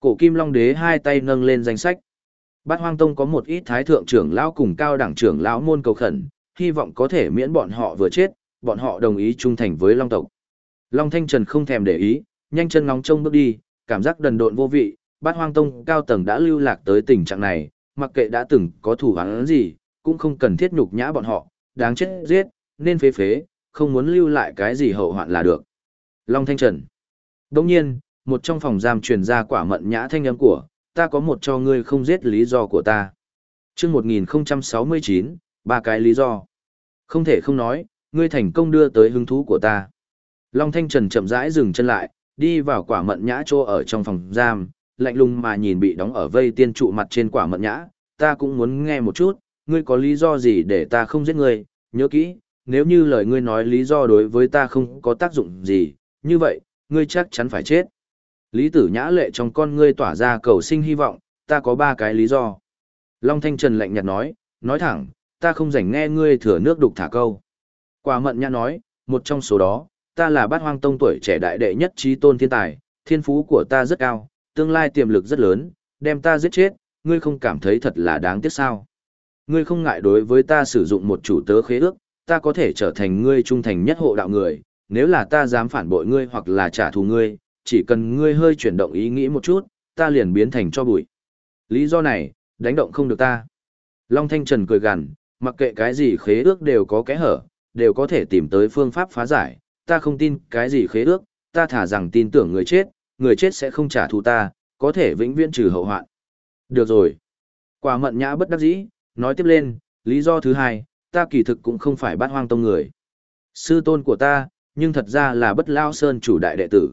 Cổ Kim Long Đế hai tay nâng lên danh sách. Bát Hoang Tông có một ít thái thượng trưởng lão cùng cao đẳng trưởng lão môn cầu khẩn, hy vọng có thể miễn bọn họ vừa chết, bọn họ đồng ý trung thành với Long tộc. Long Thanh Trần không thèm để ý, nhanh chân ngóng trông bước đi, cảm giác đần độn vô vị, Bát Hoang Tông cao tầng đã lưu lạc tới tình trạng này, mặc kệ đã từng có thủ án gì, cũng không cần thiết nhục nhã bọn họ, đáng chết giết, nên phế phế, không muốn lưu lại cái gì hậu hoạn là được. Long Thanh Trần. Đồng nhiên, một trong phòng giam truyền ra quả mận nhã thanh âm của, ta có một cho ngươi không giết lý do của ta. chương 1069, ba cái lý do. Không thể không nói, ngươi thành công đưa tới hứng thú của ta. Long Thanh Trần chậm rãi dừng chân lại, đi vào quả mận nhã chỗ ở trong phòng giam, lạnh lùng mà nhìn bị đóng ở vây tiên trụ mặt trên quả mận nhã, ta cũng muốn nghe một chút, ngươi có lý do gì để ta không giết ngươi, nhớ kỹ, nếu như lời ngươi nói lý do đối với ta không có tác dụng gì, như vậy, ngươi chắc chắn phải chết. Lý tử nhã lệ trong con ngươi tỏa ra cầu sinh hy vọng, ta có ba cái lý do. Long Thanh Trần lạnh nhạt nói, nói thẳng, ta không rảnh nghe ngươi thừa nước đục thả câu. Quả mận nhã nói, một trong số đó, ta là bát hoang tông tuổi trẻ đại đệ nhất trí tôn thiên tài, thiên phú của ta rất cao, tương lai tiềm lực rất lớn, đem ta giết chết, ngươi không cảm thấy thật là đáng tiếc sao. Ngươi không ngại đối với ta sử dụng một chủ tớ khế ước, ta có thể trở thành ngươi trung thành nhất hộ đạo người, nếu là ta dám phản bội ngươi hoặc là trả thù ngươi, chỉ cần ngươi hơi chuyển động ý nghĩ một chút, ta liền biến thành cho bụi. Lý do này, đánh động không được ta. Long Thanh Trần cười gằn, mặc kệ cái gì khế ước đều có kẽ hở, đều có thể tìm tới phương pháp phá giải, ta không tin cái gì khế ước, ta thả rằng tin tưởng người chết, người chết sẽ không trả thù ta, có thể vĩnh viễn trừ hậu hoạn. Được rồi. Quả mận nhã bất đắc dĩ, nói tiếp lên, lý do thứ hai, ta kỳ thực cũng không phải bát hoang tông người. Sư tôn của ta, nhưng thật ra là bất lao sơn chủ đại đệ tử.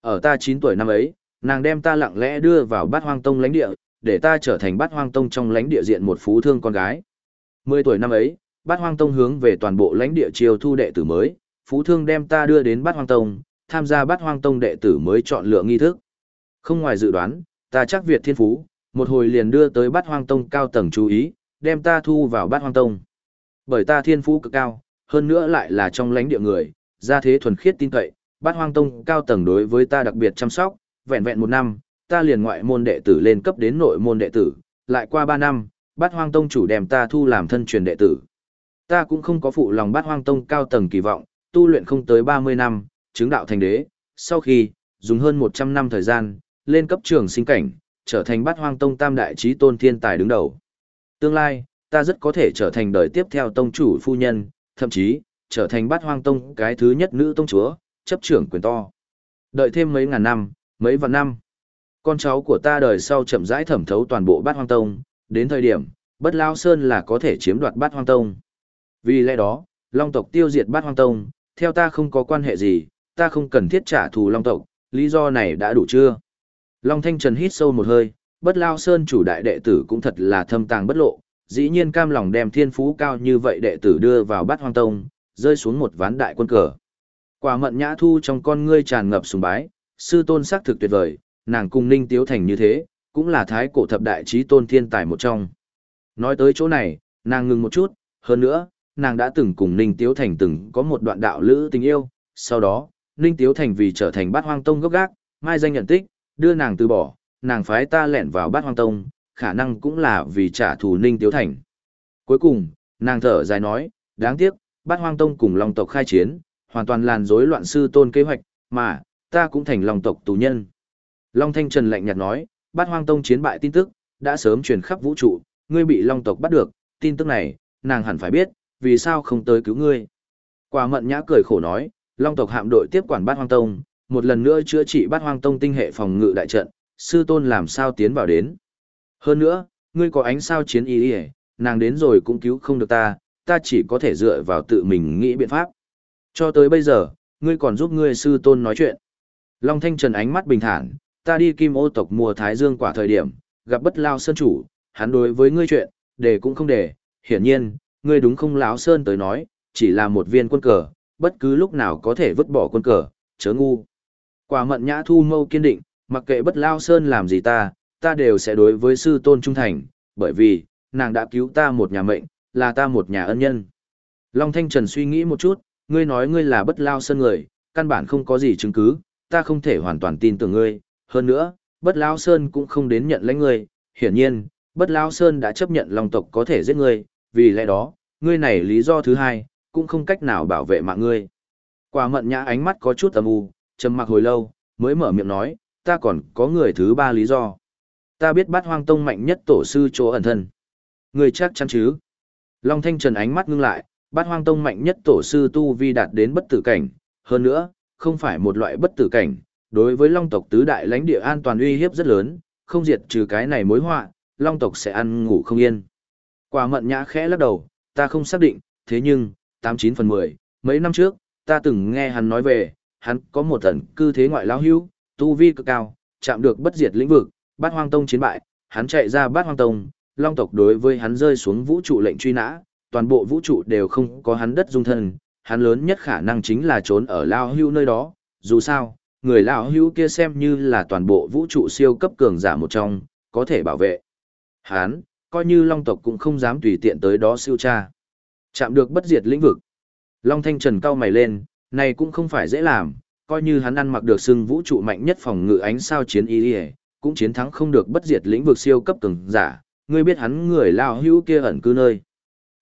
Ở ta 9 tuổi năm ấy, nàng đem ta lặng lẽ đưa vào bát hoang tông lãnh địa, để ta trở thành bát hoang tông trong lãnh địa diện một phú thương con gái. 10 tuổi năm ấy, bát hoang tông hướng về toàn bộ lãnh địa chiêu thu đệ tử mới, phú thương đem ta đưa đến bát hoang tông, tham gia bát hoang tông đệ tử mới chọn lựa nghi thức. Không ngoài dự đoán, ta chắc Việt thiên phú, một hồi liền đưa tới bát hoang tông cao tầng chú ý, đem ta thu vào bát hoang tông. Bởi ta thiên phú cực cao, hơn nữa lại là trong lãnh địa người, gia thế thuần khiết tin cậy, bát hoang tông cao tầng đối với ta đặc biệt chăm sóc, vẹn vẹn một năm, ta liền ngoại môn đệ tử lên cấp đến nội môn đệ tử, lại qua ba năm, bát hoang tông chủ đem ta thu làm thân truyền đệ tử. Ta cũng không có phụ lòng bát hoang tông cao tầng kỳ vọng, tu luyện không tới 30 năm, chứng đạo thành đế, sau khi, dùng hơn 100 năm thời gian, lên cấp trường sinh cảnh, trở thành bát hoang tông tam đại trí tôn thiên tài đứng đầu. Tương lai, ta rất có thể trở thành đời tiếp theo tông chủ phu nhân, thậm chí, trở thành bát hoang tông cái thứ nhất nữ tông chúa, chấp trưởng quyền to. Đợi thêm mấy ngàn năm, mấy vạn năm. Con cháu của ta đời sau chậm rãi thẩm thấu toàn bộ bát hoang tông, đến thời điểm, bất lao sơn là có thể chiếm đoạt bát hoang tông. Vì lẽ đó, long tộc tiêu diệt bát hoang tông, theo ta không có quan hệ gì, ta không cần thiết trả thù long tộc, lý do này đã đủ chưa? Long Thanh Trần hít sâu một hơi, bất lao sơn chủ đại đệ tử cũng thật là thâm tàng bất lộ, dĩ nhiên cam lòng đem thiên phú cao như vậy đệ tử đưa vào bát hoang tông, rơi xuống một ván đại quân cờ. Quả mận nhã thu trong con ngươi tràn ngập sùng bái, sư tôn sắc thực tuyệt vời, nàng cùng ninh tiếu thành như thế, cũng là thái cổ thập đại trí tôn thiên tài một trong. Nói tới chỗ này, nàng ngừng một chút, hơn nữa, nàng đã từng cùng ninh tiếu thành từng có một đoạn đạo lữ tình yêu, sau đó, ninh tiếu thành vì trở thành bát hoang tông gốc gác, mai danh nhận tích, đưa nàng từ bỏ, nàng phái ta lẻn vào bát hoang tông, khả năng cũng là vì trả thù ninh tiếu thành. Cuối cùng, nàng thở dài nói, đáng tiếc, bát hoang tông cùng long tộc khai chiến, hoàn toàn làn rối loạn sư tôn kế hoạch, mà, ta cũng thành long tộc tù nhân. Long Thanh Trần lạnh nhạt nói, bát hoang tông chiến bại tin tức, đã sớm truyền khắp vũ trụ, ngươi bị long tộc bắt được, tin tức này, nàng hẳn phải biết, vì sao không tới cứu ngươi. Quả mận nhã cười khổ nói, long tộc hạm đội tiếp quản bát hoang tông, một lần nữa chữa trị bát hoang tông tinh hệ phòng ngự đại trận, sư tôn làm sao tiến vào đến. Hơn nữa, ngươi có ánh sao chiến ý, y nàng đến rồi cũng cứu không được ta, ta chỉ có thể dựa vào tự mình nghĩ biện pháp. Cho tới bây giờ, ngươi còn giúp ngươi sư tôn nói chuyện. Long Thanh Trần ánh mắt bình thản, ta đi kim ô tộc Mùa thái dương quả thời điểm, gặp bất lao sơn chủ, hắn đối với ngươi chuyện, để cũng không để, hiển nhiên, ngươi đúng không lão sơn tới nói, chỉ là một viên quân cờ, bất cứ lúc nào có thể vứt bỏ quân cờ, chớ ngu. Quả mận nhã thu mâu kiên định, mặc kệ bất lao sơn làm gì ta, ta đều sẽ đối với sư tôn trung thành, bởi vì, nàng đã cứu ta một nhà mệnh, là ta một nhà ân nhân. Long Thanh Trần suy nghĩ một chút, ngươi nói ngươi là bất lao sơn người, căn bản không có gì chứng cứ, ta không thể hoàn toàn tin tưởng ngươi, hơn nữa, Bất Lão Sơn cũng không đến nhận lãnh ngươi, hiển nhiên, Bất Lão Sơn đã chấp nhận Long tộc có thể giết ngươi, vì lẽ đó, ngươi này lý do thứ hai, cũng không cách nào bảo vệ mạng ngươi. Quả mận nhã ánh mắt có chút âm u, trầm mặc hồi lâu, mới mở miệng nói, ta còn có người thứ ba lý do. Ta biết bát hoang tông mạnh nhất tổ sư chỗ ẩn thân. người chắc chắn chứ? Long Thanh Trần ánh mắt ngưng lại, bát hoang tông mạnh nhất tổ sư Tu Vi đạt đến bất tử cảnh, hơn nữa, không phải một loại bất tử cảnh, đối với long tộc tứ đại lãnh địa an toàn uy hiếp rất lớn, không diệt trừ cái này mối họa, long tộc sẽ ăn ngủ không yên. Quả mận nhã khẽ lắc đầu, ta không xác định, thế nhưng, 89 phần 10, mấy năm trước, ta từng nghe hắn nói về, hắn có một thần cư thế ngoại lão hữu, tu vi cực cao, chạm được bất diệt lĩnh vực, bát hoang tông chiến bại, hắn chạy ra bát hoang tông, long tộc đối với hắn rơi xuống vũ trụ lệnh truy nã, toàn bộ vũ trụ đều không có hắn đất dung thân, hắn lớn nhất khả năng chính là trốn ở lao hưu nơi đó, dù sao, người lão hưu kia xem như là toàn bộ vũ trụ siêu cấp cường giả một trong, có thể bảo vệ. Hắn, coi như long tộc cũng không dám tùy tiện tới đó siêu tra. Chạm được bất diệt lĩnh vực. Long Thanh Trần cao mày lên, này cũng không phải dễ làm, coi như hắn ăn mặc được xưng vũ trụ mạnh nhất phòng ngự ánh sao chiến y cũng chiến thắng không được bất diệt lĩnh vực siêu cấp cường giả, ngươi biết hắn người lao hữu kia ẩn cư nơi.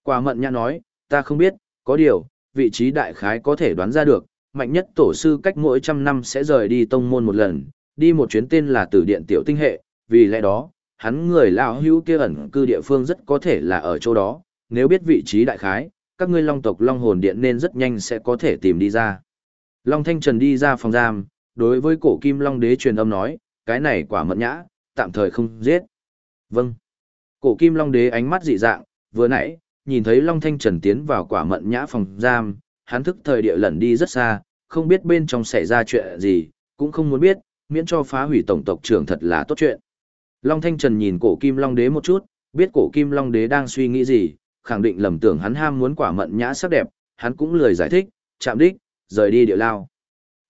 Quả mận nhã nói, ta không biết, có điều, vị trí đại khái có thể đoán ra được, mạnh nhất tổ sư cách mỗi trăm năm sẽ rời đi tông môn một lần, đi một chuyến tên là tử điện tiểu tinh hệ, vì lẽ đó, hắn người lão hữu kia ẩn cư địa phương rất có thể là ở chỗ đó, nếu biết vị trí đại khái, các ngươi long tộc long hồn điện nên rất nhanh sẽ có thể tìm đi ra. Long Thanh Trần đi ra phòng giam, đối với cổ kim long đế truyền âm nói, cái này quả mận nhã, tạm thời không giết. Vâng. Cổ kim long đế ánh mắt dị dạng, vừa nãy, nhìn thấy long thanh trần tiến vào quả mận nhã phòng giam, hắn thức thời địa lẩn đi rất xa, không biết bên trong xảy ra chuyện gì, cũng không muốn biết, miễn cho phá hủy tổng tộc trưởng thật là tốt chuyện. Long thanh trần nhìn cổ kim long đế một chút, biết cổ kim long đế đang suy nghĩ gì, khẳng định lầm tưởng hắn ham muốn quả mận nhã sắc đẹp, hắn cũng lười giải thích, chạm đích, rời đi địa lao.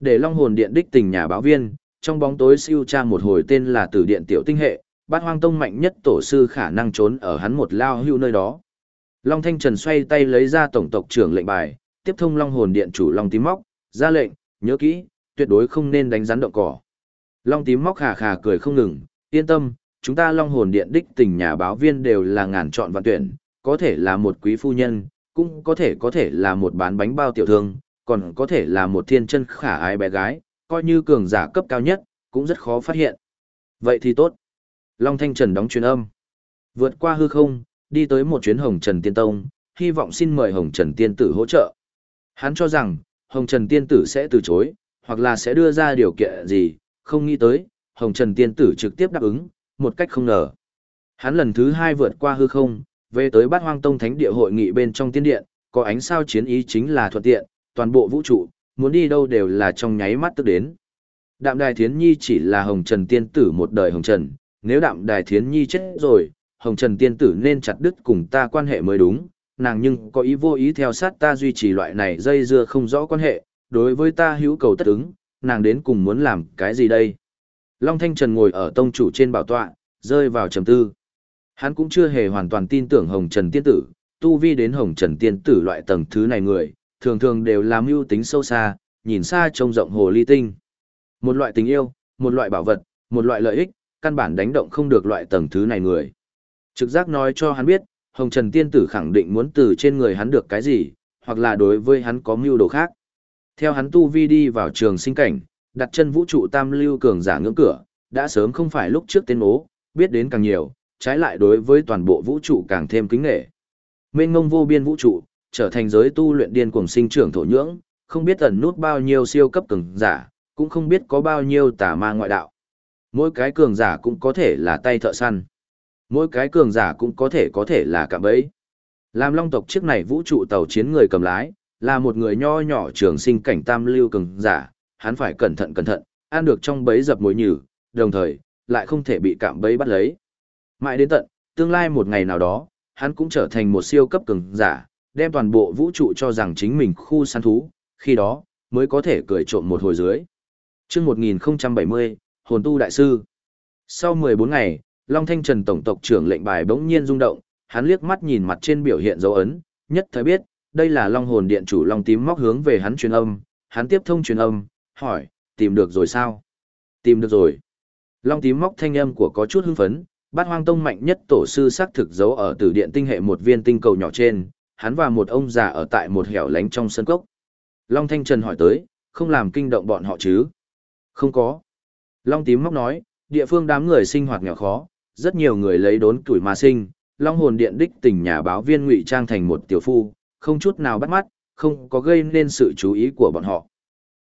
Để long hồn điện đích tình nhà báo viên, trong bóng tối siêu tra một hồi tên là tử điện tiểu tinh hệ, bát hoang tông mạnh nhất tổ sư khả năng trốn ở hắn một lao hưu nơi đó. Long Thanh Trần xoay tay lấy ra tổng tộc trưởng lệnh bài, tiếp thông Long hồn điện chủ Long tím móc, ra lệnh, nhớ kỹ, tuyệt đối không nên đánh rắn động cỏ. Long tím móc khà khà cười không ngừng, yên tâm, chúng ta Long hồn điện đích tình nhà báo viên đều là ngàn chọn vạn tuyển, có thể là một quý phu nhân, cũng có thể có thể là một bán bánh bao tiểu thương, còn có thể là một thiên chân khả ái bé gái, coi như cường giả cấp cao nhất, cũng rất khó phát hiện. Vậy thì tốt. Long Thanh Trần đóng truyền âm. Vượt qua hư không, đi tới một chuyến Hồng Trần Tiên Tông, hy vọng xin mời Hồng Trần Tiên Tử hỗ trợ. Hắn cho rằng, Hồng Trần Tiên Tử sẽ từ chối, hoặc là sẽ đưa ra điều kiện gì, không nghĩ tới, Hồng Trần Tiên Tử trực tiếp đáp ứng, một cách không ngờ. Hắn lần thứ hai vượt qua hư không, về tới bát hoang tông thánh địa hội nghị bên trong tiên điện, có ánh sao chiến ý chính là thuận tiện, toàn bộ vũ trụ, muốn đi đâu đều là trong nháy mắt tức đến. Đạm Đài Thiến Nhi chỉ là Hồng Trần Tiên Tử một đời Hồng Trần, nếu Đạm Đài Thiến Nhi chết rồi, Hồng Trần Tiên Tử nên chặt đứt cùng ta quan hệ mới đúng, nàng nhưng có ý vô ý theo sát ta duy trì loại này dây dưa không rõ quan hệ, đối với ta hữu cầu tất ứng, nàng đến cùng muốn làm cái gì đây? Long Thanh Trần ngồi ở tông chủ trên bảo tọa, rơi vào trầm tư. Hắn cũng chưa hề hoàn toàn tin tưởng Hồng Trần Tiên Tử, tu vi đến Hồng Trần Tiên Tử loại tầng thứ này người, thường thường đều làm mưu tính sâu xa, nhìn xa trông rộng hồ ly tinh. Một loại tình yêu, một loại bảo vật, một loại lợi ích, căn bản đánh động không được loại tầng thứ này người. Trực giác nói cho hắn biết, Hồng Trần Tiên Tử khẳng định muốn từ trên người hắn được cái gì, hoặc là đối với hắn có mưu đồ khác. Theo hắn tu vi đi vào trường sinh cảnh, đặt chân vũ trụ tam lưu cường giả ngưỡng cửa, đã sớm không phải lúc trước tên ố, biết đến càng nhiều, trái lại đối với toàn bộ vũ trụ càng thêm kính nghệ. Mênh ngông vô biên vũ trụ, trở thành giới tu luyện điên cuồng sinh trưởng thổ nhưỡng, không biết ẩn nút bao nhiêu siêu cấp cường giả, cũng không biết có bao nhiêu tà ma ngoại đạo. Mỗi cái cường giả cũng có thể là tay thợ săn. Mỗi cái cường giả cũng có thể có thể là cạm bẫy. Làm long tộc chiếc này vũ trụ tàu chiến người cầm lái, là một người nho nhỏ trường sinh cảnh tam lưu cường giả, hắn phải cẩn thận cẩn thận, ăn được trong bẫy dập mối nhử, đồng thời, lại không thể bị cạm bẫy bắt lấy. Mãi đến tận, tương lai một ngày nào đó, hắn cũng trở thành một siêu cấp cường giả, đem toàn bộ vũ trụ cho rằng chính mình khu săn thú, khi đó, mới có thể cười trộm một hồi dưới. Trước 1070, Hồn Tu Đại Sư. Sau 14 ngày, Long Thanh Trần Tổng tộc trưởng lệnh bài bỗng nhiên rung động, hắn liếc mắt nhìn mặt trên biểu hiện dấu ấn, nhất thời biết, đây là Long Hồn Điện chủ Long Tím móc hướng về hắn truyền âm, hắn tiếp thông truyền âm, hỏi, tìm được rồi sao? Tìm được rồi. Long tím móc thanh âm của có chút hưng phấn, bát hoang tông mạnh nhất tổ sư xác thực giấu ở tử điện tinh hệ một viên tinh cầu nhỏ trên, hắn và một ông già ở tại một hẻo lánh trong sân cốc. Long Thanh Trần hỏi tới, không làm kinh động bọn họ chứ? Không có. Long tím móc nói, địa phương đám người sinh hoạt nghèo khó, rất nhiều người lấy đốn tuổi mà sinh, Long hồn điện đích tỉnh nhà báo viên ngụy trang thành một tiểu phu, không chút nào bắt mắt, không có gây nên sự chú ý của bọn họ.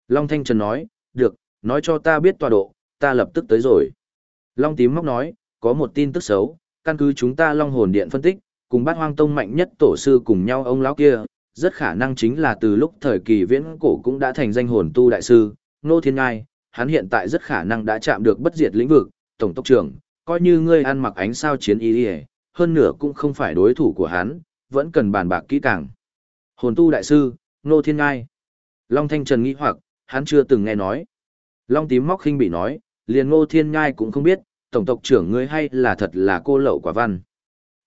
Long Thanh Trần nói, được, nói cho ta biết tọa độ, ta lập tức tới rồi. Long tím móc nói, có một tin tức xấu, căn cứ chúng ta Long hồn điện phân tích, cùng bát hoang tông mạnh nhất tổ sư cùng nhau ông lão kia, rất khả năng chính là từ lúc thời kỳ viễn cổ cũng đã thành danh hồn tu đại sư, Nô Thiên Ngai, hắn hiện tại rất khả năng đã chạm được bất diệt lĩnh vực, tổng tốc trưởng, coi như ngươi ăn mặc ánh sao chiến y đi hơn nửa cũng không phải đối thủ của hắn, vẫn cần bàn bạc kỹ càng. Hồn tu đại sư, Nô Thiên Ngai. Long Thanh Trần nghĩ hoặc, hắn chưa từng nghe nói. Long tím móc khinh bị nói, liền Ngô Thiên Ngai cũng không biết, tổng tộc trưởng ngươi hay là thật là cô lậu quả văn.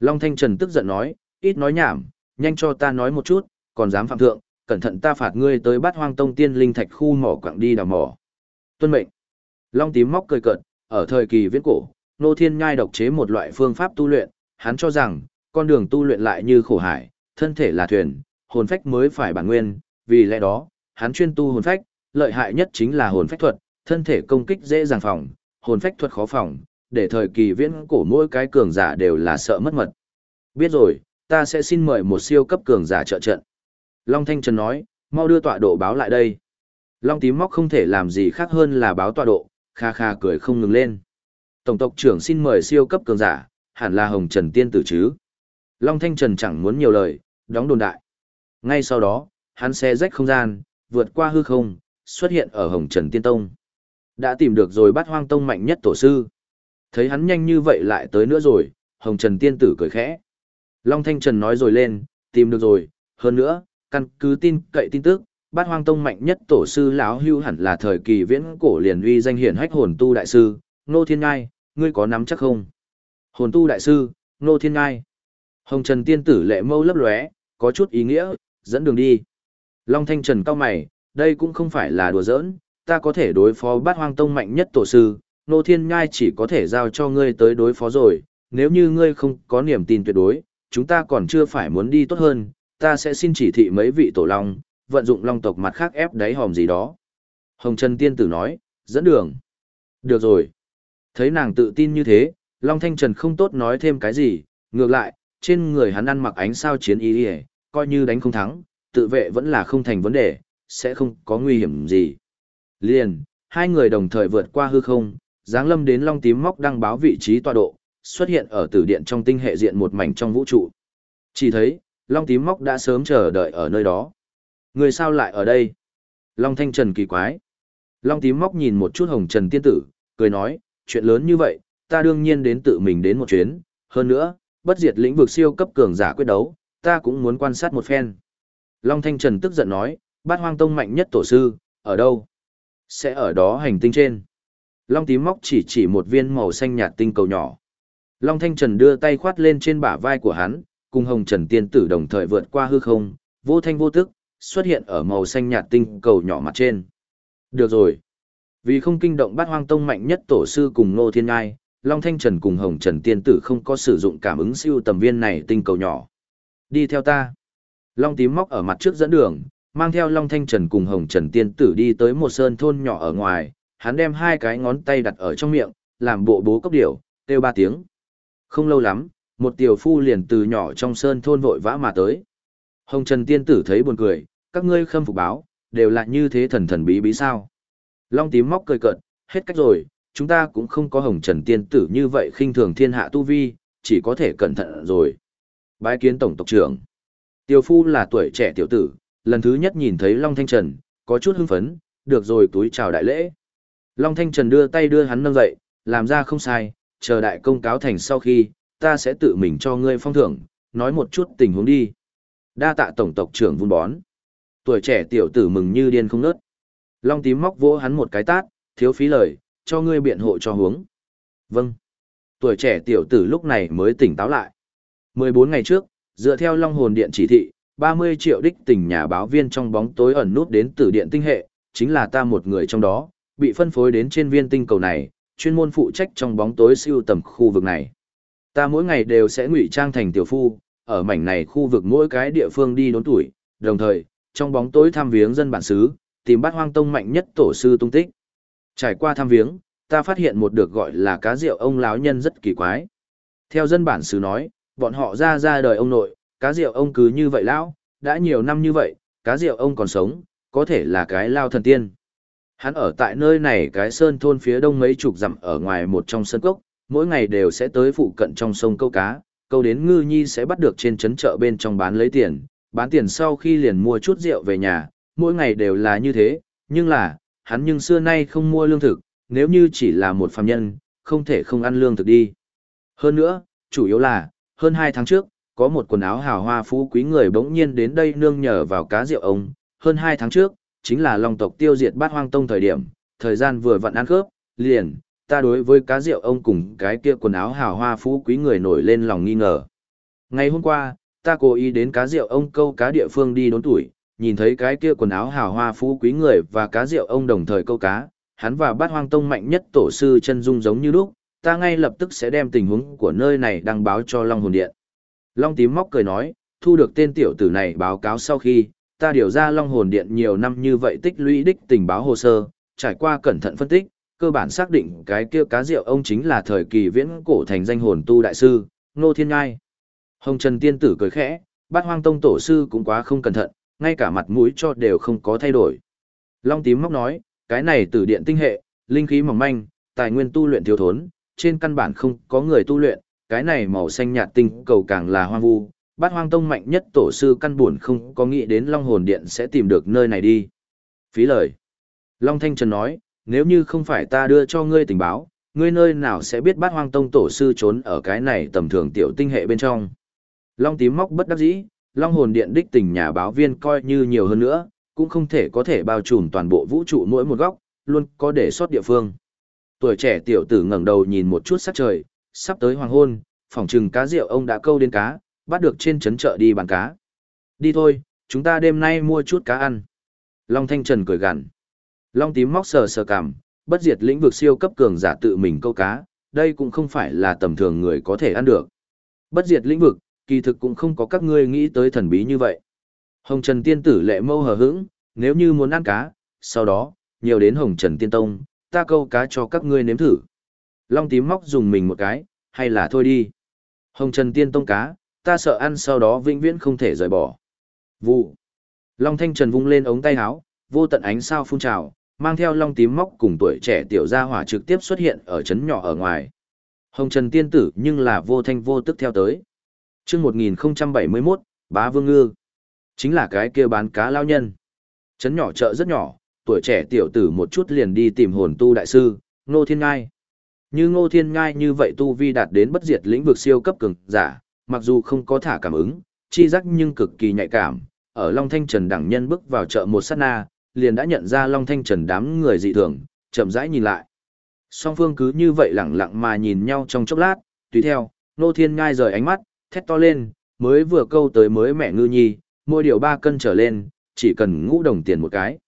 Long Thanh Trần tức giận nói, ít nói nhảm, nhanh cho ta nói một chút, còn dám phạm thượng, cẩn thận ta phạt ngươi tới bắt hoang tông tiên linh thạch khu mỏ quặng đi đào mỏ. Tuân mệnh. Long tím móc cười cợt, ở thời kỳ viễn cổ, Nô Thiên Nhai độc chế một loại phương pháp tu luyện, hắn cho rằng, con đường tu luyện lại như khổ hải, thân thể là thuyền, hồn phách mới phải bản nguyên, vì lẽ đó, hắn chuyên tu hồn phách, lợi hại nhất chính là hồn phách thuật, thân thể công kích dễ dàng phòng, hồn phách thuật khó phòng, để thời kỳ viễn cổ mỗi cái cường giả đều là sợ mất mật. Biết rồi, ta sẽ xin mời một siêu cấp cường giả trợ trận. Long Thanh Trần nói, mau đưa tọa độ báo lại đây. Long tím móc không thể làm gì khác hơn là báo tọa độ, kha kha cười không ngừng lên. Tổng tộc trưởng xin mời siêu cấp cường giả, hẳn là Hồng Trần Tiên Tử chứ. Long Thanh Trần chẳng muốn nhiều lời, đóng đồn đại. Ngay sau đó, hắn xe rách không gian, vượt qua hư không, xuất hiện ở Hồng Trần Tiên Tông. Đã tìm được rồi bắt hoang tông mạnh nhất tổ sư. Thấy hắn nhanh như vậy lại tới nữa rồi, Hồng Trần Tiên Tử cười khẽ. Long Thanh Trần nói rồi lên, tìm được rồi, hơn nữa, căn cứ tin cậy tin tức, bát hoang tông mạnh nhất tổ sư lão hưu hẳn là thời kỳ viễn cổ liền uy danh hiển hách hồn tu đại sư, Nô Thiên Ngai, ngươi có nắm chắc không? Hồn tu đại sư, Nô Thiên Ngai. Hồng Trần Tiên Tử lệ mâu lấp lóe, có chút ý nghĩa, dẫn đường đi. Long Thanh Trần cao mày, đây cũng không phải là đùa giỡn, ta có thể đối phó bát hoang tông mạnh nhất tổ sư, Nô Thiên Ngai chỉ có thể giao cho ngươi tới đối phó rồi, nếu như ngươi không có niềm tin tuyệt đối, chúng ta còn chưa phải muốn đi tốt hơn, ta sẽ xin chỉ thị mấy vị tổ long, vận dụng long tộc mặt khác ép đáy hòm gì đó. Hồng Trần Tiên Tử nói, dẫn đường. Được rồi. Thấy nàng tự tin như thế, Long Thanh Trần không tốt nói thêm cái gì, ngược lại, trên người hắn ăn mặc ánh sao chiến y đi coi như đánh không thắng, tự vệ vẫn là không thành vấn đề, sẽ không có nguy hiểm gì. Liền, hai người đồng thời vượt qua hư không, dáng lâm đến Long Tím Móc đăng báo vị trí tọa độ, xuất hiện ở tử điện trong tinh hệ diện một mảnh trong vũ trụ. Chỉ thấy, Long Tím Móc đã sớm chờ đợi ở nơi đó. Người sao lại ở đây? Long Thanh Trần kỳ quái. Long Tím Móc nhìn một chút Hồng Trần Tiên Tử, cười nói, chuyện lớn như vậy, ta đương nhiên đến tự mình đến một chuyến. Hơn nữa, bất diệt lĩnh vực siêu cấp cường giả quyết đấu, ta cũng muốn quan sát một phen. Long Thanh Trần tức giận nói, bát hoang tông mạnh nhất tổ sư, ở đâu? Sẽ ở đó hành tinh trên. Long tím móc chỉ chỉ một viên màu xanh nhạt tinh cầu nhỏ. Long Thanh Trần đưa tay khoát lên trên bả vai của hắn, cùng Hồng Trần Tiên Tử đồng thời vượt qua hư không, vô thanh vô tức, xuất hiện ở màu xanh nhạt tinh cầu nhỏ mặt trên. Được rồi. Vì không kinh động bát hoang tông mạnh nhất tổ sư cùng Ngô Thiên Ngai, Long Thanh Trần cùng Hồng Trần Tiên Tử không có sử dụng cảm ứng siêu tầm viên này tinh cầu nhỏ. Đi theo ta. Long tím móc ở mặt trước dẫn đường, mang theo Long Thanh Trần cùng Hồng Trần Tiên Tử đi tới một sơn thôn nhỏ ở ngoài, hắn đem hai cái ngón tay đặt ở trong miệng, làm bộ bố cốc điểu, kêu ba tiếng. Không lâu lắm, một tiểu phu liền từ nhỏ trong sơn thôn vội vã mà tới. Hồng Trần Tiên Tử thấy buồn cười, các ngươi khâm phục báo, đều là như thế thần thần bí bí sao. Long tím móc cười cợt, hết cách rồi, chúng ta cũng không có Hồng Trần Tiên Tử như vậy khinh thường thiên hạ tu vi, chỉ có thể cẩn thận rồi. Bái kiến Tổng tộc trưởng. Tiêu phu là tuổi trẻ tiểu tử, lần thứ nhất nhìn thấy Long Thanh Trần, có chút hưng phấn, được rồi túi chào đại lễ. Long Thanh Trần đưa tay đưa hắn nâng dậy, làm ra không sai, chờ đại công cáo thành sau khi, ta sẽ tự mình cho ngươi phong thưởng, nói một chút tình huống đi. Đa tạ tổng tộc trưởng vun bón. Tuổi trẻ tiểu tử mừng như điên không nớt. Long tím móc vỗ hắn một cái tát, thiếu phí lời, cho ngươi biện hộ cho hướng. Vâng. Tuổi trẻ tiểu tử lúc này mới tỉnh táo lại. 14 ngày trước, dựa theo Long hồn điện chỉ thị, 30 triệu đích tỉnh nhà báo viên trong bóng tối ẩn nút đến từ điện tinh hệ, chính là ta một người trong đó, bị phân phối đến trên viên tinh cầu này, chuyên môn phụ trách trong bóng tối siêu tầm khu vực này. Ta mỗi ngày đều sẽ ngụy trang thành tiểu phu, ở mảnh này khu vực mỗi cái địa phương đi đốn tuổi, đồng thời, trong bóng tối thăm viếng dân bản xứ, tìm bắt hoang tông mạnh nhất tổ sư tung tích. Trải qua thăm viếng, ta phát hiện một được gọi là cá rượu ông lão nhân rất kỳ quái. Theo dân bản xứ nói, bọn họ ra ra đời ông nội, cá rượu ông cứ như vậy lão, đã nhiều năm như vậy, cá rượu ông còn sống, có thể là cái lao thần tiên. Hắn ở tại nơi này cái sơn thôn phía đông mấy chục dặm ở ngoài một trong sân cốc, mỗi ngày đều sẽ tới phụ cận trong sông câu cá, câu đến ngư nhi sẽ bắt được trên trấn chợ bên trong bán lấy tiền, bán tiền sau khi liền mua chút rượu về nhà, mỗi ngày đều là như thế, nhưng là, hắn nhưng xưa nay không mua lương thực, nếu như chỉ là một phàm nhân, không thể không ăn lương thực đi. Hơn nữa, chủ yếu là, hơn 2 tháng trước, có một quần áo hào hoa phú quý người bỗng nhiên đến đây nương nhờ vào cá rượu ông, hơn 2 tháng trước, chính là long tộc tiêu diệt bát hoang tông thời điểm, thời gian vừa vặn ăn khớp, liền, ta đối với cá rượu ông cùng cái kia quần áo hào hoa phú quý người nổi lên lòng nghi ngờ. Ngày hôm qua, ta cố ý đến cá rượu ông câu cá địa phương đi đốn tuổi, nhìn thấy cái kia quần áo hào hoa phú quý người và cá rượu ông đồng thời câu cá, hắn và bát hoang tông mạnh nhất tổ sư chân dung giống như lúc, ta ngay lập tức sẽ đem tình huống của nơi này đăng báo cho Long Hồn Điện. Long tím móc cười nói, thu được tên tiểu tử này báo cáo sau khi, ta điều ra Long Hồn Điện nhiều năm như vậy tích lũy đích tình báo hồ sơ, trải qua cẩn thận phân tích, cơ bản xác định cái kia cá rượu ông chính là thời kỳ viễn cổ thành danh hồn tu đại sư, Nô Thiên Ngai. Hồng Trần Tiên Tử cười khẽ, bát hoang tông tổ sư cũng quá không cẩn thận, ngay cả mặt mũi cho đều không có thay đổi. Long tím móc nói, cái này từ điện tinh hệ, linh khí mỏng manh, tài nguyên tu luyện thiếu thốn, trên căn bản không có người tu luyện, cái này màu xanh nhạt tinh cầu càng là hoang vu, bát hoang tông mạnh nhất tổ sư căn buồn không có nghĩ đến Long hồn điện sẽ tìm được nơi này đi. Phí lời. Long Thanh Trần nói, nếu như không phải ta đưa cho ngươi tình báo, ngươi nơi nào sẽ biết bát hoang tông tổ sư trốn ở cái này tầm thường tiểu tinh hệ bên trong. Long tím móc bất đắc dĩ, Long hồn điện đích tình nhà báo viên coi như nhiều hơn nữa, cũng không thể có thể bao trùm toàn bộ vũ trụ mỗi một góc, luôn có để sót địa phương. Tuổi trẻ tiểu tử ngẩng đầu nhìn một chút sắc trời, sắp tới hoàng hôn, phòng trừng cá rượu ông đã câu đến cá, bắt được trên trấn chợ đi bán cá. Đi thôi, chúng ta đêm nay mua chút cá ăn. Long Thanh Trần cười gằn. Long tím móc sờ sờ cảm, bất diệt lĩnh vực siêu cấp cường giả tự mình câu cá, đây cũng không phải là tầm thường người có thể ăn được. Bất diệt lĩnh vực, kỳ thực cũng không có các ngươi nghĩ tới thần bí như vậy. Hồng Trần Tiên tử lệ mâu hờ hững, nếu như muốn ăn cá, sau đó, nhiều đến Hồng Trần Tiên Tông, ta câu cá cho các ngươi nếm thử. Long tím móc dùng mình một cái, hay là thôi đi. Hồng Trần Tiên Tông cá, ta sợ ăn sau đó vĩnh viễn không thể rời bỏ. Vụ. Long Thanh Trần vung lên ống tay áo, vô tận ánh sao phun trào, mang theo long tím móc cùng tuổi trẻ tiểu gia hỏa trực tiếp xuất hiện ở trấn nhỏ ở ngoài. Hồng Trần Tiên Tử nhưng là vô thanh vô tức theo tới chương 1071, Bá Vương Ngư. Chính là cái kia bán cá lao nhân. chấn nhỏ chợ rất nhỏ, tuổi trẻ tiểu tử một chút liền đi tìm hồn tu đại sư, Ngô Thiên Ngai. Như Ngô Thiên Ngai như vậy tu vi đạt đến bất diệt lĩnh vực siêu cấp cường giả, mặc dù không có thả cảm ứng, chi giác nhưng cực kỳ nhạy cảm. Ở Long Thanh Trần đẳng nhân bước vào chợ một sát na, liền đã nhận ra Long Thanh Trần đám người dị thường, chậm rãi nhìn lại. Song phương cứ như vậy lặng lặng mà nhìn nhau trong chốc lát, tùy theo, Nô Thiên Ngai rời ánh mắt, thét to lên, mới vừa câu tới mới mẹ ngư nhi, mua điều ba cân trở lên, chỉ cần ngũ đồng tiền một cái.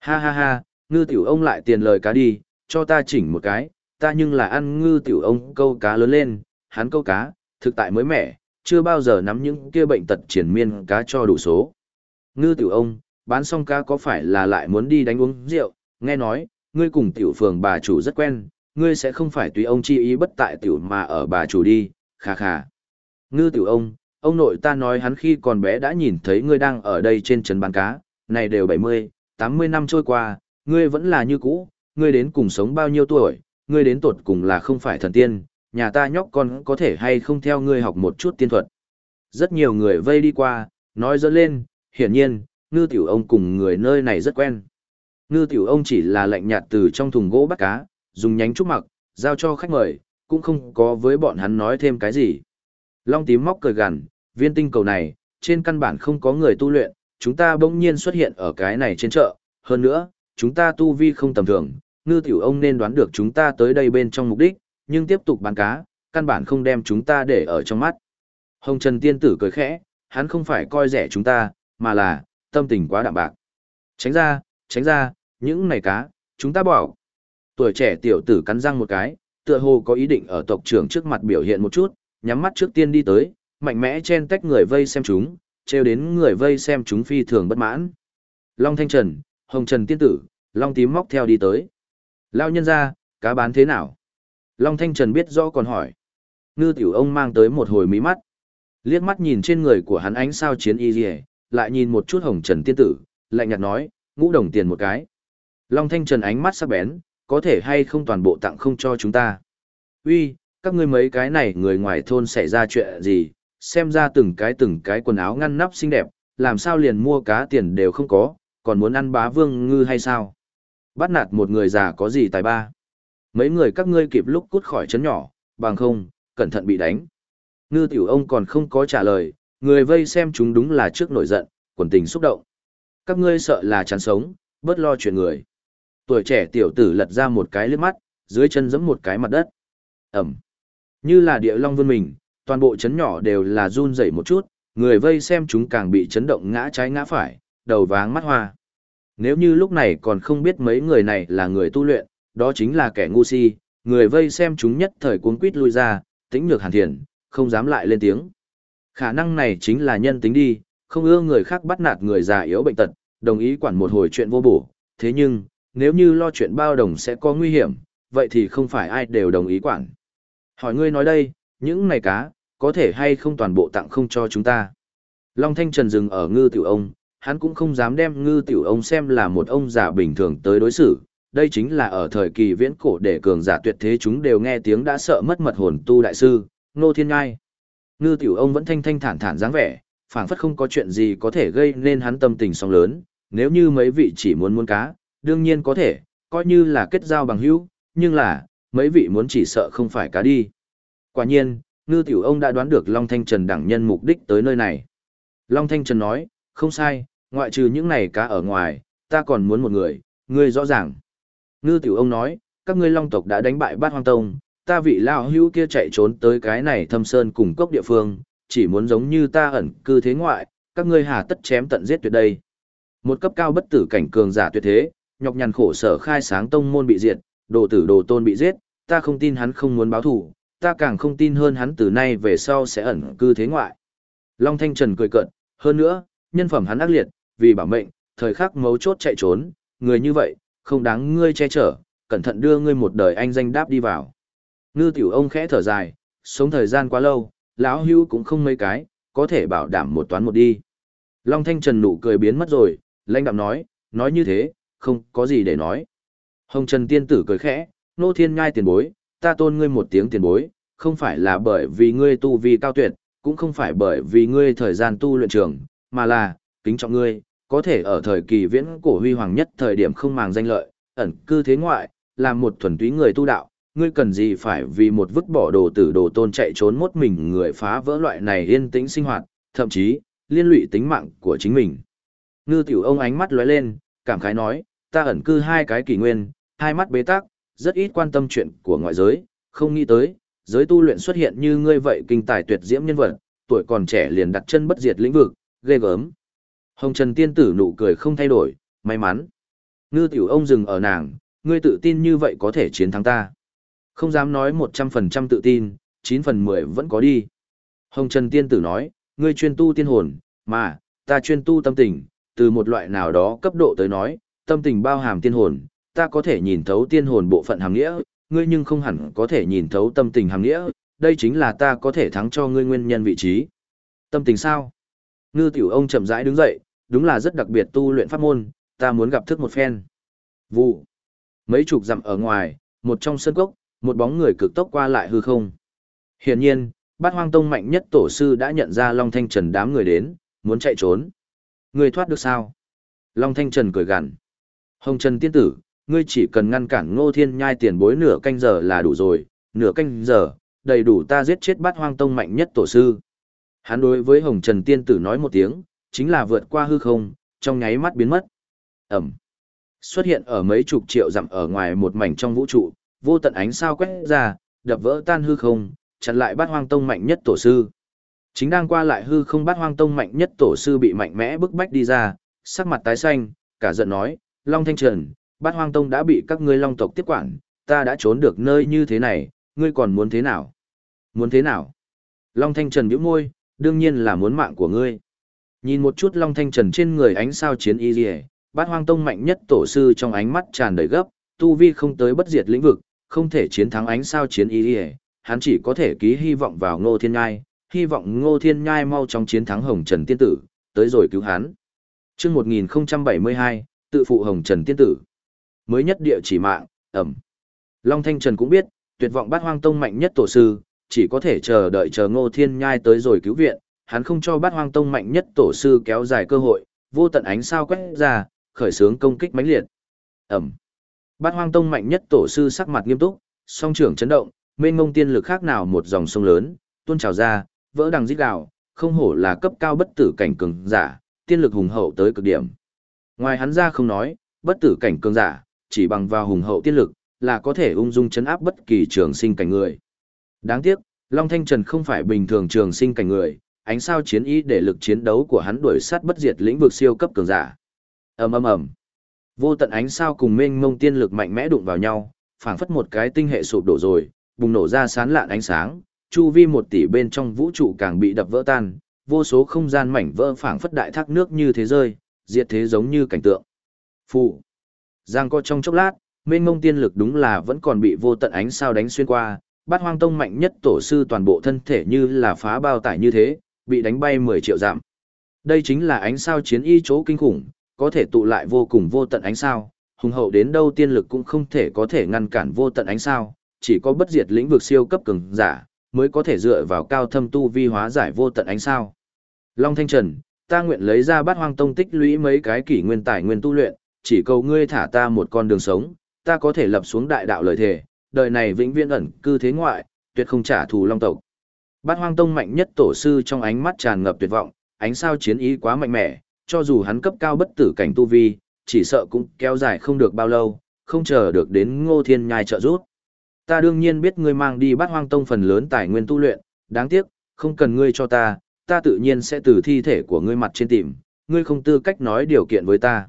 Ha ha ha, ngư tiểu ông lại tiền lời cá đi, cho ta chỉnh một cái, ta nhưng là ăn ngư tiểu ông câu cá lớn lên, hắn câu cá, thực tại mới mẻ, chưa bao giờ nắm những kia bệnh tật triển miên cá cho đủ số. Ngư tiểu ông, bán xong cá có phải là lại muốn đi đánh uống rượu, nghe nói, ngươi cùng tiểu phường bà chủ rất quen, ngươi sẽ không phải tùy ông chi ý bất tại tiểu mà ở bà chủ đi, khà khà. Ngư tiểu ông, ông nội ta nói hắn khi còn bé đã nhìn thấy ngươi đang ở đây trên trấn bán cá, này đều 70, 80 năm trôi qua, ngươi vẫn là như cũ, ngươi đến cùng sống bao nhiêu tuổi, ngươi đến tuột cùng là không phải thần tiên, nhà ta nhóc con có thể hay không theo ngươi học một chút tiên thuật. Rất nhiều người vây đi qua, nói dỡ lên, hiển nhiên, ngư tiểu ông cùng người nơi này rất quen. Ngư tiểu ông chỉ là lạnh nhạt từ trong thùng gỗ bắt cá, dùng nhánh trúc mặc, giao cho khách mời, cũng không có với bọn hắn nói thêm cái gì. Long tím móc cười gằn, viên tinh cầu này, trên căn bản không có người tu luyện, chúng ta bỗng nhiên xuất hiện ở cái này trên chợ, hơn nữa, chúng ta tu vi không tầm thường, ngư tiểu ông nên đoán được chúng ta tới đây bên trong mục đích, nhưng tiếp tục bán cá, căn bản không đem chúng ta để ở trong mắt. Hồng Trần Tiên Tử cười khẽ, hắn không phải coi rẻ chúng ta, mà là, tâm tình quá đạm bạc. Tránh ra, tránh ra, những này cá, chúng ta bỏ. Tuổi trẻ tiểu tử cắn răng một cái, tựa hồ có ý định ở tộc trưởng trước mặt biểu hiện một chút, nhắm mắt trước tiên đi tới, mạnh mẽ chen tách người vây xem chúng, treo đến người vây xem chúng phi thường bất mãn. Long Thanh Trần, Hồng Trần Tiên Tử, Long Tím móc theo đi tới. Lao nhân ra, cá bán thế nào? Long Thanh Trần biết rõ còn hỏi. Ngư tiểu ông mang tới một hồi mí mắt. Liếc mắt nhìn trên người của hắn ánh sao chiến y rìa, lại nhìn một chút Hồng Trần Tiên Tử, lạnh nhạt nói, ngũ đồng tiền một cái. Long Thanh Trần ánh mắt sắc bén, có thể hay không toàn bộ tặng không cho chúng ta. Uy, các ngươi mấy cái này người ngoài thôn xảy ra chuyện gì, xem ra từng cái từng cái quần áo ngăn nắp xinh đẹp, làm sao liền mua cá tiền đều không có, còn muốn ăn bá vương ngư hay sao? Bắt nạt một người già có gì tài ba? Mấy người các ngươi kịp lúc cút khỏi chấn nhỏ, bằng không, cẩn thận bị đánh. Ngư tiểu ông còn không có trả lời, người vây xem chúng đúng là trước nổi giận, quần tình xúc động. Các ngươi sợ là chán sống, bớt lo chuyện người. Tuổi trẻ tiểu tử lật ra một cái lướt mắt, dưới chân giẫm một cái mặt đất. Ẩm. Như là địa long vươn mình, toàn bộ chấn nhỏ đều là run rẩy một chút, người vây xem chúng càng bị chấn động ngã trái ngã phải, đầu váng mắt hoa. Nếu như lúc này còn không biết mấy người này là người tu luyện, đó chính là kẻ ngu si, người vây xem chúng nhất thời cuốn quýt lui ra, tĩnh nhược hàn thiền, không dám lại lên tiếng. Khả năng này chính là nhân tính đi, không ưa người khác bắt nạt người già yếu bệnh tật, đồng ý quản một hồi chuyện vô bổ, thế nhưng, nếu như lo chuyện bao đồng sẽ có nguy hiểm, vậy thì không phải ai đều đồng ý quản. Hỏi ngươi nói đây, những này cá, có thể hay không toàn bộ tặng không cho chúng ta. Long Thanh Trần dừng ở ngư tiểu ông, hắn cũng không dám đem ngư tiểu ông xem là một ông già bình thường tới đối xử. Đây chính là ở thời kỳ viễn cổ để cường giả tuyệt thế chúng đều nghe tiếng đã sợ mất mật hồn tu đại sư, Nô Thiên Ngai. Ngư tiểu ông vẫn thanh thanh thản thản dáng vẻ, phảng phất không có chuyện gì có thể gây nên hắn tâm tình sóng lớn, nếu như mấy vị chỉ muốn muốn cá, đương nhiên có thể, coi như là kết giao bằng hữu, nhưng là, mấy vị muốn chỉ sợ không phải cá đi. Quả nhiên, ngư tiểu ông đã đoán được Long Thanh Trần đẳng nhân mục đích tới nơi này. Long Thanh Trần nói, không sai, ngoại trừ những này cá ở ngoài, ta còn muốn một người, ngươi rõ ràng. Ngư tiểu ông nói, các ngươi Long tộc đã đánh bại bát hoang tông, ta vị lao hữu kia chạy trốn tới cái này thâm sơn cùng cốc địa phương, chỉ muốn giống như ta ẩn cư thế ngoại, các ngươi hà tất chém tận giết tuyệt đây. Một cấp cao bất tử cảnh cường giả tuyệt thế, nhọc nhằn khổ sở khai sáng tông môn bị diệt, đồ tử đồ tôn bị giết, ta không tin hắn không muốn báo thù, ta càng không tin hơn hắn từ nay về sau sẽ ẩn cư thế ngoại. Long Thanh Trần cười cợt, hơn nữa, nhân phẩm hắn ác liệt, vì bảo mệnh, thời khắc mấu chốt chạy trốn, người như vậy, không đáng ngươi che chở, cẩn thận đưa ngươi một đời anh danh đáp đi vào. Ngư tiểu ông khẽ thở dài, sống thời gian quá lâu, lão hưu cũng không mấy cái, có thể bảo đảm một toán một đi. Long Thanh Trần nụ cười biến mất rồi, lãnh đạm nói, nói như thế, không có gì để nói. Hồng Trần tiên tử cười khẽ, nô thiên ngai tiền bối, ta tôn ngươi một tiếng tiền bối, không phải là bởi vì ngươi tu vi cao tuyệt, cũng không phải bởi vì ngươi thời gian tu luyện trường, mà là, kính trọng ngươi, có thể ở thời kỳ viễn cổ huy hoàng nhất thời điểm không màng danh lợi, ẩn cư thế ngoại, làm một thuần túy người tu đạo, ngươi cần gì phải vì một vứt bỏ đồ tử đồ tôn chạy trốn mốt mình người phá vỡ loại này yên tĩnh sinh hoạt, thậm chí, liên lụy tính mạng của chính mình. Ngư tiểu ông ánh mắt lóe lên, cảm khái nói, ta ẩn cư hai cái kỷ nguyên, hai mắt bế tắc, rất ít quan tâm chuyện của ngoại giới, không nghĩ tới, giới tu luyện xuất hiện như ngươi vậy kinh tài tuyệt diễm nhân vật, tuổi còn trẻ liền đặt chân bất diệt lĩnh vực, ghê gớm. Hồng Trần tiên tử nụ cười không thay đổi, may mắn. Ngư tiểu ông dừng ở nàng, ngươi tự tin như vậy có thể chiến thắng ta. Không dám nói 100% tự tin, 9 phần 10 vẫn có đi. Hồng Trần tiên tử nói, ngươi chuyên tu tiên hồn, mà, ta chuyên tu tâm tình, từ một loại nào đó cấp độ tới nói, tâm tình bao hàm tiên hồn, ta có thể nhìn thấu tiên hồn bộ phận hàm nghĩa, ngươi nhưng không hẳn có thể nhìn thấu tâm tình hàm nghĩa, đây chính là ta có thể thắng cho ngươi nguyên nhân vị trí. Tâm tình sao? Ngư tiểu ông chậm rãi đứng dậy, đúng là rất đặc biệt tu luyện pháp môn, ta muốn gặp thức một phen. Vụ. Mấy chục dặm ở ngoài, một trong sân cốc, một bóng người cực tốc qua lại hư không. Hiển nhiên, bát hoang tông mạnh nhất tổ sư đã nhận ra Long Thanh Trần đám người đến, muốn chạy trốn. Người thoát được sao? Long Thanh Trần cười gằn. Hồng Trần tiên tử, ngươi chỉ cần ngăn cản ngô thiên nhai tiền bối nửa canh giờ là đủ rồi, nửa canh giờ, đầy đủ ta giết chết bát hoang tông mạnh nhất tổ sư. Hắn đối với Hồng Trần tiên tử nói một tiếng, chính là vượt qua hư không, trong nháy mắt biến mất. Ẩm. Xuất hiện ở mấy chục triệu dặm ở ngoài một mảnh trong vũ trụ, vô tận ánh sao quét ra, đập vỡ tan hư không, chặn lại bát hoang tông mạnh nhất tổ sư. Chính đang qua lại hư không bát hoang tông mạnh nhất tổ sư bị mạnh mẽ bức bách đi ra, sắc mặt tái xanh, cả giận nói, Long Thanh Trần, bát hoang tông đã bị các ngươi long tộc tiếp quản, ta đã trốn được nơi như thế này, ngươi còn muốn thế nào? Muốn thế nào? Long Thanh Trần nhíu môi, đương nhiên là muốn mạng của ngươi. Nhìn một chút Long Thanh Trần trên người ánh sao chiến y rìa, bát hoang tông mạnh nhất tổ sư trong ánh mắt tràn đầy gấp, tu vi không tới bất diệt lĩnh vực, không thể chiến thắng ánh sao chiến y rìa, hắn chỉ có thể ký hy vọng vào ngô thiên ngai, hy vọng ngô thiên nhai mau chóng chiến thắng hồng trần tiên tử, tới rồi cứu hắn. chương 1072, tự phụ hồng trần tiên tử. Mới nhất địa chỉ mạng, ẩm. Long Thanh Trần cũng biết, tuyệt vọng bát hoang tông mạnh nhất tổ sư, chỉ có thể chờ đợi chờ ngô thiên nhai tới rồi cứu viện, hắn không cho bát hoang tông mạnh nhất tổ sư kéo dài cơ hội, vô tận ánh sao quét ra, khởi sướng công kích mãnh liệt. Ẩm. Bát hoang tông mạnh nhất tổ sư sắc mặt nghiêm túc, song trưởng chấn động, mênh ngông tiên lực khác nào một dòng sông lớn, tuôn trào ra, vỡ đằng rít gào, không hổ là cấp cao bất tử cảnh cường giả, tiên lực hùng hậu tới cực điểm. Ngoài hắn ra không nói, bất tử cảnh cường giả, chỉ bằng vào hùng hậu tiên lực, là có thể ung dung chấn áp bất kỳ trường sinh cảnh người. Đáng tiếc, Long Thanh Trần không phải bình thường trường sinh cảnh người, ánh sao chiến ý để lực chiến đấu của hắn đuổi sát bất diệt lĩnh vực siêu cấp cường giả. Ầm ầm ầm. Vô tận ánh sao cùng mênh mông tiên lực mạnh mẽ đụng vào nhau, phảng phất một cái tinh hệ sụp đổ rồi, bùng nổ ra sán lạn ánh sáng, chu vi một tỷ bên trong vũ trụ càng bị đập vỡ tan, vô số không gian mảnh vỡ phảng phất đại thác nước như thế rơi, diệt thế giống như cảnh tượng. Phụ. Giang co trong chốc lát, mênh mông tiên lực đúng là vẫn còn bị vô tận ánh sao đánh xuyên qua, bát hoang tông mạnh nhất tổ sư toàn bộ thân thể như là phá bao tải như thế, bị đánh bay 10 triệu giảm. Đây chính là ánh sao chiến y chỗ kinh khủng, có thể tụ lại vô cùng vô tận ánh sao, hùng hậu đến đâu tiên lực cũng không thể có thể ngăn cản vô tận ánh sao, chỉ có bất diệt lĩnh vực siêu cấp cường giả, mới có thể dựa vào cao thâm tu vi hóa giải vô tận ánh sao. Long Thanh Trần, ta nguyện lấy ra bát hoang tông tích lũy mấy cái kỷ nguyên tài nguyên tu luyện, chỉ cầu ngươi thả ta một con đường sống, ta có thể lập xuống đại đạo lời thề, đời này vĩnh viễn ẩn cư thế ngoại, tuyệt không trả thù long tộc. Bát hoang tông mạnh nhất tổ sư trong ánh mắt tràn ngập tuyệt vọng, ánh sao chiến ý quá mạnh mẽ, cho dù hắn cấp cao bất tử cảnh tu vi, chỉ sợ cũng kéo dài không được bao lâu, không chờ được đến ngô thiên nhai trợ giúp ta đương nhiên biết ngươi mang đi Bát hoang tông phần lớn tài nguyên tu luyện, đáng tiếc, không cần ngươi cho ta, ta tự nhiên sẽ từ thi thể của ngươi mặt trên tìm, ngươi không tư cách nói điều kiện với ta.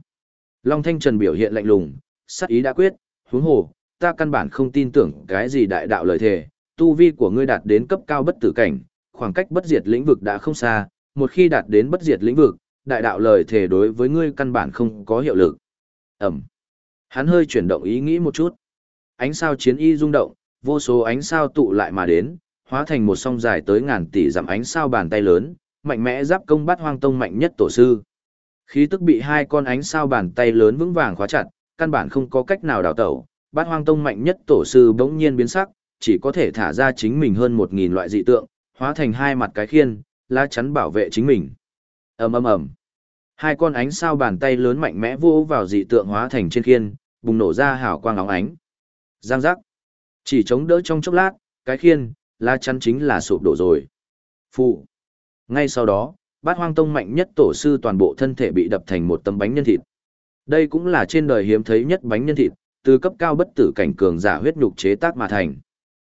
Long Thanh Trần biểu hiện lạnh lùng, sắc ý đã quyết, huống hồ, ta căn bản không tin tưởng cái gì đại đạo lời thề, tu vi của ngươi đạt đến cấp cao bất tử cảnh, khoảng cách bất diệt lĩnh vực đã không xa, một khi đạt đến bất diệt lĩnh vực, đại đạo lời thề đối với ngươi căn bản không có hiệu lực. Ẩm. Hắn hơi chuyển động ý nghĩ một chút ánh sao chiến y rung động, vô số ánh sao tụ lại mà đến, hóa thành một song dài tới ngàn tỷ dặm ánh sao bàn tay lớn, mạnh mẽ giáp công bắt hoang tông mạnh nhất tổ sư. Khí tức bị hai con ánh sao bàn tay lớn vững vàng khóa chặt, căn bản không có cách nào đào tẩu, bát hoang tông mạnh nhất tổ sư bỗng nhiên biến sắc, chỉ có thể thả ra chính mình hơn một nghìn loại dị tượng, hóa thành hai mặt cái khiên, lá chắn bảo vệ chính mình. ầm ầm ầm, hai con ánh sao bàn tay lớn mạnh mẽ vô vào dị tượng hóa thành trên khiên, bùng nổ ra hào quang óng ánh. Giang giác. Chỉ chống đỡ trong chốc lát, cái khiên, lá chắn chính là sụp đổ rồi. Phụ. Ngay sau đó, bát hoang tông mạnh nhất tổ sư toàn bộ thân thể bị đập thành một tấm bánh nhân thịt. Đây cũng là trên đời hiếm thấy nhất bánh nhân thịt, từ cấp cao bất tử cảnh cường giả huyết nhục chế tác mà thành.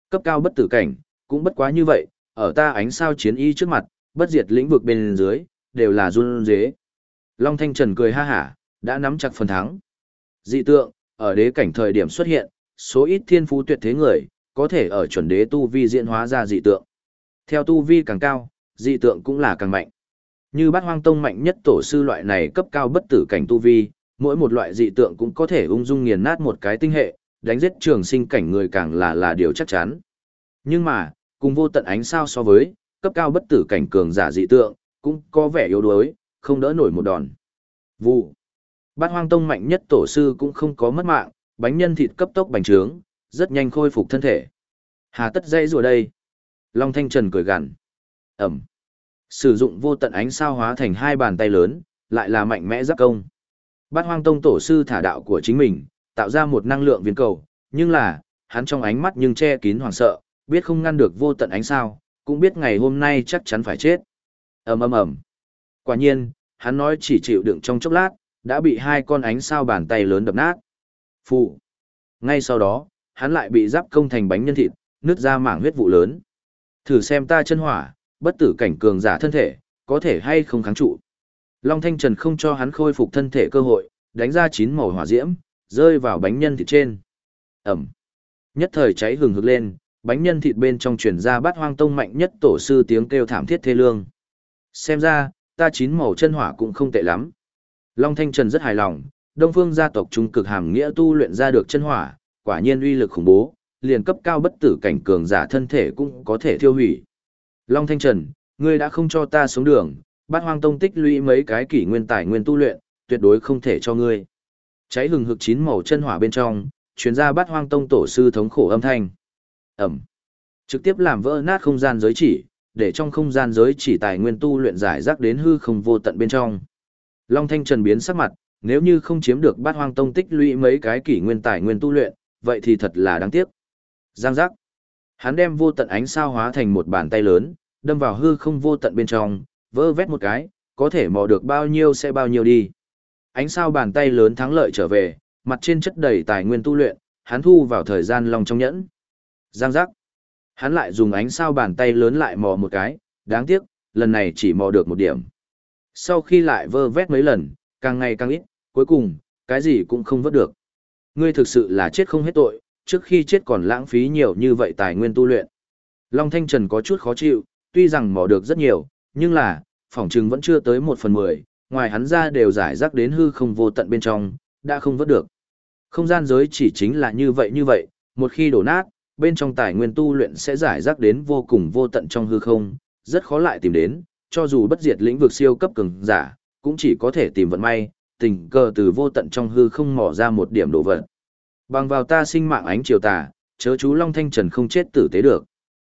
Cấp cao bất tử cảnh, cũng bất quá như vậy, ở ta ánh sao chiến y trước mặt, bất diệt lĩnh vực bên dưới, đều là run dế. Long Thanh Trần cười ha hả, đã nắm chặt phần thắng. Dị tượng, ở đế cảnh thời điểm xuất hiện, số ít thiên phú tuyệt thế người, có thể ở chuẩn đế tu vi diễn hóa ra dị tượng. Theo tu vi càng cao, dị tượng cũng là càng mạnh. Như bát hoang tông mạnh nhất tổ sư loại này cấp cao bất tử cảnh tu vi, mỗi một loại dị tượng cũng có thể ung dung nghiền nát một cái tinh hệ, đánh giết trường sinh cảnh người càng là là điều chắc chắn. Nhưng mà, cùng vô tận ánh sao so với, cấp cao bất tử cảnh cường giả dị tượng, cũng có vẻ yếu đuối, không đỡ nổi một đòn. Vụ. Bát hoang tông mạnh nhất tổ sư cũng không có mất mạng, bánh nhân thịt cấp tốc bành trướng, rất nhanh khôi phục thân thể. Hà tất dây rùa đây. Long Thanh Trần cười gằn. Ẩm. Sử dụng vô tận ánh sao hóa thành hai bàn tay lớn, lại là mạnh mẽ giáp công. Bát hoang tông tổ sư thả đạo của chính mình, tạo ra một năng lượng viên cầu, nhưng là, hắn trong ánh mắt nhưng che kín hoàng sợ, biết không ngăn được vô tận ánh sao, cũng biết ngày hôm nay chắc chắn phải chết. ầm ầm ầm. Quả nhiên, hắn nói chỉ chịu đựng trong chốc lát, đã bị hai con ánh sao bàn tay lớn đập nát. Phụ. Ngay sau đó, hắn lại bị giáp công thành bánh nhân thịt, nứt ra mảng huyết vụ lớn. Thử xem ta chân hỏa, bất tử cảnh cường giả thân thể, có thể hay không kháng trụ. Long Thanh Trần không cho hắn khôi phục thân thể cơ hội, đánh ra chín màu hỏa diễm, rơi vào bánh nhân thịt trên. Ẩm. Nhất thời cháy hừng hực lên, bánh nhân thịt bên trong truyền ra bát hoang tông mạnh nhất tổ sư tiếng kêu thảm thiết thê lương. Xem ra, ta chín màu chân hỏa cũng không tệ lắm. Long Thanh Trần rất hài lòng, Đông Phương gia tộc trung cực hàm nghĩa tu luyện ra được chân hỏa, quả nhiên uy lực khủng bố, liền cấp cao bất tử cảnh cường giả thân thể cũng có thể thiêu hủy. Long Thanh Trần, ngươi đã không cho ta xuống đường, bát hoang tông tích lũy mấy cái kỷ nguyên tài nguyên tu luyện, tuyệt đối không thể cho ngươi. Cháy hừng hực chín màu chân hỏa bên trong, chuyến ra bát hoang tông tổ sư thống khổ âm thanh. Ẩm. Trực tiếp làm vỡ nát không gian giới chỉ, để trong không gian giới chỉ tài nguyên tu luyện giải rác đến hư không vô tận bên trong. Long Thanh Trần biến sắc mặt, nếu như không chiếm được bát hoang tông tích lũy mấy cái kỷ nguyên tài nguyên tu luyện, vậy thì thật là đáng tiếc. Giang giác. Hắn đem vô tận ánh sao hóa thành một bàn tay lớn, đâm vào hư không vô tận bên trong, vơ vét một cái, có thể mò được bao nhiêu sẽ bao nhiêu đi. Ánh sao bàn tay lớn thắng lợi trở về, mặt trên chất đầy tài nguyên tu luyện, hắn thu vào thời gian lòng trong nhẫn. Giang giác. Hắn lại dùng ánh sao bàn tay lớn lại mò một cái, đáng tiếc, lần này chỉ mò được một điểm. Sau khi lại vơ vét mấy lần, càng ngày càng ít, cuối cùng, cái gì cũng không vớt được. Ngươi thực sự là chết không hết tội, trước khi chết còn lãng phí nhiều như vậy tài nguyên tu luyện. Long Thanh Trần có chút khó chịu, tuy rằng mò được rất nhiều, nhưng là, phỏng trừng vẫn chưa tới một phần mười, ngoài hắn ra đều giải rác đến hư không vô tận bên trong, đã không vớt được. Không gian giới chỉ chính là như vậy như vậy, một khi đổ nát, bên trong tài nguyên tu luyện sẽ giải rác đến vô cùng vô tận trong hư không, rất khó lại tìm đến, cho dù bất diệt lĩnh vực siêu cấp cường giả, cũng chỉ có thể tìm vận may, tình cờ từ vô tận trong hư không mò ra một điểm đồ vật. Bằng vào ta sinh mạng ánh chiều tà, chớ chú Long Thanh Trần không chết tử tế được.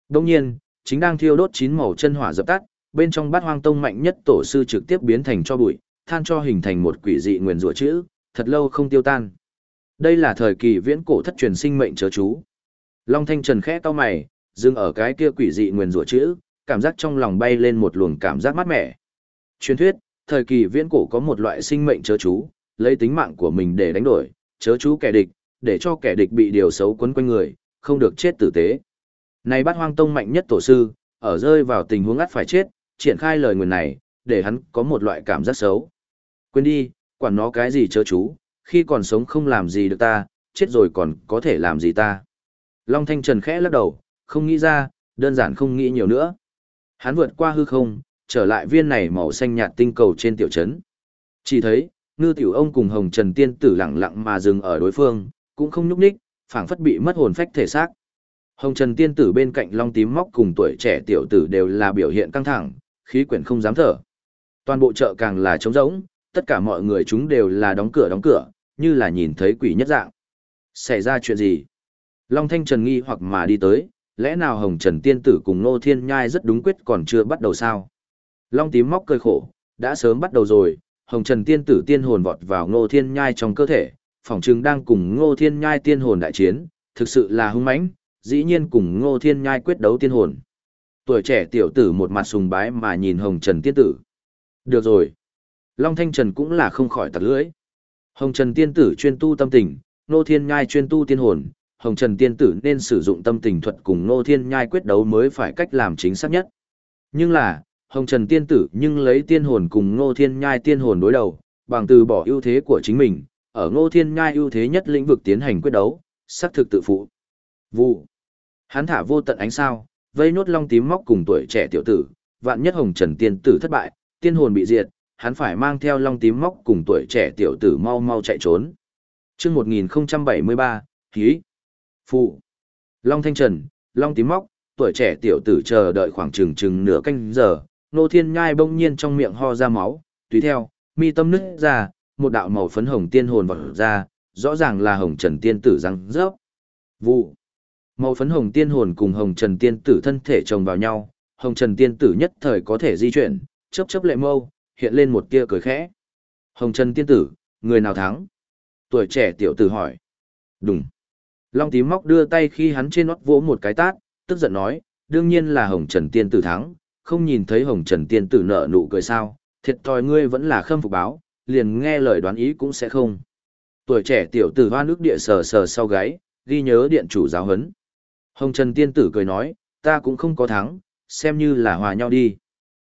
Đồng nhiên, chính đang thiêu đốt chín màu chân hỏa dập tắt, bên trong bát hoang tông mạnh nhất tổ sư trực tiếp biến thành cho bụi, than cho hình thành một quỷ dị nguyền rủa chữ, thật lâu không tiêu tan. Đây là thời kỳ viễn cổ thất truyền sinh mệnh chớ chú. Long Thanh Trần khẽ cau mày, dừng ở cái kia quỷ dị nguyền rủa chữ, cảm giác trong lòng bay lên một luồng cảm giác mát mẻ. Truyền thuyết, thời kỳ viễn cổ có một loại sinh mệnh chớ chú, lấy tính mạng của mình để đánh đổi, chớ chú kẻ địch, để cho kẻ địch bị điều xấu quấn quanh người, không được chết tử tế. Này bát hoang tông mạnh nhất tổ sư, ở rơi vào tình huống ắt phải chết, triển khai lời nguyền này, để hắn có một loại cảm giác xấu. Quên đi, quản nó cái gì chớ chú, khi còn sống không làm gì được ta, chết rồi còn có thể làm gì ta. Long Thanh Trần khẽ lắc đầu, không nghĩ ra, đơn giản không nghĩ nhiều nữa. Hắn vượt qua hư không, trở lại viên này màu xanh nhạt tinh cầu trên tiểu trấn. Chỉ thấy, ngư tiểu ông cùng hồng trần tiên tử lặng lặng mà dừng ở đối phương, cũng không nhúc nhích, phảng phất bị mất hồn phách thể xác. Hồng trần tiên tử bên cạnh long tím móc cùng tuổi trẻ tiểu tử đều là biểu hiện căng thẳng, khí quyển không dám thở. Toàn bộ chợ càng là trống rỗng, tất cả mọi người chúng đều là đóng cửa đóng cửa, như là nhìn thấy quỷ nhất dạng. Xảy ra chuyện gì? Long Thanh Trần nghi hoặc mà đi tới, lẽ nào Hồng Trần Tiên Tử cùng Nô Thiên Nhai rất đúng quyết còn chưa bắt đầu sao? Long tím móc cười khổ, đã sớm bắt đầu rồi, Hồng Trần Tiên Tử tiên hồn vọt vào Nô Thiên Nhai trong cơ thể, phỏng chừng đang cùng Ngô Thiên Nhai tiên hồn đại chiến, thực sự là hung mãnh, dĩ nhiên cùng Ngô Thiên Nhai quyết đấu tiên hồn. Tuổi trẻ tiểu tử một mặt sùng bái mà nhìn Hồng Trần Tiên Tử. Được rồi. Long Thanh Trần cũng là không khỏi tặc lưỡi. Hồng Trần Tiên Tử chuyên tu tâm tình, Ngô Thiên Nhai chuyên tu tiên hồn, Hồng Trần Tiên Tử nên sử dụng tâm tình thuật cùng Ngô Thiên Nhai quyết đấu mới phải cách làm chính xác nhất. Nhưng là, Hồng Trần Tiên Tử nhưng lấy tiên hồn cùng Ngô Thiên Nhai tiên hồn đối đầu, bằng từ bỏ ưu thế của chính mình, ở Ngô Thiên Nhai ưu thế nhất lĩnh vực tiến hành quyết đấu, xác thực tự phụ. Vụ. Hắn thả vô tận ánh sao, vây nốt long tím móc cùng tuổi trẻ tiểu tử, vạn nhất Hồng Trần Tiên Tử thất bại, tiên hồn bị diệt, hắn phải mang theo long tím móc cùng tuổi trẻ tiểu tử mau mau chạy trốn. Chương 1073, khí. Phụ. Long Thanh Trần, Long tím móc, tuổi trẻ tiểu tử chờ đợi khoảng chừng chừng nửa canh giờ, nô thiên nhai bỗng nhiên trong miệng ho ra máu, tùy theo, mi tâm nứt ra, một đạo màu phấn hồng tiên hồn vọt ra, rõ ràng là hồng trần tiên tử răng rớp. Vụ. Màu phấn hồng tiên hồn cùng hồng trần tiên tử thân thể chồng vào nhau, hồng trần tiên tử nhất thời có thể di chuyển, chớp chớp lệ mâu, hiện lên một tia cười khẽ. Hồng trần tiên tử, người nào thắng? Tuổi trẻ tiểu tử hỏi. Đúng. Long tím móc đưa tay khi hắn trên nót vỗ một cái tát, tức giận nói, đương nhiên là hồng trần tiên tử thắng, không nhìn thấy hồng trần tiên tử nở nụ cười sao, thiệt thòi ngươi vẫn là khâm phục báo, liền nghe lời đoán ý cũng sẽ không. Tuổi trẻ tiểu tử hoa nước địa sờ sờ sau gáy, ghi nhớ điện chủ giáo hấn. Hồng trần tiên tử cười nói, ta cũng không có thắng, xem như là hòa nhau đi.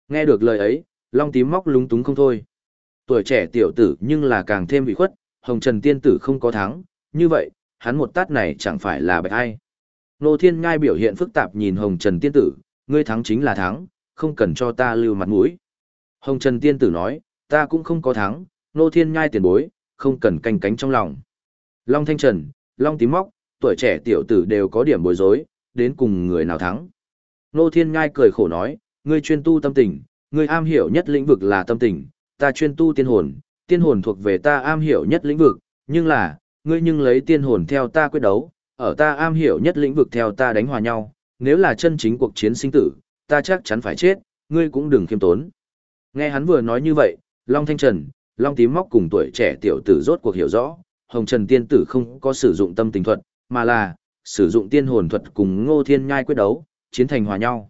Nghe được lời ấy, long tím móc lúng túng không thôi. Tuổi trẻ tiểu tử nhưng là càng thêm bị khuất, hồng trần tiên tử không có thắng, như vậy, hắn một tát này chẳng phải là bạch ai. Nô Thiên Ngai biểu hiện phức tạp nhìn Hồng Trần Tiên Tử, ngươi thắng chính là thắng, không cần cho ta lưu mặt mũi. Hồng Trần Tiên Tử nói, ta cũng không có thắng, Nô Thiên nhai tiền bối, không cần canh cánh trong lòng. Long Thanh Trần, Long Tím Móc, tuổi trẻ tiểu tử đều có điểm bối rối, đến cùng người nào thắng. Nô Thiên nhai cười khổ nói, ngươi chuyên tu tâm tình, ngươi am hiểu nhất lĩnh vực là tâm tình, ta chuyên tu tiên hồn, tiên hồn thuộc về ta am hiểu nhất lĩnh vực, nhưng là, ngươi nhưng lấy tiên hồn theo ta quyết đấu, ở ta am hiểu nhất lĩnh vực theo ta đánh hòa nhau, nếu là chân chính cuộc chiến sinh tử, ta chắc chắn phải chết, ngươi cũng đừng khiêm tốn. Nghe hắn vừa nói như vậy, Long Thanh Trần, Long Tím Móc cùng tuổi trẻ tiểu tử rốt cuộc hiểu rõ, Hồng Trần Tiên Tử không có sử dụng tâm tình thuật, mà là sử dụng tiên hồn thuật cùng Ngô Thiên Nhai quyết đấu, chiến thành hòa nhau.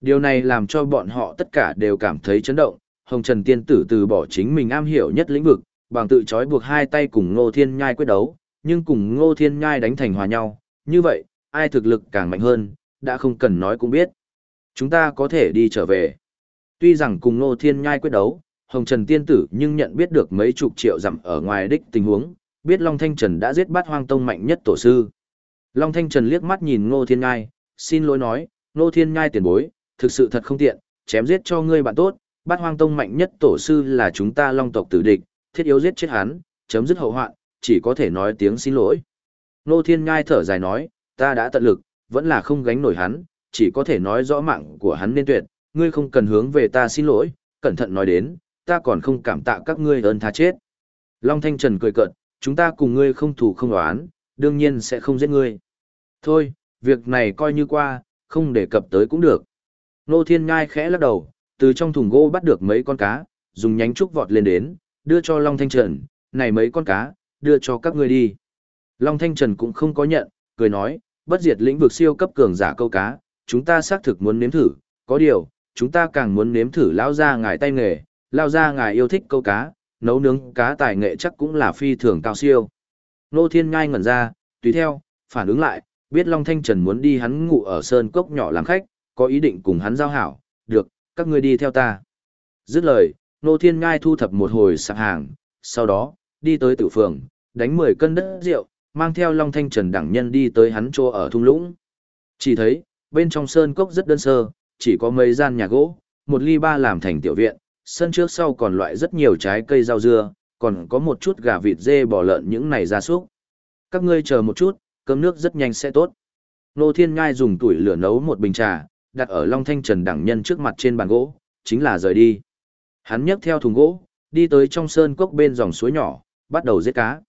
Điều này làm cho bọn họ tất cả đều cảm thấy chấn động, Hồng Trần Tiên Tử từ bỏ chính mình am hiểu nhất lĩnh vực, bằng tự trói buộc hai tay cùng Ngô Thiên Nhai quyết đấu, nhưng cùng Ngô Thiên Nhai đánh thành hòa nhau, như vậy, ai thực lực càng mạnh hơn, đã không cần nói cũng biết. Chúng ta có thể đi trở về. Tuy rằng cùng Ngô Thiên Nhai quyết đấu, Hồng Trần Tiên Tử nhưng nhận biết được mấy chục triệu dặm ở ngoài đích tình huống, biết Long Thanh Trần đã giết bát hoang tông mạnh nhất tổ sư. Long Thanh Trần liếc mắt nhìn Ngô Thiên ngai xin lỗi nói, Ngô Thiên ngai tiền bối, thực sự thật không tiện, chém giết cho ngươi bạn tốt, bát hoang tông mạnh nhất tổ sư là chúng ta long tộc tử địch, thiết yếu giết chết hắn, chấm dứt hậu hoạn, chỉ có thể nói tiếng xin lỗi. Ngô Thiên ngai thở dài nói, ta đã tận lực, vẫn là không gánh nổi hắn, chỉ có thể nói rõ mạng của hắn nên tuyệt, ngươi không cần hướng về ta xin lỗi, cẩn thận nói đến, ta còn không cảm tạ các ngươi ơn tha chết. Long Thanh Trần cười cợt, chúng ta cùng ngươi không thủ không đoán, đương nhiên sẽ không giết ngươi. Thôi, việc này coi như qua, không đề cập tới cũng được. Nô Thiên Ngai khẽ lắc đầu, từ trong thùng gỗ bắt được mấy con cá, dùng nhánh trúc vọt lên đến, đưa cho Long Thanh Trần, này mấy con cá, đưa cho các ngươi đi. Long Thanh Trần cũng không có nhận, cười nói, bất diệt lĩnh vực siêu cấp cường giả câu cá, chúng ta xác thực muốn nếm thử, có điều, chúng ta càng muốn nếm thử lão ra ngài tay nghề, lao ra ngài yêu thích câu cá, nấu nướng cá tài nghệ chắc cũng là phi thường cao siêu. Nô Thiên Ngai ngẩn ra, tùy theo, phản ứng lại, biết Long Thanh Trần muốn đi hắn ngủ ở sơn cốc nhỏ làm khách, có ý định cùng hắn giao hảo, được, các ngươi đi theo ta. Dứt lời, Nô Thiên Ngai thu thập một hồi sạp hàng, sau đó, đi tới tử phường, đánh 10 cân đất rượu, mang theo Long Thanh Trần đẳng nhân đi tới hắn chỗ ở thung lũng. Chỉ thấy, bên trong sơn cốc rất đơn sơ, chỉ có mấy gian nhà gỗ, một ly ba làm thành tiểu viện, sân trước sau còn loại rất nhiều trái cây rau dưa, còn có một chút gà vịt dê bò lợn những này ra súc. Các ngươi chờ một chút, cơm nước rất nhanh sẽ tốt. Nô Thiên Ngai dùng tuổi lửa nấu một bình trà, đặt ở Long Thanh Trần đẳng nhân trước mặt trên bàn gỗ, chính là rời đi. Hắn nhấc theo thùng gỗ, đi tới trong sơn cốc bên dòng suối nhỏ, bắt đầu giết cá.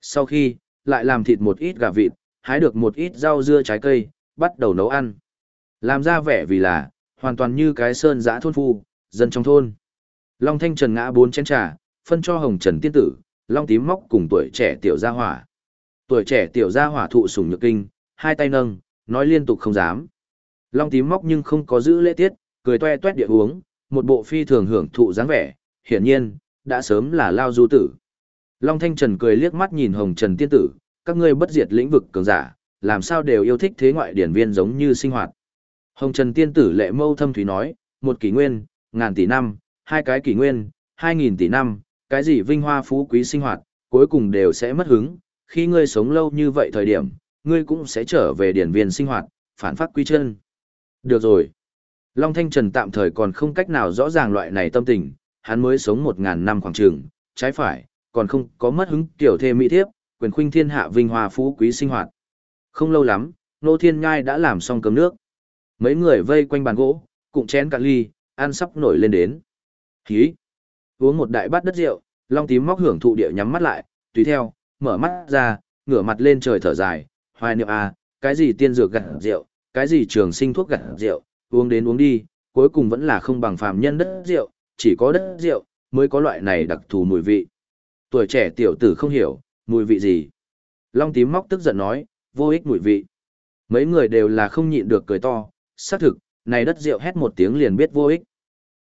Sau khi, lại làm thịt một ít gà vịt, hái được một ít rau dưa trái cây, bắt đầu nấu ăn. Làm ra vẻ vì là, hoàn toàn như cái sơn giã thôn phu, dân trong thôn. Long Thanh Trần ngã bốn chén trà, phân cho Hồng Trần Tiên Tử, Long Tím Móc cùng tuổi trẻ tiểu gia hỏa. Tuổi trẻ tiểu gia hỏa thụ sủng nhược kinh, hai tay nâng, nói liên tục không dám. Long Tím Móc nhưng không có giữ lễ tiết, cười toe toét địa uống, một bộ phi thường hưởng thụ dáng vẻ, hiển nhiên, đã sớm là lao du tử. Long Thanh Trần cười liếc mắt nhìn Hồng Trần Tiên Tử, các ngươi bất diệt lĩnh vực cường giả, làm sao đều yêu thích thế ngoại điển viên giống như sinh hoạt. Hồng Trần Tiên Tử lệ mâu thâm thúy nói, một kỷ nguyên, ngàn tỷ năm, hai cái kỷ nguyên, hai nghìn tỷ năm, cái gì vinh hoa phú quý sinh hoạt, cuối cùng đều sẽ mất hứng, khi ngươi sống lâu như vậy thời điểm, ngươi cũng sẽ trở về điển viên sinh hoạt, phản phát quy chân. Được rồi. Long Thanh Trần tạm thời còn không cách nào rõ ràng loại này tâm tình, hắn mới sống một ngàn năm khoảng trường, trái phải, còn không có mất hứng tiểu thê mỹ thiếp, quyền khuynh thiên hạ vinh hoa phú quý sinh hoạt. Không lâu lắm, Nô Thiên Ngai đã làm xong cơm nước. Mấy người vây quanh bàn gỗ, cụm chén cạn ly, ăn sắp nổi lên đến. Hí! Uống một đại bát đất rượu, Long tím móc hưởng thụ địa nhắm mắt lại, tùy theo, mở mắt ra, ngửa mặt lên trời thở dài, hoài niệm à, cái gì tiên dược gặt rượu, cái gì trường sinh thuốc gặt rượu, uống đến uống đi, cuối cùng vẫn là không bằng phàm nhân đất rượu, chỉ có đất rượu, mới có loại này đặc thù mùi vị. Tuổi trẻ tiểu tử không hiểu, mùi vị gì. Long tím móc tức giận nói, vô ích mùi vị. Mấy người đều là không nhịn được cười to, xác thực, này đất rượu hét một tiếng liền biết vô ích.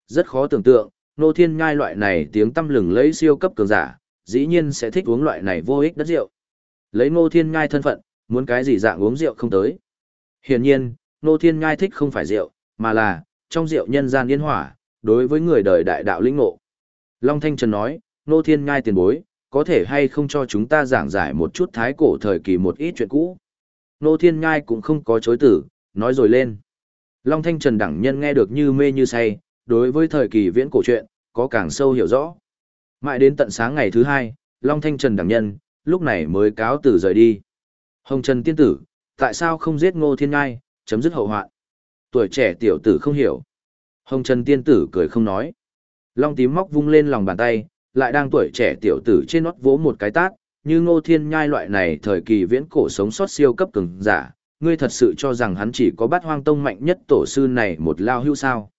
Rất khó tưởng tượng, nô thiên Nhai loại này tiếng tâm lừng lấy siêu cấp cường giả, dĩ nhiên sẽ thích uống loại này vô ích đất rượu. Lấy nô thiên Nhai thân phận, muốn cái gì dạng uống rượu không tới. Hiển nhiên, nô thiên Nhai thích không phải rượu, mà là, trong rượu nhân gian yên hỏa, đối với người đời đại đạo lĩnh ngộ. Long Thanh Trần nói, nô thiên Nhai tiền bối, có thể hay không cho chúng ta giảng giải một chút thái cổ thời kỳ một ít chuyện cũ. Nô Thiên Nhai cũng không có chối tử, nói rồi lên. Long Thanh Trần đẳng nhân nghe được như mê như say, đối với thời kỳ viễn cổ truyện có càng sâu hiểu rõ. Mãi đến tận sáng ngày thứ hai, Long Thanh Trần đẳng nhân, lúc này mới cáo tử rời đi. Hồng Trần tiên tử, tại sao không giết Ngô Thiên Nhai, chấm dứt hậu hoạn? Tuổi trẻ tiểu tử không hiểu. Hồng Trần tiên tử cười không nói. Long tím móc vung lên lòng bàn tay, lại đang tuổi trẻ tiểu tử trên nót vỗ một cái tát, như Ngô Thiên Nhai loại này thời kỳ viễn cổ sống sót siêu cấp cường giả, ngươi thật sự cho rằng hắn chỉ có bát hoang tông mạnh nhất tổ sư này một lao hưu sao.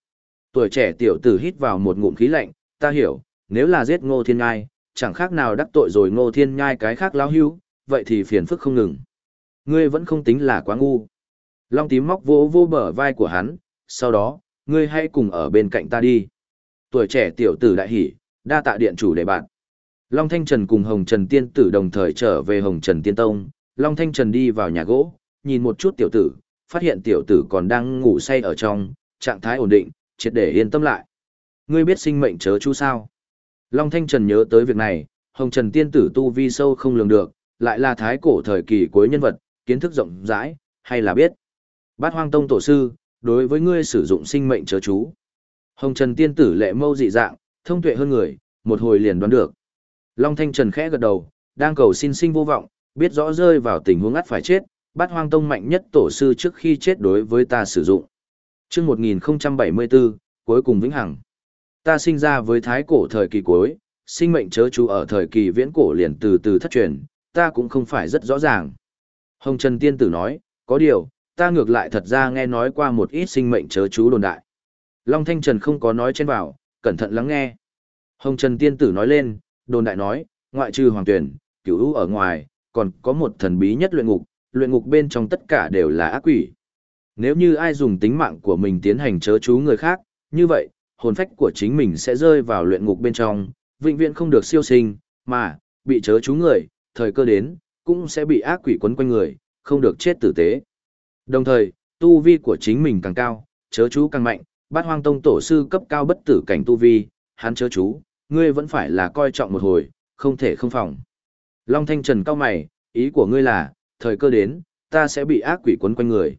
Tuổi trẻ tiểu tử hít vào một ngụm khí lạnh, ta hiểu, nếu là giết Ngô Thiên Nhai, chẳng khác nào đắc tội rồi Ngô Thiên Nhai cái khác lao hưu, vậy thì phiền phức không ngừng. Ngươi vẫn không tính là quá ngu. Long tím móc vỗ vô bờ vai của hắn, sau đó, ngươi hãy cùng ở bên cạnh ta đi. Tuổi trẻ tiểu tử đại hỉ, đa tạ điện chủ để bạn. Long Thanh Trần cùng Hồng Trần Tiên Tử đồng thời trở về Hồng Trần Tiên Tông, Long Thanh Trần đi vào nhà gỗ, nhìn một chút tiểu tử, phát hiện tiểu tử còn đang ngủ say ở trong, trạng thái ổn định, triệt để yên tâm lại. Ngươi biết sinh mệnh chớ chú sao? Long Thanh Trần nhớ tới việc này, Hồng Trần Tiên Tử tu vi sâu không lường được, lại là thái cổ thời kỳ cuối nhân vật, kiến thức rộng rãi, hay là biết. Bát Hoang Tông tổ sư, đối với ngươi sử dụng sinh mệnh chớ chú. Hồng Trần Tiên Tử lệ mâu dị dạng, thông tuệ hơn người, một hồi liền đoán được. Long Thanh Trần khẽ gật đầu, đang cầu xin sinh vô vọng, biết rõ rơi vào tình huống ắt phải chết, bát hoang tông mạnh nhất tổ sư trước khi chết đối với ta sử dụng chương 1074, cuối cùng vĩnh hằng. Ta sinh ra với thái cổ thời kỳ cuối, sinh mệnh chớ chú ở thời kỳ viễn cổ liền từ từ thất truyền, ta cũng không phải rất rõ ràng. Hồng Trần Tiên Tử nói, có điều, ta ngược lại thật ra nghe nói qua một ít sinh mệnh chớ chú đồn đại. Long Thanh Trần không có nói trên vào, cẩn thận lắng nghe. Hồng Trần Tiên Tử nói lên, đồn đại nói, ngoại trừ hoàng tuyển, cửu u ở ngoài, còn có một thần bí nhất luyện ngục, luyện ngục bên trong tất cả đều là ác quỷ. Nếu như ai dùng tính mạng của mình tiến hành chớ chú người khác, như vậy, hồn phách của chính mình sẽ rơi vào luyện ngục bên trong, vĩnh viễn không được siêu sinh, mà, bị chớ chú người, thời cơ đến, cũng sẽ bị ác quỷ quấn quanh người, không được chết tử tế. Đồng thời, tu vi của chính mình càng cao, chớ chú càng mạnh, bát hoang tông tổ sư cấp cao bất tử cảnh tu vi, hắn chớ chú, ngươi vẫn phải là coi trọng một hồi, không thể không phòng. Long Thanh Trần cao mày, ý của ngươi là, thời cơ đến, ta sẽ bị ác quỷ quấn quanh người.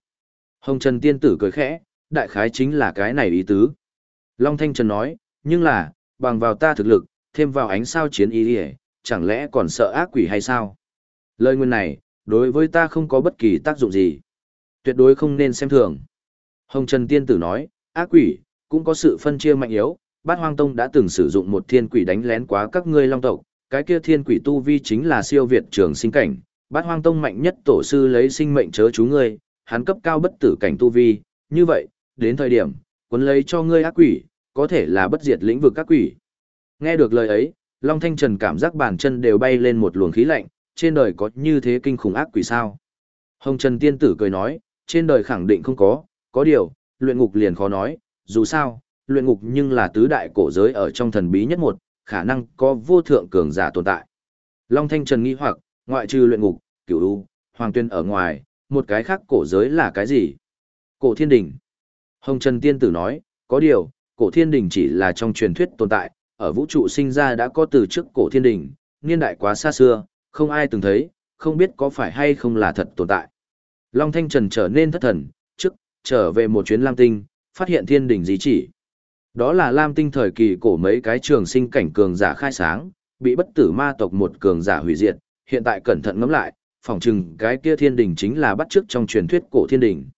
Hồng Trần tiên tử cười khẽ, đại khái chính là cái này ý tứ. Long Thanh Trần nói, nhưng là, bằng vào ta thực lực, thêm vào ánh sao chiến ý đi chẳng lẽ còn sợ ác quỷ hay sao? Lời nguyên này, đối với ta không có bất kỳ tác dụng gì. Tuyệt đối không nên xem thường. Hồng Trần tiên tử nói, ác quỷ, cũng có sự phân chia mạnh yếu, bát hoang tông đã từng sử dụng một thiên quỷ đánh lén quá các ngươi long tộc, cái kia thiên quỷ tu vi chính là siêu việt trường sinh cảnh, bát hoang tông mạnh nhất tổ sư lấy sinh mệnh chớ chú ngươi, hắn cấp cao bất tử cảnh tu vi, như vậy, đến thời điểm, quấn lấy cho ngươi ác quỷ, có thể là bất diệt lĩnh vực các quỷ. Nghe được lời ấy, Long Thanh Trần cảm giác bàn chân đều bay lên một luồng khí lạnh, trên đời có như thế kinh khủng ác quỷ sao? Hồng Trần Tiên Tử cười nói, trên đời khẳng định không có, có điều, luyện ngục liền khó nói, dù sao, luyện ngục nhưng là tứ đại cổ giới ở trong thần bí nhất một, khả năng có vô thượng cường giả tồn tại. Long Thanh Trần nghi hoặc, ngoại trừ luyện ngục, cửu u, hoàng tuyên ở ngoài, một cái khác cổ giới là cái gì? Cổ thiên đình. Hồng Trần Tiên Tử nói, có điều, cổ thiên đình chỉ là trong truyền thuyết tồn tại, ở vũ trụ sinh ra đã có từ trước cổ thiên đình, niên đại quá xa xưa, không ai từng thấy, không biết có phải hay không là thật tồn tại. Long Thanh Trần trở nên thất thần, trước, trở về một chuyến Lam Tinh, phát hiện thiên đình gì chỉ. Đó là Lam Tinh thời kỳ cổ mấy cái trường sinh cảnh cường giả khai sáng, bị bất tử ma tộc một cường giả hủy diệt, hiện tại cẩn thận ngẫm lại, phỏng chừng cái kia thiên đình chính là bắt chước trong truyền thuyết cổ thiên đình.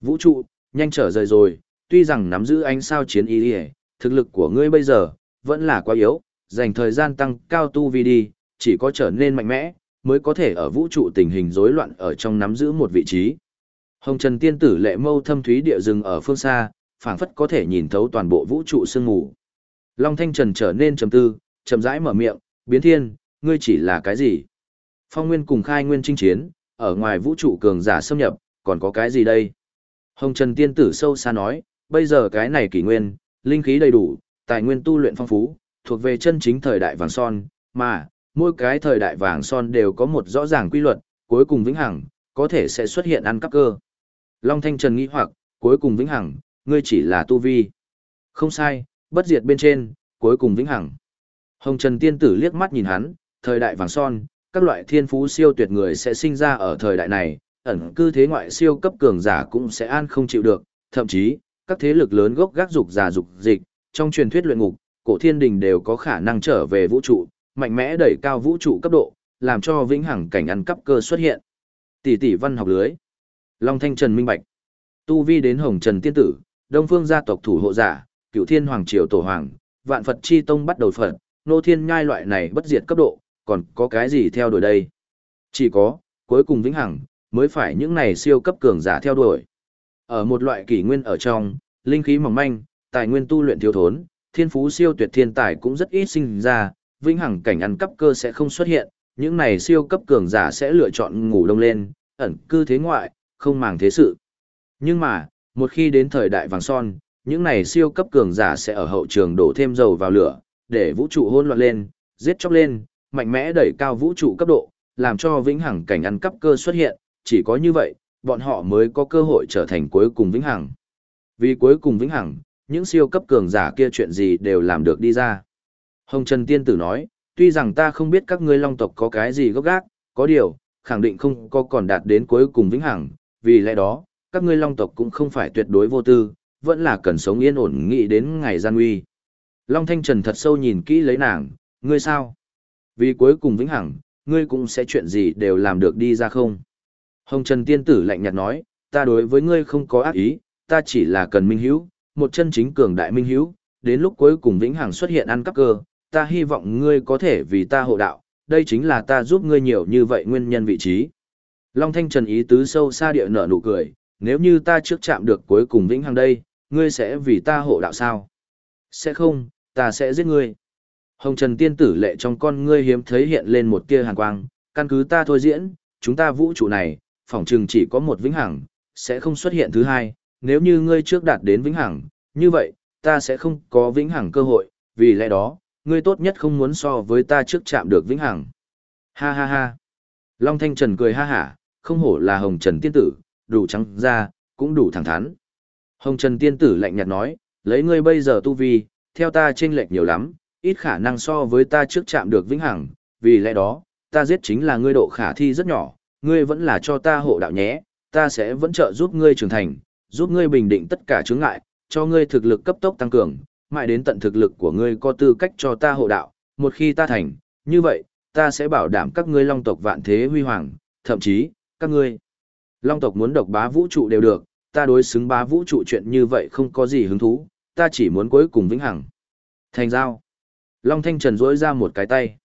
Vũ trụ, nhanh trở rời rồi, tuy rằng nắm giữ ánh sao chiến y đi thực lực của ngươi bây giờ, vẫn là quá yếu, dành thời gian tăng cao tu vi đi, chỉ có trở nên mạnh mẽ, mới có thể ở vũ trụ tình hình rối loạn ở trong nắm giữ một vị trí. Hồng Trần Tiên Tử lệ mâu thâm thúy địa rừng ở phương xa, phảng phất có thể nhìn thấu toàn bộ vũ trụ sương mù. Long Thanh Trần trở nên trầm tư, chậm rãi mở miệng, biến thiên, ngươi chỉ là cái gì? Phong Nguyên cùng khai nguyên chinh chiến, ở ngoài vũ trụ cường giả xâm nhập, còn có cái gì đây? Hồng Trần Tiên Tử sâu xa nói, bây giờ cái này kỷ nguyên, linh khí đầy đủ, tài nguyên tu luyện phong phú, thuộc về chân chính thời đại vàng son, mà, mỗi cái thời đại vàng son đều có một rõ ràng quy luật, cuối cùng vĩnh hằng, có thể sẽ xuất hiện ăn cắp cơ. Long Thanh Trần nghĩ hoặc, cuối cùng vĩnh hằng, ngươi chỉ là tu vi. Không sai, bất diệt bên trên, cuối cùng vĩnh hằng. Hồng Trần Tiên Tử liếc mắt nhìn hắn, thời đại vàng son, các loại thiên phú siêu tuyệt người sẽ sinh ra ở thời đại này, ẩn cư thế ngoại siêu cấp cường giả cũng sẽ an không chịu được, thậm chí, các thế lực lớn gốc gác dục giả dục dịch, trong truyền thuyết luyện ngục, cổ thiên đình đều có khả năng trở về vũ trụ, mạnh mẽ đẩy cao vũ trụ cấp độ, làm cho vĩnh hằng cảnh ăn cắp cơ xuất hiện. Tỷ tỷ văn học lưới. Long Thanh Trần minh bạch. Tu vi đến Hồng Trần tiên tử, Đông Phương gia tộc thủ hộ giả, Cửu Thiên Hoàng triều tổ hoàng, Vạn Phật chi tông bắt đầu phật, nô thiên nhai loại này bất diệt cấp độ, còn có cái gì theo đuổi đây? Chỉ có, cuối cùng vĩnh hằng, mới phải những này siêu cấp cường giả theo đuổi. Ở một loại kỷ nguyên ở trong, linh khí mỏng manh, tài nguyên tu luyện thiếu thốn, thiên phú siêu tuyệt thiên tài cũng rất ít sinh ra, vĩnh hằng cảnh ăn cắp cơ sẽ không xuất hiện, những này siêu cấp cường giả sẽ lựa chọn ngủ đông lên, ẩn cư thế ngoại, không màng thế sự. Nhưng mà, một khi đến thời đại vàng son, những này siêu cấp cường giả sẽ ở hậu trường đổ thêm dầu vào lửa, để vũ trụ hỗn loạn lên, giết chóc lên, mạnh mẽ đẩy cao vũ trụ cấp độ, làm cho vĩnh hằng cảnh ăn cắp cơ xuất hiện, chỉ có như vậy, bọn họ mới có cơ hội trở thành cuối cùng vĩnh hằng. Vì cuối cùng vĩnh hằng, những siêu cấp cường giả kia chuyện gì đều làm được đi ra. Hồng Trần Tiên Tử nói, tuy rằng ta không biết các ngươi long tộc có cái gì gốc gác, có điều, khẳng định không có còn đạt đến cuối cùng vĩnh hằng, vì lẽ đó, các ngươi long tộc cũng không phải tuyệt đối vô tư, vẫn là cần sống yên ổn nghĩ đến ngày gian nguy. Long Thanh Trần thật sâu nhìn kỹ lấy nàng, ngươi sao? Vì cuối cùng vĩnh hằng, ngươi cũng sẽ chuyện gì đều làm được đi ra không? Hồng Trần Tiên Tử lạnh nhạt nói, ta đối với ngươi không có ác ý, ta chỉ là cần minh hiếu, một chân chính cường đại minh hiếu, đến lúc cuối cùng vĩnh hằng xuất hiện ăn cắp cơ, ta hy vọng ngươi có thể vì ta hộ đạo, đây chính là ta giúp ngươi nhiều như vậy nguyên nhân vị trí. Long Thanh Trần ý tứ sâu xa địa nở nụ cười, nếu như ta trước chạm được cuối cùng vĩnh hằng đây, ngươi sẽ vì ta hộ đạo sao? Sẽ không, ta sẽ giết ngươi. Hồng Trần Tiên tử lệ trong con ngươi hiếm thấy hiện lên một tia hàn quang, căn cứ ta thôi diễn, chúng ta vũ trụ này, phỏng chừng chỉ có một vĩnh hằng, sẽ không xuất hiện thứ hai, nếu như ngươi trước đạt đến vĩnh hằng, như vậy, ta sẽ không có vĩnh hằng cơ hội, vì lẽ đó, ngươi tốt nhất không muốn so với ta trước chạm được vĩnh hằng. Ha ha ha. Long Thanh Trần cười ha hả, không hổ là Hồng Trần Tiên Tử, đủ trắng ra, cũng đủ thẳng thắn. Hồng Trần Tiên Tử lạnh nhạt nói, lấy ngươi bây giờ tu vi, theo ta chênh lệch nhiều lắm, ít khả năng so với ta trước chạm được vĩnh hằng, vì lẽ đó, ta giết chính là ngươi độ khả thi rất nhỏ, ngươi vẫn là cho ta hộ đạo nhé, ta sẽ vẫn trợ giúp ngươi trưởng thành, giúp ngươi bình định tất cả chướng ngại, cho ngươi thực lực cấp tốc tăng cường, mãi đến tận thực lực của ngươi có tư cách cho ta hộ đạo, một khi ta thành, như vậy, ta sẽ bảo đảm các ngươi long tộc vạn thế huy hoàng, thậm chí, các ngươi long tộc muốn độc bá vũ trụ đều được, ta đối xứng bá vũ trụ chuyện như vậy không có gì hứng thú, ta chỉ muốn cuối cùng vĩnh hằng. Thành giao. Long Thanh Trần rỗi ra một cái tay.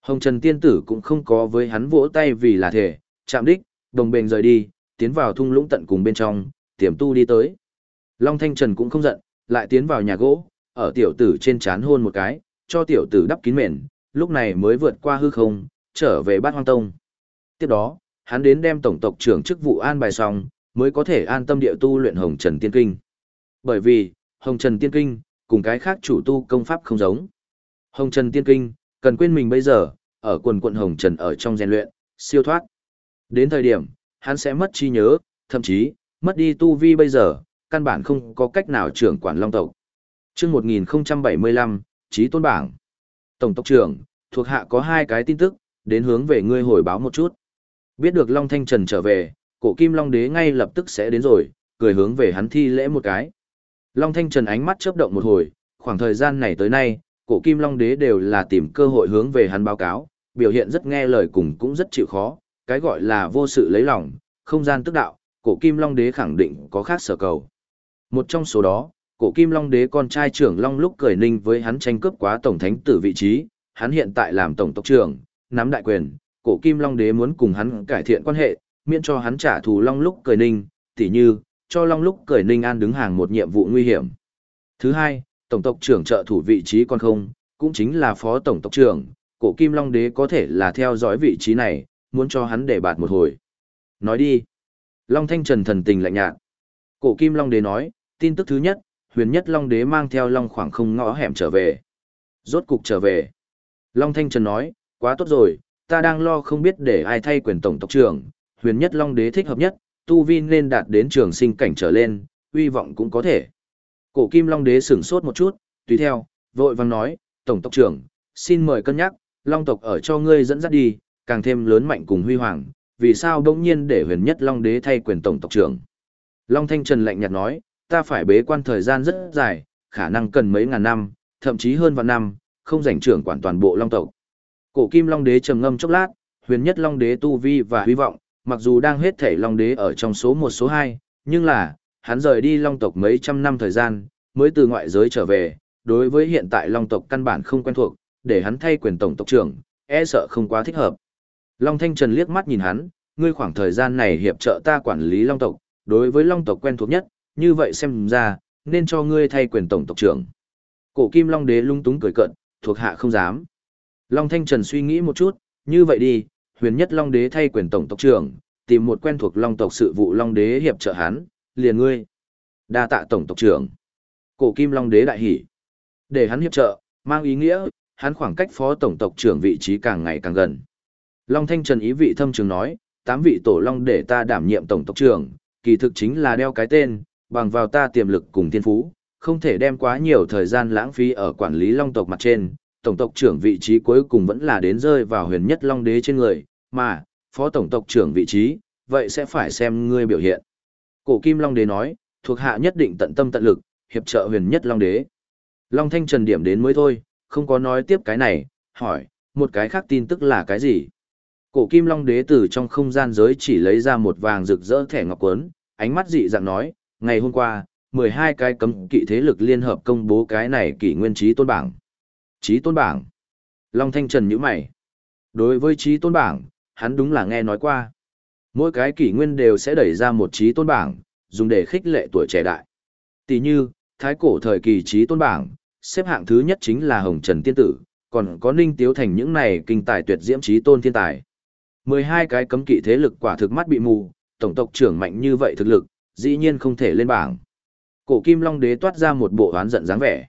Hồng Trần Tiên Tử cũng không có với hắn vỗ tay vì là thể, chạm đích, đồng bền rời đi, tiến vào thung lũng tận cùng bên trong, tiềm tu đi tới. Long Thanh Trần cũng không giận, lại tiến vào nhà gỗ, ở tiểu tử trên chán hôn một cái, cho tiểu tử đắp kín mền, lúc này mới vượt qua hư không, trở về bát hoang tông. Tiếp đó, hắn đến đem tổng tộc trưởng chức vụ an bài xong, mới có thể an tâm địa tu luyện Hồng Trần Tiên Kinh. Bởi vì, Hồng Trần Tiên Kinh, cùng cái khác chủ tu công pháp không giống. Hồng Trần Tiên Kinh, cần quên mình bây giờ, ở quần quận Hồng Trần ở trong rèn luyện, siêu thoát. Đến thời điểm, hắn sẽ mất trí nhớ, thậm chí, mất đi tu vi bây giờ, căn bản không có cách nào trưởng quản long tộc. Trước 1075, Trí Tôn Bảng. Tổng tộc trưởng, thuộc hạ có hai cái tin tức, đến hướng về ngươi hồi báo một chút. Biết được Long Thanh Trần trở về, cổ kim Long Đế ngay lập tức sẽ đến rồi, cười hướng về hắn thi lễ một cái. Long Thanh Trần ánh mắt chớp động một hồi, khoảng thời gian này tới nay, cổ kim Long Đế đều là tìm cơ hội hướng về hắn báo cáo, biểu hiện rất nghe lời cùng cũng rất chịu khó, cái gọi là vô sự lấy lòng, không gian tức đạo, cổ kim Long Đế khẳng định có khác sở cầu. Một trong số đó, cổ kim Long Đế con trai trưởng Long lúc cười ninh với hắn tranh cướp quá tổng thánh tử vị trí, hắn hiện tại làm tổng tộc trưởng, nắm đại quyền, cổ kim Long Đế muốn cùng hắn cải thiện quan hệ, miễn cho hắn trả thù Long lúc cười ninh, tỉ như, cho Long lúc cười ninh an đứng hàng một nhiệm vụ nguy hiểm. Thứ hai, tổng tộc trưởng trợ thủ vị trí còn không, cũng chính là phó tổng tộc trưởng, cổ kim Long Đế có thể là theo dõi vị trí này, muốn cho hắn để bạt một hồi. Nói đi. Long Thanh Trần thần tình lạnh nhạt. Cổ kim Long Đế nói, tin tức thứ nhất, huyền nhất Long Đế mang theo Long khoảng không ngõ hẻm trở về. Rốt cục trở về. Long Thanh Trần nói, quá tốt rồi, ta đang lo không biết để ai thay quyền tổng tộc trưởng, huyền nhất Long Đế thích hợp nhất, tu vi nên đạt đến trường sinh cảnh trở lên, uy vọng cũng có thể. Cổ kim Long Đế sửng sốt một chút, tùy theo, vội vàng nói, tổng tộc trưởng, xin mời cân nhắc, Long tộc ở cho ngươi dẫn dắt đi, càng thêm lớn mạnh cùng huy hoàng, vì sao đông nhiên để huyền nhất Long đế thay quyền tổng tộc trưởng. Long Thanh Trần lạnh nhạt nói, ta phải bế quan thời gian rất dài, khả năng cần mấy ngàn năm, thậm chí hơn vạn năm, không rảnh trưởng quản toàn bộ Long tộc. Cổ Kim Long đế trầm ngâm chốc lát, huyền nhất Long đế tu vi và hy vọng, mặc dù đang hết thể Long đế ở trong số một số hai, nhưng là, hắn rời đi Long tộc mấy trăm năm thời gian, mới từ ngoại giới trở về, đối với hiện tại Long tộc căn bản không quen thuộc, để hắn thay quyền tổng tộc trưởng, e sợ không quá thích hợp. Long Thanh Trần liếc mắt nhìn hắn, ngươi khoảng thời gian này hiệp trợ ta quản lý Long tộc, đối với Long tộc quen thuộc nhất, như vậy xem ra, nên cho ngươi thay quyền tổng tộc trưởng. Cổ Kim Long Đế lung túng cười cận, thuộc hạ không dám. Long Thanh Trần suy nghĩ một chút, như vậy đi, huyền nhất Long Đế thay quyền tổng tộc trưởng, tìm một quen thuộc Long tộc sự vụ Long Đế hiệp trợ hắn, liền ngươi. Đa tạ tổng tộc trưởng. Cổ Kim Long Đế đại hỉ. Để hắn hiệp trợ, mang ý nghĩa, hắn khoảng cách phó tổng tộc trưởng vị trí càng ngày càng gần. Long Thanh Trần ý vị thâm trường nói, tám vị tổ long để ta đảm nhiệm tổng tộc trưởng, kỳ thực chính là đeo cái tên, bằng vào ta tiềm lực cùng thiên phú, không thể đem quá nhiều thời gian lãng phí ở quản lý long tộc mặt trên, tổng tộc trưởng vị trí cuối cùng vẫn là đến rơi vào huyền nhất long đế trên người, mà, phó tổng tộc trưởng vị trí, vậy sẽ phải xem ngươi biểu hiện. Cổ kim long đế nói, thuộc hạ nhất định tận tâm tận lực, hiệp trợ huyền nhất long đế. Long thanh trần điểm đến mới thôi, không có nói tiếp cái này, hỏi, một cái khác tin tức là cái gì? Cổ kim long đế từ trong không gian giới chỉ lấy ra một vàng rực rỡ thẻ ngọc quấn, ánh mắt dị dạng nói, ngày hôm qua, 12 cái cấm kỵ thế lực liên hợp công bố cái này kỷ nguyên trí tôn bảng. Trí tôn bảng. Long Thanh Trần nhíu mày. Đối với trí tôn bảng, hắn đúng là nghe nói qua. Mỗi cái kỷ nguyên đều sẽ đẩy ra một trí tôn bảng, dùng để khích lệ tuổi trẻ đại. Tỷ như, thái cổ thời kỳ trí tôn bảng, xếp hạng thứ nhất chính là Hồng Trần Tiên Tử, còn có Ninh Tiếu Thành những này kinh tài tuyệt diễm trí tôn thiên tài. 12 cái cấm kỵ thế lực quả thực mắt bị mù, tổng tộc trưởng mạnh như vậy thực lực, dĩ nhiên không thể lên bảng. Cổ Kim Long Đế toát ra một bộ oán giận dáng vẻ.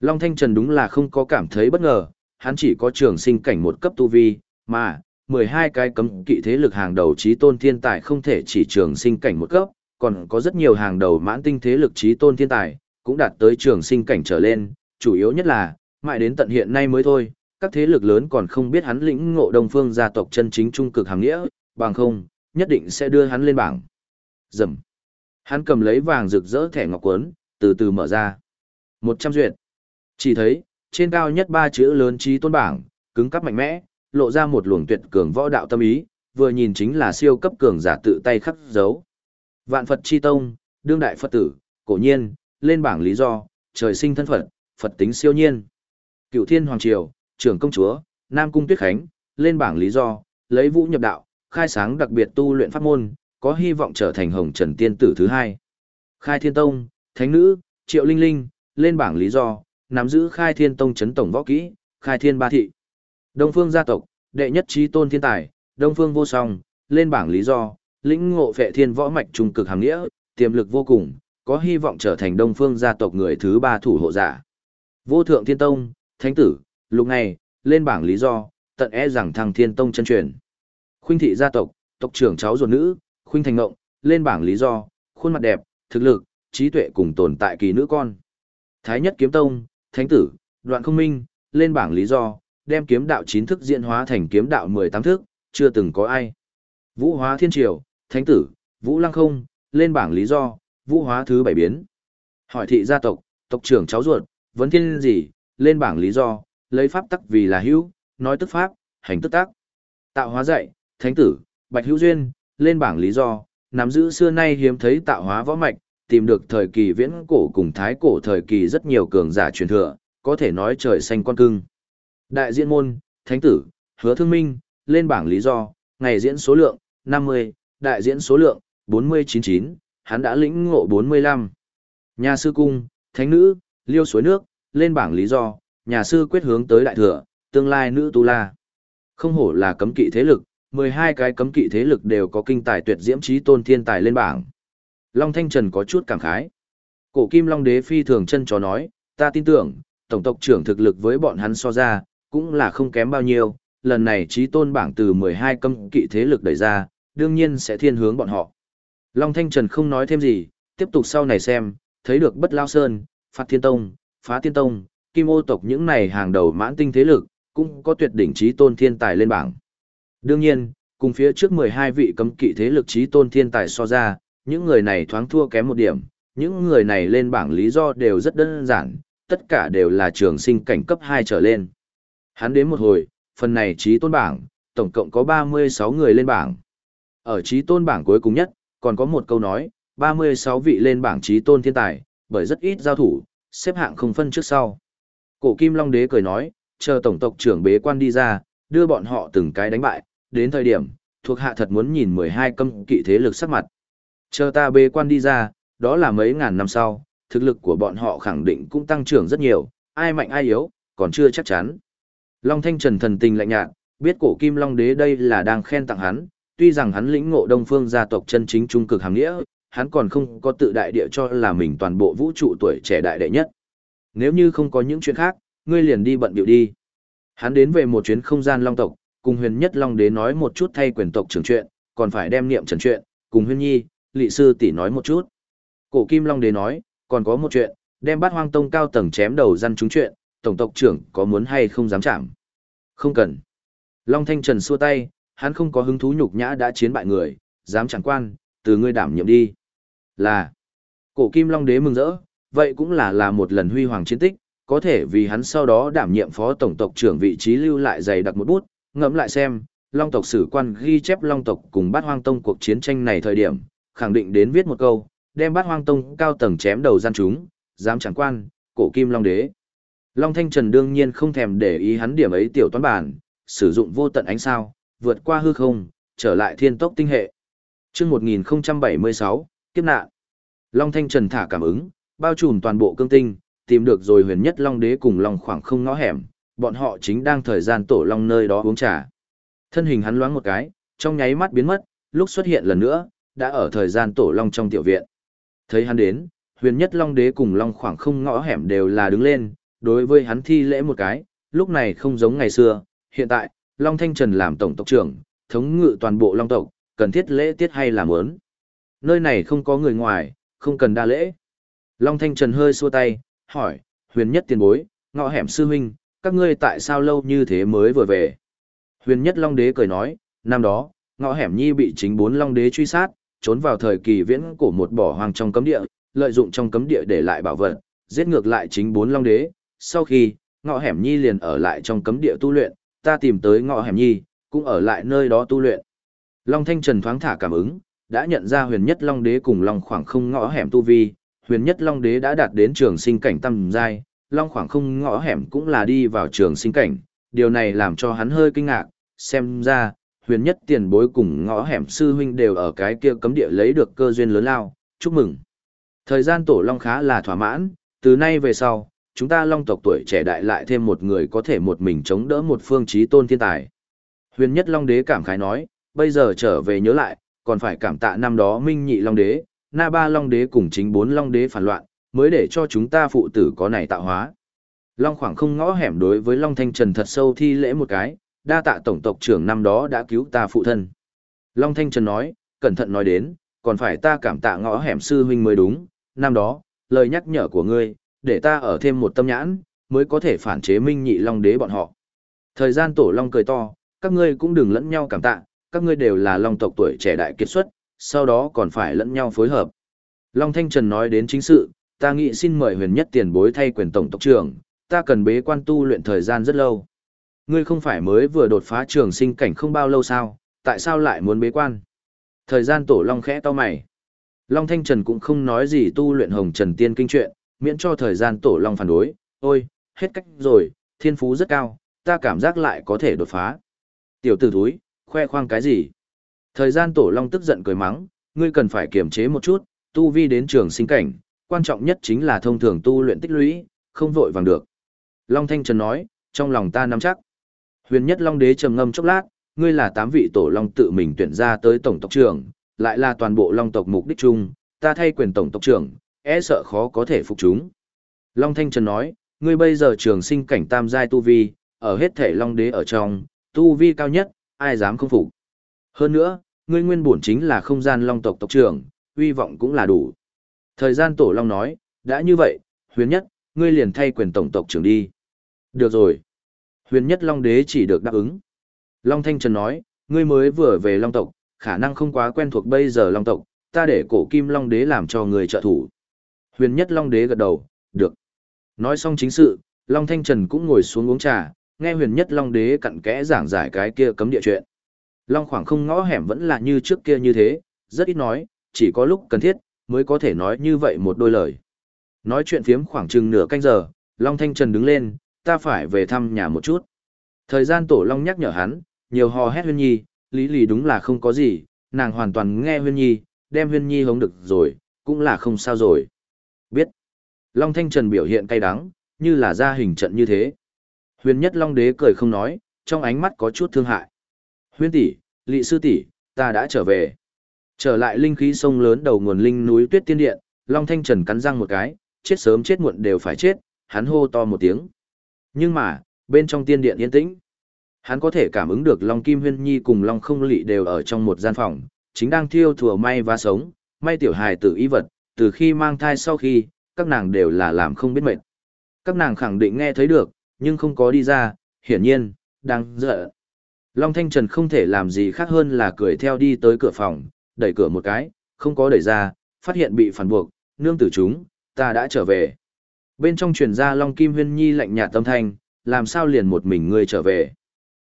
Long Thanh Trần đúng là không có cảm thấy bất ngờ, hắn chỉ có trường sinh cảnh một cấp tu vi, mà 12 cái cấm kỵ thế lực hàng đầu trí tôn thiên tài không thể chỉ trường sinh cảnh một cấp, còn có rất nhiều hàng đầu mãn tinh thế lực trí tôn thiên tài, cũng đạt tới trường sinh cảnh trở lên, chủ yếu nhất là, mãi đến tận hiện nay mới thôi, các thế lực lớn còn không biết hắn lĩnh ngộ đông phương gia tộc chân chính trung cực hàng nghĩa, bằng không, nhất định sẽ đưa hắn lên bảng. Dầm. Hắn cầm lấy vàng rực rỡ thẻ ngọc quấn, từ từ mở ra. Một trăm duyệt. Chỉ thấy, trên cao nhất ba chữ lớn trí tôn bảng, cứng cắp mạnh mẽ, lộ ra một luồng tuyệt cường võ đạo tâm ý, vừa nhìn chính là siêu cấp cường giả tự tay khắc dấu. Vạn Phật chi tông, đương đại Phật tử, cổ nhiên, lên bảng lý do, trời sinh thân Phật, Phật tính siêu nhiên. Cựu Thiên Hoàng Triều, trưởng công chúa, Nam Cung Tuyết Khánh, lên bảng lý do, lấy vũ nhập đạo, khai sáng đặc biệt tu luyện pháp môn, có hy vọng trở thành hồng trần tiên tử thứ hai. Khai Thiên Tông, Thánh Nữ, Triệu Linh Linh, lên bảng lý do, nắm giữ Khai Thiên Tông chấn tổng võ kỹ, Khai Thiên Ba Thị. Đông Phương gia tộc, đệ nhất trí tôn thiên tài, Đông Phương vô song, lên bảng lý do, lĩnh ngộ phệ thiên võ mạch trung cực hàng nghĩa, tiềm lực vô cùng, có hy vọng trở thành Đông Phương gia tộc người thứ ba thủ hộ giả. Vô Thượng Thiên Tông, Thánh Tử, lúc này, lên bảng lý do, tận e rằng thằng Thiên Tông chân truyền. Khuynh thị gia tộc, tộc trưởng cháu ruột nữ, Khuynh Thành Ngộng, lên bảng lý do, khuôn mặt đẹp, thực lực, trí tuệ cùng tồn tại kỳ nữ con. Thái nhất kiếm tông, thánh tử, đoạn không minh, lên bảng lý do, đem kiếm đạo chín thức diễn hóa thành kiếm đạo 18 thức, chưa từng có ai. Vũ hóa thiên triều, thánh tử, vũ lăng không, lên bảng lý do, vũ hóa thứ bảy biến. Hỏi thị gia tộc, tộc trưởng cháu ruột, vấn thiên gì, lên bảng lý do, lấy pháp tắc vì là hữu, nói tức pháp, hành tức tác. Tạo hóa dạy, thánh tử, bạch hữu duyên, lên bảng lý do, nắm giữ xưa nay hiếm thấy tạo hóa võ mạch, tìm được thời kỳ viễn cổ cùng thái cổ thời kỳ rất nhiều cường giả truyền thừa, có thể nói trời xanh con cưng. Đại diễn môn, thánh tử, hứa thương minh, lên bảng lý do, ngày diễn số lượng, 50, đại diễn số lượng, 499, hắn đã lĩnh ngộ 45. Nhà sư cung, thánh nữ, liêu suối nước, lên bảng lý do, nhà sư quyết hướng tới đại thừa, tương lai nữ tu la. Không hổ là cấm kỵ thế lực, 12 cái cấm kỵ thế lực đều có kinh tài tuyệt diễm trí tôn thiên tài lên bảng. Long Thanh Trần có chút cảm khái. Cổ Kim Long Đế phi thường chân chó nói, ta tin tưởng, tổng tộc trưởng thực lực với bọn hắn so ra, cũng là không kém bao nhiêu, lần này trí tôn bảng từ 12 cấm kỵ thế lực đẩy ra, đương nhiên sẽ thiên hướng bọn họ. Long Thanh Trần không nói thêm gì, tiếp tục sau này xem, thấy được Bất Lao Sơn, Phạt Thiên Tông, Phá Thiên Tông, Kim ô tộc những này hàng đầu mãn tinh thế lực, cũng có tuyệt đỉnh trí tôn thiên tài lên bảng. Đương nhiên, cùng phía trước 12 vị cấm kỵ thế lực trí tôn thiên tài so ra, những người này thoáng thua kém một điểm, những người này lên bảng lý do đều rất đơn giản, tất cả đều là trường sinh cảnh cấp 2 trở lên. Hắn đến một hồi, phần này trí tôn bảng, tổng cộng có 36 người lên bảng. Ở trí tôn bảng cuối cùng nhất, còn có một câu nói, 36 vị lên bảng trí tôn thiên tài, bởi rất ít giao thủ, xếp hạng không phân trước sau. Cổ Kim Long Đế cười nói, chờ tổng tộc trưởng bế quan đi ra, đưa bọn họ từng cái đánh bại, đến thời điểm, thuộc hạ thật muốn nhìn 12 cấm kỵ thế lực sắc mặt. Chờ ta bế quan đi ra, đó là mấy ngàn năm sau, thực lực của bọn họ khẳng định cũng tăng trưởng rất nhiều, ai mạnh ai yếu, còn chưa chắc chắn. Long Thanh Trần thần tình lạnh nhạt, biết cổ Kim Long Đế đây là đang khen tặng hắn, tuy rằng hắn lĩnh ngộ Đông Phương gia tộc chân chính trung cực hàng nghĩa, hắn còn không có tự đại địa cho là mình toàn bộ vũ trụ tuổi trẻ đại đệ nhất. Nếu như không có những chuyện khác, ngươi liền đi bận biểu đi. Hắn đến về một chuyến không gian long tộc, cùng huyền nhất long đế nói một chút thay quyền tộc trưởng chuyện, còn phải đem niệm trần chuyện, cùng huyền nhi, lị sư tỷ nói một chút. Cổ kim long đế nói, còn có một chuyện, đem bát hoang tông cao tầng chém đầu răn chúng chuyện, tổng tộc trưởng có muốn hay không dám chạm. Không cần. Long thanh trần xua tay, hắn không có hứng thú nhục nhã đã chiến bại người, dám chẳng quan, từ ngươi đảm nhiệm đi. Là. Cổ kim long đế mừng rỡ, vậy cũng là là một lần huy hoàng chiến tích, có thể vì hắn sau đó đảm nhiệm phó tổng tộc trưởng vị trí lưu lại dày đặc một bút, ngẫm lại xem, Long tộc sử quan ghi chép Long tộc cùng Bát Hoang Tông cuộc chiến tranh này thời điểm, khẳng định đến viết một câu, đem Bát Hoang Tông cao tầng chém đầu gian chúng, dám chẳng quan, cổ kim Long đế. Long Thanh Trần đương nhiên không thèm để ý hắn điểm ấy tiểu toán bản, sử dụng vô tận ánh sao, vượt qua hư không, trở lại thiên tốc tinh hệ. Chương 1076, kiếp nạn. Long Thanh Trần thả cảm ứng, bao trùm toàn bộ cương tinh, tìm được rồi huyền nhất long đế cùng long khoảng không ngõ hẻm, bọn họ chính đang thời gian tổ long nơi đó uống trà. Thân hình hắn loáng một cái, trong nháy mắt biến mất, lúc xuất hiện lần nữa, đã ở thời gian tổ long trong tiểu viện. Thấy hắn đến, huyền nhất long đế cùng long khoảng không ngõ hẻm đều là đứng lên, đối với hắn thi lễ một cái, lúc này không giống ngày xưa, hiện tại, long thanh trần làm tổng tộc trưởng, thống ngự toàn bộ long tộc, cần thiết lễ tiết hay làm ớn. Nơi này không có người ngoài, không cần đa lễ. Long thanh trần hơi xua tay, hỏi, huyền nhất tiền bối, Ngọ hẻm sư huynh, các ngươi tại sao lâu như thế mới vừa về? Huyền nhất long đế cười nói, năm đó, Ngọ hẻm nhi bị chính bốn long đế truy sát, trốn vào thời kỳ viễn cổ một bỏ hoang trong cấm địa, lợi dụng trong cấm địa để lại bảo vật, giết ngược lại chính bốn long đế. Sau khi, ngõ hẻm nhi liền ở lại trong cấm địa tu luyện, ta tìm tới ngõ hẻm nhi, cũng ở lại nơi đó tu luyện. Long Thanh Trần thoáng thả cảm ứng, đã nhận ra huyền nhất long đế cùng long khoảng không ngõ hẻm tu vi, huyền nhất long đế đã đạt đến trường sinh cảnh tâm giai, long khoảng không ngõ hẻm cũng là đi vào trường sinh cảnh, điều này làm cho hắn hơi kinh ngạc, xem ra, huyền nhất tiền bối cùng ngõ hẻm sư huynh đều ở cái kia cấm địa lấy được cơ duyên lớn lao, chúc mừng. Thời gian tổ long khá là thỏa mãn, từ nay về sau, chúng ta long tộc tuổi trẻ đại lại thêm một người có thể một mình chống đỡ một phương trí tôn thiên tài. Huyền nhất long đế cảm khái nói, bây giờ trở về nhớ lại, còn phải cảm tạ năm đó minh nhị long đế, na ba long đế cùng chính bốn long đế phản loạn, mới để cho chúng ta phụ tử có này tạo hóa. Long khoảng không ngõ hẻm đối với Long Thanh Trần thật sâu thi lễ một cái, đa tạ tổng tộc trưởng năm đó đã cứu ta phụ thân. Long Thanh Trần nói, cẩn thận nói đến, còn phải ta cảm tạ ngõ hẻm sư huynh mới đúng, năm đó, lời nhắc nhở của ngươi, để ta ở thêm một tâm nhãn, mới có thể phản chế minh nhị long đế bọn họ. Thời gian tổ long cười to, các ngươi cũng đừng lẫn nhau cảm tạ, các ngươi đều là long tộc tuổi trẻ đại kiệt xuất, sau đó còn phải lẫn nhau phối hợp. Long Thanh Trần nói đến chính sự, ta nghĩ xin mời huyền nhất tiền bối thay quyền tổng tộc trưởng, ta cần bế quan tu luyện thời gian rất lâu. Ngươi không phải mới vừa đột phá trường sinh cảnh không bao lâu sao, tại sao lại muốn bế quan? Thời gian tổ Long khẽ to mày. Long Thanh Trần cũng không nói gì tu luyện hồng trần tiên kinh chuyện, miễn cho thời gian tổ Long phản đối, ôi, hết cách rồi, thiên phú rất cao, ta cảm giác lại có thể đột phá. Tiểu tử thúi, khoe khoang cái gì? Thời gian tổ long tức giận cười mắng, ngươi cần phải kiềm chế một chút, tu vi đến trường sinh cảnh, quan trọng nhất chính là thông thường tu luyện tích lũy, không vội vàng được. Long Thanh Trần nói, trong lòng ta nắm chắc. Huyền nhất Long Đế trầm ngâm chốc lát, ngươi là tám vị tổ long tự mình tuyển ra tới tổng tộc trưởng, lại là toàn bộ long tộc mục đích chung, ta thay quyền tổng tộc trưởng, e sợ khó có thể phục chúng. Long Thanh Trần nói, ngươi bây giờ trường sinh cảnh tam giai tu vi, ở hết thể long đế ở trong, tu vi cao nhất, ai dám không phục. Hơn nữa, ngươi nguyên bổn chính là không gian long tộc tộc trưởng, uy vọng cũng là đủ. Thời gian tổ long nói, đã như vậy, huyền nhất, ngươi liền thay quyền tổng tộc trưởng đi. Được rồi. Huyền nhất Long Đế chỉ được đáp ứng. Long Thanh Trần nói, ngươi mới vừa về Long tộc, khả năng không quá quen thuộc bây giờ Long tộc, ta để cổ kim Long Đế làm cho người trợ thủ. Huyền nhất Long Đế gật đầu, được. Nói xong chính sự, Long Thanh Trần cũng ngồi xuống uống trà, nghe huyền nhất Long Đế cặn kẽ giảng giải cái kia cấm địa chuyện. Long khoảng không ngõ hẻm vẫn là như trước kia như thế, rất ít nói, chỉ có lúc cần thiết, mới có thể nói như vậy một đôi lời. Nói chuyện phiếm khoảng chừng nửa canh giờ, Long Thanh Trần đứng lên, ta phải về thăm nhà một chút. Thời gian tổ Long nhắc nhở hắn, nhiều hò hét huyên nhi, lý lì đúng là không có gì, nàng hoàn toàn nghe huyên nhi, đem huyên nhi hống được rồi, cũng là không sao rồi. Biết. Long Thanh Trần biểu hiện cay đắng, như là ra hình trận như thế. Huyền nhất Long Đế cười không nói, trong ánh mắt có chút thương hại. Huyền tỷ, lị sư tỷ, ta đã trở về. Trở lại linh khí sông lớn đầu nguồn linh núi Tuyết Tiên Điện, Long Thanh Trần cắn răng một cái, chết sớm chết muộn đều phải chết, hắn hô to một tiếng. Nhưng mà, bên trong tiên điện yên tĩnh, hắn có thể cảm ứng được Long Kim Huyên Nhi cùng Long Không Lị đều ở trong một gian phòng, chính đang thiêu thùa may và sống, may tiểu hài tử y vật, từ khi mang thai sau khi, các nàng đều là làm không biết mệt. Các nàng khẳng định nghe thấy được, nhưng không có đi ra, hiển nhiên, đang dở Long Thanh Trần không thể làm gì khác hơn là cười theo đi tới cửa phòng, đẩy cửa một cái, không có đẩy ra, phát hiện bị phản buộc, nương tử chúng, ta đã trở về. Bên trong truyền ra Long Kim Huyên Nhi lạnh nhạt tâm thanh, làm sao liền một mình ngươi trở về.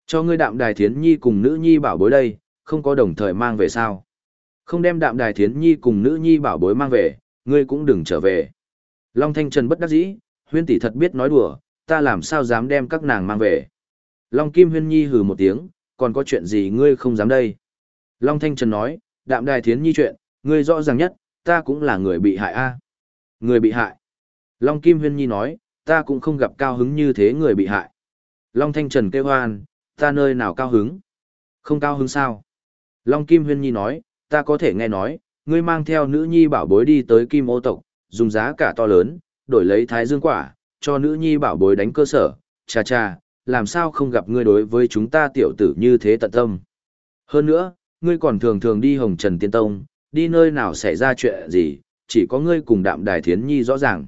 Cho ngươi đạm đài thiến nhi cùng nữ nhi bảo bối đây, không có đồng thời mang về sao. Không đem đạm đài thiến nhi cùng nữ nhi bảo bối mang về, ngươi cũng đừng trở về. Long Thanh Trần bất đắc dĩ, huyên tỷ thật biết nói đùa, ta làm sao dám đem các nàng mang về. Long Kim Huyên Nhi hừ một tiếng, còn có chuyện gì ngươi không dám đây. Long Thanh Trần nói, đạm đài thiến nhi chuyện, ngươi rõ ràng nhất, ta cũng là người bị hại a. Người bị hại. Long Kim Huyên Nhi nói, ta cũng không gặp cao hứng như thế người bị hại. Long Thanh Trần kêu hoan, ta nơi nào cao hứng? Không cao hứng sao? Long Kim Huyên Nhi nói, ta có thể nghe nói, ngươi mang theo nữ nhi bảo bối đi tới Kim ô tộc, dùng giá cả to lớn, đổi lấy thái dương quả, cho nữ nhi bảo bối đánh cơ sở, cha cha, làm sao không gặp ngươi đối với chúng ta tiểu tử như thế tận tâm. Hơn nữa, ngươi còn thường thường đi Hồng Trần Tiên Tông, đi nơi nào xảy ra chuyện gì, chỉ có ngươi cùng đạm đài thiến nhi rõ ràng.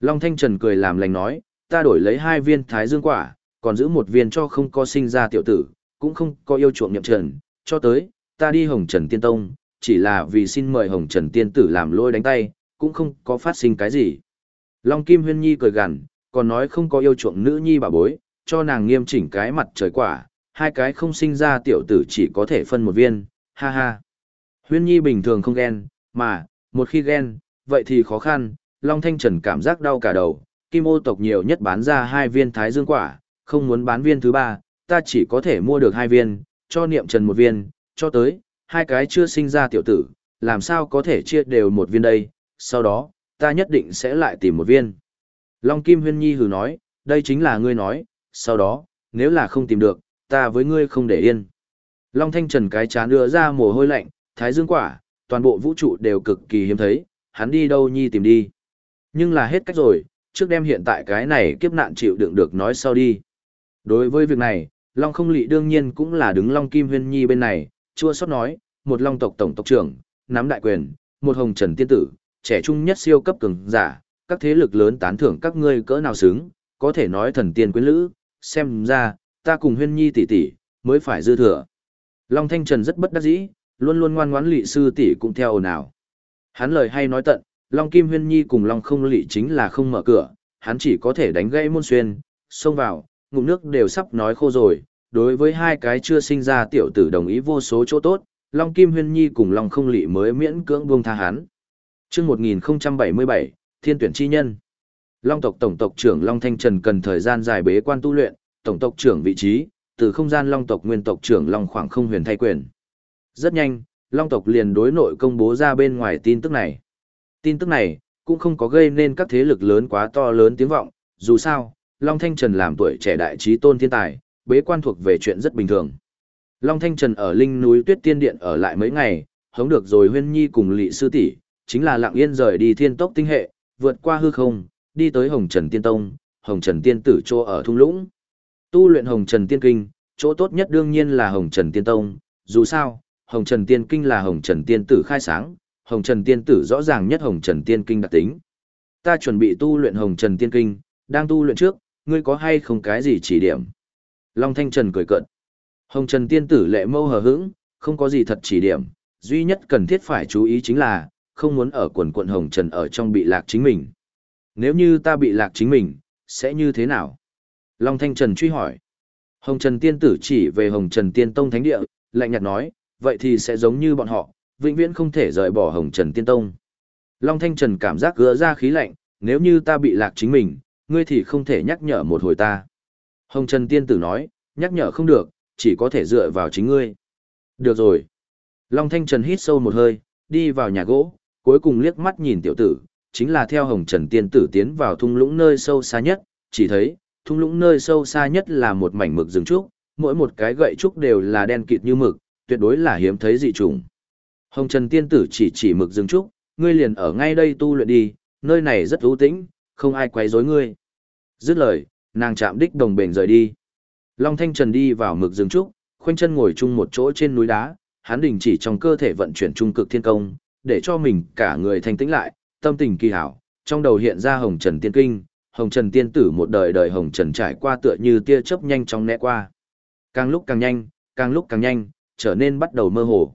Long Thanh Trần cười làm lành nói, ta đổi lấy hai viên thái dương quả, còn giữ một viên cho không có sinh ra tiểu tử, cũng không có yêu chuộng nhậm trần, cho tới, ta đi Hồng Trần Tiên Tông, chỉ là vì xin mời Hồng Trần Tiên Tử làm lôi đánh tay, cũng không có phát sinh cái gì. Long Kim Huyên Nhi cười gằn, còn nói không có yêu chuộng nữ nhi bà bối, cho nàng nghiêm chỉnh cái mặt trời quả, hai cái không sinh ra tiểu tử chỉ có thể phân một viên, ha ha. Huyên Nhi bình thường không ghen, mà, một khi ghen, vậy thì khó khăn, Long Thanh Trần cảm giác đau cả đầu, kim ô tộc nhiều nhất bán ra hai viên thái dương quả, không muốn bán viên thứ ba, ta chỉ có thể mua được hai viên, cho niệm trần một viên, cho tới, hai cái chưa sinh ra tiểu tử, làm sao có thể chia đều một viên đây, sau đó, ta nhất định sẽ lại tìm một viên. Long Kim Huyên Nhi hừ nói, đây chính là ngươi nói, sau đó, nếu là không tìm được, ta với ngươi không để yên. Long Thanh Trần cái chán đưa ra mồ hôi lạnh, thái dương quả, toàn bộ vũ trụ đều cực kỳ hiếm thấy, hắn đi đâu nhi tìm đi. Nhưng là hết cách rồi, trước đem hiện tại cái này kiếp nạn chịu đựng được nói sau đi. Đối với việc này, Long không lị đương nhiên cũng là đứng Long Kim Huyên Nhi bên này, chua xót nói, một Long tộc tổng tộc trưởng, nắm đại quyền, một hồng trần tiên tử, trẻ trung nhất siêu cấp cường giả, các thế lực lớn tán thưởng các ngươi cỡ nào xứng, có thể nói thần tiên quyến lữ, xem ra, ta cùng Huyên Nhi tỷ tỷ mới phải dư thừa. Long Thanh Trần rất bất đắc dĩ, luôn luôn ngoan ngoãn lị sư tỷ cũng theo ồn ào. Hắn lời hay nói tận, Long Kim Huyên Nhi cùng Long không lị chính là không mở cửa, hắn chỉ có thể đánh gãy môn xuyên, xông vào, ngụm nước đều sắp nói khô rồi. Đối với hai cái chưa sinh ra tiểu tử đồng ý vô số chỗ tốt, Long Kim Huyên Nhi cùng Long không lị mới miễn cưỡng buông tha hắn. Chương 1077, Thiên tuyển chi nhân. Long tộc tổng tộc trưởng Long Thanh Trần cần thời gian dài bế quan tu luyện, tổng tộc trưởng vị trí, từ không gian Long tộc nguyên tộc trưởng Long khoảng không huyền thay quyền. Rất nhanh, Long tộc liền đối nội công bố ra bên ngoài tin tức này. Tin tức này, cũng không có gây nên các thế lực lớn quá to lớn tiếng vọng, dù sao, Long Thanh Trần làm tuổi trẻ đại trí tôn thiên tài, bế quan thuộc về chuyện rất bình thường. Long Thanh Trần ở Linh núi Tuyết Tiên Điện ở lại mấy ngày, hống được rồi Huyên Nhi cùng Lị sư tỷ, chính là lặng yên rời đi thiên tốc tinh hệ, vượt qua hư không, đi tới Hồng Trần Tiên Tông, Hồng Trần Tiên tử chỗ ở thung lũng. Tu luyện Hồng Trần Tiên Kinh, chỗ tốt nhất đương nhiên là Hồng Trần Tiên Tông, dù sao, Hồng Trần Tiên Kinh là Hồng Trần Tiên tử khai sáng, Hồng Trần Tiên tử rõ ràng nhất Hồng Trần Tiên Kinh đặc tính. Ta chuẩn bị tu luyện Hồng Trần Tiên Kinh, đang tu luyện trước, ngươi có hay không cái gì chỉ điểm? Long Thanh Trần cười cợt. Hồng Trần tiên tử lệ mâu hờ hững, không có gì thật chỉ điểm, duy nhất cần thiết phải chú ý chính là, không muốn ở quần quận Hồng Trần ở trong bị lạc chính mình. Nếu như ta bị lạc chính mình, sẽ như thế nào? Long Thanh Trần truy hỏi. Hồng Trần tiên tử chỉ về Hồng Trần tiên tông thánh địa, lạnh nhạt nói, vậy thì sẽ giống như bọn họ, vĩnh viễn không thể rời bỏ Hồng Trần tiên tông. Long Thanh Trần cảm giác gỡ ra khí lạnh, nếu như ta bị lạc chính mình, ngươi thì không thể nhắc nhở một hồi ta. Hồng Trần tiên tử nói, nhắc nhở không được, chỉ có thể dựa vào chính ngươi. Được rồi. Long Thanh Trần hít sâu một hơi, đi vào nhà gỗ, cuối cùng liếc mắt nhìn tiểu tử, chính là theo Hồng Trần tiên tử tiến vào thung lũng nơi sâu xa nhất, chỉ thấy, thung lũng nơi sâu xa nhất là một mảnh mực rừng trúc, mỗi một cái gậy trúc đều là đen kịt như mực, tuyệt đối là hiếm thấy dị trùng. Hồng Trần tiên tử chỉ chỉ mực rừng trúc, ngươi liền ở ngay đây tu luyện đi, nơi này rất ưu tĩnh, không ai quấy rối ngươi. Dứt lời, nàng chạm đích đồng bền rời đi. Long Thanh Trần đi vào mực rừng trúc, khoanh chân ngồi chung một chỗ trên núi đá, hắn đình chỉ trong cơ thể vận chuyển trung cực thiên công, để cho mình cả người thanh tĩnh lại, tâm tình kỳ hảo, trong đầu hiện ra Hồng Trần Tiên Kinh, Hồng Trần Tiên Tử một đời đời Hồng Trần trải qua tựa như tia chớp nhanh chóng né qua. Càng lúc càng nhanh, càng lúc càng nhanh, trở nên bắt đầu mơ hồ.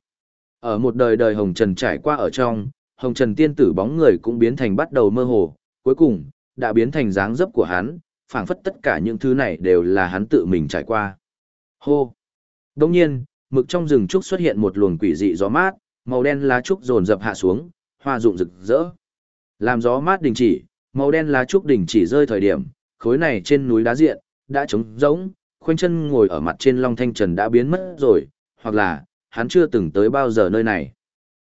Ở một đời đời Hồng Trần trải qua ở trong, Hồng Trần Tiên Tử bóng người cũng biến thành bắt đầu mơ hồ, cuối cùng, đã biến thành dáng dấp của hắn, phảng phất tất cả những thứ này đều là hắn tự mình trải qua. Hô! Đông nhiên, mực trong rừng trúc xuất hiện một luồng quỷ dị gió mát, màu đen lá trúc dồn dập hạ xuống, hoa rụng rực rỡ. Làm gió mát đình chỉ, màu đen lá trúc đình chỉ rơi thời điểm, khối này trên núi đá diện, đã trống rỗng, khoanh chân ngồi ở mặt trên Long Thanh Trần đã biến mất rồi, hoặc là, hắn chưa từng tới bao giờ nơi này.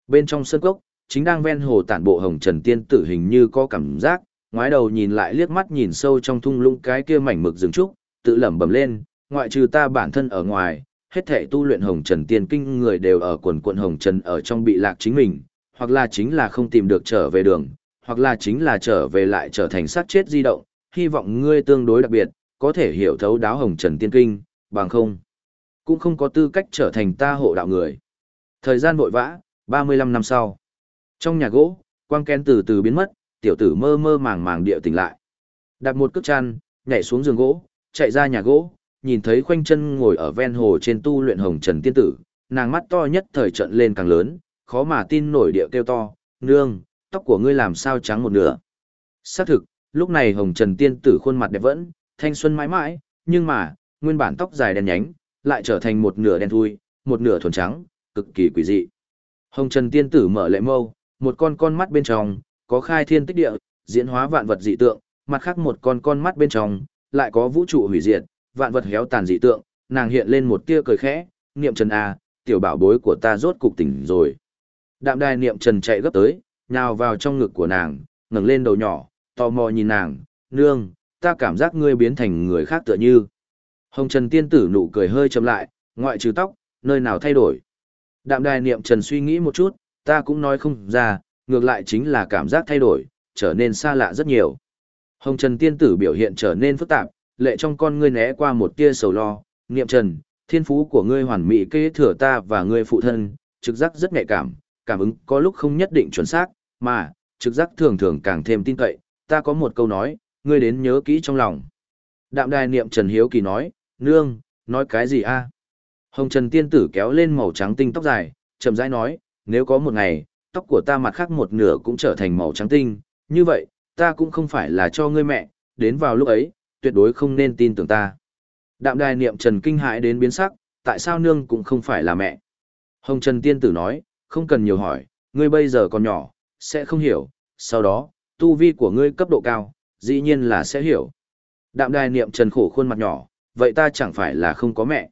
Bên trong sân cốc, chính đang ven hồ tản bộ hồng trần tiên tử hình như có cảm giác, ngoái đầu nhìn lại liếc mắt nhìn sâu trong thung lũng cái kia mảnh mực rừng trúc, tự lẩm bẩm lên, ngoại trừ ta bản thân ở ngoài, hết thể tu luyện hồng trần tiên kinh người đều ở quần quận hồng trần ở trong bị lạc chính mình, hoặc là chính là không tìm được trở về đường, hoặc là chính là trở về lại trở thành sát chết di động, hy vọng ngươi tương đối đặc biệt, có thể hiểu thấu đáo hồng trần tiên kinh, bằng không, cũng không có tư cách trở thành ta hộ đạo người. Thời gian vội vã, 35 năm sau. Trong nhà gỗ, quang kén từ từ biến mất, tiểu tử mơ mơ màng màng địa tỉnh lại. Đặt một cước chăn, nhảy xuống giường gỗ, chạy ra nhà gỗ, nhìn thấy khoanh chân ngồi ở ven hồ trên tu luyện hồng trần tiên tử, nàng mắt to nhất thời trận lên càng lớn, khó mà tin nổi địa kêu to, nương, tóc của ngươi làm sao trắng một nửa. Xác thực, lúc này hồng trần tiên tử khuôn mặt đẹp vẫn, thanh xuân mãi mãi, nhưng mà, nguyên bản tóc dài đen nhánh, lại trở thành một nửa đen thui, một nửa thuần trắng, cực kỳ quỷ dị. Hồng trần tiên tử mở lệ mâu, một con con mắt bên trong, có khai thiên tích địa, diễn hóa vạn vật dị tượng, mặt khác một con con mắt bên trong, lại có vũ trụ hủy diệt, vạn vật héo tàn dị tượng, nàng hiện lên một tia cười khẽ, niệm trần a, tiểu bảo bối của ta rốt cục tỉnh rồi. Đạm đài niệm trần chạy gấp tới, nhào vào trong ngực của nàng, ngẩng lên đầu nhỏ, tò mò nhìn nàng, nương, ta cảm giác ngươi biến thành người khác tựa như. Hồng Trần tiên tử nụ cười hơi chậm lại, ngoại trừ tóc, nơi nào thay đổi. Đạm đài niệm trần suy nghĩ một chút, ta cũng nói không ra, ngược lại chính là cảm giác thay đổi, trở nên xa lạ rất nhiều. Hồng Trần tiên tử biểu hiện trở nên phức tạp, lệ trong con ngươi né qua một tia sầu lo, niệm trần, thiên phú của ngươi hoàn mỹ kế thừa ta và ngươi phụ thân, trực giác rất nhạy cảm, cảm ứng có lúc không nhất định chuẩn xác, mà, trực giác thường thường càng thêm tin cậy, ta có một câu nói, ngươi đến nhớ kỹ trong lòng. Đạm đài niệm trần hiếu kỳ nói, nương, nói cái gì a? Hồng Trần tiên tử kéo lên màu trắng tinh tóc dài, chậm rãi nói, nếu có một ngày, tóc của ta mặt khác một nửa cũng trở thành màu trắng tinh, như vậy, ta cũng không phải là cho ngươi mẹ, đến vào lúc ấy, tuyệt đối không nên tin tưởng ta. Đạm đài niệm trần kinh hãi đến biến sắc, tại sao nương cũng không phải là mẹ? Hồng Trần Tiên Tử nói, không cần nhiều hỏi, ngươi bây giờ còn nhỏ, sẽ không hiểu, sau đó, tu vi của ngươi cấp độ cao, dĩ nhiên là sẽ hiểu. Đạm đài niệm trần khổ khuôn mặt nhỏ, vậy ta chẳng phải là không có mẹ.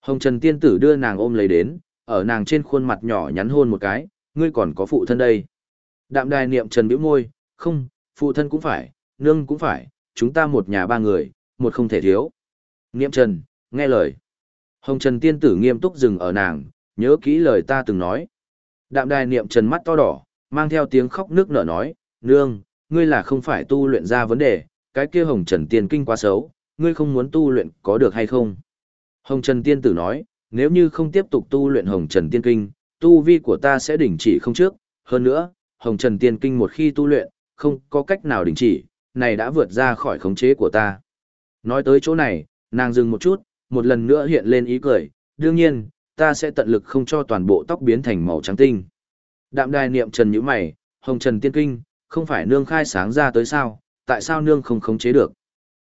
Hồng Trần Tiên Tử đưa nàng ôm lấy đến, ở nàng trên khuôn mặt nhỏ nhắn hôn một cái, ngươi còn có phụ thân đây. Đạm đài niệm trần Biểu môi, không, phụ thân cũng phải, nương cũng phải, chúng ta một nhà ba người, một không thể thiếu. Niệm trần, nghe lời. Hồng trần tiên tử nghiêm túc dừng ở nàng, nhớ kỹ lời ta từng nói. Đạm đài niệm trần mắt to đỏ, mang theo tiếng khóc nước nở nói, nương, ngươi là không phải tu luyện ra vấn đề, cái kia hồng trần tiên kinh quá xấu, ngươi không muốn tu luyện có được hay không? Hồng trần tiên tử nói, nếu như không tiếp tục tu luyện hồng trần tiên kinh, tu vi của ta sẽ đình chỉ không trước, hơn nữa, hồng trần tiên kinh một khi tu luyện, không có cách nào đình chỉ, này đã vượt ra khỏi khống chế của ta. Nói tới chỗ này, nàng dừng một chút, một lần nữa hiện lên ý cười, đương nhiên, ta sẽ tận lực không cho toàn bộ tóc biến thành màu trắng tinh. Đạm đài niệm trần như mày, hồng trần tiên kinh, không phải nương khai sáng ra tới sao, tại sao nương không khống chế được.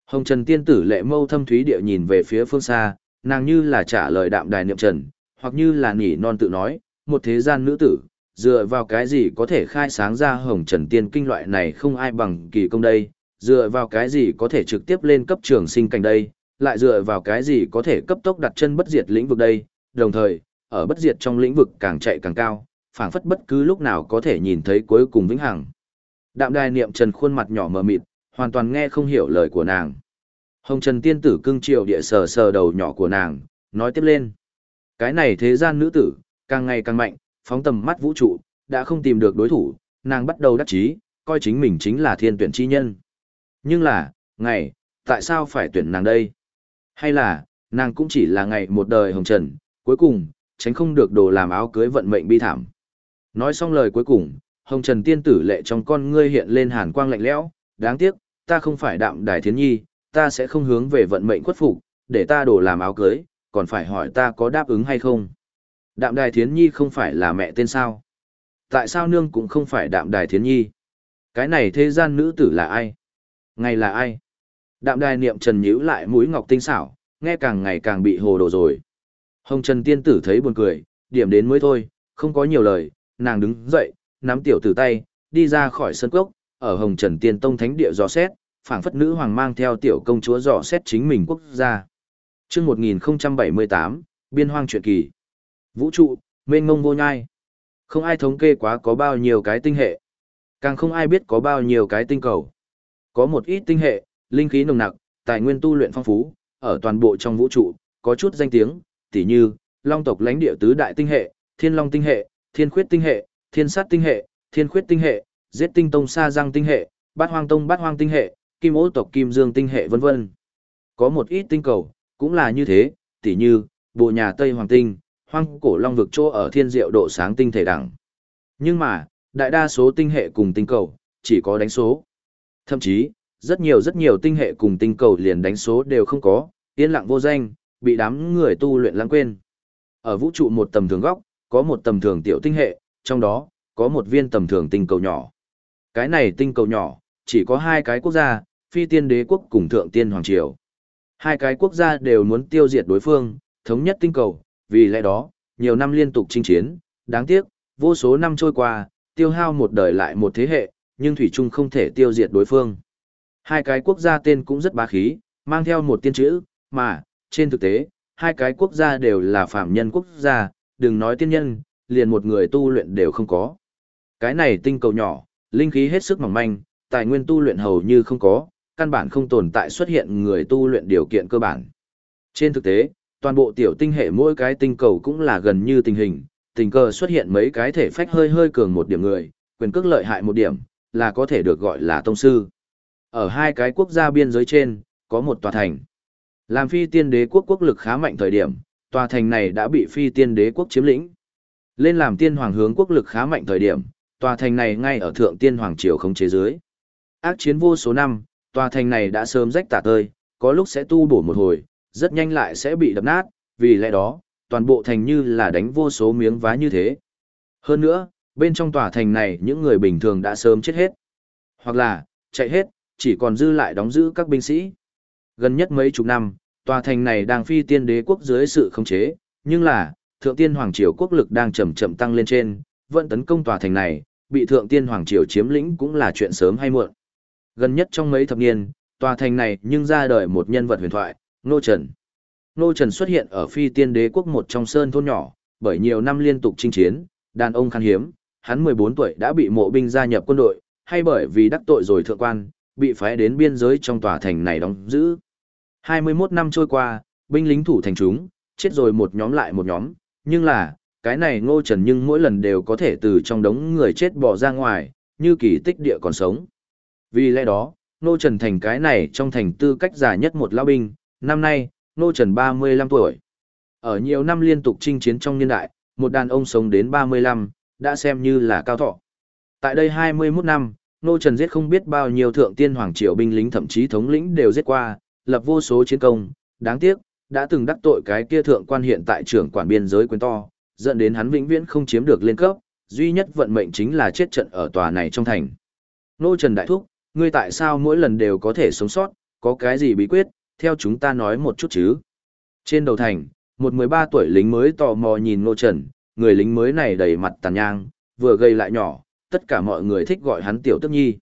Hồng trần tiên tử lệ mâu thâm thúy địa nhìn về phía phương xa, nàng như là trả lời đạm đài niệm trần, hoặc như là nỉ non tự nói, một thế gian nữ tử, dựa vào cái gì có thể khai sáng ra hồng trần tiên kinh loại này không ai bằng kỳ công đây, dựa vào cái gì có thể trực tiếp lên cấp trường sinh cảnh đây, lại dựa vào cái gì có thể cấp tốc đặt chân bất diệt lĩnh vực đây, đồng thời, ở bất diệt trong lĩnh vực càng chạy càng cao, phảng phất bất cứ lúc nào có thể nhìn thấy cuối cùng vĩnh hằng. Đạm đài niệm trần khuôn mặt nhỏ mờ mịt, hoàn toàn nghe không hiểu lời của nàng. Hồng Trần tiên tử cưng chiều địa sờ sờ đầu nhỏ của nàng, nói tiếp lên. Cái này thế gian nữ tử, càng ngày càng mạnh, phóng tầm mắt vũ trụ, đã không tìm được đối thủ, nàng bắt đầu đắc chí, coi chính mình chính là thiên tuyển chi nhân. Nhưng là, ngày, tại sao phải tuyển nàng đây? Hay là, nàng cũng chỉ là ngày một đời hồng trần, cuối cùng, tránh không được đồ làm áo cưới vận mệnh bi thảm. Nói xong lời cuối cùng, hồng trần tiên tử lệ trong con ngươi hiện lên hàn quang lạnh lẽo, đáng tiếc, ta không phải đạm đài thiến nhi, ta sẽ không hướng về vận mệnh khuất phục, để ta đồ làm áo cưới, còn phải hỏi ta có đáp ứng hay không. Đạm đài thiến nhi không phải là mẹ tên sao? Tại sao nương cũng không phải đạm đài thiến nhi? Cái này thế gian nữ tử là ai? Ngày là ai? Đạm đài niệm trần nhíu lại mũi ngọc tinh xảo, nghe càng ngày càng bị hồ đồ rồi. Hồng Trần tiên tử thấy buồn cười, điểm đến mới thôi, không có nhiều lời, nàng đứng dậy, nắm tiểu tử tay, đi ra khỏi sân cốc, ở Hồng Trần tiên tông thánh địa dò xét, phảng phất nữ hoàng mang theo tiểu công chúa dò xét chính mình quốc gia. Chương 1078, Biên hoang truyện kỳ. Vũ trụ, mênh mông vô nhai. Không ai thống kê quá có bao nhiêu cái tinh hệ. Càng không ai biết có bao nhiêu cái tinh cầu. Có một ít tinh hệ, linh khí nồng nặc, tài nguyên tu luyện phong phú, ở toàn bộ trong vũ trụ, có chút danh tiếng, tỉ như, long tộc lãnh địa tứ đại tinh hệ, thiên long tinh hệ, thiên khuyết tinh hệ, thiên sát tinh hệ, thiên khuyết tinh hệ, giết tinh tông sa giang tinh hệ, bát hoang tông bát hoang tinh hệ, kim ô tộc kim dương tinh hệ vân vân. Có một ít tinh cầu, cũng là như thế, tỉ như, bộ nhà Tây Hoàng Tinh, hoang cổ long vực chỗ ở thiên diệu độ sáng tinh thể đẳng. Nhưng mà, đại đa số tinh hệ cùng tinh cầu, chỉ có đánh số. Thậm chí, rất nhiều rất nhiều tinh hệ cùng tinh cầu liền đánh số đều không có, yên lặng vô danh, bị đám người tu luyện lãng quên. Ở vũ trụ một tầm thường góc, có một tầm thường tiểu tinh hệ, trong đó, có một viên tầm thường tinh cầu nhỏ. Cái này tinh cầu nhỏ, chỉ có hai cái quốc gia, phi tiên đế quốc cùng thượng tiên hoàng triều. Hai cái quốc gia đều muốn tiêu diệt đối phương, thống nhất tinh cầu, vì lẽ đó, nhiều năm liên tục chinh chiến, đáng tiếc, vô số năm trôi qua, tiêu hao một đời lại một thế hệ, nhưng Thủy Trung không thể tiêu diệt đối phương. Hai cái quốc gia tên cũng rất bá khí, mang theo một tiên chữ, mà, trên thực tế, hai cái quốc gia đều là phạm nhân quốc gia, đừng nói tiên nhân, liền một người tu luyện đều không có. Cái này tinh cầu nhỏ, linh khí hết sức mỏng manh, tài nguyên tu luyện hầu như không có, căn bản không tồn tại xuất hiện người tu luyện điều kiện cơ bản. Trên thực tế, toàn bộ tiểu tinh hệ mỗi cái tinh cầu cũng là gần như tình hình, tình cờ xuất hiện mấy cái thể phách hơi hơi cường một điểm người, quyền cước lợi hại một điểm, là có thể được gọi là tông sư. Ở hai cái quốc gia biên giới trên, có một tòa thành. Làm phi tiên đế quốc quốc lực khá mạnh thời điểm, tòa thành này đã bị phi tiên đế quốc chiếm lĩnh. Lên làm tiên hoàng hướng quốc lực khá mạnh thời điểm, tòa thành này ngay ở thượng tiên hoàng triều không chế dưới. Ác chiến vô số năm, tòa thành này đã sớm rách tả tơi, có lúc sẽ tu bổ một hồi, rất nhanh lại sẽ bị đập nát, vì lẽ đó, toàn bộ thành như là đánh vô số miếng vá như thế. Hơn nữa, bên trong tòa thành này những người bình thường đã sớm chết hết. Hoặc là, chạy hết, chỉ còn dư lại đóng giữ các binh sĩ. Gần nhất mấy chục năm, tòa thành này đang phi tiên đế quốc dưới sự khống chế, nhưng là, thượng tiên hoàng triều quốc lực đang chậm chậm tăng lên trên, vẫn tấn công tòa thành này, bị thượng tiên hoàng triều chiếm lĩnh cũng là chuyện sớm hay muộn. Gần nhất trong mấy thập niên, tòa thành này nhưng ra đời một nhân vật huyền thoại, Nô Trần. Nô Trần xuất hiện ở phi tiên đế quốc một trong sơn thôn nhỏ, bởi nhiều năm liên tục chinh chiến, đàn ông khan hiếm, hắn 14 tuổi đã bị mộ binh gia nhập quân đội, hay bởi vì đắc tội rồi thượng quan, bị phái đến biên giới trong tòa thành này đóng giữ. 21 năm trôi qua, binh lính thủ thành chúng, chết rồi một nhóm lại một nhóm, nhưng là, cái này ngô trần nhưng mỗi lần đều có thể từ trong đống người chết bỏ ra ngoài, như kỳ tích địa còn sống. Vì lẽ đó, ngô trần thành cái này trong thành tư cách giả nhất một lao binh, năm nay, Nô trần 35 tuổi. Ở nhiều năm liên tục chinh chiến trong niên đại, một đàn ông sống đến 35, đã xem như là cao thọ. Tại đây 21 năm, Nô Trần giết không biết bao nhiêu thượng tiên hoàng triều binh lính thậm chí thống lĩnh đều giết qua, lập vô số chiến công, đáng tiếc, đã từng đắc tội cái kia thượng quan hiện tại trưởng quản biên giới quyền to, dẫn đến hắn vĩnh viễn không chiếm được lên cấp, duy nhất vận mệnh chính là chết trận ở tòa này trong thành. Nô Trần Đại Thúc, ngươi tại sao mỗi lần đều có thể sống sót, có cái gì bí quyết, theo chúng ta nói một chút chứ. Trên đầu thành, một 13 tuổi lính mới tò mò nhìn Nô Trần, người lính mới này đầy mặt tàn nhang, vừa gây lại nhỏ, tất cả mọi người thích gọi hắn tiểu tức nhi.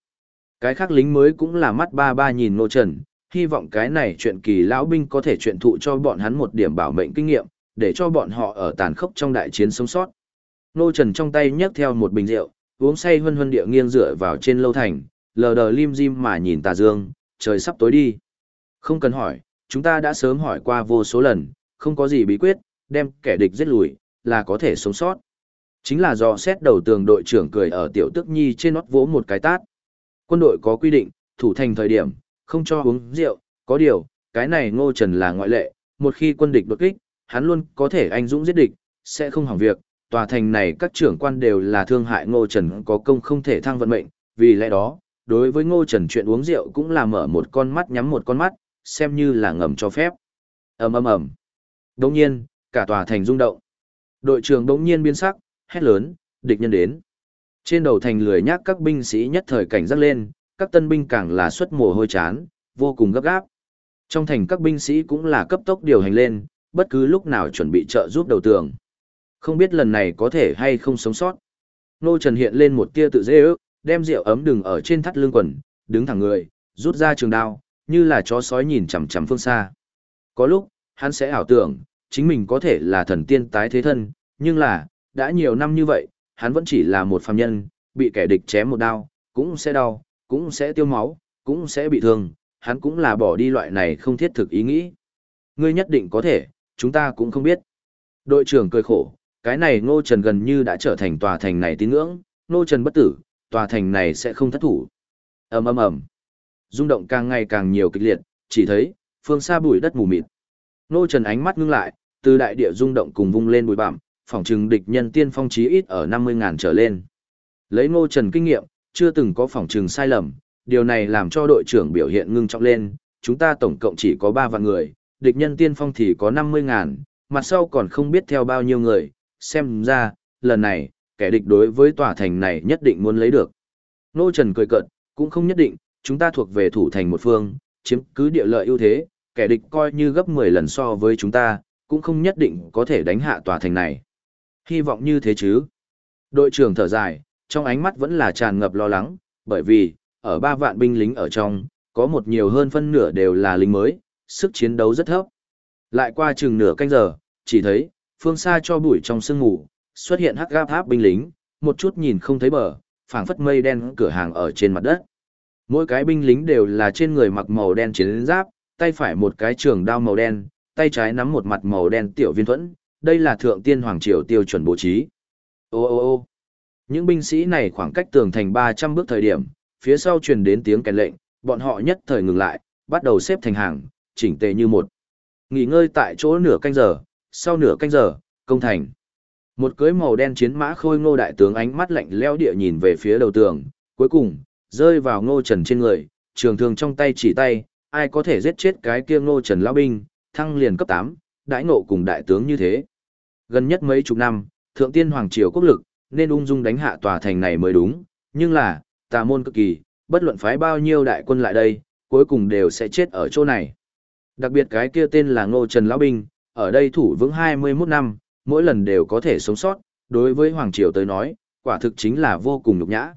Cái khác lính mới cũng là mắt ba ba nhìn Nô Trần, hy vọng cái này chuyện kỳ lão binh có thể chuyện thụ cho bọn hắn một điểm bảo mệnh kinh nghiệm, để cho bọn họ ở tàn khốc trong đại chiến sống sót. Nô Trần trong tay nhấc theo một bình rượu, uống say hân hân địa nghiêng dựa vào trên lâu thành, lờ đờ lim dim mà nhìn tà dương, trời sắp tối đi. Không cần hỏi, chúng ta đã sớm hỏi qua vô số lần, không có gì bí quyết, đem kẻ địch giết lùi, là có thể sống sót. Chính là do xét đầu tường đội trưởng cười ở tiểu tức nhi trên nót vỗ một cái tát. Quân đội có quy định, thủ thành thời điểm, không cho uống rượu, có điều, cái này ngô trần là ngoại lệ, một khi quân địch đột kích, hắn luôn có thể anh dũng giết địch, sẽ không hỏng việc. Tòa thành này các trưởng quan đều là thương hại ngô trần có công không thể thăng vận mệnh, vì lẽ đó, đối với ngô trần chuyện uống rượu cũng là mở một con mắt nhắm một con mắt, xem như là ngầm cho phép. ầm ầm ầm. đống nhiên, cả tòa thành rung động. Đội trưởng đống nhiên biến sắc, hét lớn, địch nhân đến. Trên đầu thành lười nhác các binh sĩ nhất thời cảnh giác lên, các tân binh càng là xuất mồ hôi chán, vô cùng gấp gáp. Trong thành các binh sĩ cũng là cấp tốc điều hành lên, bất cứ lúc nào chuẩn bị trợ giúp đầu tường. Không biết lần này có thể hay không sống sót. Nô Trần hiện lên một tia tự dễ ước, đem rượu ấm đừng ở trên thắt lưng quần, đứng thẳng người, rút ra trường đao, như là chó sói nhìn chằm chằm phương xa. Có lúc, hắn sẽ ảo tưởng, chính mình có thể là thần tiên tái thế thân, nhưng là, đã nhiều năm như vậy, hắn vẫn chỉ là một phàm nhân, bị kẻ địch chém một đao, cũng sẽ đau, cũng sẽ tiêu máu, cũng sẽ bị thương, hắn cũng là bỏ đi loại này không thiết thực ý nghĩ. Ngươi nhất định có thể, chúng ta cũng không biết. Đội trưởng cười khổ, cái này Ngô Trần gần như đã trở thành tòa thành này tín ngưỡng, Ngô Trần bất tử, tòa thành này sẽ không thất thủ. ầm ầm ầm, rung động càng ngày càng nhiều kịch liệt, chỉ thấy phương xa bụi đất mù mịt. Nô Trần ánh mắt ngưng lại, từ đại địa rung động cùng vung lên bụi bặm, phòng trừng địch nhân tiên phong chí ít ở 50 ngàn trở lên. Lấy Ngô Trần kinh nghiệm, chưa từng có phòng trừng sai lầm, điều này làm cho đội trưởng biểu hiện ngưng trọng lên, chúng ta tổng cộng chỉ có 3 vạn người, địch nhân tiên phong thì có 50 ngàn, mặt sau còn không biết theo bao nhiêu người, xem ra, lần này, kẻ địch đối với tòa thành này nhất định muốn lấy được. Nô Trần cười cợt, cũng không nhất định, chúng ta thuộc về thủ thành một phương, chiếm cứ địa lợi ưu thế, kẻ địch coi như gấp 10 lần so với chúng ta, cũng không nhất định có thể đánh hạ tòa thành này. Hy vọng như thế chứ. Đội trưởng thở dài, trong ánh mắt vẫn là tràn ngập lo lắng, bởi vì, ở ba vạn binh lính ở trong, có một nhiều hơn phân nửa đều là lính mới, sức chiến đấu rất thấp. Lại qua chừng nửa canh giờ, chỉ thấy, phương xa cho bụi trong sương ngủ, xuất hiện hắc gáp tháp binh lính, một chút nhìn không thấy bờ, phảng phất mây đen cửa hàng ở trên mặt đất. Mỗi cái binh lính đều là trên người mặc màu đen chiến giáp, tay phải một cái trường đao màu đen, tay trái nắm một mặt màu đen tiểu viên thuẫn, đây là thượng tiên hoàng triều tiêu chuẩn bố trí. Ô ô ô những binh sĩ này khoảng cách tường thành 300 bước thời điểm, phía sau truyền đến tiếng kèn lệnh, bọn họ nhất thời ngừng lại, bắt đầu xếp thành hàng, chỉnh tề như một. Nghỉ ngơi tại chỗ nửa canh giờ, sau nửa canh giờ, công thành. Một cưới màu đen chiến mã khôi ngô đại tướng ánh mắt lạnh lẽo địa nhìn về phía đầu tường, cuối cùng, rơi vào ngô trần trên người, trường thường trong tay chỉ tay, ai có thể giết chết cái kia ngô trần lão binh, thăng liền cấp 8, đãi ngộ cùng đại tướng như thế. Gần nhất mấy chục năm, thượng tiên hoàng triều quốc lực, nên ung dung đánh hạ tòa thành này mới đúng, nhưng là, tà môn cực kỳ, bất luận phái bao nhiêu đại quân lại đây, cuối cùng đều sẽ chết ở chỗ này. Đặc biệt cái kia tên là Ngô Trần Lão Binh, ở đây thủ vững 21 năm, mỗi lần đều có thể sống sót, đối với Hoàng Triều tới nói, quả thực chính là vô cùng nhục nhã.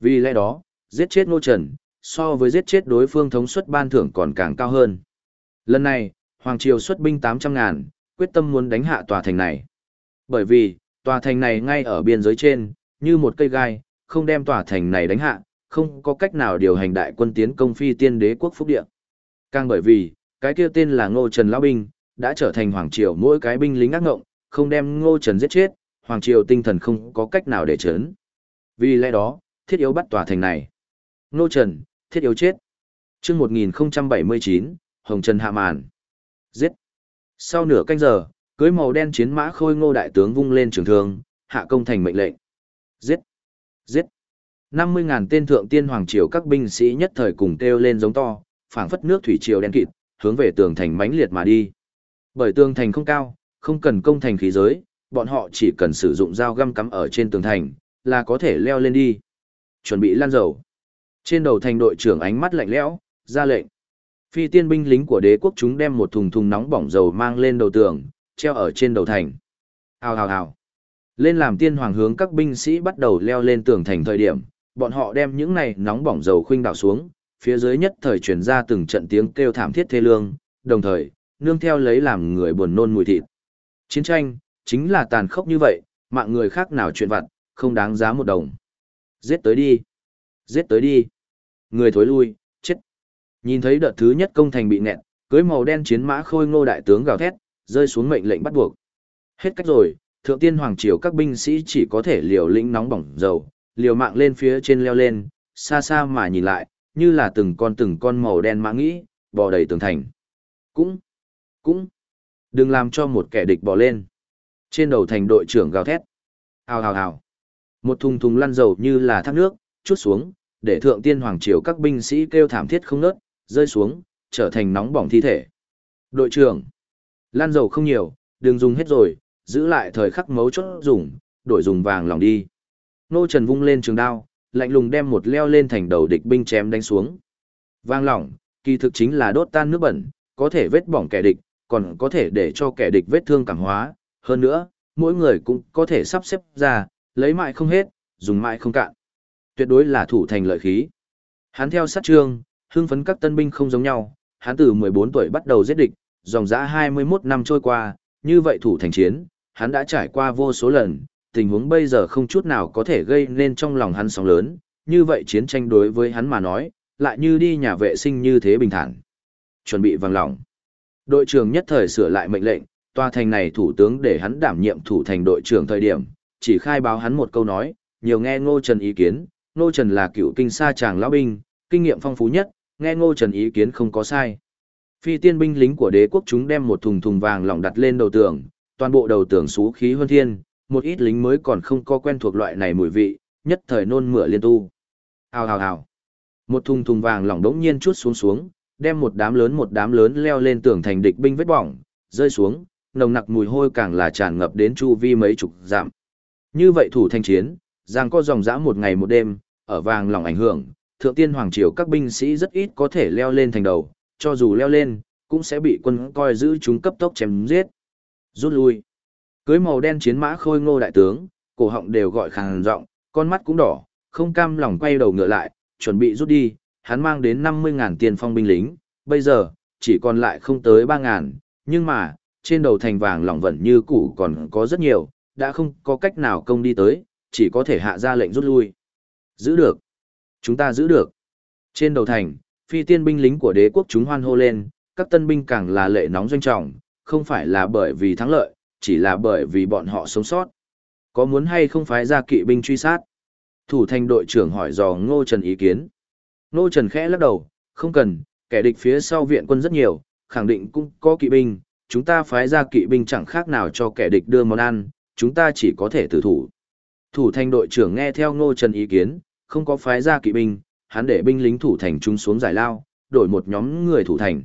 Vì lẽ đó, giết chết Ngô Trần, so với giết chết đối phương thống suất ban thưởng còn càng cao hơn. Lần này, Hoàng Triều xuất binh 800 ngàn, quyết tâm muốn đánh hạ tòa thành này. Bởi vì, tòa thành này ngay ở biên giới trên, như một cây gai, không đem tòa thành này đánh hạ, không có cách nào điều hành đại quân tiến công phi tiên đế quốc phúc địa. Càng bởi vì, cái kia tên là Ngô Trần Lão Binh, đã trở thành Hoàng Triều mỗi cái binh lính ác ngộng, không đem Ngô Trần giết chết, Hoàng Triều tinh thần không có cách nào để chấn. Vì lẽ đó, thiết yếu bắt tòa thành này. Nô Trần, thiết yếu chết. chương 1079, Hồng Trần hạ màn. Giết. Sau nửa canh giờ, cưới màu đen chiến mã khôi ngô đại tướng vung lên trường thương, hạ công thành mệnh lệnh. Giết. Giết. 50.000 tên thượng tiên hoàng triều các binh sĩ nhất thời cùng kêu lên giống to, phảng phất nước thủy triều đen kịt, hướng về tường thành mãnh liệt mà đi. Bởi tường thành không cao, không cần công thành khí giới, bọn họ chỉ cần sử dụng dao găm cắm ở trên tường thành, là có thể leo lên đi. Chuẩn bị lan dầu. Trên đầu thành đội trưởng ánh mắt lạnh lẽo, ra lệnh. Phi tiên binh lính của đế quốc chúng đem một thùng thùng nóng bỏng dầu mang lên đầu tường, treo ở trên đầu thành. Hào hào hào. Lên làm tiên hoàng hướng các binh sĩ bắt đầu leo lên tường thành thời điểm, bọn họ đem những này nóng bỏng dầu khuynh đảo xuống, phía dưới nhất thời truyền ra từng trận tiếng kêu thảm thiết thê lương, đồng thời, nương theo lấy làm người buồn nôn mùi thịt. Chiến tranh, chính là tàn khốc như vậy, mạng người khác nào chuyện vặt, không đáng giá một đồng. Giết tới đi. Giết tới đi. Người thối lui, chết. Nhìn thấy đợt thứ nhất công thành bị nẹt, cưới màu đen chiến mã khôi ngô đại tướng gào thét, rơi xuống mệnh lệnh bắt buộc. Hết cách rồi, thượng tiên hoàng triều các binh sĩ chỉ có thể liều lĩnh nóng bỏng dầu, liều mạng lên phía trên leo lên, xa xa mà nhìn lại, như là từng con từng con màu đen mã nghĩ, bò đầy tường thành. Cũng, cũng, đừng làm cho một kẻ địch bò lên. Trên đầu thành đội trưởng gào thét. Hào hào hào. Một thùng thùng lăn dầu như là thác nước, chút xuống, để thượng tiên hoàng triều các binh sĩ kêu thảm thiết không nớt, rơi xuống, trở thành nóng bỏng thi thể. Đội trưởng, lan dầu không nhiều, đừng dùng hết rồi, giữ lại thời khắc mấu chốt dùng, đổi dùng vàng lòng đi. Nô Trần vung lên trường đao, lạnh lùng đem một leo lên thành đầu địch binh chém đánh xuống. Vang lỏng, kỳ thực chính là đốt tan nước bẩn, có thể vết bỏng kẻ địch, còn có thể để cho kẻ địch vết thương cảm hóa. Hơn nữa, mỗi người cũng có thể sắp xếp ra, lấy mãi không hết, dùng mãi không cạn. Tuyệt đối là thủ thành lợi khí. Hắn theo sát trương, hưng phấn các tân binh không giống nhau, hắn từ 14 tuổi bắt đầu giết địch, dòng dã 21 năm trôi qua, như vậy thủ thành chiến, hắn đã trải qua vô số lần, tình huống bây giờ không chút nào có thể gây nên trong lòng hắn sóng lớn, như vậy chiến tranh đối với hắn mà nói, lại như đi nhà vệ sinh như thế bình thản. Chuẩn bị vàng lòng. Đội trưởng nhất thời sửa lại mệnh lệnh, tòa thành này thủ tướng để hắn đảm nhiệm thủ thành đội trưởng thời điểm, chỉ khai báo hắn một câu nói, nhiều nghe Ngô Trần ý kiến, Ngô Trần là cựu kinh sa chàng lão binh, kinh nghiệm phong phú nhất, nghe Ngô Trần ý kiến không có sai. Phi tiên binh lính của đế quốc chúng đem một thùng thùng vàng lỏng đặt lên đầu tường, toàn bộ đầu tường xú khí hơn thiên, một ít lính mới còn không có quen thuộc loại này mùi vị, nhất thời nôn mửa liên tu. Hào hào hào. Một thùng thùng vàng lỏng đống nhiên chút xuống xuống, đem một đám lớn một đám lớn leo lên tường thành địch binh vết bỏng, rơi xuống, nồng nặc mùi hôi càng là tràn ngập đến chu vi mấy chục dặm. Như vậy thủ thanh chiến, giang có dòng dã một ngày một đêm, ở vàng lỏng ảnh hưởng, thượng tiên hoàng triều các binh sĩ rất ít có thể leo lên thành đầu, cho dù leo lên, cũng sẽ bị quân coi giữ chúng cấp tốc chém giết. Rút lui. Cưới màu đen chiến mã khôi ngô đại tướng, cổ họng đều gọi khàn giọng, con mắt cũng đỏ, không cam lòng quay đầu ngựa lại, chuẩn bị rút đi, hắn mang đến 50.000 tiền phong binh lính, bây giờ, chỉ còn lại không tới 3.000, nhưng mà, trên đầu thành vàng lỏng vẫn như cũ còn có rất nhiều, đã không có cách nào công đi tới, chỉ có thể hạ ra lệnh rút lui. Giữ được. Chúng ta giữ được. Trên đầu thành, phi tiên binh lính của đế quốc chúng hoan hô lên, các tân binh càng là lệ nóng doanh trọng, không phải là bởi vì thắng lợi, chỉ là bởi vì bọn họ sống sót. Có muốn hay không phái ra kỵ binh truy sát? Thủ thành đội trưởng hỏi dò Ngô Trần ý kiến. Ngô Trần khẽ lắc đầu, không cần, kẻ địch phía sau viện quân rất nhiều, khẳng định cũng có kỵ binh, chúng ta phái ra kỵ binh chẳng khác nào cho kẻ địch đưa món ăn, chúng ta chỉ có thể tử thủ. Thủ thành đội trưởng nghe theo Ngô Trần ý kiến, không có phái ra kỵ binh, hắn để binh lính thủ thành chúng xuống giải lao, đổi một nhóm người thủ thành.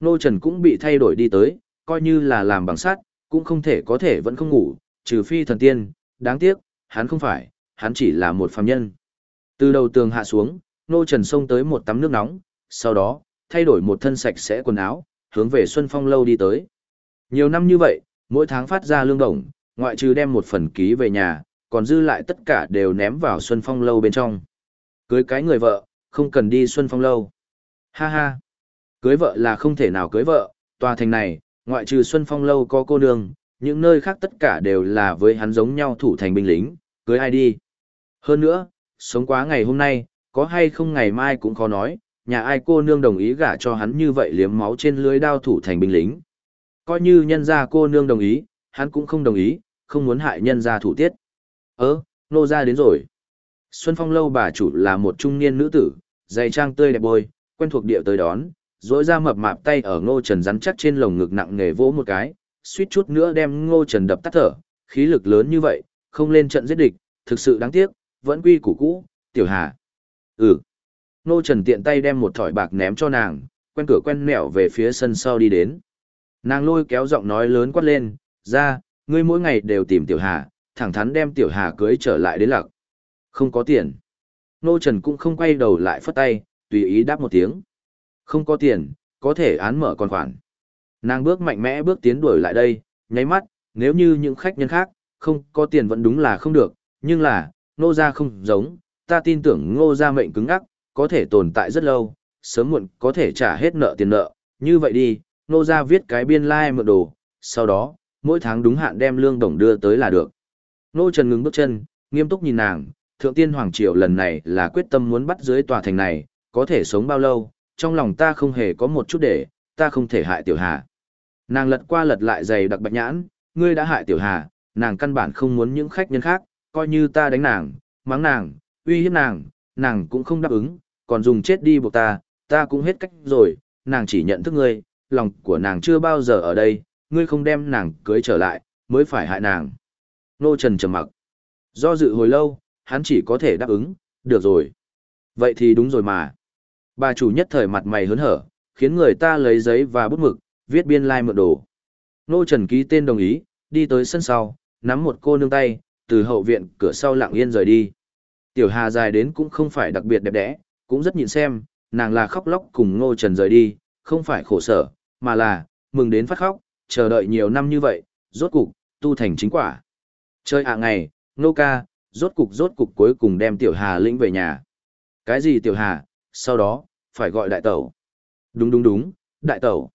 nô Trần cũng bị thay đổi đi tới, coi như là làm bằng sắt, cũng không thể có thể vẫn không ngủ, trừ phi thần tiên, đáng tiếc, hắn không phải, hắn chỉ là một phàm nhân. Từ đầu tường hạ xuống, Nô Trần xông tới một tắm nước nóng, sau đó, thay đổi một thân sạch sẽ quần áo, hướng về Xuân Phong lâu đi tới. Nhiều năm như vậy, mỗi tháng phát ra lương đồng, ngoại trừ đem một phần ký về nhà, còn dư lại tất cả đều ném vào Xuân Phong lâu bên trong. Cưới cái người vợ, không cần đi Xuân Phong lâu. Ha ha. Cưới vợ là không thể nào cưới vợ, tòa thành này, ngoại trừ Xuân Phong lâu có cô nương, những nơi khác tất cả đều là với hắn giống nhau thủ thành binh lính, cưới ai đi. Hơn nữa, sống quá ngày hôm nay, có hay không ngày mai cũng khó nói, nhà ai cô nương đồng ý gả cho hắn như vậy liếm máu trên lưới đao thủ thành binh lính. Coi như nhân gia cô nương đồng ý, hắn cũng không đồng ý, không muốn hại nhân gia thủ tiết. Ơ, nô gia đến rồi. Xuân Phong lâu bà chủ là một trung niên nữ tử, dày trang tươi đẹp bôi, quen thuộc địa tới đón, dỗi ra mập mạp tay ở ngô trần rắn chắc trên lồng ngực nặng nghề vỗ một cái, suýt chút nữa đem ngô trần đập tắt thở, khí lực lớn như vậy, không lên trận giết địch, thực sự đáng tiếc, vẫn quy củ cũ, tiểu hà. Ừ. Ngô trần tiện tay đem một thỏi bạc ném cho nàng, quen cửa quen mẹo về phía sân sau đi đến. Nàng lôi kéo giọng nói lớn quát lên, ra, ngươi mỗi ngày đều tìm tiểu hà, thẳng thắn đem tiểu hà cưới trở lại đến lạc. Không có tiền. Nô Trần cũng không quay đầu lại phất tay, tùy ý đáp một tiếng. Không có tiền, có thể án mở con khoản. Nàng bước mạnh mẽ bước tiến đuổi lại đây, nháy mắt, nếu như những khách nhân khác, không có tiền vẫn đúng là không được, nhưng là, nô gia không giống, ta tin tưởng ngô gia mệnh cứng ngắc, có thể tồn tại rất lâu, sớm muộn có thể trả hết nợ tiền nợ, như vậy đi, nô gia viết cái biên lai like mượn đồ, sau đó, mỗi tháng đúng hạn đem lương đồng đưa tới là được. Nô Trần ngừng bước chân, nghiêm túc nhìn nàng, thượng tiên Hoàng Triều lần này là quyết tâm muốn bắt dưới tòa thành này, có thể sống bao lâu, trong lòng ta không hề có một chút để, ta không thể hại tiểu hà. Nàng lật qua lật lại giày đặc bạch nhãn, ngươi đã hại tiểu hà, nàng căn bản không muốn những khách nhân khác, coi như ta đánh nàng, mắng nàng, uy hiếp nàng, nàng cũng không đáp ứng, còn dùng chết đi buộc ta, ta cũng hết cách rồi, nàng chỉ nhận thức ngươi, lòng của nàng chưa bao giờ ở đây, ngươi không đem nàng cưới trở lại, mới phải hại nàng. Nô Trần trầm mặc. Do dự hồi lâu, hắn chỉ có thể đáp ứng, được rồi. Vậy thì đúng rồi mà. Bà chủ nhất thời mặt mày hớn hở, khiến người ta lấy giấy và bút mực, viết biên lai like mượn đồ. Nô Trần ký tên đồng ý, đi tới sân sau, nắm một cô nương tay, từ hậu viện cửa sau lặng yên rời đi. Tiểu Hà dài đến cũng không phải đặc biệt đẹp đẽ, cũng rất nhìn xem, nàng là khóc lóc cùng Ngô Trần rời đi, không phải khổ sở, mà là mừng đến phát khóc, chờ đợi nhiều năm như vậy, rốt cục tu thành chính quả. Chơi ạ ngày, nô ca, rốt cục rốt cục cuối cùng đem Tiểu Hà lĩnh về nhà. Cái gì Tiểu Hà, sau đó, phải gọi đại tẩu. Đúng đúng đúng, đại tẩu.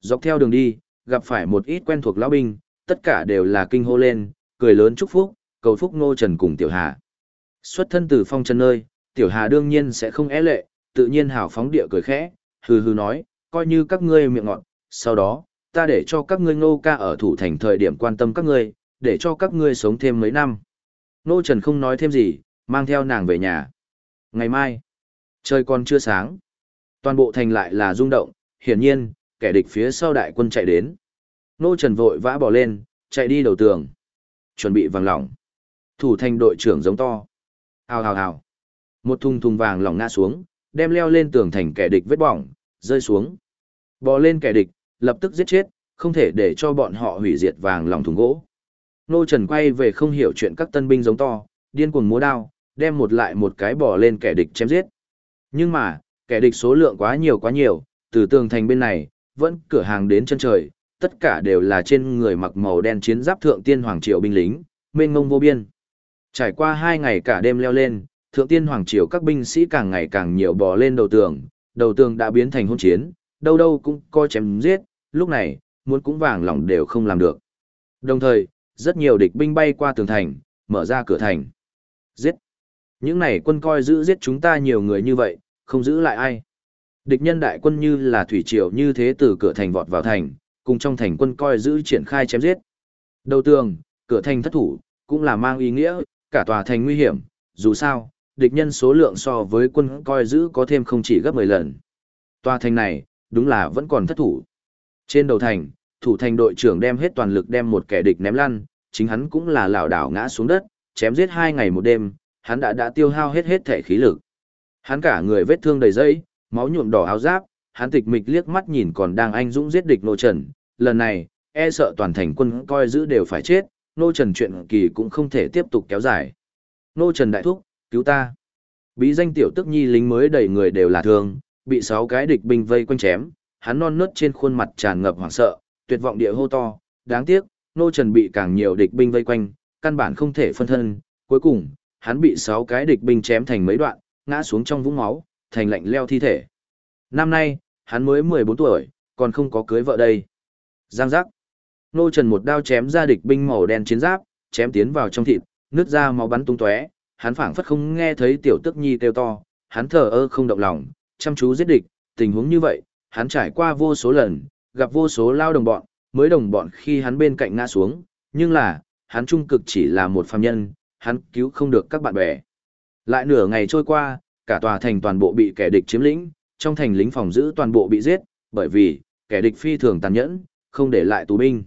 Dọc theo đường đi, gặp phải một ít quen thuộc lão binh, tất cả đều là kinh hô lên, cười lớn chúc phúc, cầu phúc Ngô Trần cùng Tiểu Hà. Xuất thân từ phong trần nơi, Tiểu Hà đương nhiên sẽ không é lệ, tự nhiên hào phóng địa cười khẽ, hừ hừ nói, coi như các ngươi miệng ngọn, sau đó, ta để cho các ngươi ngô ca ở thủ thành thời điểm quan tâm các ngươi, để cho các ngươi sống thêm mấy năm. Nô Trần không nói thêm gì, mang theo nàng về nhà. Ngày mai, trời còn chưa sáng. Toàn bộ thành lại là rung động, hiển nhiên, kẻ địch phía sau đại quân chạy đến. Nô Trần vội vã bỏ lên, chạy đi đầu tường. Chuẩn bị vàng lỏng. Thủ thành đội trưởng giống to. Hào hào hào. Một thùng thùng vàng lỏng ngã xuống, đem leo lên tường thành kẻ địch vết bỏng, rơi xuống. Bò lên kẻ địch, lập tức giết chết, không thể để cho bọn họ hủy diệt vàng lỏng thùng gỗ. Nô Trần quay về không hiểu chuyện các tân binh giống to, điên cuồng múa đao, đem một lại một cái bỏ lên kẻ địch chém giết. Nhưng mà, kẻ địch số lượng quá nhiều quá nhiều, từ tường thành bên này, vẫn cửa hàng đến chân trời, tất cả đều là trên người mặc màu đen chiến giáp thượng tiên hoàng triều binh lính, mênh mông vô biên. Trải qua hai ngày cả đêm leo lên, thượng tiên hoàng triều các binh sĩ càng ngày càng nhiều bò lên đầu tường, đầu tường đã biến thành hôn chiến, đâu đâu cũng coi chém giết, lúc này, muốn cũng vàng lòng đều không làm được. Đồng thời, rất nhiều địch binh bay qua tường thành, mở ra cửa thành. Giết! Những này quân coi giữ giết chúng ta nhiều người như vậy, không giữ lại ai. Địch nhân đại quân như là thủy triều như thế từ cửa thành vọt vào thành, cùng trong thành quân coi giữ triển khai chém giết. Đầu tường, cửa thành thất thủ, cũng là mang ý nghĩa, cả tòa thành nguy hiểm, dù sao, địch nhân số lượng so với quân coi giữ có thêm không chỉ gấp 10 lần. Tòa thành này, đúng là vẫn còn thất thủ. Trên đầu thành, thủ thành đội trưởng đem hết toàn lực đem một kẻ địch ném lăn, chính hắn cũng là lảo đảo ngã xuống đất, chém giết hai ngày một đêm, hắn đã đã tiêu hao hết hết thể khí lực. Hắn cả người vết thương đầy dây, máu nhuộm đỏ áo giáp, hắn tịch mịch liếc mắt nhìn còn đang anh dũng giết địch nô trần, lần này, e sợ toàn thành quân coi giữ đều phải chết, nô trần chuyện kỳ cũng không thể tiếp tục kéo dài. Nô trần đại thúc, cứu ta. Bí danh tiểu tức nhi lính mới đầy người đều là thương, bị sáu cái địch binh vây quanh chém, hắn non nớt trên khuôn mặt tràn ngập hoảng sợ, tuyệt vọng địa hô to, đáng tiếc, nô trần bị càng nhiều địch binh vây quanh, căn bản không thể phân thân, cuối cùng, hắn bị sáu cái địch binh chém thành mấy đoạn, ngã xuống trong vũng máu, thành lạnh leo thi thể. Năm nay, hắn mới 14 tuổi, còn không có cưới vợ đây. Giang giác. Nô Trần một đao chém ra địch binh màu đen chiến giáp, chém tiến vào trong thịt, nước ra máu bắn tung tóe, hắn phảng phất không nghe thấy tiểu tức nhi kêu to, hắn thờ ơ không động lòng, chăm chú giết địch, tình huống như vậy, hắn trải qua vô số lần, gặp vô số lao đồng bọn, mới đồng bọn khi hắn bên cạnh ngã xuống, nhưng là, hắn trung cực chỉ là một phàm nhân, hắn cứu không được các bạn bè. Lại nửa ngày trôi qua, cả tòa thành toàn bộ bị kẻ địch chiếm lĩnh, trong thành lính phòng giữ toàn bộ bị giết, bởi vì, kẻ địch phi thường tàn nhẫn, không để lại tù binh.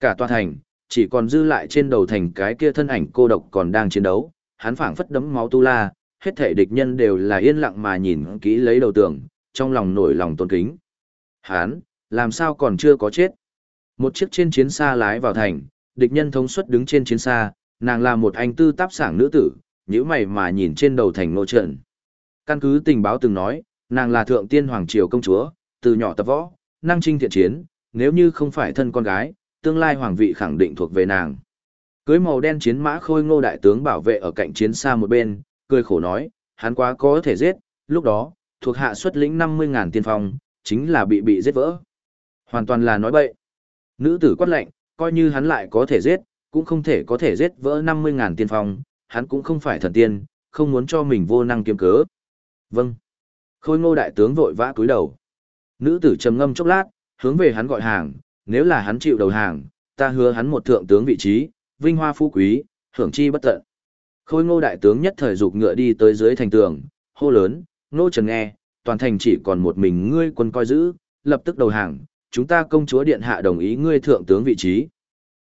Cả tòa thành, chỉ còn dư lại trên đầu thành cái kia thân ảnh cô độc còn đang chiến đấu, hắn phảng phất đấm máu tu la, hết thể địch nhân đều là yên lặng mà nhìn kỹ lấy đầu tường, trong lòng nổi lòng tôn kính. Hắn, làm sao còn chưa có chết, một chiếc trên chiến xa lái vào thành, địch nhân thống suất đứng trên chiến xa, nàng là một anh tư táp sảng nữ tử, nhíu mày mà nhìn trên đầu thành nô trận. Căn cứ tình báo từng nói, nàng là thượng tiên hoàng triều công chúa, từ nhỏ tập võ, năng trinh thiện chiến, nếu như không phải thân con gái, tương lai hoàng vị khẳng định thuộc về nàng. Cưới màu đen chiến mã khôi ngô đại tướng bảo vệ ở cạnh chiến xa một bên, cười khổ nói, hắn quá có thể giết, lúc đó, thuộc hạ xuất lĩnh 50.000 tiên phong, chính là bị bị giết vỡ. Hoàn toàn là nói bậy. Nữ tử quát lệnh, coi như hắn lại có thể giết, cũng không thể có thể giết vỡ 50.000 tiên phong, hắn cũng không phải thần tiên, không muốn cho mình vô năng kiếm cớ. Vâng. Khôi ngô đại tướng vội vã cúi đầu. Nữ tử trầm ngâm chốc lát, hướng về hắn gọi hàng, nếu là hắn chịu đầu hàng, ta hứa hắn một thượng tướng vị trí, vinh hoa phú quý, hưởng chi bất tận. Khôi ngô đại tướng nhất thời dục ngựa đi tới dưới thành tường, hô lớn, nô trần nghe, toàn thành chỉ còn một mình ngươi quân coi giữ, lập tức đầu hàng, chúng ta công chúa điện hạ đồng ý ngươi thượng tướng vị trí.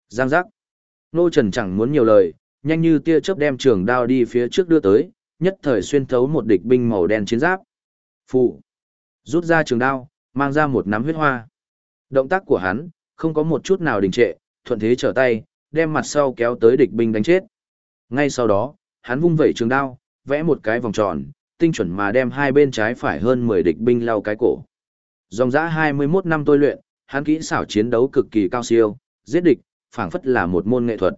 Giang giác. Nô trần chẳng muốn nhiều lời, nhanh như tia chớp đem trường đao đi phía trước đưa tới, nhất thời xuyên thấu một địch binh màu đen chiến giáp. Phụ. Rút ra trường đao, mang ra một nắm huyết hoa. Động tác của hắn, không có một chút nào đình trệ, thuận thế trở tay, đem mặt sau kéo tới địch binh đánh chết. Ngay sau đó, hắn vung vẩy trường đao, vẽ một cái vòng tròn, tinh chuẩn mà đem hai bên trái phải hơn 10 địch binh lao cái cổ. Dòng dã 21 năm tôi luyện, hắn kỹ xảo chiến đấu cực kỳ cao siêu, giết địch, phảng phất là một môn nghệ thuật.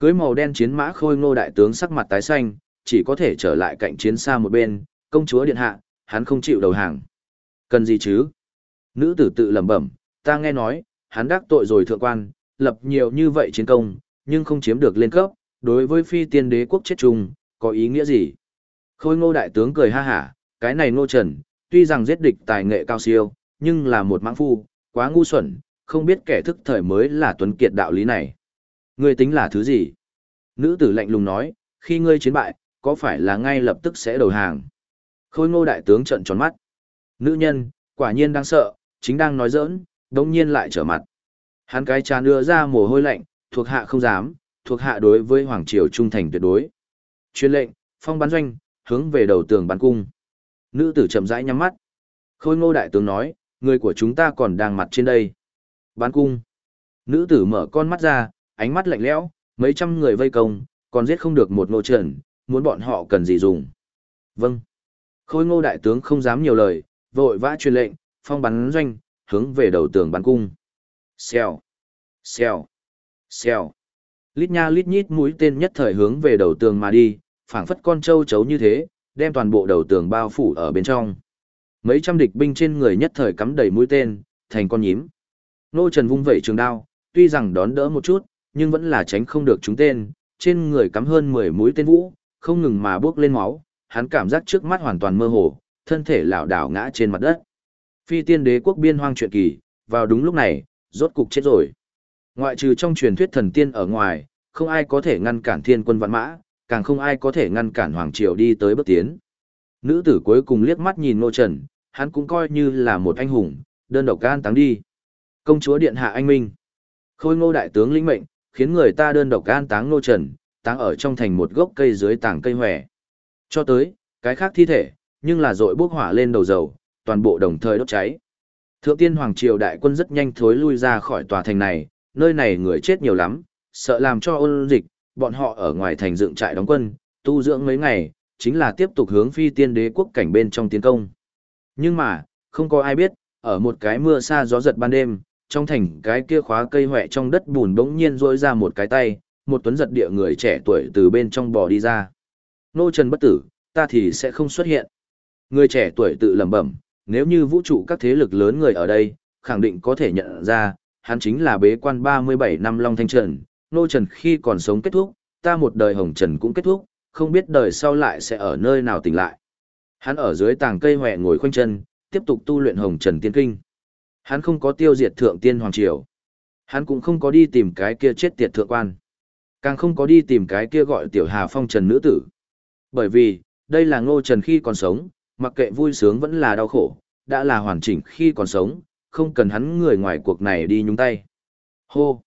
Cưới màu đen chiến mã khôi ngô đại tướng sắc mặt tái xanh, chỉ có thể trở lại cạnh chiến xa một bên, công chúa điện hạ, hắn không chịu đầu hàng. Cần gì chứ? Nữ tử tự lẩm bẩm, ta nghe nói, hắn đắc tội rồi thượng quan, lập nhiều như vậy chiến công, nhưng không chiếm được lên cấp, đối với phi tiên đế quốc chết chung, có ý nghĩa gì? Khôi ngô đại tướng cười ha hả, cái này ngô trần, tuy rằng giết địch tài nghệ cao siêu, nhưng là một mãng phu, quá ngu xuẩn, không biết kẻ thức thời mới là tuấn kiệt đạo lý này. Ngươi tính là thứ gì? Nữ tử lạnh lùng nói, khi ngươi chiến bại, có phải là ngay lập tức sẽ đầu hàng? Khôi ngô đại tướng trận tròn mắt. Nữ nhân, quả nhiên đang sợ, chính đang nói giỡn, đồng nhiên lại trở mặt. Hắn cái tràn đưa ra mồ hôi lạnh, thuộc hạ không dám, thuộc hạ đối với Hoàng Triều trung thành tuyệt đối. Chuyên lệnh, phong bắn doanh, hướng về đầu tường bắn cung. Nữ tử chậm rãi nhắm mắt. Khôi ngô đại tướng nói, người của chúng ta còn đang mặt trên đây. Bắn cung. Nữ tử mở con mắt ra, ánh mắt lạnh lẽo, mấy trăm người vây công, còn giết không được một nô trần, muốn bọn họ cần gì dùng. Vâng. Khôi ngô đại tướng không dám nhiều lời, vội vã truyền lệnh, phong bắn doanh, hướng về đầu tường bắn cung. Xèo, xèo, xèo. Lít nha lít nhít mũi tên nhất thời hướng về đầu tường mà đi, phảng phất con trâu chấu như thế, đem toàn bộ đầu tường bao phủ ở bên trong. Mấy trăm địch binh trên người nhất thời cắm đầy mũi tên, thành con nhím. Nô Trần vung vẩy trường đao, tuy rằng đón đỡ một chút, nhưng vẫn là tránh không được chúng tên, trên người cắm hơn 10 mũi tên vũ, không ngừng mà bước lên máu, hắn cảm giác trước mắt hoàn toàn mơ hồ, thân thể lảo đảo ngã trên mặt đất. Phi tiên đế quốc biên hoang truyện kỳ, vào đúng lúc này, rốt cục chết rồi. Ngoại trừ trong truyền thuyết thần tiên ở ngoài, không ai có thể ngăn cản thiên quân vạn mã, càng không ai có thể ngăn cản hoàng triều đi tới bước tiến. Nữ tử cuối cùng liếc mắt nhìn Ngô Trần, hắn cũng coi như là một anh hùng, đơn độc can táng đi. Công chúa điện hạ anh minh. Khôi ngô đại tướng lĩnh mệnh, khiến người ta đơn độc gan táng Ngô Trần, táng ở trong thành một gốc cây dưới tảng cây hòe. Cho tới, cái khác thi thể, nhưng là dội bốc hỏa lên đầu dầu, toàn bộ đồng thời đốt cháy. Thượng tiên Hoàng Triều đại quân rất nhanh thối lui ra khỏi tòa thành này, nơi này người chết nhiều lắm, sợ làm cho ôn dịch, bọn họ ở ngoài thành dựng trại đóng quân, tu dưỡng mấy ngày, chính là tiếp tục hướng phi tiên đế quốc cảnh bên trong tiến công. Nhưng mà, không có ai biết, ở một cái mưa xa gió giật ban đêm, trong thành cái kia khóa cây hoẹ trong đất bùn bỗng nhiên rỗi ra một cái tay, một tuấn giật địa người trẻ tuổi từ bên trong bò đi ra. Nô Trần bất tử, ta thì sẽ không xuất hiện. Người trẻ tuổi tự lẩm bẩm, nếu như vũ trụ các thế lực lớn người ở đây, khẳng định có thể nhận ra, hắn chính là bế quan 37 năm Long Thanh Trần, Nô Trần khi còn sống kết thúc, ta một đời Hồng Trần cũng kết thúc, không biết đời sau lại sẽ ở nơi nào tỉnh lại. Hắn ở dưới tàng cây hoẹ ngồi khoanh chân, tiếp tục tu luyện Hồng Trần Tiên Kinh. Hắn không có tiêu diệt thượng tiên hoàng triều. Hắn cũng không có đi tìm cái kia chết tiệt thượng quan. Càng không có đi tìm cái kia gọi tiểu hà phong trần nữ tử. Bởi vì, đây là ngô trần khi còn sống, mặc kệ vui sướng vẫn là đau khổ, đã là hoàn chỉnh khi còn sống, không cần hắn người ngoài cuộc này đi nhúng tay. Hô!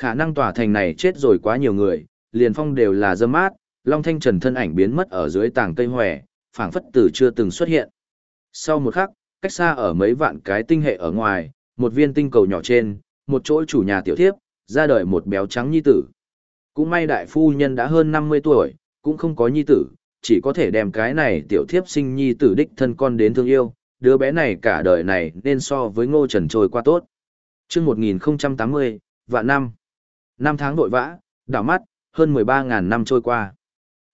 Khả năng tòa thành này chết rồi quá nhiều người, liền phong đều là dâm mát, Long Thanh Trần thân ảnh biến mất ở dưới tảng cây hòe, phảng phất tử chưa từng xuất hiện. Sau một khắc, cách xa ở mấy vạn cái tinh hệ ở ngoài, một viên tinh cầu nhỏ trên, một chỗ chủ nhà tiểu thiếp, ra đời một béo trắng nhi tử. Cũng may đại phu nhân đã hơn 50 tuổi, cũng không có nhi tử, chỉ có thể đem cái này tiểu thiếp sinh nhi tử đích thân con đến thương yêu, đứa bé này cả đời này nên so với ngô trần trôi qua tốt. chương 1080, vạn năm. Năm tháng vội vã, đảo mắt, hơn 13.000 năm trôi qua.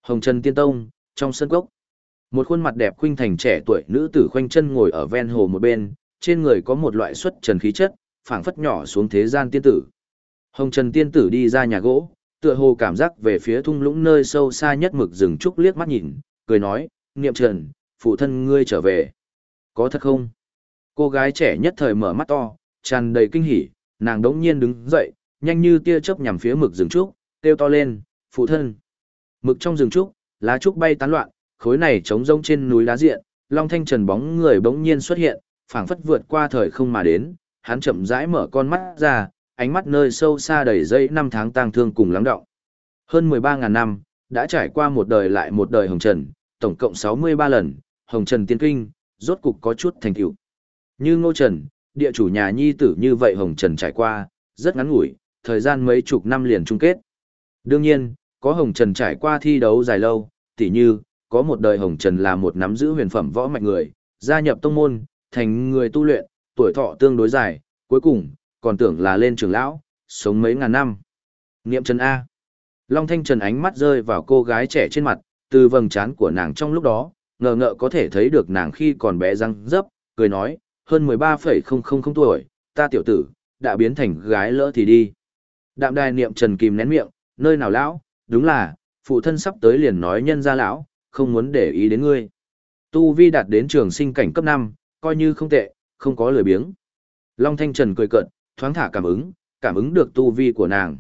Hồng Trần Tiên Tông, trong sân cốc. Một khuôn mặt đẹp khuynh thành trẻ tuổi nữ tử khoanh chân ngồi ở ven hồ một bên, trên người có một loại xuất trần khí chất, phảng phất nhỏ xuống thế gian tiên tử. Hồng Trần Tiên tử đi ra nhà gỗ, tựa hồ cảm giác về phía thung lũng nơi sâu xa nhất mực rừng trúc liếc mắt nhìn, cười nói, niệm trần, phụ thân ngươi trở về. Có thật không? Cô gái trẻ nhất thời mở mắt to, tràn đầy kinh hỉ, nàng đống nhiên đứng dậy, nhanh như tia chớp nhằm phía mực rừng trúc, kêu to lên, phụ thân. Mực trong rừng trúc, lá trúc bay tán loạn, khối này trống rông trên núi đá diện, Long Thanh Trần bóng người bỗng nhiên xuất hiện, phảng phất vượt qua thời không mà đến, hắn chậm rãi mở con mắt ra, ánh mắt nơi sâu xa đầy dây năm tháng tang thương cùng lắng động. Hơn 13.000 năm, đã trải qua một đời lại một đời Hồng Trần, tổng cộng 63 lần, Hồng Trần tiên kinh, rốt cục có chút thành tựu. Như Ngô Trần, địa chủ nhà nhi tử như vậy Hồng Trần trải qua, rất ngắn ngủi, thời gian mấy chục năm liền chung kết. Đương nhiên, có Hồng Trần trải qua thi đấu dài lâu, tỉ như, có một đời Hồng Trần là một nắm giữ huyền phẩm võ mạnh người, gia nhập tông môn, thành người tu luyện, tuổi thọ tương đối dài, cuối cùng, còn tưởng là lên trường lão, sống mấy ngàn năm. Niệm Trần A. Long Thanh Trần ánh mắt rơi vào cô gái trẻ trên mặt, từ vầng trán của nàng trong lúc đó, ngờ ngợ có thể thấy được nàng khi còn bé răng dấp, cười nói, hơn 13,000 tuổi, ta tiểu tử, đã biến thành gái lỡ thì đi. Đạm đài niệm Trần kìm nén miệng, nơi nào lão, đúng là, phụ thân sắp tới liền nói nhân ra lão, không muốn để ý đến ngươi. Tu vi đạt đến trường sinh cảnh cấp 5, coi như không tệ, không có lười biếng. Long Thanh Trần cười cận, thoáng thả cảm ứng, cảm ứng được tu vi của nàng.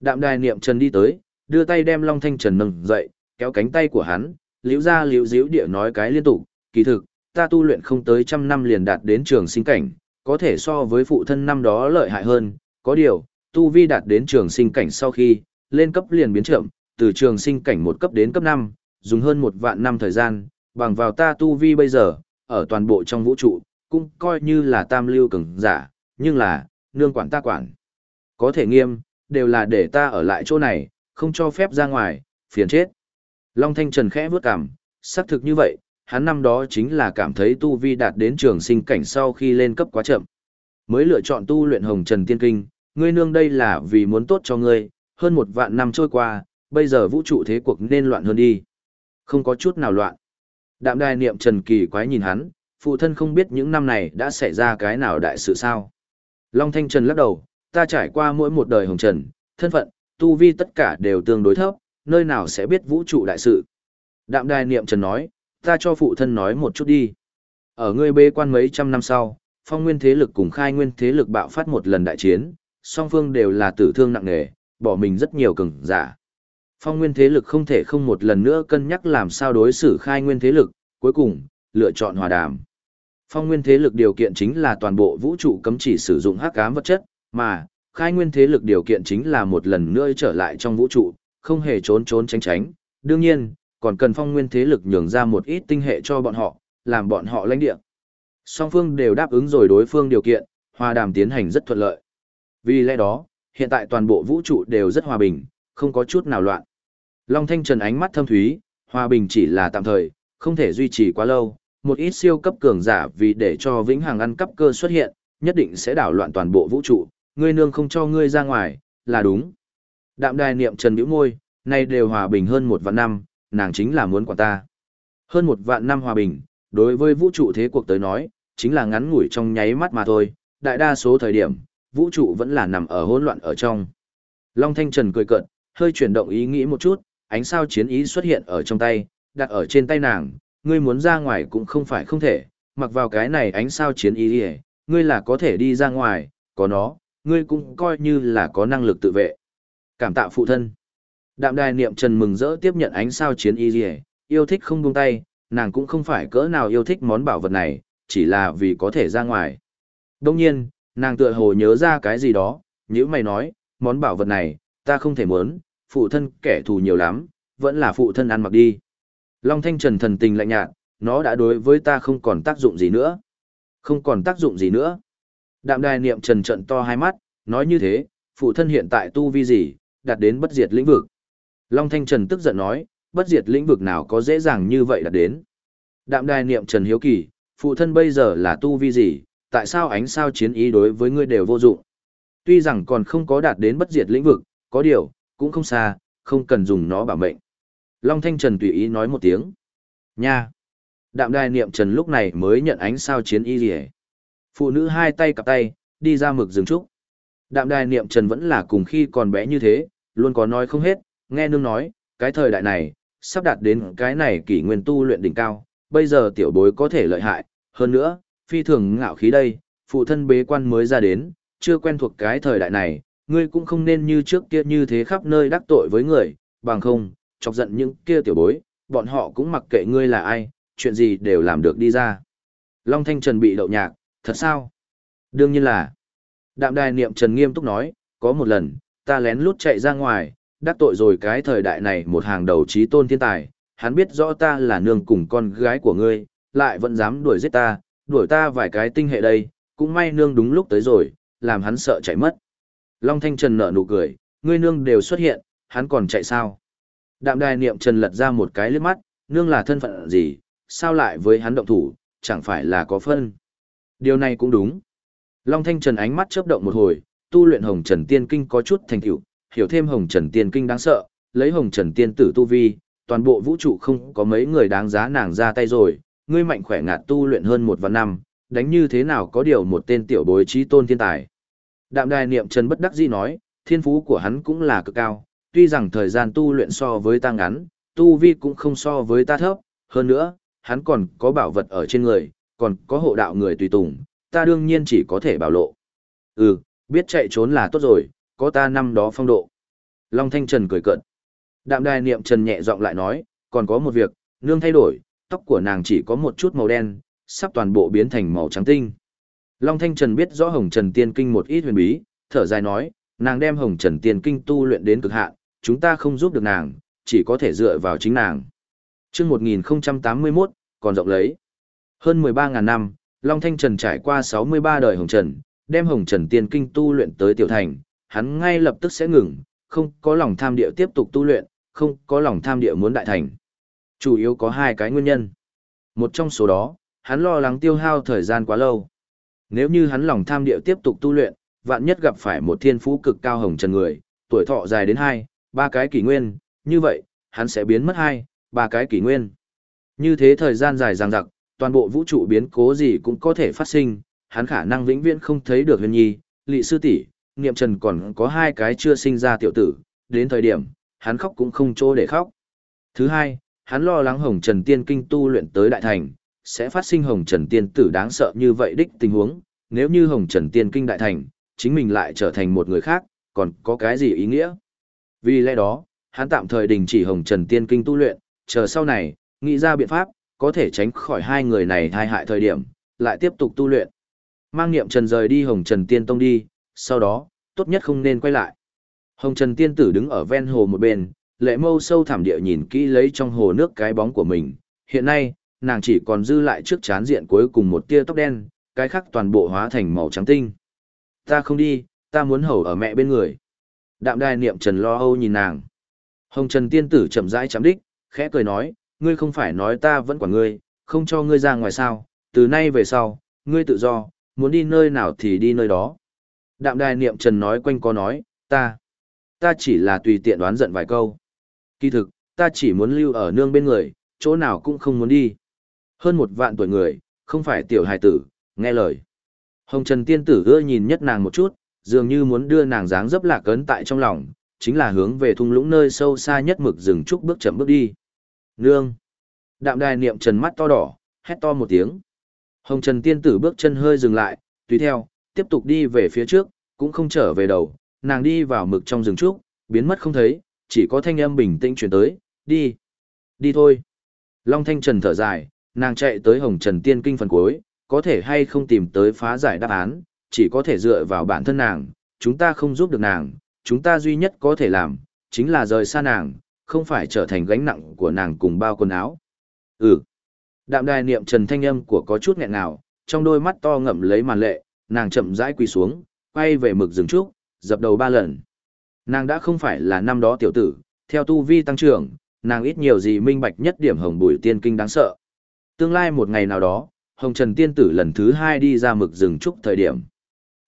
Đạm đài niệm Trần đi tới, đưa tay đem Long Thanh Trần nâng dậy, kéo cánh tay của hắn, liễu ra liễu diễu địa nói cái liên tục, kỳ thực, ta tu luyện không tới trăm năm liền đạt đến trường sinh cảnh, có thể so với phụ thân năm đó lợi hại hơn, có điều, tu vi đạt đến trường sinh cảnh sau khi, lên cấp liền biến chậm, từ trường sinh cảnh một cấp đến cấp 5, dùng hơn một vạn năm thời gian, bằng vào ta tu vi bây giờ, ở toàn bộ trong vũ trụ, cũng coi như là tam lưu cường giả, nhưng là, nương quản ta quản. Có thể nghiêm, đều là để ta ở lại chỗ này, không cho phép ra ngoài, phiền chết. Long Thanh Trần khẽ bước cằm, xác thực như vậy, hắn năm đó chính là cảm thấy tu vi đạt đến trường sinh cảnh sau khi lên cấp quá chậm. Mới lựa chọn tu luyện Hồng Trần Tiên Kinh, ngươi nương đây là vì muốn tốt cho ngươi, hơn một vạn năm trôi qua, bây giờ vũ trụ thế cuộc nên loạn hơn đi. Không có chút nào loạn. Đạm đài niệm Trần Kỳ quái nhìn hắn, phụ thân không biết những năm này đã xảy ra cái nào đại sự sao. Long Thanh Trần lắc đầu, ta trải qua mỗi một đời hồng trần, thân phận, tu vi tất cả đều tương đối thấp, nơi nào sẽ biết vũ trụ đại sự. Đạm đài niệm Trần nói, ta cho phụ thân nói một chút đi. Ở ngươi bê quan mấy trăm năm sau, phong nguyên thế lực cùng khai nguyên thế lực bạo phát một lần đại chiến, song phương đều là tử thương nặng nề, bỏ mình rất nhiều cường giả. Phong nguyên thế lực không thể không một lần nữa cân nhắc làm sao đối xử khai nguyên thế lực, cuối cùng, lựa chọn hòa đàm. Phong nguyên thế lực điều kiện chính là toàn bộ vũ trụ cấm chỉ sử dụng hắc ám vật chất, mà, khai nguyên thế lực điều kiện chính là một lần nữa trở lại trong vũ trụ, không hề trốn trốn tránh tránh. Đương nhiên, còn cần phong nguyên thế lực nhường ra một ít tinh hệ cho bọn họ, làm bọn họ lãnh địa. Song phương đều đáp ứng rồi đối phương điều kiện, hòa đàm tiến hành rất thuận lợi. Vì lẽ đó, hiện tại toàn bộ vũ trụ đều rất hòa bình, không có chút nào loạn. Long Thanh Trần ánh mắt thâm thúy, hòa bình chỉ là tạm thời, không thể duy trì quá lâu, một ít siêu cấp cường giả vì để cho vĩnh hằng ăn cắp cơ xuất hiện, nhất định sẽ đảo loạn toàn bộ vũ trụ, ngươi nương không cho ngươi ra ngoài, là đúng. Đạm đài niệm trần Biểu môi, nay đều hòa bình hơn một vạn năm, nàng chính là muốn quả ta. Hơn một vạn năm hòa bình, đối với vũ trụ thế cuộc tới nói, chính là ngắn ngủi trong nháy mắt mà thôi, đại đa số thời điểm, vũ trụ vẫn là nằm ở hỗn loạn ở trong. Long Thanh Trần cười cợt, hơi chuyển động ý nghĩ một chút, ánh sao chiến ý xuất hiện ở trong tay, đặt ở trên tay nàng, ngươi muốn ra ngoài cũng không phải không thể, mặc vào cái này ánh sao chiến ý đi ngươi là có thể đi ra ngoài, có nó, ngươi cũng coi như là có năng lực tự vệ. Cảm tạ phụ thân. Đạm đài niệm trần mừng rỡ tiếp nhận ánh sao chiến y gì yêu thích không buông tay, nàng cũng không phải cỡ nào yêu thích món bảo vật này, chỉ là vì có thể ra ngoài. Đông nhiên, nàng tựa hồ nhớ ra cái gì đó, như mày nói, món bảo vật này, ta không thể muốn, phụ thân kẻ thù nhiều lắm, vẫn là phụ thân ăn mặc đi. Long Thanh Trần thần tình lạnh nhạt, nó đã đối với ta không còn tác dụng gì nữa. Không còn tác dụng gì nữa. Đạm đài niệm trần trận to hai mắt, nói như thế, phụ thân hiện tại tu vi gì, đạt đến bất diệt lĩnh vực. Long Thanh Trần tức giận nói, bất diệt lĩnh vực nào có dễ dàng như vậy đạt đến. Đạm đài niệm Trần Hiếu Kỳ, phụ thân bây giờ là tu vi gì, tại sao ánh sao chiến ý đối với ngươi đều vô dụng. Tuy rằng còn không có đạt đến bất diệt lĩnh vực, có điều, cũng không xa, không cần dùng nó bảo mệnh. Long Thanh Trần tùy ý nói một tiếng. Nha! Đạm đài niệm Trần lúc này mới nhận ánh sao chiến y gì Phụ nữ hai tay cặp tay, đi ra mực rừng trúc. Đạm đài niệm Trần vẫn là cùng khi còn bé như thế, luôn có nói không hết, nghe nương nói, cái thời đại này, sắp đạt đến cái này kỷ nguyên tu luyện đỉnh cao, bây giờ tiểu bối có thể lợi hại, hơn nữa, phi thường ngạo khí đây, phụ thân bế quan mới ra đến, chưa quen thuộc cái thời đại này, ngươi cũng không nên như trước kia như thế khắp nơi đắc tội với người, bằng không, chọc giận những kia tiểu bối, bọn họ cũng mặc kệ ngươi là ai, chuyện gì đều làm được đi ra. Long Thanh Trần bị đậu nhạc, thật sao? Đương nhiên là. Đạm đài niệm Trần nghiêm túc nói, có một lần, ta lén lút chạy ra ngoài, đắc tội rồi cái thời đại này một hàng đầu trí tôn thiên tài, hắn biết rõ ta là nương cùng con gái của ngươi, lại vẫn dám đuổi giết ta, đuổi ta vài cái tinh hệ đây, cũng may nương đúng lúc tới rồi, làm hắn sợ chạy mất. Long Thanh Trần nở nụ cười, ngươi nương đều xuất hiện, hắn còn chạy sao? Đạm đài niệm Trần lật ra một cái liếc mắt, nương là thân phận gì, sao lại với hắn động thủ, chẳng phải là có phân. Điều này cũng đúng. Long Thanh Trần ánh mắt chớp động một hồi, tu luyện Hồng Trần Tiên Kinh có chút thành tựu, hiểu thêm Hồng Trần Tiên Kinh đáng sợ, lấy Hồng Trần Tiên tử tu vi, toàn bộ vũ trụ không có mấy người đáng giá nàng ra tay rồi, ngươi mạnh khỏe ngạt tu luyện hơn một vạn năm, đánh như thế nào có điều một tên tiểu bối trí tôn thiên tài. Đạm đài niệm Trần bất đắc dĩ nói, thiên phú của hắn cũng là cực cao, tuy rằng thời gian tu luyện so với ta ngắn, tu vi cũng không so với ta thấp, hơn nữa, hắn còn có bảo vật ở trên người, còn có hộ đạo người tùy tùng, ta đương nhiên chỉ có thể bảo lộ. Ừ, biết chạy trốn là tốt rồi, có ta năm đó phong độ. Long Thanh Trần cười cợt. Đạm đài niệm Trần nhẹ giọng lại nói, còn có một việc, nương thay đổi, tóc của nàng chỉ có một chút màu đen, sắp toàn bộ biến thành màu trắng tinh. Long Thanh Trần biết rõ Hồng Trần Tiên Kinh một ít huyền bí, thở dài nói, nàng đem Hồng Trần Tiên Kinh tu luyện đến cực hạn, chúng ta không giúp được nàng, chỉ có thể dựa vào chính nàng. Chương 1081, còn rộng lấy. Hơn 13.000 năm, Long Thanh Trần trải qua 63 đời Hồng Trần, đem Hồng Trần Tiên Kinh tu luyện tới tiểu thành, hắn ngay lập tức sẽ ngừng, không có lòng tham địa tiếp tục tu luyện, không có lòng tham địa muốn đại thành. Chủ yếu có hai cái nguyên nhân. Một trong số đó, hắn lo lắng tiêu hao thời gian quá lâu. Nếu như hắn lòng tham địa tiếp tục tu luyện, vạn nhất gặp phải một thiên phú cực cao hồng trần người, tuổi thọ dài đến hai, ba cái kỷ nguyên, như vậy, hắn sẽ biến mất hai, ba cái kỷ nguyên. Như thế thời gian dài dằng dặc, toàn bộ vũ trụ biến cố gì cũng có thể phát sinh, hắn khả năng vĩnh viễn không thấy được huyền nhi, lị sư tỷ, niệm trần còn có hai cái chưa sinh ra tiểu tử, đến thời điểm, hắn khóc cũng không chỗ để khóc. Thứ hai, hắn lo lắng hồng trần tiên kinh tu luyện tới đại thành, sẽ phát sinh hồng trần tiên tử đáng sợ như vậy đích tình huống, nếu như hồng trần tiên kinh đại thành, chính mình lại trở thành một người khác, còn có cái gì ý nghĩa? Vì lẽ đó, hắn tạm thời đình chỉ hồng trần tiên kinh tu luyện, chờ sau này, nghĩ ra biện pháp, có thể tránh khỏi hai người này thai hại thời điểm, lại tiếp tục tu luyện. Mang niệm trần rời đi hồng trần tiên tông đi, sau đó, tốt nhất không nên quay lại. Hồng trần tiên tử đứng ở ven hồ một bên, lệ mâu sâu thẳm địa nhìn kỹ lấy trong hồ nước cái bóng của mình. Hiện nay, nàng chỉ còn dư lại trước chán diện cuối cùng một tia tóc đen, cái khác toàn bộ hóa thành màu trắng tinh. Ta không đi, ta muốn hầu ở mẹ bên người. Đạm đài niệm trần lo âu nhìn nàng. Hồng trần tiên tử chậm rãi chạm đích, khẽ cười nói, ngươi không phải nói ta vẫn quản ngươi, không cho ngươi ra ngoài sao, từ nay về sau, ngươi tự do, muốn đi nơi nào thì đi nơi đó. Đạm đài niệm trần nói quanh có nói, ta, ta chỉ là tùy tiện đoán giận vài câu. Kỳ thực, ta chỉ muốn lưu ở nương bên người, chỗ nào cũng không muốn đi. Hơn một vạn tuổi người, không phải tiểu hài tử, nghe lời. Hồng Trần Tiên Tử ưa nhìn nhất nàng một chút, dường như muốn đưa nàng dáng dấp lạc ấn tại trong lòng, chính là hướng về thung lũng nơi sâu xa nhất mực rừng trúc bước chậm bước đi. Nương! Đạm đài niệm trần mắt to đỏ, hét to một tiếng. Hồng Trần Tiên Tử bước chân hơi dừng lại, tùy theo, tiếp tục đi về phía trước, cũng không trở về đầu, nàng đi vào mực trong rừng trúc, biến mất không thấy, chỉ có thanh âm bình tĩnh chuyển tới, đi, đi thôi. Long Thanh Trần thở dài, nàng chạy tới Hồng Trần Tiên Kinh phần cuối, có thể hay không tìm tới phá giải đáp án, chỉ có thể dựa vào bản thân nàng, chúng ta không giúp được nàng, chúng ta duy nhất có thể làm, chính là rời xa nàng, không phải trở thành gánh nặng của nàng cùng bao quần áo. Ừ. Đạm đài niệm trần thanh âm của có chút nghẹn nào, trong đôi mắt to ngậm lấy màn lệ, nàng chậm rãi quỳ xuống, quay về mực rừng trúc, dập đầu ba lần. Nàng đã không phải là năm đó tiểu tử, theo tu vi tăng trưởng, nàng ít nhiều gì minh bạch nhất điểm hồng bùi tiên kinh đáng sợ. Tương lai một ngày nào đó, hồng trần tiên tử lần thứ hai đi ra mực rừng trúc thời điểm.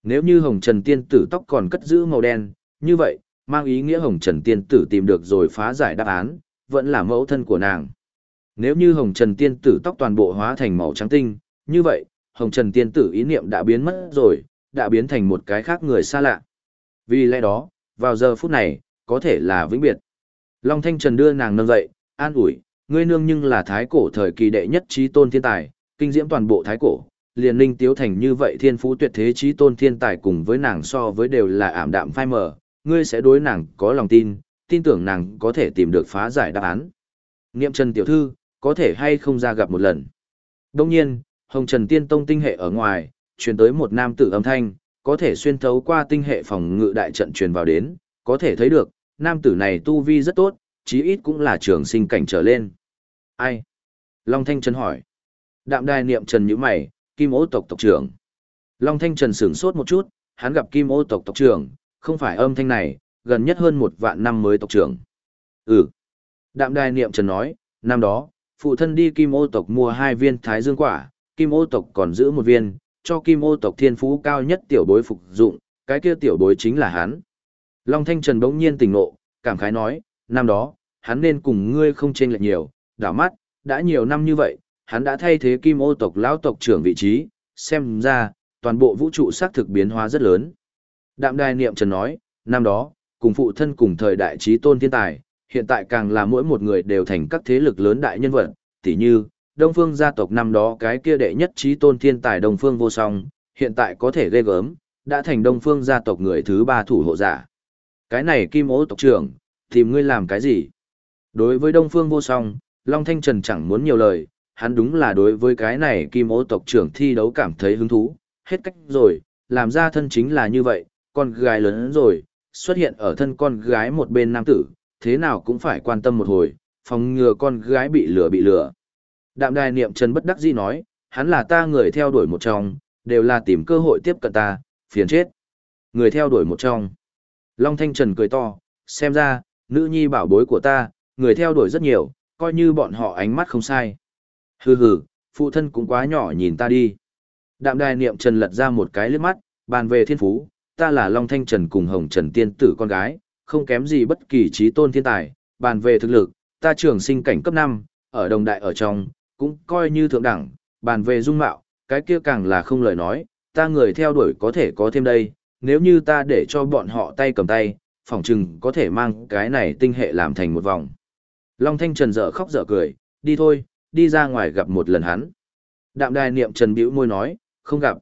Nếu như hồng trần tiên tử tóc còn cất giữ màu đen, như vậy, mang ý nghĩa hồng trần tiên tử tìm được rồi phá giải đáp án, vẫn là mẫu thân của nàng. Nếu như hồng trần tiên tử tóc toàn bộ hóa thành màu trắng tinh, như vậy, hồng trần tiên tử ý niệm đã biến mất rồi, đã biến thành một cái khác người xa lạ. Vì lẽ đó, vào giờ phút này, có thể là vĩnh biệt. Long Thanh Trần đưa nàng nâng dậy, an ủi, ngươi nương nhưng là thái cổ thời kỳ đệ nhất trí tôn thiên tài, kinh diễm toàn bộ thái cổ, liền linh tiếu thành như vậy thiên phú tuyệt thế trí tôn thiên tài cùng với nàng so với đều là ảm đạm phai mờ, ngươi sẽ đối nàng có lòng tin, tin tưởng nàng có thể tìm được phá giải đáp án. Niệm Trần tiểu thư, có thể hay không ra gặp một lần. Đông nhiên, Hồng Trần Tiên Tông tinh hệ ở ngoài, truyền tới một nam tử âm thanh, có thể xuyên thấu qua tinh hệ phòng ngự đại trận truyền vào đến, có thể thấy được, nam tử này tu vi rất tốt, chí ít cũng là trường sinh cảnh trở lên. Ai? Long Thanh Trần hỏi. Đạm đài niệm Trần như mày, Kim ô tộc tộc trưởng. Long Thanh Trần sửng sốt một chút, hắn gặp Kim ô tộc tộc trưởng, không phải âm thanh này, gần nhất hơn một vạn năm mới tộc trưởng. Ừ. Đạm đài niệm Trần nói, năm đó, phụ thân đi Kim ô tộc mua hai viên thái dương quả, Kim ô tộc còn giữ một viên, cho Kim ô tộc thiên phú cao nhất tiểu bối phục dụng, cái kia tiểu bối chính là hắn. Long Thanh Trần bỗng nhiên tỉnh ngộ, cảm khái nói, năm đó, hắn nên cùng ngươi không chênh lệch nhiều, đảo mắt, đã nhiều năm như vậy, hắn đã thay thế Kim ô tộc lão tộc trưởng vị trí, xem ra, toàn bộ vũ trụ xác thực biến hóa rất lớn. Đạm đài niệm trần nói, năm đó, cùng phụ thân cùng thời đại trí tôn thiên tài, hiện tại càng là mỗi một người đều thành các thế lực lớn đại nhân vật, tỉ như, Đông Phương gia tộc năm đó cái kia đệ nhất trí tôn thiên tài Đông Phương vô song, hiện tại có thể ghê gớm, đã thành Đông Phương gia tộc người thứ ba thủ hộ giả. Cái này Kim Ô tộc trưởng, tìm ngươi làm cái gì? Đối với Đông Phương vô song, Long Thanh Trần chẳng muốn nhiều lời, hắn đúng là đối với cái này Kim Ô tộc trưởng thi đấu cảm thấy hứng thú, hết cách rồi, làm ra thân chính là như vậy, con gái lớn rồi, xuất hiện ở thân con gái một bên nam tử, thế nào cũng phải quan tâm một hồi, phòng ngừa con gái bị lừa bị lừa. Đạm đài niệm trần bất đắc dĩ nói, hắn là ta người theo đuổi một trong, đều là tìm cơ hội tiếp cận ta, phiền chết. Người theo đuổi một trong. Long Thanh Trần cười to, xem ra, nữ nhi bảo bối của ta, người theo đuổi rất nhiều, coi như bọn họ ánh mắt không sai. Hừ hừ, phụ thân cũng quá nhỏ nhìn ta đi. Đạm đài niệm trần lật ra một cái lướt mắt, bàn về thiên phú, ta là Long Thanh Trần cùng Hồng Trần Tiên Tử con gái, không kém gì bất kỳ trí tôn thiên tài, bàn về thực lực, ta trưởng sinh cảnh cấp 5, ở đồng đại ở trong, cũng coi như thượng đẳng, bàn về dung mạo, cái kia càng là không lời nói, ta người theo đuổi có thể có thêm đây, nếu như ta để cho bọn họ tay cầm tay, phỏng chừng có thể mang cái này tinh hệ làm thành một vòng. Long Thanh Trần dở khóc dở cười, đi thôi, đi ra ngoài gặp một lần hắn. Đạm đài niệm Trần bĩu môi nói, không gặp.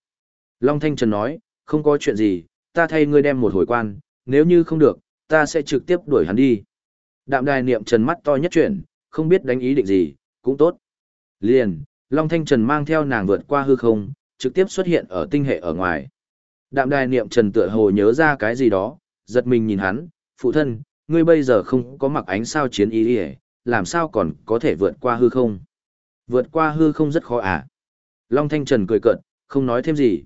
Long Thanh Trần nói, không có chuyện gì, ta thay ngươi đem một hồi quan, nếu như không được, ta sẽ trực tiếp đuổi hắn đi. Đạm đài niệm Trần mắt to nhất chuyển, không biết đánh ý định gì, cũng tốt. Liền, Long Thanh Trần mang theo nàng vượt qua hư không, trực tiếp xuất hiện ở tinh hệ ở ngoài. Đạm đài niệm Trần tựa hồ nhớ ra cái gì đó, giật mình nhìn hắn, phụ thân, ngươi bây giờ không có mặc ánh sao chiến ý đi làm sao còn có thể vượt qua hư không? Vượt qua hư không rất khó à? Long Thanh Trần cười cợt, không nói thêm gì.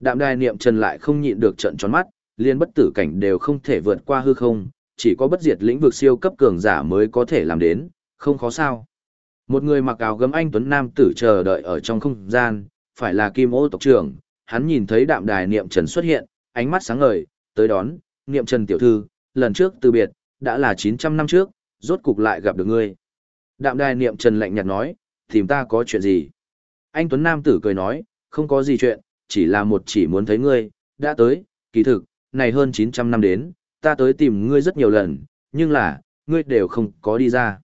Đạm đài niệm Trần lại không nhịn được trận tròn mắt, liên bất tử cảnh đều không thể vượt qua hư không, chỉ có bất diệt lĩnh vực siêu cấp cường giả mới có thể làm đến, không khó sao. Một người mặc áo gấm anh Tuấn Nam tử chờ đợi ở trong không gian, phải là Kim ô tộc trưởng, hắn nhìn thấy đạm đài niệm trần xuất hiện, ánh mắt sáng ngời, tới đón, niệm trần tiểu thư, lần trước từ biệt, đã là 900 năm trước, rốt cục lại gặp được ngươi. Đạm đài niệm trần lạnh nhạt nói, tìm ta có chuyện gì? Anh Tuấn Nam tử cười nói, không có gì chuyện, chỉ là một chỉ muốn thấy ngươi, đã tới, kỳ thực, này hơn 900 năm đến, ta tới tìm ngươi rất nhiều lần, nhưng là, ngươi đều không có đi ra.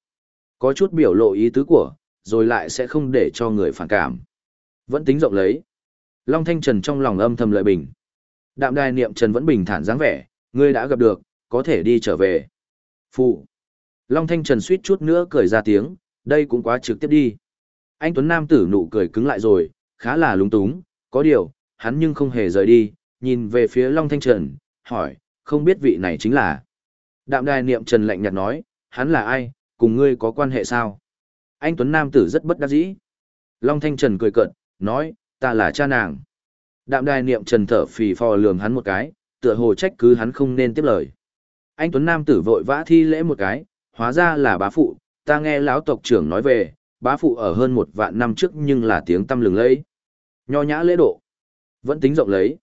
Có chút biểu lộ ý tứ của, rồi lại sẽ không để cho người phản cảm. Vẫn tính rộng lấy. Long Thanh Trần trong lòng âm thầm lợi bình. Đạm đài niệm Trần vẫn bình thản dáng vẻ, ngươi đã gặp được, có thể đi trở về. Phụ. Long Thanh Trần suýt chút nữa cười ra tiếng, đây cũng quá trực tiếp đi. Anh Tuấn Nam tử nụ cười cứng lại rồi, khá là lúng túng, có điều, hắn nhưng không hề rời đi, nhìn về phía Long Thanh Trần, hỏi, không biết vị này chính là. Đạm đài niệm Trần lạnh nhạt nói, hắn là ai, cùng ngươi có quan hệ sao? Anh Tuấn Nam tử rất bất đắc dĩ. Long Thanh Trần cười cợt, nói, ta là cha nàng. Đạm đài niệm Trần thở phì phò lường hắn một cái, tựa hồ trách cứ hắn không nên tiếp lời. Anh Tuấn Nam tử vội vã thi lễ một cái, hóa ra là bá phụ, ta nghe lão tộc trưởng nói về, bá phụ ở hơn một vạn năm trước nhưng là tiếng tâm lừng lẫy. Nho nhã lễ độ, vẫn tính rộng lấy.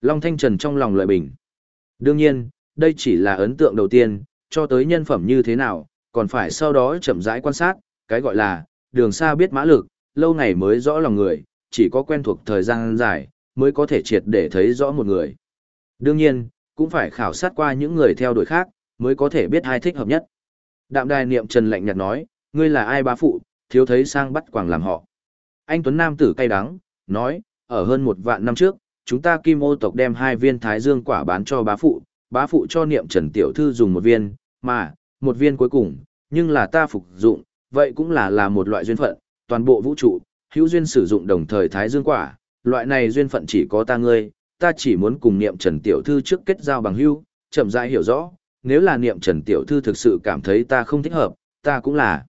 Long Thanh Trần trong lòng lợi bình. Đương nhiên, đây chỉ là ấn tượng đầu tiên, cho tới nhân phẩm như thế nào, còn phải sau đó chậm rãi quan sát, cái gọi là, đường xa biết mã lực, lâu ngày mới rõ lòng người, chỉ có quen thuộc thời gian dài, mới có thể triệt để thấy rõ một người. Đương nhiên, cũng phải khảo sát qua những người theo đuổi khác, mới có thể biết ai thích hợp nhất. Đạm đài niệm trần lạnh nhạt nói, ngươi là ai bá phụ, thiếu thấy sang bắt quàng làm họ. Anh Tuấn Nam tử cay đắng, nói, ở hơn một vạn năm trước, chúng ta kim ô tộc đem hai viên thái dương quả bán cho bá phụ, bá phụ cho niệm trần tiểu thư dùng một viên, mà, một viên cuối cùng, nhưng là ta phục dụng, vậy cũng là là một loại duyên phận, toàn bộ vũ trụ, hữu duyên sử dụng đồng thời thái dương quả, loại này duyên phận chỉ có ta ngươi, ta chỉ muốn cùng niệm trần tiểu thư trước kết giao bằng hữu, chậm rãi hiểu rõ, nếu là niệm trần tiểu thư thực sự cảm thấy ta không thích hợp, ta cũng là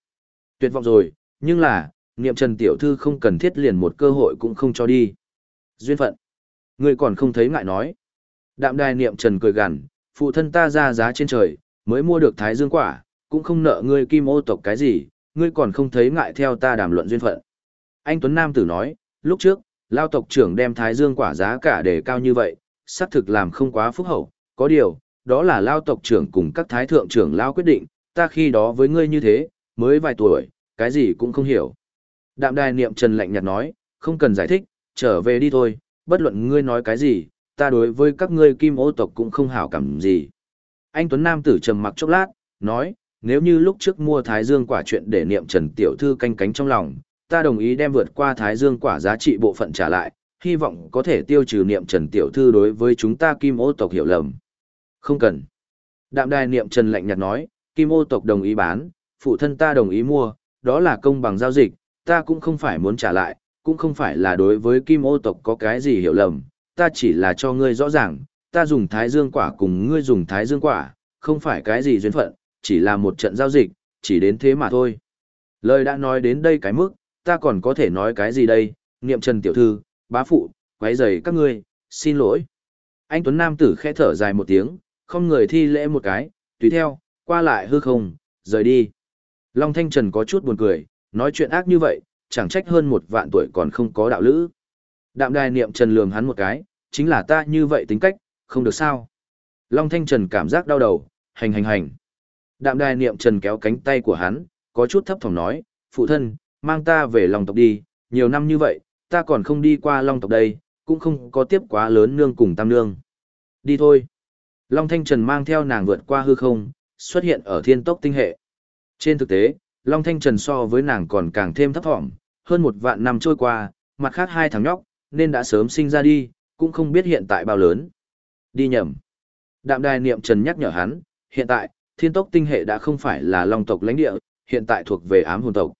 tuyệt vọng rồi, nhưng là, niệm trần tiểu thư không cần thiết liền một cơ hội cũng không cho đi. Duyên phận. Ngươi còn không thấy ngại nói. Đạm đài niệm trần cười gằn, phụ thân ta ra giá trên trời, mới mua được thái dương quả, cũng không nợ ngươi kim ô tộc cái gì, ngươi còn không thấy ngại theo ta đàm luận duyên phận. Anh Tuấn Nam tử nói, lúc trước, lao tộc trưởng đem thái dương quả giá cả để cao như vậy, xác thực làm không quá phúc hậu, có điều, đó là lao tộc trưởng cùng các thái thượng trưởng lao quyết định, ta khi đó với ngươi như thế, mới vài tuổi, cái gì cũng không hiểu. Đạm đài niệm trần lạnh nhạt nói, không cần giải thích, trở về đi thôi, bất luận ngươi nói cái gì, ta đối với các ngươi kim ô tộc cũng không hảo cảm gì. Anh Tuấn Nam tử trầm mặc chốc lát, nói, nếu như lúc trước mua Thái Dương quả chuyện để niệm Trần Tiểu Thư canh cánh trong lòng, ta đồng ý đem vượt qua Thái Dương quả giá trị bộ phận trả lại, hy vọng có thể tiêu trừ niệm Trần Tiểu Thư đối với chúng ta kim ô tộc hiểu lầm. Không cần. Đạm đài niệm Trần lạnh nhạt nói, kim ô tộc đồng ý bán, phụ thân ta đồng ý mua, đó là công bằng giao dịch, ta cũng không phải muốn trả lại, cũng không phải là đối với kim ô tộc có cái gì hiểu lầm, ta chỉ là cho ngươi rõ ràng, ta dùng thái dương quả cùng ngươi dùng thái dương quả, không phải cái gì duyên phận, chỉ là một trận giao dịch, chỉ đến thế mà thôi. Lời đã nói đến đây cái mức, ta còn có thể nói cái gì đây, niệm trần tiểu thư, bá phụ, quấy rầy các ngươi, xin lỗi. Anh Tuấn Nam tử khẽ thở dài một tiếng, không người thi lễ một cái, tùy theo, qua lại hư không, rời đi. Long Thanh Trần có chút buồn cười, nói chuyện ác như vậy, chẳng trách hơn một vạn tuổi còn không có đạo lữ. Đạm đài niệm trần lường hắn một cái, chính là ta như vậy tính cách, không được sao. Long Thanh Trần cảm giác đau đầu, hành hành hành. Đạm đài niệm trần kéo cánh tay của hắn, có chút thấp thỏm nói, phụ thân, mang ta về Long tộc đi, nhiều năm như vậy, ta còn không đi qua Long tộc đây, cũng không có tiếp quá lớn nương cùng tam nương. Đi thôi. Long Thanh Trần mang theo nàng vượt qua hư không, xuất hiện ở thiên tốc tinh hệ. Trên thực tế, Long Thanh Trần so với nàng còn càng thêm thấp thỏm, hơn một vạn năm trôi qua, mặt khác hai thằng nhóc, nên đã sớm sinh ra đi, cũng không biết hiện tại bao lớn. Đi nhầm. Đạm đài niệm Trần nhắc nhở hắn, hiện tại, thiên tốc tinh hệ đã không phải là Long tộc lãnh địa, hiện tại thuộc về ám hồn tộc.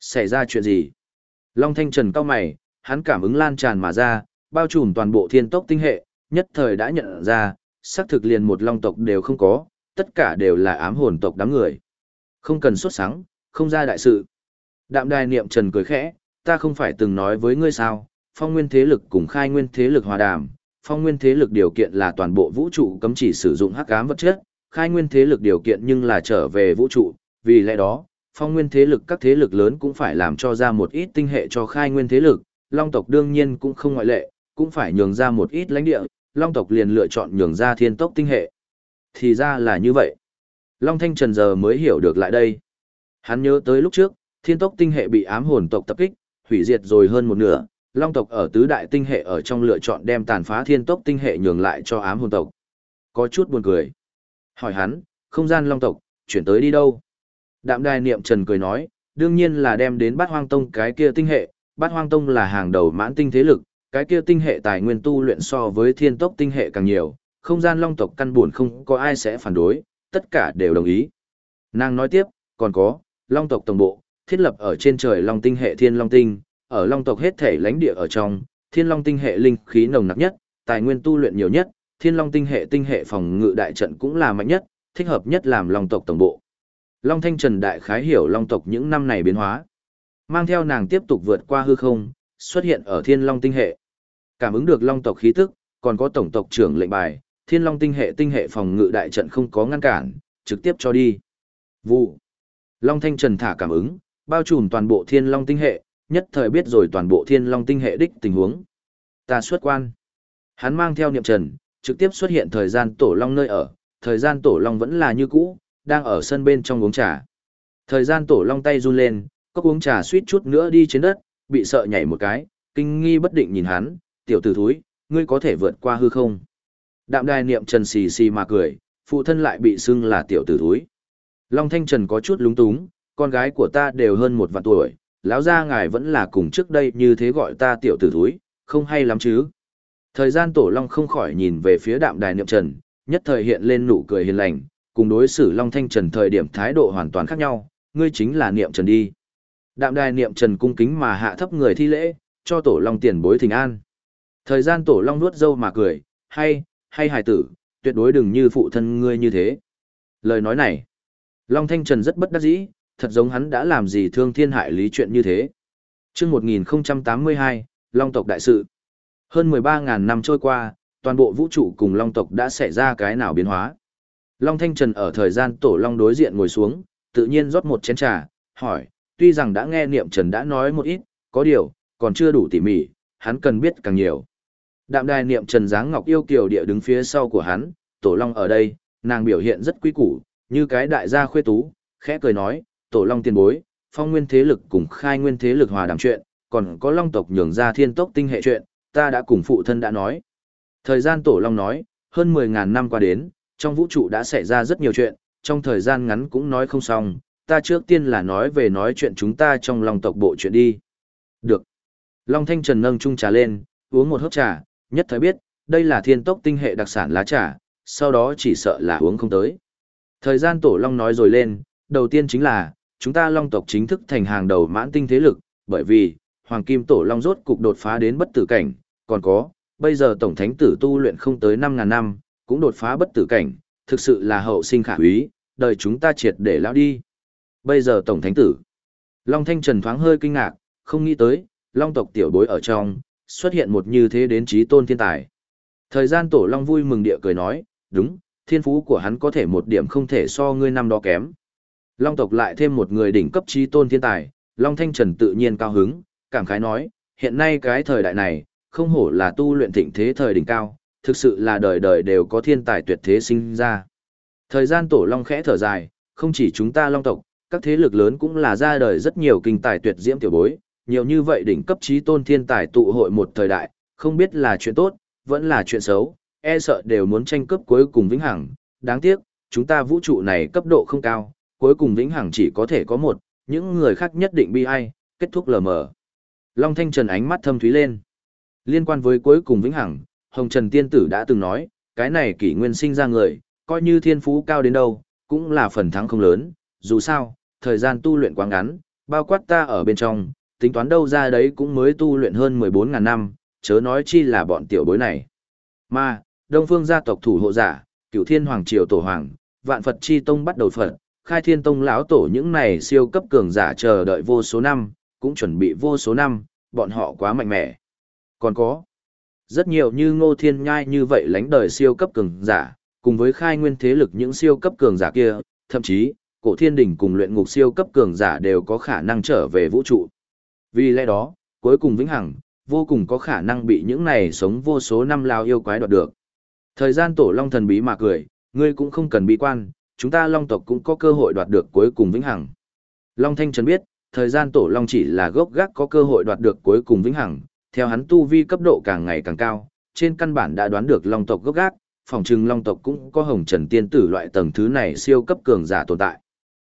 Xảy ra chuyện gì? Long Thanh Trần cao mày, hắn cảm ứng lan tràn mà ra, bao trùm toàn bộ thiên tốc tinh hệ, nhất thời đã nhận ra, xác thực liền một Long tộc đều không có, tất cả đều là ám hồn tộc đám người. Không cần xuất sáng, không ra đại sự. Đạm đài niệm trần cười khẽ, ta không phải từng nói với ngươi sao, phong nguyên thế lực cùng khai nguyên thế lực hòa đàm, phong nguyên thế lực điều kiện là toàn bộ vũ trụ cấm chỉ sử dụng hắc ám vật chất, khai nguyên thế lực điều kiện nhưng là trở về vũ trụ, vì lẽ đó, phong nguyên thế lực các thế lực lớn cũng phải làm cho ra một ít tinh hệ cho khai nguyên thế lực, long tộc đương nhiên cũng không ngoại lệ, cũng phải nhường ra một ít lãnh địa, long tộc liền lựa chọn nhường ra thiên tốc tinh hệ. Thì ra là như vậy. Long Thanh Trần giờ mới hiểu được lại đây. Hắn nhớ tới lúc trước, thiên tốc tinh hệ bị ám hồn tộc tập kích, hủy diệt rồi hơn một nửa, long tộc ở tứ đại tinh hệ ở trong lựa chọn đem tàn phá thiên tốc tinh hệ nhường lại cho ám hồn tộc. Có chút buồn cười. Hỏi hắn, không gian long tộc, chuyển tới đi đâu? Đạm đài niệm trần cười nói, đương nhiên là đem đến bát hoang tông cái kia tinh hệ, bát hoang tông là hàng đầu mãn tinh thế lực, cái kia tinh hệ tài nguyên tu luyện so với thiên tốc tinh hệ càng nhiều, không gian long tộc căn buồn không có ai sẽ phản đối, tất cả đều đồng ý. Nàng nói tiếp, còn có, long tộc tổng bộ, thiết lập ở trên trời long tinh hệ thiên long tinh, ở long tộc hết thể lãnh địa ở trong, thiên long tinh hệ linh khí nồng nặc nhất, tài nguyên tu luyện nhiều nhất, thiên long tinh hệ tinh hệ phòng ngự đại trận cũng là mạnh nhất, thích hợp nhất làm long tộc tổng bộ. Long Thanh Trần đại khái hiểu long tộc những năm này biến hóa. Mang theo nàng tiếp tục vượt qua hư không, xuất hiện ở thiên long tinh hệ. Cảm ứng được long tộc khí tức, còn có tổng tộc trưởng lệnh bài, Thiên Long tinh hệ tinh hệ phòng ngự đại trận không có ngăn cản, trực tiếp cho đi. Vụ. Long Thanh Trần thả cảm ứng, bao trùm toàn bộ Thiên Long tinh hệ, nhất thời biết rồi toàn bộ Thiên Long tinh hệ đích tình huống. Ta xuất quan. Hắn mang theo niệm trần, trực tiếp xuất hiện thời gian tổ long nơi ở, thời gian tổ long vẫn là như cũ, đang ở sân bên trong uống trà. Thời gian tổ long tay run lên, cốc uống trà suýt chút nữa đi trên đất, bị sợ nhảy một cái, kinh nghi bất định nhìn hắn, tiểu tử thúi, ngươi có thể vượt qua hư không? Đạm đài niệm trần xì xì mà cười, phụ thân lại bị xưng là tiểu tử thúi. Long Thanh Trần có chút lúng túng, con gái của ta đều hơn một vạn tuổi, lão gia ngài vẫn là cùng trước đây như thế gọi ta tiểu tử thúi, không hay lắm chứ. Thời gian tổ long không khỏi nhìn về phía đạm đài niệm trần, nhất thời hiện lên nụ cười hiền lành, cùng đối xử long thanh trần thời điểm thái độ hoàn toàn khác nhau, ngươi chính là niệm trần đi. Đạm đài niệm trần cung kính mà hạ thấp người thi lễ, cho tổ long tiền bối thình an. Thời gian tổ long nuốt dâu mà cười, hay, hay hài tử, tuyệt đối đừng như phụ thân ngươi như thế. Lời nói này, long thanh trần rất bất đắc dĩ, thật giống hắn đã làm gì thương thiên hại lý chuyện như thế. Trước 1082, Long tộc đại sự. Hơn 13.000 năm trôi qua, toàn bộ vũ trụ cùng Long tộc đã xảy ra cái nào biến hóa. Long Thanh Trần ở thời gian tổ Long đối diện ngồi xuống, tự nhiên rót một chén trà, hỏi, tuy rằng đã nghe Niệm Trần đã nói một ít, có điều, còn chưa đủ tỉ mỉ, hắn cần biết càng nhiều. Đạm đài Niệm Trần dáng ngọc yêu kiều địa đứng phía sau của hắn, tổ Long ở đây, nàng biểu hiện rất quý củ, như cái đại gia khuê tú, khẽ cười nói, tổ Long tiền bối, phong nguyên thế lực cùng khai nguyên thế lực hòa đàm chuyện, còn có Long tộc nhường ra thiên tốc tinh hệ chuyện, ta đã cùng phụ thân đã nói. Thời gian Tổ Long nói, hơn 10.000 năm qua đến, trong vũ trụ đã xảy ra rất nhiều chuyện, trong thời gian ngắn cũng nói không xong, ta trước tiên là nói về nói chuyện chúng ta trong Long tộc bộ chuyện đi. Được. Long Thanh Trần nâng chung trà lên, uống một hớp trà, nhất thời biết, đây là thiên tốc tinh hệ đặc sản lá trà, sau đó chỉ sợ là uống không tới. Thời gian Tổ Long nói rồi lên, đầu tiên chính là, chúng ta Long tộc chính thức thành hàng đầu mãn tinh thế lực, bởi vì, Hoàng Kim Tổ Long rốt cục đột phá đến bất tử cảnh, còn có, bây giờ Tổng Thánh Tử tu luyện không tới 5.000 năm, cũng đột phá bất tử cảnh, thực sự là hậu sinh khả quý, đời chúng ta triệt để lão đi. Bây giờ Tổng Thánh Tử, Long Thanh Trần thoáng hơi kinh ngạc, không nghĩ tới, Long tộc tiểu bối ở trong, xuất hiện một như thế đến trí tôn thiên tài. Thời gian Tổ Long vui mừng địa cười nói, đúng, thiên phú của hắn có thể một điểm không thể so ngươi năm đó kém. Long tộc lại thêm một người đỉnh cấp trí tôn thiên tài, Long Thanh Trần tự nhiên cao hứng, cảm khái nói, hiện nay cái thời đại này, không hổ là tu luyện thịnh thế thời đỉnh cao, thực sự là đời đời đều có thiên tài tuyệt thế sinh ra. Thời gian tổ long khẽ thở dài, không chỉ chúng ta long tộc, các thế lực lớn cũng là ra đời rất nhiều kinh tài tuyệt diễm tiểu bối, nhiều như vậy đỉnh cấp trí tôn thiên tài tụ hội một thời đại, không biết là chuyện tốt, vẫn là chuyện xấu, e sợ đều muốn tranh cướp cuối cùng vĩnh hằng. Đáng tiếc, chúng ta vũ trụ này cấp độ không cao, cuối cùng vĩnh hằng chỉ có thể có một, những người khác nhất định bi ai, kết thúc lờ mờ. Long Thanh Trần ánh mắt thâm thúy lên. Liên quan với cuối cùng vĩnh hằng, Hồng Trần Tiên Tử đã từng nói, cái này kỷ nguyên sinh ra người, coi như thiên phú cao đến đâu, cũng là phần thắng không lớn, dù sao, thời gian tu luyện quá ngắn, bao quát ta ở bên trong, tính toán đâu ra đấy cũng mới tu luyện hơn 14.000 năm, chớ nói chi là bọn tiểu bối này. Mà, Đông Phương gia tộc thủ hộ giả, cửu thiên hoàng triều tổ hoàng, vạn Phật chi tông bắt đầu Phật, khai thiên tông lão tổ những này siêu cấp cường giả chờ đợi vô số năm, cũng chuẩn bị vô số năm, bọn họ quá mạnh mẽ. Còn có, rất nhiều như ngô thiên nhai như vậy lánh đời siêu cấp cường giả, cùng với khai nguyên thế lực những siêu cấp cường giả kia, thậm chí, cổ thiên đỉnh cùng luyện ngục siêu cấp cường giả đều có khả năng trở về vũ trụ. Vì lẽ đó, cuối cùng vĩnh hằng, vô cùng có khả năng bị những này sống vô số năm lao yêu quái đoạt được. Thời gian tổ long thần bí mà cười, ngươi cũng không cần bị quan, chúng ta long tộc cũng có cơ hội đoạt được cuối cùng vĩnh hằng. Long Thanh Trần biết, thời gian tổ long chỉ là gốc gác có cơ hội đoạt được cuối cùng vĩnh hằng, theo hắn tu vi cấp độ càng ngày càng cao, trên căn bản đã đoán được long tộc gốc gác, phòng trừng long tộc cũng có hồng trần tiên tử loại tầng thứ này siêu cấp cường giả tồn tại.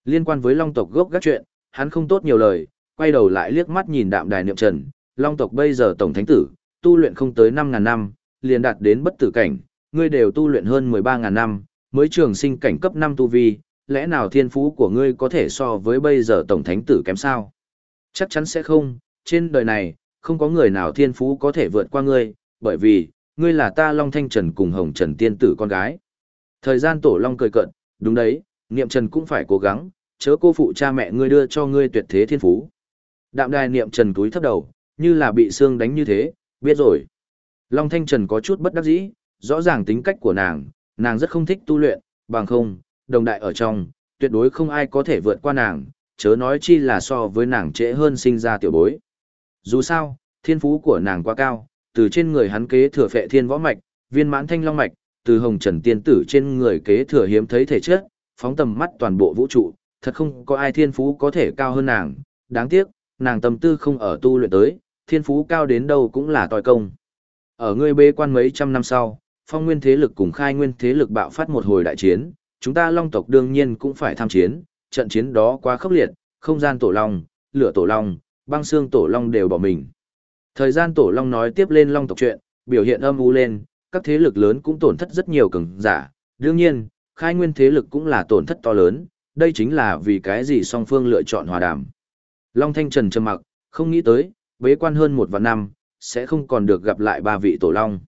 Liên quan với long tộc gốc gác chuyện, hắn không tốt nhiều lời, quay đầu lại liếc mắt nhìn đạm đài niệm trần, long tộc bây giờ tổng thánh tử, tu luyện không tới 5.000 năm, liền đạt đến bất tử cảnh, ngươi đều tu luyện hơn 13.000 năm, mới trường sinh cảnh cấp 5 tu vi, lẽ nào thiên phú của ngươi có thể so với bây giờ tổng thánh tử kém sao? Chắc chắn sẽ không, trên đời này, không có người nào thiên phú có thể vượt qua ngươi, bởi vì, ngươi là ta Long Thanh Trần cùng Hồng Trần tiên tử con gái. Thời gian tổ Long cười cận, đúng đấy, Niệm Trần cũng phải cố gắng, chớ cô phụ cha mẹ ngươi đưa cho ngươi tuyệt thế thiên phú. Đạm đài Niệm Trần túi thấp đầu, như là bị xương đánh như thế, biết rồi. Long Thanh Trần có chút bất đắc dĩ, Rõ ràng tính cách của nàng, nàng rất không thích tu luyện, bằng không, đồng đại ở trong, tuyệt đối không ai có thể vượt qua nàng, chớ nói chi là so với nàng trễ hơn sinh ra tiểu bối. Dù sao, thiên phú của nàng quá cao, từ trên người hắn kế thừa phệ thiên võ mạch, viên mãn thanh long mạch, từ hồng trần tiên tử trên người kế thừa hiếm thấy thể chất, phóng tầm mắt toàn bộ vũ trụ, thật không có ai thiên phú có thể cao hơn nàng, đáng tiếc, nàng tâm tư không ở tu luyện tới, thiên phú cao đến đâu cũng là tòi công. Ở ngươi bê quan mấy trăm năm sau, phong nguyên thế lực cùng khai nguyên thế lực bạo phát một hồi đại chiến, chúng ta long tộc đương nhiên cũng phải tham chiến, trận chiến đó quá khốc liệt, không gian tổ long, lửa tổ long, băng xương tổ long đều bỏ mình. Thời gian tổ long nói tiếp lên long tộc chuyện, biểu hiện âm u lên, các thế lực lớn cũng tổn thất rất nhiều cường giả, đương nhiên, khai nguyên thế lực cũng là tổn thất to lớn, đây chính là vì cái gì song phương lựa chọn hòa đàm. Long Thanh Trần trầm mặc, không nghĩ tới, bế quan hơn một vạn năm, sẽ không còn được gặp lại ba vị tổ long.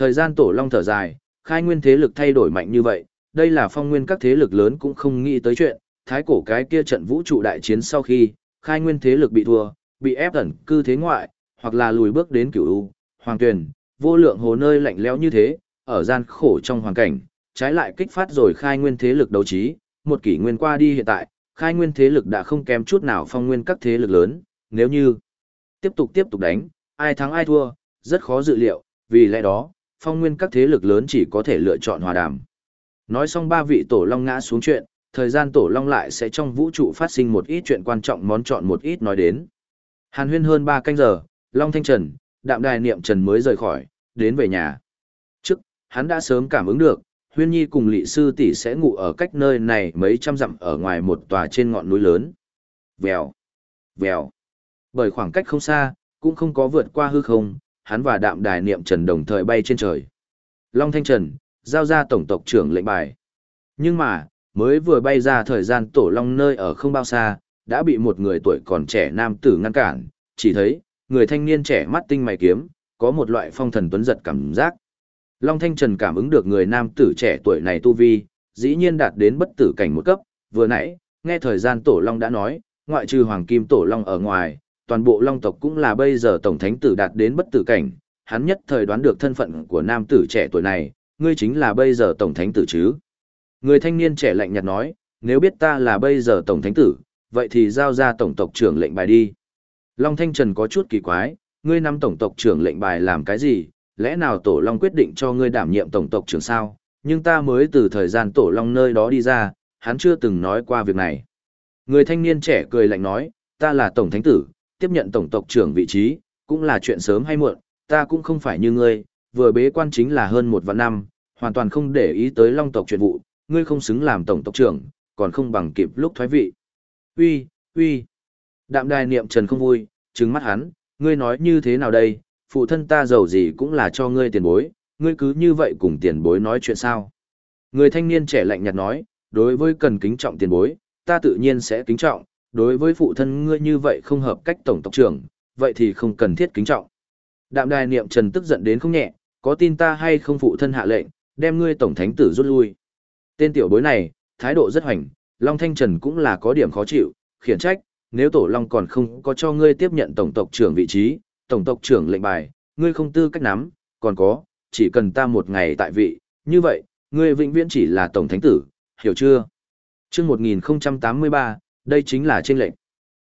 Thời gian tổ long thở dài, khai nguyên thế lực thay đổi mạnh như vậy, đây là phong nguyên các thế lực lớn cũng không nghĩ tới chuyện, thái cổ cái kia trận vũ trụ đại chiến sau khi, khai nguyên thế lực bị thua, bị ép ẩn cư thế ngoại, hoặc là lùi bước đến cửu u, hoàng tuyển, vô lượng hồ nơi lạnh lẽo như thế, ở gian khổ trong hoàn cảnh, trái lại kích phát rồi khai nguyên thế lực đấu trí, một kỷ nguyên qua đi hiện tại, khai nguyên thế lực đã không kém chút nào phong nguyên các thế lực lớn, nếu như tiếp tục tiếp tục đánh, ai thắng ai thua, rất khó dự liệu, vì lẽ đó, phong nguyên các thế lực lớn chỉ có thể lựa chọn hòa đàm. Nói xong ba vị tổ long ngã xuống chuyện, thời gian tổ long lại sẽ trong vũ trụ phát sinh một ít chuyện quan trọng món chọn một ít nói đến. Hàn huyên hơn ba canh giờ, Long Thanh Trần, đạm đài niệm Trần mới rời khỏi, đến về nhà. Trước, hắn đã sớm cảm ứng được, Huyên Nhi cùng Lị Sư tỷ sẽ ngủ ở cách nơi này mấy trăm dặm ở ngoài một tòa trên ngọn núi lớn. Vèo, vèo. Bởi khoảng cách không xa, cũng không có vượt qua hư không, hắn và đạm đài niệm Trần đồng thời bay trên trời. Long Thanh Trần, giao ra tổng tộc trưởng lệnh bài. Nhưng mà, mới vừa bay ra thời gian tổ long nơi ở không bao xa, đã bị một người tuổi còn trẻ nam tử ngăn cản, chỉ thấy, người thanh niên trẻ mắt tinh mày kiếm, có một loại phong thần tuấn giật cảm giác. Long Thanh Trần cảm ứng được người nam tử trẻ tuổi này tu vi, dĩ nhiên đạt đến bất tử cảnh một cấp, vừa nãy, nghe thời gian tổ long đã nói, ngoại trừ hoàng kim tổ long ở ngoài, toàn bộ long tộc cũng là bây giờ tổng thánh tử đạt đến bất tử cảnh, hắn nhất thời đoán được thân phận của nam tử trẻ tuổi này, ngươi chính là bây giờ tổng thánh tử chứ. Người thanh niên trẻ lạnh nhạt nói, nếu biết ta là bây giờ tổng thánh tử, vậy thì giao ra tổng tộc trưởng lệnh bài đi. Long Thanh Trần có chút kỳ quái, ngươi nắm tổng tộc trưởng lệnh bài làm cái gì, lẽ nào Tổ Long quyết định cho ngươi đảm nhiệm tổng tộc trưởng sao, nhưng ta mới từ thời gian Tổ Long nơi đó đi ra, hắn chưa từng nói qua việc này. Người thanh niên trẻ cười lạnh nói, ta là tổng thánh tử, tiếp nhận tổng tộc trưởng vị trí, cũng là chuyện sớm hay muộn, ta cũng không phải như ngươi, vừa bế quan chính là hơn một vạn năm, hoàn toàn không để ý tới Long tộc chuyện vụ, ngươi không xứng làm tổng tộc trưởng, còn không bằng kịp lúc thoái vị. Uy, uy. Đạm đài niệm trần không vui, trừng mắt hắn, ngươi nói như thế nào đây, phụ thân ta giàu gì cũng là cho ngươi tiền bối, ngươi cứ như vậy cùng tiền bối nói chuyện sao. Người thanh niên trẻ lạnh nhạt nói, đối với cần kính trọng tiền bối, ta tự nhiên sẽ kính trọng, đối với phụ thân ngươi như vậy không hợp cách tổng tộc trưởng, vậy thì không cần thiết kính trọng. Đạm đài niệm trần tức giận đến không nhẹ, có tin ta hay không phụ thân hạ lệnh, đem ngươi tổng thánh tử rút lui. Tên tiểu bối này, thái độ rất hoành, Long Thanh Trần cũng là có điểm khó chịu, khiển trách, nếu Tổ Long còn không có cho ngươi tiếp nhận tổng tộc trưởng vị trí, tổng tộc trưởng lệnh bài, ngươi không tư cách nắm, còn có, chỉ cần ta một ngày tại vị, như vậy, ngươi vĩnh viễn chỉ là tổng thánh tử, hiểu chưa? Trước 1083, đây chính là trên lệnh.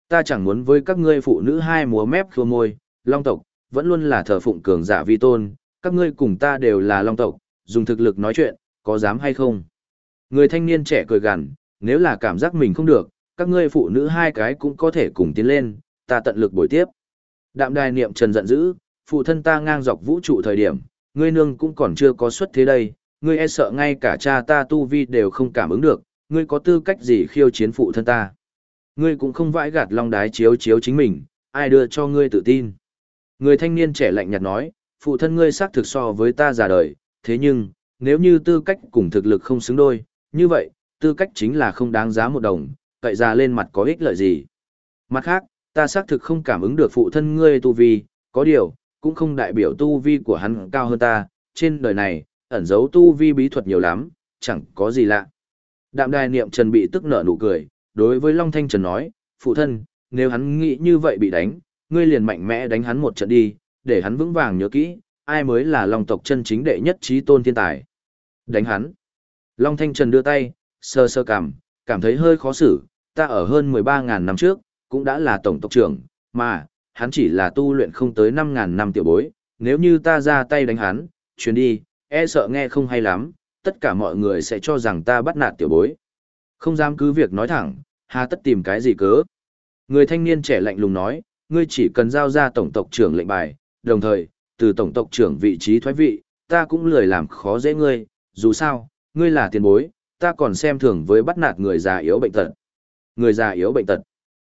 Ta chẳng muốn với các ngươi phụ nữ hai múa mép khua môi, Long tộc, vẫn luôn là thờ phụng cường giả vi tôn, các ngươi cùng ta đều là Long tộc, dùng thực lực nói chuyện, có dám hay không? Người thanh niên trẻ cười gằn, nếu là cảm giác mình không được, các ngươi phụ nữ hai cái cũng có thể cùng tiến lên, ta tận lực bồi tiếp. Đạm đài niệm trần giận dữ, phụ thân ta ngang dọc vũ trụ thời điểm, ngươi nương cũng còn chưa có xuất thế đây, ngươi e sợ ngay cả cha ta tu vi đều không cảm ứng được, ngươi có tư cách gì khiêu chiến phụ thân ta. Ngươi cũng không vãi gạt long đái chiếu chiếu chính mình, ai đưa cho ngươi tự tin. Người thanh niên trẻ lạnh nhạt nói, phụ thân ngươi xác thực so với ta già đời, thế nhưng, nếu như tư cách cùng thực lực không xứng đôi, như vậy, tư cách chính là không đáng giá một đồng, cậy ra lên mặt có ích lợi gì. Mặt khác, ta xác thực không cảm ứng được phụ thân ngươi tu vi, có điều, cũng không đại biểu tu vi của hắn cao hơn ta, trên đời này, ẩn giấu tu vi bí thuật nhiều lắm, chẳng có gì lạ. Đạm đài niệm trần bị tức nở nụ cười, đối với Long Thanh Trần nói, phụ thân, nếu hắn nghĩ như vậy bị đánh, ngươi liền mạnh mẽ đánh hắn một trận đi, để hắn vững vàng nhớ kỹ, ai mới là long tộc chân chính đệ nhất trí tôn thiên tài. Đánh hắn. Long Thanh Trần đưa tay, sơ sơ cảm, cảm thấy hơi khó xử, ta ở hơn 13.000 năm trước, cũng đã là tổng tộc trưởng, mà, hắn chỉ là tu luyện không tới 5.000 năm tiểu bối, nếu như ta ra tay đánh hắn, chuyến đi, e sợ nghe không hay lắm, tất cả mọi người sẽ cho rằng ta bắt nạt tiểu bối. Không dám cứ việc nói thẳng, hà tất tìm cái gì cớ. Người thanh niên trẻ lạnh lùng nói, ngươi chỉ cần giao ra tổng tộc trưởng lệnh bài, đồng thời, từ tổng tộc trưởng vị trí thoái vị, ta cũng lười làm khó dễ ngươi, dù sao, ngươi là tiền bối, ta còn xem thường với bắt nạt người già yếu bệnh tật. Người già yếu bệnh tật.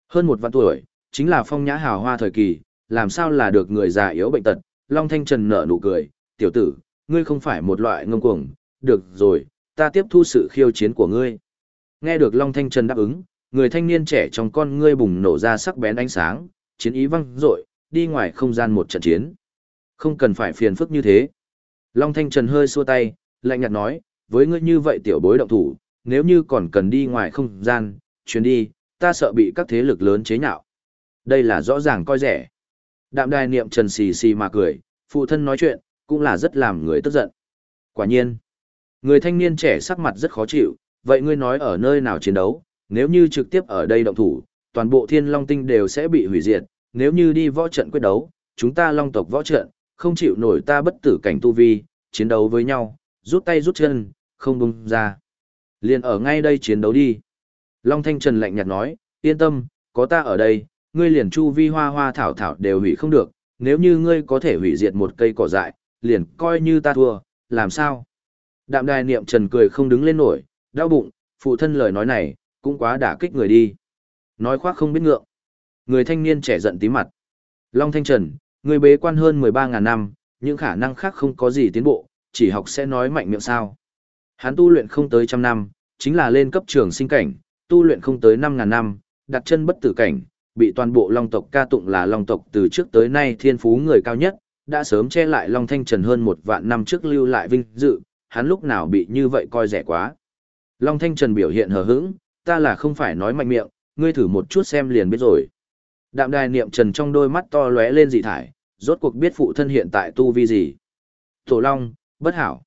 Hơn một vạn tuổi, chính là phong nhã hào hoa thời kỳ, làm sao là được người già yếu bệnh tật. Long Thanh Trần nở nụ cười, tiểu tử, ngươi không phải một loại ngông cuồng, được rồi, ta tiếp thu sự khiêu chiến của ngươi. Nghe được Long Thanh Trần đáp ứng, người thanh niên trẻ trong con ngươi bùng nổ ra sắc bén ánh sáng, chiến ý văng dội, đi ngoài không gian một trận chiến. Không cần phải phiền phức như thế. Long Thanh Trần hơi xua tay, lạnh nhạt nói, với ngươi như vậy tiểu bối động thủ, nếu như còn cần đi ngoài không gian, chuyến đi, ta sợ bị các thế lực lớn chế nhạo. Đây là rõ ràng coi rẻ. Đạm đài niệm trần xì xì mà cười, phụ thân nói chuyện, cũng là rất làm người tức giận. Quả nhiên, người thanh niên trẻ sắc mặt rất khó chịu, vậy ngươi nói ở nơi nào chiến đấu, nếu như trực tiếp ở đây động thủ, toàn bộ thiên long tinh đều sẽ bị hủy diệt, nếu như đi võ trận quyết đấu, chúng ta long tộc võ trận, không chịu nổi ta bất tử cảnh tu vi, chiến đấu với nhau, rút tay rút chân, không bung ra. Liền ở ngay đây chiến đấu đi. Long Thanh Trần lạnh nhạt nói, yên tâm, có ta ở đây, ngươi liền chu vi hoa hoa thảo thảo đều hủy không được, nếu như ngươi có thể hủy diệt một cây cỏ dại, liền coi như ta thua, làm sao? Đạm đài niệm trần cười không đứng lên nổi, đau bụng, phụ thân lời nói này, cũng quá đả kích người đi. Nói khoác không biết ngượng. Người thanh niên trẻ giận tí mặt. Long Thanh Trần, người bế quan hơn 13.000 năm, những khả năng khác không có gì tiến bộ, chỉ học sẽ nói mạnh miệng sao. Hắn tu luyện không tới trăm năm, chính là lên cấp trường sinh cảnh, tu luyện không tới 5.000 năm, đặt chân bất tử cảnh, bị toàn bộ long tộc ca tụng là long tộc từ trước tới nay thiên phú người cao nhất, đã sớm che lại long thanh trần hơn một vạn năm trước lưu lại vinh dự, hắn lúc nào bị như vậy coi rẻ quá. Long thanh trần biểu hiện hờ hững, ta là không phải nói mạnh miệng, ngươi thử một chút xem liền biết rồi. Đạm đài niệm trần trong đôi mắt to lóe lên dị thải, rốt cuộc biết phụ thân hiện tại tu vi gì. Tổ long, bất hảo.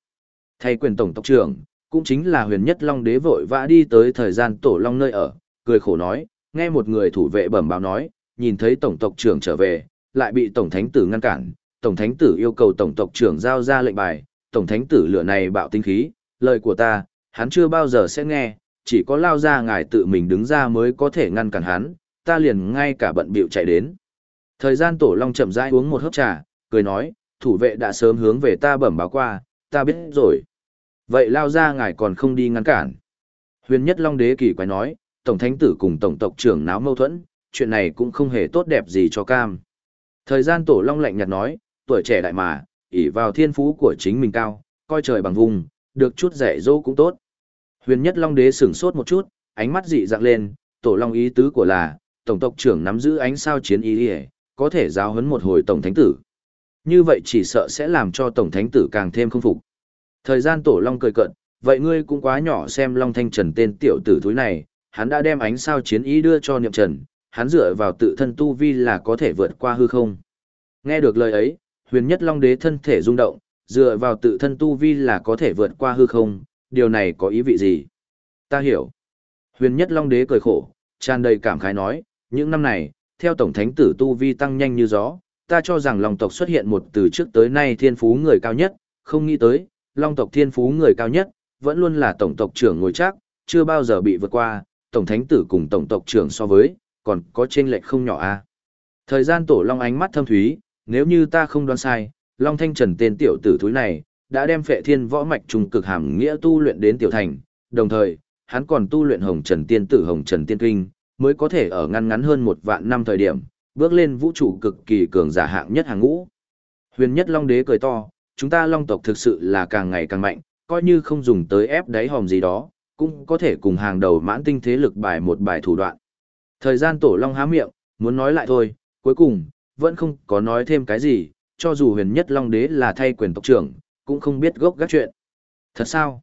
Thay quyền tổng tộc trưởng, cũng chính là huyền nhất long đế vội vã đi tới thời gian tổ long nơi ở, cười khổ nói, nghe một người thủ vệ bẩm báo nói, nhìn thấy tổng tộc trưởng trở về, lại bị tổng thánh tử ngăn cản, tổng thánh tử yêu cầu tổng tộc trưởng giao ra lệnh bài, tổng thánh tử lửa này bạo tinh khí, lời của ta, hắn chưa bao giờ sẽ nghe, chỉ có lao ra ngài tự mình đứng ra mới có thể ngăn cản hắn, ta liền ngay cả bận bịu chạy đến. Thời gian tổ long chậm rãi uống một hớp trà, cười nói, thủ vệ đã sớm hướng về ta bẩm báo qua, ta biết rồi. Vậy lao ra ngài còn không đi ngăn cản. Huyền nhất long đế kỳ quái nói, tổng thánh tử cùng tổng tộc trưởng náo mâu thuẫn, chuyện này cũng không hề tốt đẹp gì cho cam. Thời gian tổ long lạnh nhạt nói, tuổi trẻ đại mà, ỷ vào thiên phú của chính mình cao, coi trời bằng vùng, được chút dạy dỗ cũng tốt. Huyền nhất long đế sửng sốt một chút, ánh mắt dị dạng lên, tổ long ý tứ của là, tổng tộc trưởng nắm giữ ánh sao chiến ý ý, có thể giáo huấn một hồi tổng thánh tử. Như vậy chỉ sợ sẽ làm cho tổng thánh tử càng thêm không phục. Thời gian tổ long cười cận, vậy ngươi cũng quá nhỏ xem long thanh trần tên tiểu tử thúi này, hắn đã đem ánh sao chiến ý đưa cho niệm trần, hắn dựa vào tự thân tu vi là có thể vượt qua hư không. Nghe được lời ấy, huyền nhất long đế thân thể rung động, dựa vào tự thân tu vi là có thể vượt qua hư không, điều này có ý vị gì? Ta hiểu. Huyền nhất long đế cười khổ, tràn đầy cảm khái nói, những năm này, theo tổng thánh tử tu vi tăng nhanh như gió, ta cho rằng long tộc xuất hiện một từ trước tới nay thiên phú người cao nhất, không nghĩ tới, long tộc thiên phú người cao nhất, vẫn luôn là tổng tộc trưởng ngồi chắc, chưa bao giờ bị vượt qua, tổng thánh tử cùng tổng tộc trưởng so với, còn có chênh lệch không nhỏ a. À? Thời gian tổ long ánh mắt thâm thúy, nếu như ta không đoán sai, long thanh trần tên tiểu tử thúi này, đã đem phệ thiên võ mạch trùng cực hàm nghĩa tu luyện đến tiểu thành, đồng thời, hắn còn tu luyện hồng trần tiên tử hồng trần tiên kinh, mới có thể ở ngăn ngắn hơn một vạn năm thời điểm, bước lên vũ trụ cực kỳ cường giả hạng nhất hàng ngũ. Huyền nhất long đế cười to, chúng ta long tộc thực sự là càng ngày càng mạnh, coi như không dùng tới ép đáy hòm gì đó, cũng có thể cùng hàng đầu mãn tinh thế lực bài một bài thủ đoạn. Thời gian tổ long há miệng, muốn nói lại thôi, cuối cùng, vẫn không có nói thêm cái gì, cho dù huyền nhất long đế là thay quyền tộc trưởng, cũng không biết gốc gác chuyện. Thật sao?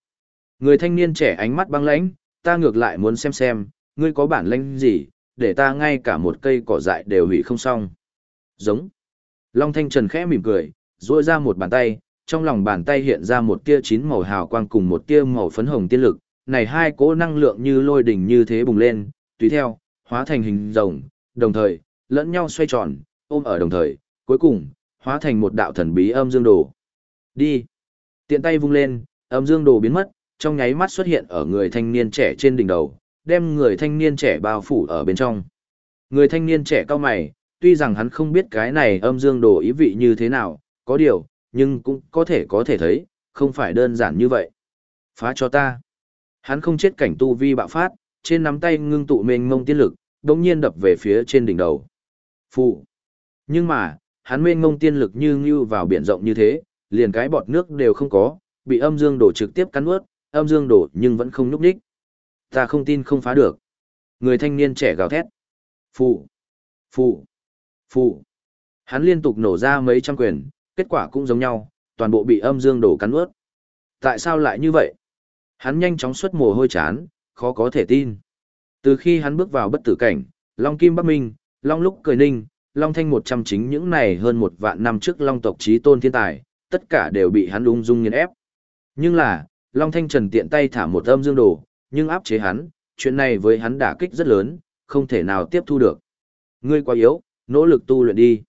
Người thanh niên trẻ ánh mắt băng lãnh, ta ngược lại muốn xem xem, ngươi có bản lĩnh gì, để ta ngay cả một cây cỏ dại đều hủy không xong. Giống. Long thanh trần khẽ mỉm cười, duỗi ra một bàn tay, trong lòng bàn tay hiện ra một tia chín màu hào quang cùng một tia màu phấn hồng tiên lực, này hai cỗ năng lượng như lôi đỉnh như thế bùng lên, tùy theo, hóa thành hình rồng, đồng thời, lẫn nhau xoay tròn, ôm ở đồng thời, cuối cùng, hóa thành một đạo thần bí âm dương đồ. Đi. Tiện tay vung lên, âm dương đồ biến mất, trong nháy mắt xuất hiện ở người thanh niên trẻ trên đỉnh đầu, đem người thanh niên trẻ bao phủ ở bên trong. Người thanh niên trẻ cao mày, tuy rằng hắn không biết cái này âm dương đồ ý vị như thế nào, có điều, nhưng cũng có thể có thể thấy, không phải đơn giản như vậy. Phá cho ta. Hắn không chết cảnh tu vi bạo phát, trên nắm tay ngưng tụ mênh mông tiên lực, đồng nhiên đập về phía trên đỉnh đầu. Phụ. Nhưng mà, hắn mênh ngông tiên lực như ngưu vào biển rộng như thế, liền cái bọt nước đều không có, bị âm dương đổ trực tiếp cắn ướt, âm dương đổ nhưng vẫn không nhúc nhích. Ta không tin không phá được. Người thanh niên trẻ gào thét. Phụ. Phụ. Phụ. Hắn liên tục nổ ra mấy trăm quyền, kết quả cũng giống nhau, toàn bộ bị âm dương đổ cắn ướt. Tại sao lại như vậy? Hắn nhanh chóng xuất mồ hôi chán, khó có thể tin. Từ khi hắn bước vào bất tử cảnh, Long Kim Bắc Minh, Long Lúc Cười Ninh, Long Thanh một trăm chính những này hơn một vạn năm trước Long tộc trí tôn thiên tài, tất cả đều bị hắn ung dung nghiền ép. Nhưng là, Long Thanh Trần tiện tay thả một âm dương đồ, nhưng áp chế hắn, chuyện này với hắn đả kích rất lớn, không thể nào tiếp thu được. Ngươi quá yếu, nỗ lực tu luyện đi.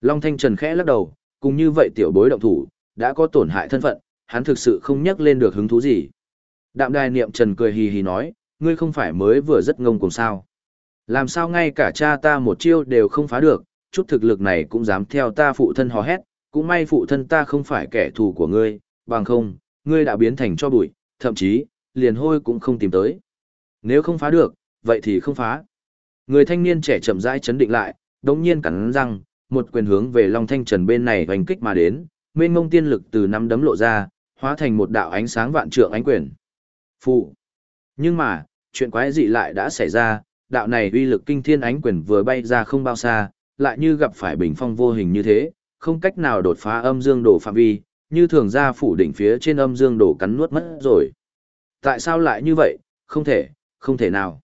Long Thanh Trần khẽ lắc đầu, cùng như vậy tiểu bối động thủ, đã có tổn hại thân phận, hắn thực sự không nhắc lên được hứng thú gì. Đạm đài niệm Trần cười hì hì nói, ngươi không phải mới vừa rất ngông cùng sao. Làm sao ngay cả cha ta một chiêu đều không phá được, chút thực lực này cũng dám theo ta phụ thân hò hét, cũng may phụ thân ta không phải kẻ thù của ngươi, bằng không, ngươi đã biến thành cho bụi, thậm chí, liền hôi cũng không tìm tới. Nếu không phá được, vậy thì không phá. Người thanh niên trẻ chậm rãi chấn định lại, đống nhiên cắn răng, một quyền hướng về Long Thanh Trần bên này hoành kích mà đến, mênh mông tiên lực từ năm đấm lộ ra, hóa thành một đạo ánh sáng vạn trượng ánh quyền. Phụ. Nhưng mà, chuyện quái dị lại đã xảy ra, đạo này uy lực kinh thiên ánh quyền vừa bay ra không bao xa, lại như gặp phải bình phong vô hình như thế, không cách nào đột phá âm dương đổ phạm vi, như thường ra phủ đỉnh phía trên âm dương đổ cắn nuốt mất rồi. Tại sao lại như vậy? Không thể, không thể nào.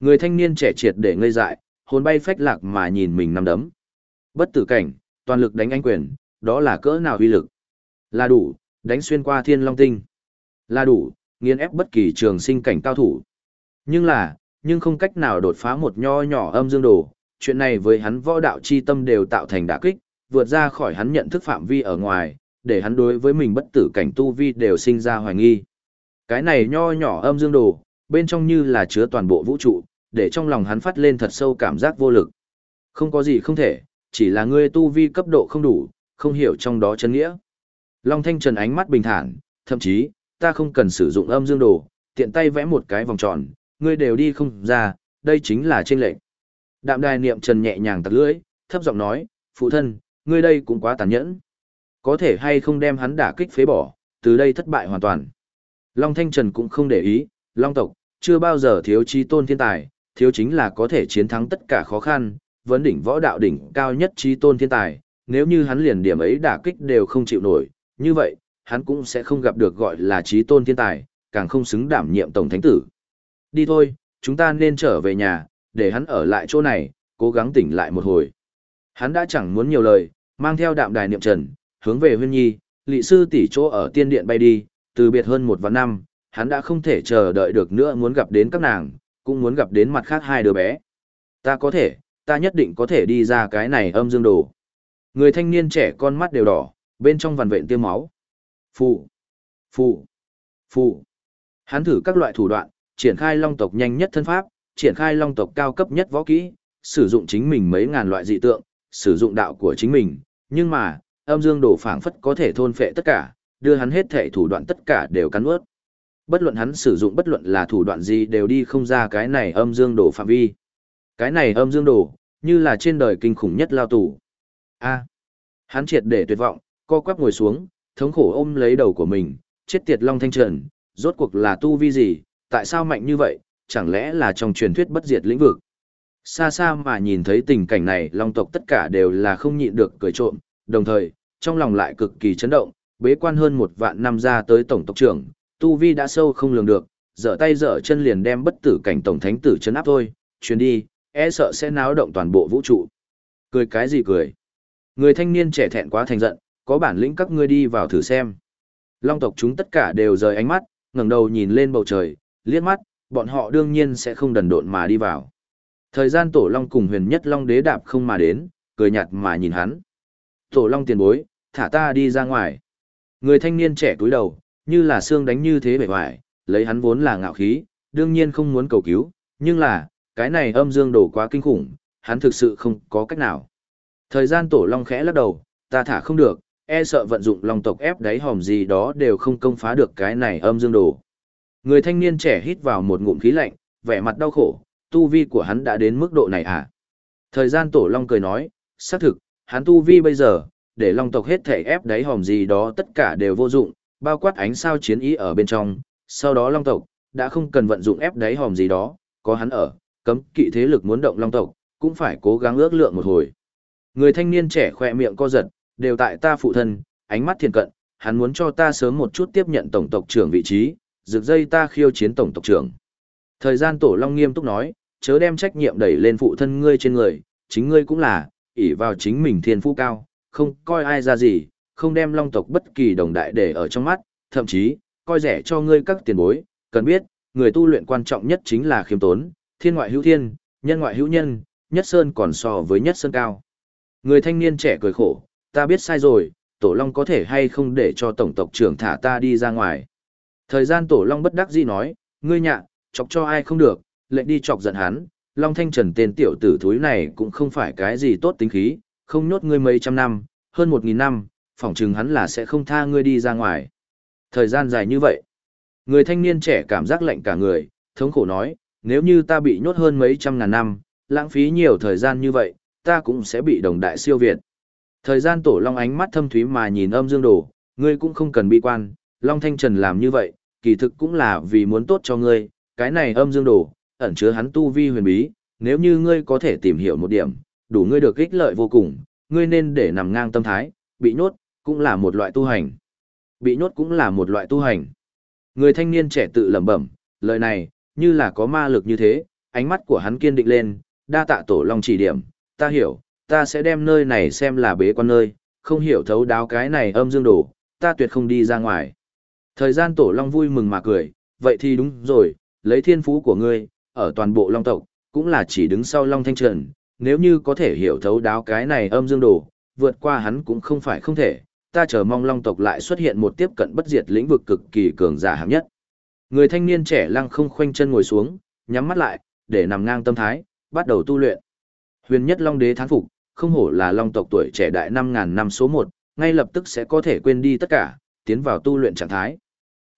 Người thanh niên trẻ triệt để ngây dại, hồn bay phách lạc mà nhìn mình nằm đấm. Bất tử cảnh, toàn lực đánh anh quyền, đó là cỡ nào uy lực? Là đủ, đánh xuyên qua thiên long tinh. Là đủ, nghiền ép bất kỳ trường sinh cảnh cao thủ. Nhưng là, nhưng không cách nào đột phá một nho nhỏ âm dương đồ, chuyện này với hắn võ đạo chi tâm đều tạo thành đả kích, vượt ra khỏi hắn nhận thức phạm vi ở ngoài, để hắn đối với mình bất tử cảnh tu vi đều sinh ra hoài nghi. Cái này nho nhỏ âm dương đồ, bên trong như là chứa toàn bộ vũ trụ, để trong lòng hắn phát lên thật sâu cảm giác vô lực. Không có gì không thể, chỉ là ngươi tu vi cấp độ không đủ, không hiểu trong đó chân nghĩa. Long Thanh Trần ánh mắt bình thản, thậm chí, ta không cần sử dụng âm dương đồ, tiện tay vẽ một cái vòng tròn, ngươi đều đi không ra, đây chính là trên lệnh. Đạm đài niệm Trần nhẹ nhàng tặc lưỡi, thấp giọng nói, phụ thân, ngươi đây cũng quá tàn nhẫn. Có thể hay không đem hắn đả kích phế bỏ, từ đây thất bại hoàn toàn. Long Thanh Trần cũng không để ý, Long tộc, chưa bao giờ thiếu trí tôn thiên tài, thiếu chính là có thể chiến thắng tất cả khó khăn, vấn đỉnh võ đạo đỉnh cao nhất trí tôn thiên tài, nếu như hắn liền điểm ấy đả kích đều không chịu nổi, như vậy, hắn cũng sẽ không gặp được gọi là trí tôn thiên tài, càng không xứng đảm nhiệm tổng thánh tử. Đi thôi, chúng ta nên trở về nhà, để hắn ở lại chỗ này, cố gắng tỉnh lại một hồi. Hắn đã chẳng muốn nhiều lời, mang theo đạm đài niệm trần, hướng về huyên nhi, lị sư tỷ chỗ ở tiên điện bay đi, từ biệt hơn một vạn năm, hắn đã không thể chờ đợi được nữa muốn gặp đến các nàng, cũng muốn gặp đến mặt khác hai đứa bé. Ta có thể, ta nhất định có thể đi ra cái này âm dương đồ. Người thanh niên trẻ con mắt đều đỏ, bên trong vằn vện tiêm máu. Phụ, phụ, phụ. Hắn thử các loại thủ đoạn, triển khai long tộc nhanh nhất thân pháp, triển khai long tộc cao cấp nhất võ kỹ, sử dụng chính mình mấy ngàn loại dị tượng, sử dụng đạo của chính mình, nhưng mà, âm dương đồ phảng phất có thể thôn phệ tất cả, đưa hắn hết thể thủ đoạn tất cả đều cắn ướt. Bất luận hắn sử dụng bất luận là thủ đoạn gì đều đi không ra cái này âm dương đồ phạm vi. Cái này âm dương đồ, như là trên đời kinh khủng nhất lao tù. A. hắn triệt để tuyệt vọng, co quắp ngồi xuống, thống khổ ôm lấy đầu của mình, chết tiệt long thanh trần, rốt cuộc là tu vi gì, tại sao mạnh như vậy, chẳng lẽ là trong truyền thuyết bất diệt lĩnh vực. Xa xa mà nhìn thấy tình cảnh này long tộc tất cả đều là không nhịn được cười trộm, đồng thời, trong lòng lại cực kỳ chấn động, bế quan hơn một vạn năm ra tới tổng tộc trưởng, tu vi đã sâu không lường được, dở tay dở chân liền đem bất tử cảnh tổng thánh tử chấn áp thôi, chuyến đi, e sợ sẽ náo động toàn bộ vũ trụ. Cười cái gì cười? Người thanh niên trẻ thẹn quá thành giận, có bản lĩnh các ngươi đi vào thử xem. Long tộc chúng tất cả đều rời ánh mắt, ngẩng đầu nhìn lên bầu trời, liếc mắt, bọn họ đương nhiên sẽ không đần độn mà đi vào. Thời gian tổ long cùng huyền nhất long đế đạp không mà đến, cười nhạt mà nhìn hắn. Tổ long tiền bối, thả ta đi ra ngoài. Người thanh niên trẻ túi đầu, như là xương đánh như thế bể hoài, lấy hắn vốn là ngạo khí, đương nhiên không muốn cầu cứu, nhưng là, cái này âm dương đổ quá kinh khủng, hắn thực sự không có cách nào. Thời gian tổ long khẽ lắc đầu, ta thả không được, e sợ vận dụng long tộc ép đáy hòm gì đó đều không công phá được cái này âm dương đồ. Người thanh niên trẻ hít vào một ngụm khí lạnh, vẻ mặt đau khổ, tu vi của hắn đã đến mức độ này à? Thời gian tổ long cười nói, xác thực, hắn tu vi bây giờ, để long tộc hết thể ép đáy hòm gì đó tất cả đều vô dụng, bao quát ánh sao chiến ý ở bên trong, sau đó long tộc, đã không cần vận dụng ép đáy hòm gì đó, có hắn ở, cấm kỵ thế lực muốn động long tộc, cũng phải cố gắng ước lượng một hồi. Người thanh niên trẻ khỏe miệng co giật, đều tại ta phụ thân, ánh mắt thiền cận, hắn muốn cho ta sớm một chút tiếp nhận tổng tộc trưởng vị trí, rực dây ta khiêu chiến tổng tộc trưởng. Thời gian tổ long nghiêm túc nói, chớ đem trách nhiệm đẩy lên phụ thân ngươi trên người, chính ngươi cũng là, ỷ vào chính mình thiên phú cao, không coi ai ra gì, không đem long tộc bất kỳ đồng đại để ở trong mắt, thậm chí, coi rẻ cho ngươi các tiền bối, cần biết, người tu luyện quan trọng nhất chính là khiêm tốn, thiên ngoại hữu thiên, nhân ngoại hữu nhân, nhất sơn còn so với nhất sơn cao. Người thanh niên trẻ cười khổ, ta biết sai rồi, tổ long có thể hay không để cho tổng tộc trưởng thả ta đi ra ngoài. Thời gian tổ long bất đắc dĩ nói, ngươi nhạ, chọc cho ai không được, lệnh đi chọc giận hắn, long thanh trần tên tiểu tử thúi này cũng không phải cái gì tốt tính khí, không nhốt ngươi mấy trăm năm, hơn một nghìn năm, phỏng chừng hắn là sẽ không tha ngươi đi ra ngoài. Thời gian dài như vậy, người thanh niên trẻ cảm giác lạnh cả người, thống khổ nói, nếu như ta bị nhốt hơn mấy trăm ngàn năm, lãng phí nhiều thời gian như vậy, ta cũng sẽ bị đồng đại siêu việt. Thời gian tổ long ánh mắt thâm thúy mà nhìn âm dương đồ, ngươi cũng không cần bi quan, long thanh trần làm như vậy, kỳ thực cũng là vì muốn tốt cho ngươi, cái này âm dương đồ, ẩn chứa hắn tu vi huyền bí, nếu như ngươi có thể tìm hiểu một điểm, đủ ngươi được ích lợi vô cùng, ngươi nên để nằm ngang tâm thái, bị nhốt, cũng là một loại tu hành. Bị nhốt cũng là một loại tu hành. Người thanh niên trẻ tự lẩm bẩm, lời này, như là có ma lực như thế, ánh mắt của hắn kiên định lên, đa tạ tổ long chỉ điểm, ta hiểu, ta sẽ đem nơi này xem là bế quan nơi, không hiểu thấu đáo cái này âm dương đồ, ta tuyệt không đi ra ngoài. Thời gian tổ long vui mừng mà cười, vậy thì đúng rồi, lấy thiên phú của ngươi, ở toàn bộ long tộc, cũng là chỉ đứng sau long thanh trần, nếu như có thể hiểu thấu đáo cái này âm dương đổ, vượt qua hắn cũng không phải không thể, ta chờ mong long tộc lại xuất hiện một tiếp cận bất diệt lĩnh vực cực kỳ cường giả hạng nhất. Người thanh niên trẻ lăng không khoanh chân ngồi xuống, nhắm mắt lại, để nằm ngang tâm thái, bắt đầu tu luyện. Huyền nhất long đế thán phục, không hổ là long tộc tuổi trẻ đại 5.000 năm số 1, ngay lập tức sẽ có thể quên đi tất cả, tiến vào tu luyện trạng thái.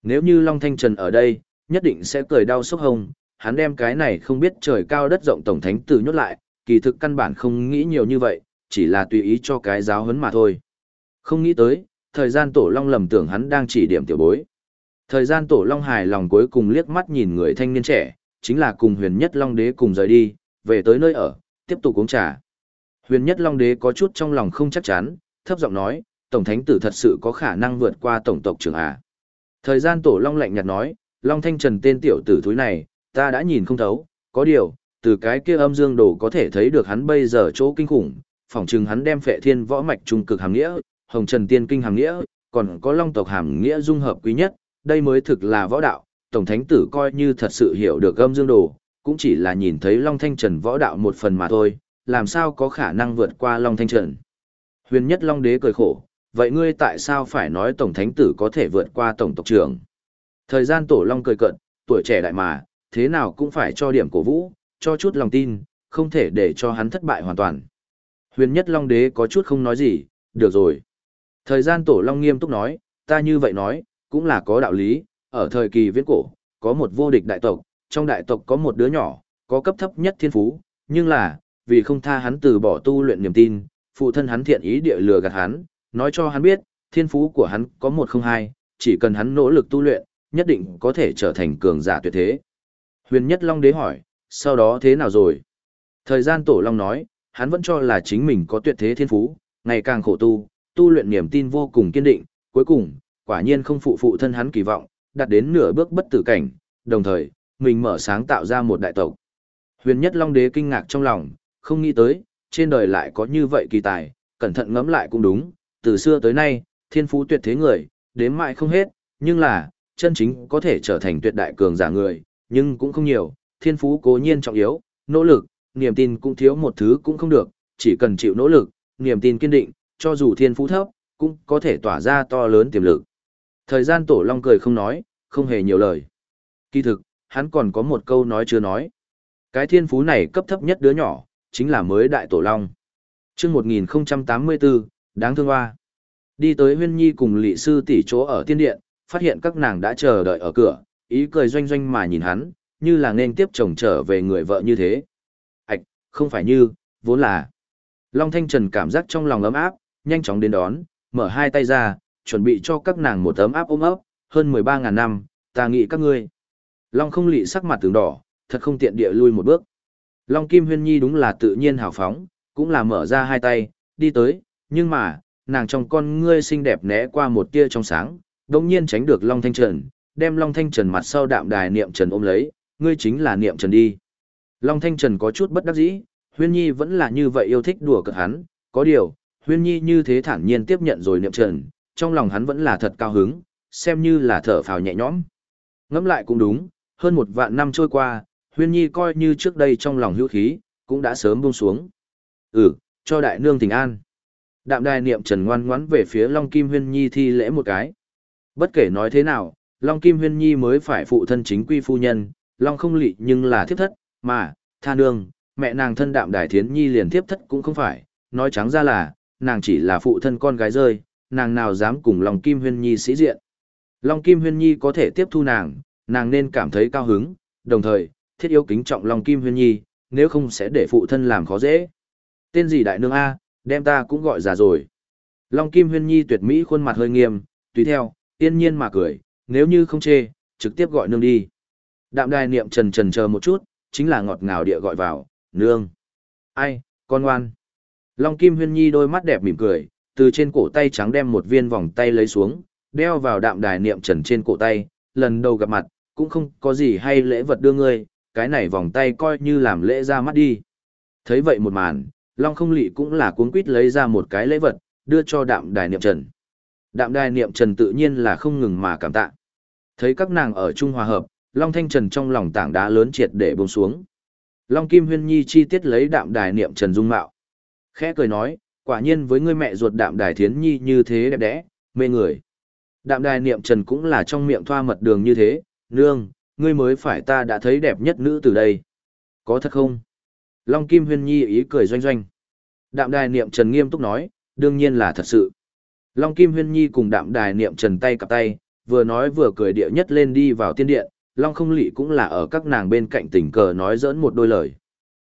Nếu như Long Thanh Trần ở đây, nhất định sẽ cười đau sốc hông, hắn đem cái này không biết trời cao đất rộng tổng thánh tử nhốt lại, kỳ thực căn bản không nghĩ nhiều như vậy, chỉ là tùy ý cho cái giáo huấn mà thôi. Không nghĩ tới, thời gian tổ long lầm tưởng hắn đang chỉ điểm tiểu bối. Thời gian tổ long hài lòng cuối cùng liếc mắt nhìn người thanh niên trẻ, chính là cùng huyền nhất long đế cùng rời đi, về tới nơi ở, tiếp tục uống trà. Huyền nhất long đế có chút trong lòng không chắc chắn, thấp giọng nói, tổng thánh tử thật sự có khả năng vượt qua tổng tộc trưởng à. Thời gian tổ long lạnh nhạt nói, long thanh trần tên tiểu tử thúi này, ta đã nhìn không thấu, có điều, từ cái kia âm dương đồ có thể thấy được hắn bây giờ chỗ kinh khủng, phỏng chừng hắn đem phệ thiên võ mạch trung cực hàm nghĩa, hồng trần tiên kinh hàm nghĩa, còn có long tộc hàm nghĩa dung hợp quý nhất, đây mới thực là võ đạo, tổng thánh tử coi như thật sự hiểu được âm dương đồ, cũng chỉ là nhìn thấy long thanh trần võ đạo một phần mà thôi, làm sao có khả năng vượt qua long thanh trần. Huyền nhất long đế cười khổ, vậy ngươi tại sao phải nói tổng thánh tử có thể vượt qua tổng tộc trưởng? Thời gian tổ long cười cận, tuổi trẻ đại mà, thế nào cũng phải cho điểm cổ vũ, cho chút lòng tin, không thể để cho hắn thất bại hoàn toàn. Huyền nhất long đế có chút không nói gì, được rồi. Thời gian tổ long nghiêm túc nói, ta như vậy nói, cũng là có đạo lý, ở thời kỳ viễn cổ, có một vô địch đại tộc, trong đại tộc có một đứa nhỏ, có cấp thấp nhất thiên phú, nhưng là, vì không tha hắn từ bỏ tu luyện niềm tin, phụ thân hắn thiện ý địa lừa gạt hắn, nói cho hắn biết, thiên phú của hắn có một không hai, chỉ cần hắn nỗ lực tu luyện, nhất định có thể trở thành cường giả tuyệt thế. Huyền Nhất Long đế hỏi, sau đó thế nào rồi? Thời gian Tổ Long nói, hắn vẫn cho là chính mình có tuyệt thế thiên phú, ngày càng khổ tu, tu luyện niềm tin vô cùng kiên định, cuối cùng, quả nhiên không phụ phụ thân hắn kỳ vọng, đạt đến nửa bước bất tử cảnh, đồng thời, mình mở sáng tạo ra một đại tộc. Huyền Nhất Long đế kinh ngạc trong lòng, không nghĩ tới, trên đời lại có như vậy kỳ tài, cẩn thận ngẫm lại cũng đúng, từ xưa tới nay, thiên phú tuyệt thế người, đếm mãi không hết, nhưng là, chân chính có thể trở thành tuyệt đại cường giả người, nhưng cũng không nhiều, thiên phú cố nhiên trọng yếu, nỗ lực, niềm tin cũng thiếu một thứ cũng không được, chỉ cần chịu nỗ lực, niềm tin kiên định, cho dù thiên phú thấp, cũng có thể tỏa ra to lớn tiềm lực. Thời gian tổ long cười không nói, không hề nhiều lời. Kỳ thực, hắn còn có một câu nói chưa nói. Cái thiên phú này cấp thấp nhất đứa nhỏ, chính là mới đại tổ long. Trước 1084, đáng thương hoa. Đi tới huyên nhi cùng lị sư tỷ chỗ ở tiên điện, phát hiện các nàng đã chờ đợi ở cửa, ý cười doanh doanh mà nhìn hắn, như là nên tiếp chồng trở về người vợ như thế. Ảch, không phải như, vốn là. Long Thanh Trần cảm giác trong lòng ấm áp, nhanh chóng đến đón, mở hai tay ra, chuẩn bị cho các nàng một tấm áp ôm ấp, hơn 13.000 năm, ta nghĩ các ngươi. Long không lị sắc mặt tướng đỏ, thật không tiện địa lui một bước. Long Kim Huyên Nhi đúng là tự nhiên hào phóng, cũng là mở ra hai tay, đi tới, nhưng mà, nàng trong con ngươi xinh đẹp né qua một tia trong sáng, đồng nhiên tránh được Long Thanh Trần, đem Long Thanh Trần mặt sau đạm đài niệm Trần ôm lấy, ngươi chính là niệm Trần đi. Long Thanh Trần có chút bất đắc dĩ, Huyên Nhi vẫn là như vậy yêu thích đùa cợt hắn, có điều, Huyên Nhi như thế thản nhiên tiếp nhận rồi niệm Trần, trong lòng hắn vẫn là thật cao hứng, xem như là thở phào nhẹ nhõm. Ngẫm lại cũng đúng, hơn một vạn năm trôi qua, Huyên Nhi coi như trước đây trong lòng hữu khí, cũng đã sớm buông xuống. Ừ, cho đại nương tình an. Đạm đài niệm trần ngoan ngoãn về phía Long Kim Huyên Nhi thi lễ một cái. Bất kể nói thế nào, Long Kim Huyên Nhi mới phải phụ thân chính quy phu nhân, Long không lị nhưng là thiếp thất, mà, tha nương, mẹ nàng thân đạm đài thiến nhi liền thiếp thất cũng không phải, nói trắng ra là, nàng chỉ là phụ thân con gái rơi, nàng nào dám cùng Long Kim Huyên Nhi sĩ diện. Long Kim Huyên Nhi có thể tiếp thu nàng, nàng nên cảm thấy cao hứng, đồng thời, thiết yếu kính trọng Long Kim Huyên Nhi, nếu không sẽ để phụ thân làm khó dễ. Tên gì đại nương A, đem ta cũng gọi già rồi. Long Kim Huyên Nhi tuyệt mỹ khuôn mặt hơi nghiêm, tùy theo, yên nhiên mà cười, nếu như không chê, trực tiếp gọi nương đi. Đạm đài niệm trần trần chờ một chút, chính là ngọt ngào địa gọi vào, nương. Ai, con ngoan. Long Kim Huyên Nhi đôi mắt đẹp mỉm cười, từ trên cổ tay trắng đem một viên vòng tay lấy xuống, đeo vào đạm đài niệm trần trên cổ tay, lần đầu gặp mặt, cũng không có gì hay lễ vật đưa ngươi, cái này vòng tay coi như làm lễ ra mắt đi. Thấy vậy một màn, Long không lị cũng là cuốn quýt lấy ra một cái lễ vật, đưa cho đạm đài niệm trần. Đạm đài niệm trần tự nhiên là không ngừng mà cảm tạ. Thấy các nàng ở chung hòa hợp, Long Thanh Trần trong lòng tảng đá lớn triệt để buông xuống. Long Kim Huyên Nhi chi tiết lấy đạm đài niệm Trần Dung Mạo. Khẽ cười nói, quả nhiên với ngươi mẹ ruột đạm đài thiến nhi như thế đẹp đẽ, mê người. Đạm đài niệm Trần cũng là trong miệng thoa mật đường như thế, nương, ngươi mới phải ta đã thấy đẹp nhất nữ từ đây. Có thật không? Long Kim Huyên Nhi ý cười doanh doanh. Đạm đài niệm Trần nghiêm túc nói, đương nhiên là thật sự. Long Kim Huyên Nhi cùng đạm đài niệm Trần tay cặp tay, vừa nói vừa cười điệu nhất lên đi vào tiên điện, Long không lị cũng là ở các nàng bên cạnh tình cờ nói dỡn một đôi lời.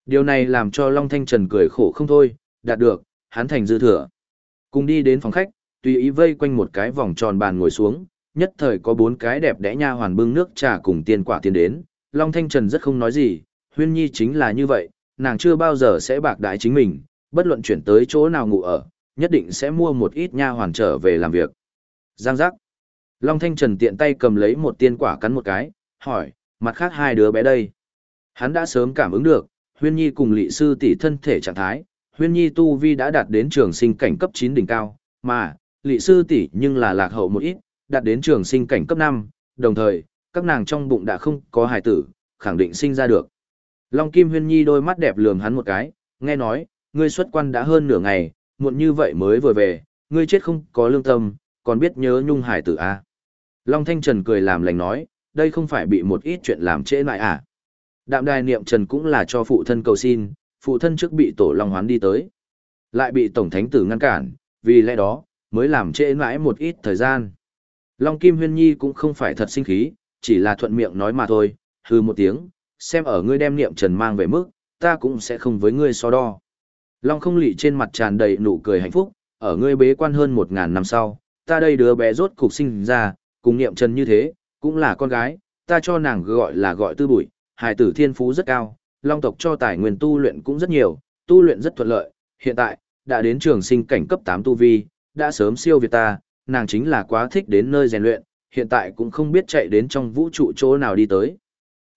Điều này làm cho Long Thanh Trần cười khổ không thôi, đạt được, hắn thành dư thừa. Cùng đi đến phòng khách, tùy ý vây quanh một cái vòng tròn bàn ngồi xuống, nhất thời có bốn cái đẹp đẽ nha hoàn bưng nước trà cùng tiên quả tiên đến. Long Thanh Trần rất không nói gì, Huyên Nhi chính là như vậy, nàng chưa bao giờ sẽ bạc đại chính mình, bất luận chuyển tới chỗ nào ngủ ở, nhất định sẽ mua một ít nha hoàn trở về làm việc. Giang giác. Long Thanh Trần tiện tay cầm lấy một tiên quả cắn một cái, hỏi, mặt khác hai đứa bé đây. Hắn đã sớm cảm ứng được, Huyên Nhi cùng Lị sư tỷ thân thể trạng thái, Huyên Nhi tu vi đã đạt đến trường sinh cảnh cấp 9 đỉnh cao, mà Lị sư tỷ nhưng là lạc hậu một ít, đạt đến trường sinh cảnh cấp 5, đồng thời, các nàng trong bụng đã không có hài tử, khẳng định sinh ra được. Long Kim Huyên Nhi đôi mắt đẹp lườm hắn một cái, nghe nói, ngươi xuất quan đã hơn nửa ngày, muộn như vậy mới vừa về, ngươi chết không có lương tâm, còn biết nhớ nhung hải tử à. Long Thanh Trần cười làm lành nói, đây không phải bị một ít chuyện làm trễ lại à. Đạm đài niệm trần cũng là cho phụ thân cầu xin, phụ thân trước bị tổ long hoán đi tới. Lại bị tổng thánh tử ngăn cản, vì lẽ đó, mới làm trễ mãi một ít thời gian. Long Kim Huyên Nhi cũng không phải thật sinh khí, chỉ là thuận miệng nói mà thôi, hư một tiếng, xem ở ngươi đem niệm trần mang về mức, ta cũng sẽ không với ngươi so đo. Long không lị trên mặt tràn đầy nụ cười hạnh phúc, ở ngươi bế quan hơn một ngàn năm sau, ta đây đứa bé rốt cục sinh ra, cùng niệm trần như thế, cũng là con gái, ta cho nàng gọi là gọi tư bụi, hài tử thiên phú rất cao, long tộc cho tài nguyên tu luyện cũng rất nhiều, tu luyện rất thuận lợi, hiện tại, đã đến trường sinh cảnh cấp 8 tu vi, đã sớm siêu việt ta, nàng chính là quá thích đến nơi rèn luyện, hiện tại cũng không biết chạy đến trong vũ trụ chỗ nào đi tới.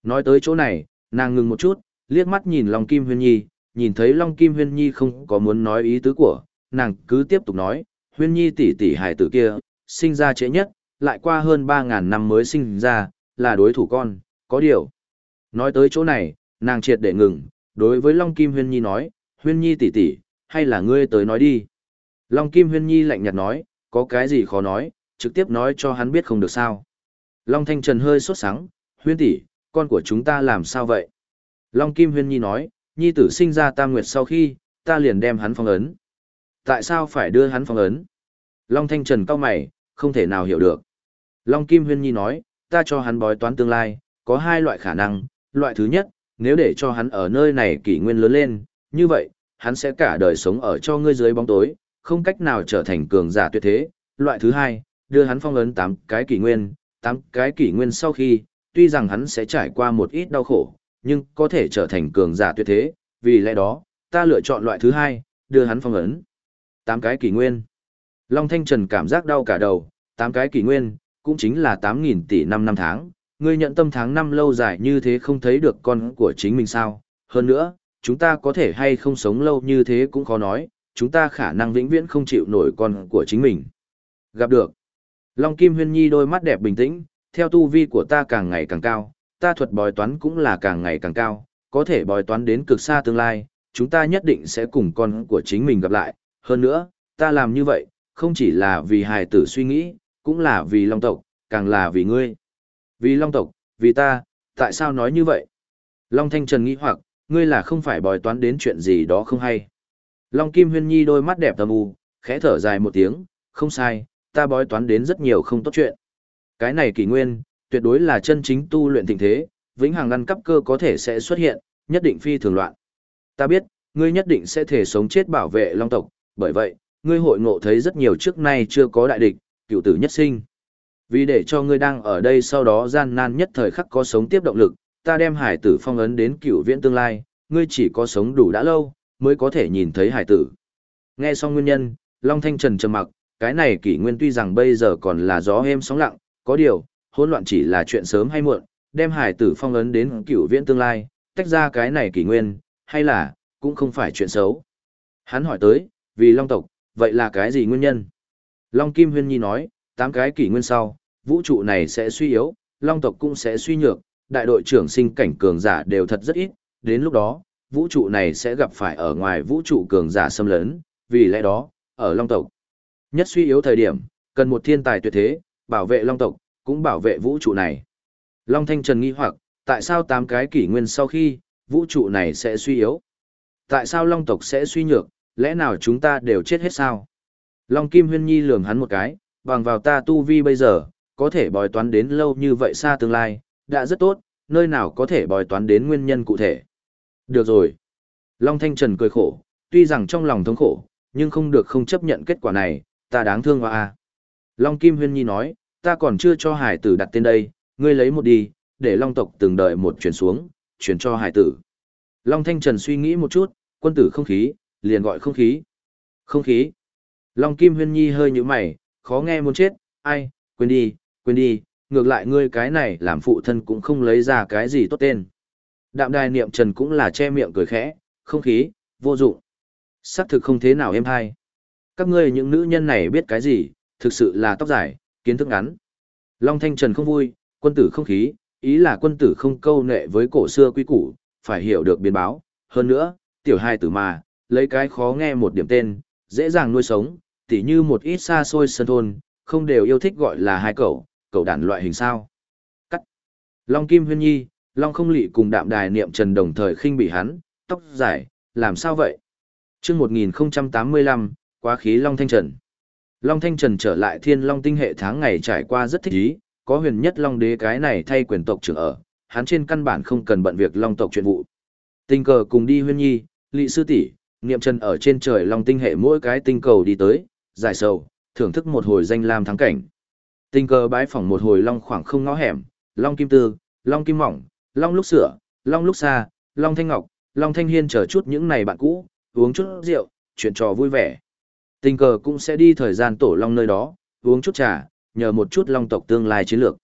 Nói tới chỗ này, nàng ngừng một chút, liếc mắt nhìn Long Kim Huyên Nhi, nhìn thấy Long Kim Huyên Nhi không có muốn nói ý tứ của, nàng cứ tiếp tục nói, huyên nhi tỷ tỷ hài tử kia, sinh ra trễ nhất, lại qua hơn 3.000 năm mới sinh ra, là đối thủ con, có điều. Nói tới chỗ này, nàng triệt để ngừng, đối với Long Kim Huyên Nhi nói, Huyên Nhi tỷ tỷ, hay là ngươi tới nói đi. Long Kim Huyên Nhi lạnh nhạt nói, có cái gì khó nói, trực tiếp nói cho hắn biết không được sao. Long Thanh Trần hơi sốt sắng, Huyên tỷ, con của chúng ta làm sao vậy? Long Kim Huyên Nhi nói, Nhi tử sinh ra tam nguyệt sau khi, ta liền đem hắn phong ấn. Tại sao phải đưa hắn phong ấn? Long Thanh Trần cao mày, không thể nào hiểu được. Long Kim Huyên Nhi nói, ta cho hắn bói toán tương lai, có hai loại khả năng, loại thứ nhất, nếu để cho hắn ở nơi này kỷ nguyên lớn lên, như vậy, hắn sẽ cả đời sống ở cho ngươi dưới bóng tối, không cách nào trở thành cường giả tuyệt thế. Loại thứ hai, đưa hắn phong ấn tám cái kỷ nguyên, tám cái kỷ nguyên sau khi, tuy rằng hắn sẽ trải qua một ít đau khổ, nhưng có thể trở thành cường giả tuyệt thế, vì lẽ đó, ta lựa chọn loại thứ hai, đưa hắn phong ấn. tám cái kỷ nguyên. Long Thanh Trần cảm giác đau cả đầu, tám cái kỷ nguyên, cũng chính là 8.000 tỷ năm năm tháng, ngươi nhận tâm tháng năm lâu dài như thế không thấy được con của chính mình sao. Hơn nữa, chúng ta có thể hay không sống lâu như thế cũng khó nói, chúng ta khả năng vĩnh viễn không chịu nổi con của chính mình. Gặp được. Long Kim Huyên Nhi đôi mắt đẹp bình tĩnh, theo tu vi của ta càng ngày càng cao, ta thuật bói toán cũng là càng ngày càng cao, có thể bói toán đến cực xa tương lai, chúng ta nhất định sẽ cùng con của chính mình gặp lại. Hơn nữa, ta làm như vậy, không chỉ là vì hài tử suy nghĩ, cũng là vì Long tộc, càng là vì ngươi. Vì Long tộc, vì ta, tại sao nói như vậy? Long Thanh Trần nghĩ hoặc, ngươi là không phải bói toán đến chuyện gì đó không hay. Long Kim Huyên Nhi đôi mắt đẹp tầm u, khẽ thở dài một tiếng, không sai, ta bói toán đến rất nhiều không tốt chuyện. Cái này kỳ nguyên, tuyệt đối là chân chính tu luyện tình thế, vĩnh hằng ngăn cấp cơ có thể sẽ xuất hiện, nhất định phi thường loạn. Ta biết, ngươi nhất định sẽ thể sống chết bảo vệ Long tộc, bởi vậy, ngươi hội ngộ thấy rất nhiều trước nay chưa có đại địch, cựu tử nhất sinh. Vì để cho ngươi đang ở đây sau đó gian nan nhất thời khắc có sống tiếp động lực, ta đem hải tử phong ấn đến cựu viễn tương lai, ngươi chỉ có sống đủ đã lâu, mới có thể nhìn thấy hải tử. Nghe xong nguyên nhân, Long Thanh Trần trầm mặc, cái này kỷ nguyên tuy rằng bây giờ còn là gió êm sóng lặng, có điều, hỗn loạn chỉ là chuyện sớm hay muộn, đem hải tử phong ấn đến cựu viễn tương lai, tách ra cái này kỷ nguyên, hay là, cũng không phải chuyện xấu. Hắn hỏi tới, vì Long tộc, vậy là cái gì nguyên nhân? Long Kim Huyên Nhi nói, tám cái kỷ nguyên sau, vũ trụ này sẽ suy yếu, Long tộc cũng sẽ suy nhược, đại đội trưởng sinh cảnh cường giả đều thật rất ít, đến lúc đó, vũ trụ này sẽ gặp phải ở ngoài vũ trụ cường giả xâm lấn, vì lẽ đó, ở Long tộc, nhất suy yếu thời điểm, cần một thiên tài tuyệt thế, bảo vệ Long tộc, cũng bảo vệ vũ trụ này. Long Thanh Trần nghi hoặc, tại sao tám cái kỷ nguyên sau khi, vũ trụ này sẽ suy yếu? Tại sao Long tộc sẽ suy nhược, lẽ nào chúng ta đều chết hết sao? Long Kim Huyên Nhi lườm hắn một cái, bằng vào ta tu vi bây giờ, có thể bói toán đến lâu như vậy xa tương lai, đã rất tốt, nơi nào có thể bói toán đến nguyên nhân cụ thể. Được rồi. Long Thanh Trần cười khổ, tuy rằng trong lòng thống khổ, nhưng không được không chấp nhận kết quả này, ta đáng thương hoa a. À. Long Kim Huyên Nhi nói, ta còn chưa cho hải tử đặt tên đây, ngươi lấy một đi, để Long tộc từng đợi một chuyển xuống, chuyển cho hải tử. Long Thanh Trần suy nghĩ một chút, quân tử không khí, liền gọi không khí. Không khí. Long Kim Huyên Nhi hơi như mày, khó nghe muốn chết, ai, quên đi, quên đi, ngược lại ngươi cái này làm phụ thân cũng không lấy ra cái gì tốt tên. Đạm đài niệm trần cũng là che miệng cười khẽ, không khí, vô dụng. Sắc thực không thế nào em hay. Các ngươi những nữ nhân này biết cái gì, thực sự là tóc dài, kiến thức ngắn. Long Thanh Trần không vui, quân tử không khí, ý là quân tử không câu nệ với cổ xưa quý củ, phải hiểu được biến báo. Hơn nữa, tiểu hai tử mà, lấy cái khó nghe một điểm tên, dễ dàng nuôi sống, tỉ như một ít xa xôi sân thôn, không đều yêu thích gọi là hai cậu, cậu đàn loại hình sao. Cắt. Long Kim Huyên Nhi, Long không lị cùng đạm đài niệm trần đồng thời khinh bị hắn, tóc dài, làm sao vậy? chương 1085, quá khí Long Thanh Trần. Long Thanh Trần trở lại thiên Long tinh hệ tháng ngày trải qua rất thích ý, có huyền nhất Long đế cái này thay quyền tộc trưởng ở, hắn trên căn bản không cần bận việc Long tộc chuyện vụ. Tình cờ cùng đi huyên nhi, lị sư tỷ niệm trần ở trên trời Long tinh hệ mỗi cái tinh cầu đi tới, giải sầu, thưởng thức một hồi danh lam thắng cảnh. Tình cờ bái phỏng một hồi Long khoảng không ngõ hẻm, Long kim tư, Long kim mỏng, Long lúc sửa, Long lúc xa, Long thanh ngọc, Long thanh hiên chờ chút những này bạn cũ, uống chút rượu, chuyện trò vui vẻ. Tình cờ cũng sẽ đi thời gian tổ Long nơi đó, uống chút trà, nhờ một chút Long tộc tương lai chiến lược.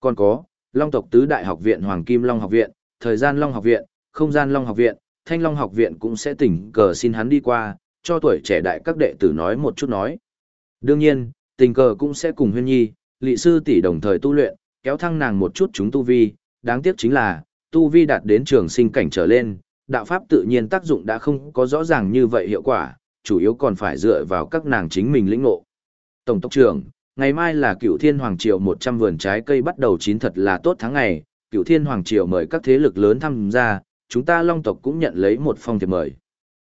Còn có, Long tộc tứ đại học viện Hoàng Kim Long học viện, thời gian Long học viện, không gian Long học viện, Thanh Long học viện cũng sẽ tình cờ xin hắn đi qua, cho tuổi trẻ đại các đệ tử nói một chút nói. Đương nhiên, tình cờ cũng sẽ cùng huyên nhi, lị sư tỷ đồng thời tu luyện, kéo thăng nàng một chút chúng tu vi, đáng tiếc chính là, tu vi đạt đến trường sinh cảnh trở lên, đạo pháp tự nhiên tác dụng đã không có rõ ràng như vậy hiệu quả, chủ yếu còn phải dựa vào các nàng chính mình lĩnh ngộ. Tổng tộc trưởng, ngày mai là cựu thiên hoàng triều 100 vườn trái cây bắt đầu chín thật là tốt tháng ngày, cựu thiên hoàng triều mời các thế lực lớn tham gia, chúng ta long tộc cũng nhận lấy một phong thiệp mời.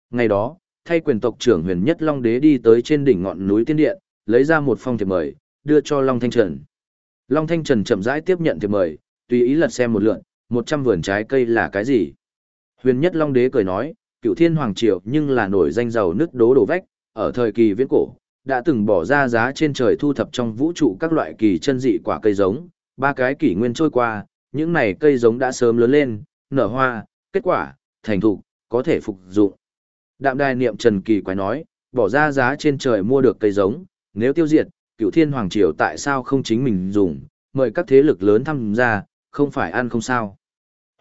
Ngày đó, thay quyền tộc trưởng huyền nhất long đế đi tới trên đỉnh ngọn núi tiên điện, lấy ra một phong thiệp mời, đưa cho Long Thanh Trần. Long Thanh Trần chậm rãi tiếp nhận thiệp mời, tùy ý lật xem một lượt, 100 vườn trái cây là cái gì? Huyền nhất Long Đế cười nói, cựu thiên hoàng triều nhưng là nổi danh giàu nước đố đổ vách, ở thời kỳ viễn cổ, đã từng bỏ ra giá trên trời thu thập trong vũ trụ các loại kỳ chân dị quả cây giống, ba cái kỷ nguyên trôi qua, những này cây giống đã sớm lớn lên, nở hoa, kết quả, thành thục, có thể phục dụng. Đạm đài niệm Trần Kỳ quái nói, bỏ ra giá trên trời mua được cây giống, nếu tiêu diệt, cựu thiên hoàng triều tại sao không chính mình dùng, mời các thế lực lớn tham gia, không phải ăn không sao.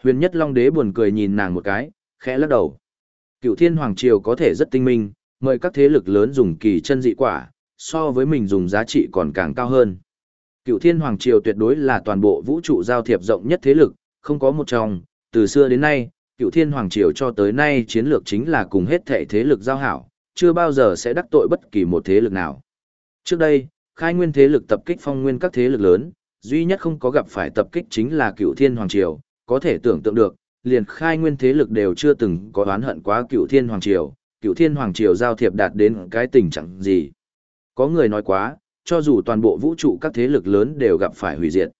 Huyền nhất long đế buồn cười nhìn nàng một cái, khẽ lắc đầu. Cựu thiên hoàng triều có thể rất tinh minh, mời các thế lực lớn dùng kỳ chân dị quả, so với mình dùng giá trị còn càng cao hơn. Cựu thiên hoàng triều tuyệt đối là toàn bộ vũ trụ giao thiệp rộng nhất thế lực, không có một trong, từ xưa đến nay, cựu thiên hoàng triều cho tới nay chiến lược chính là cùng hết thệ thế lực giao hảo, chưa bao giờ sẽ đắc tội bất kỳ một thế lực nào. Trước đây, khai nguyên thế lực tập kích phong nguyên các thế lực lớn, duy nhất không có gặp phải tập kích chính là cựu thiên hoàng triều, có thể tưởng tượng được, liền khai nguyên thế lực đều chưa từng có oán hận quá cựu thiên hoàng triều, cựu thiên hoàng triều giao thiệp đạt đến cái tình trạng gì. Có người nói quá, cho dù toàn bộ vũ trụ các thế lực lớn đều gặp phải hủy diệt.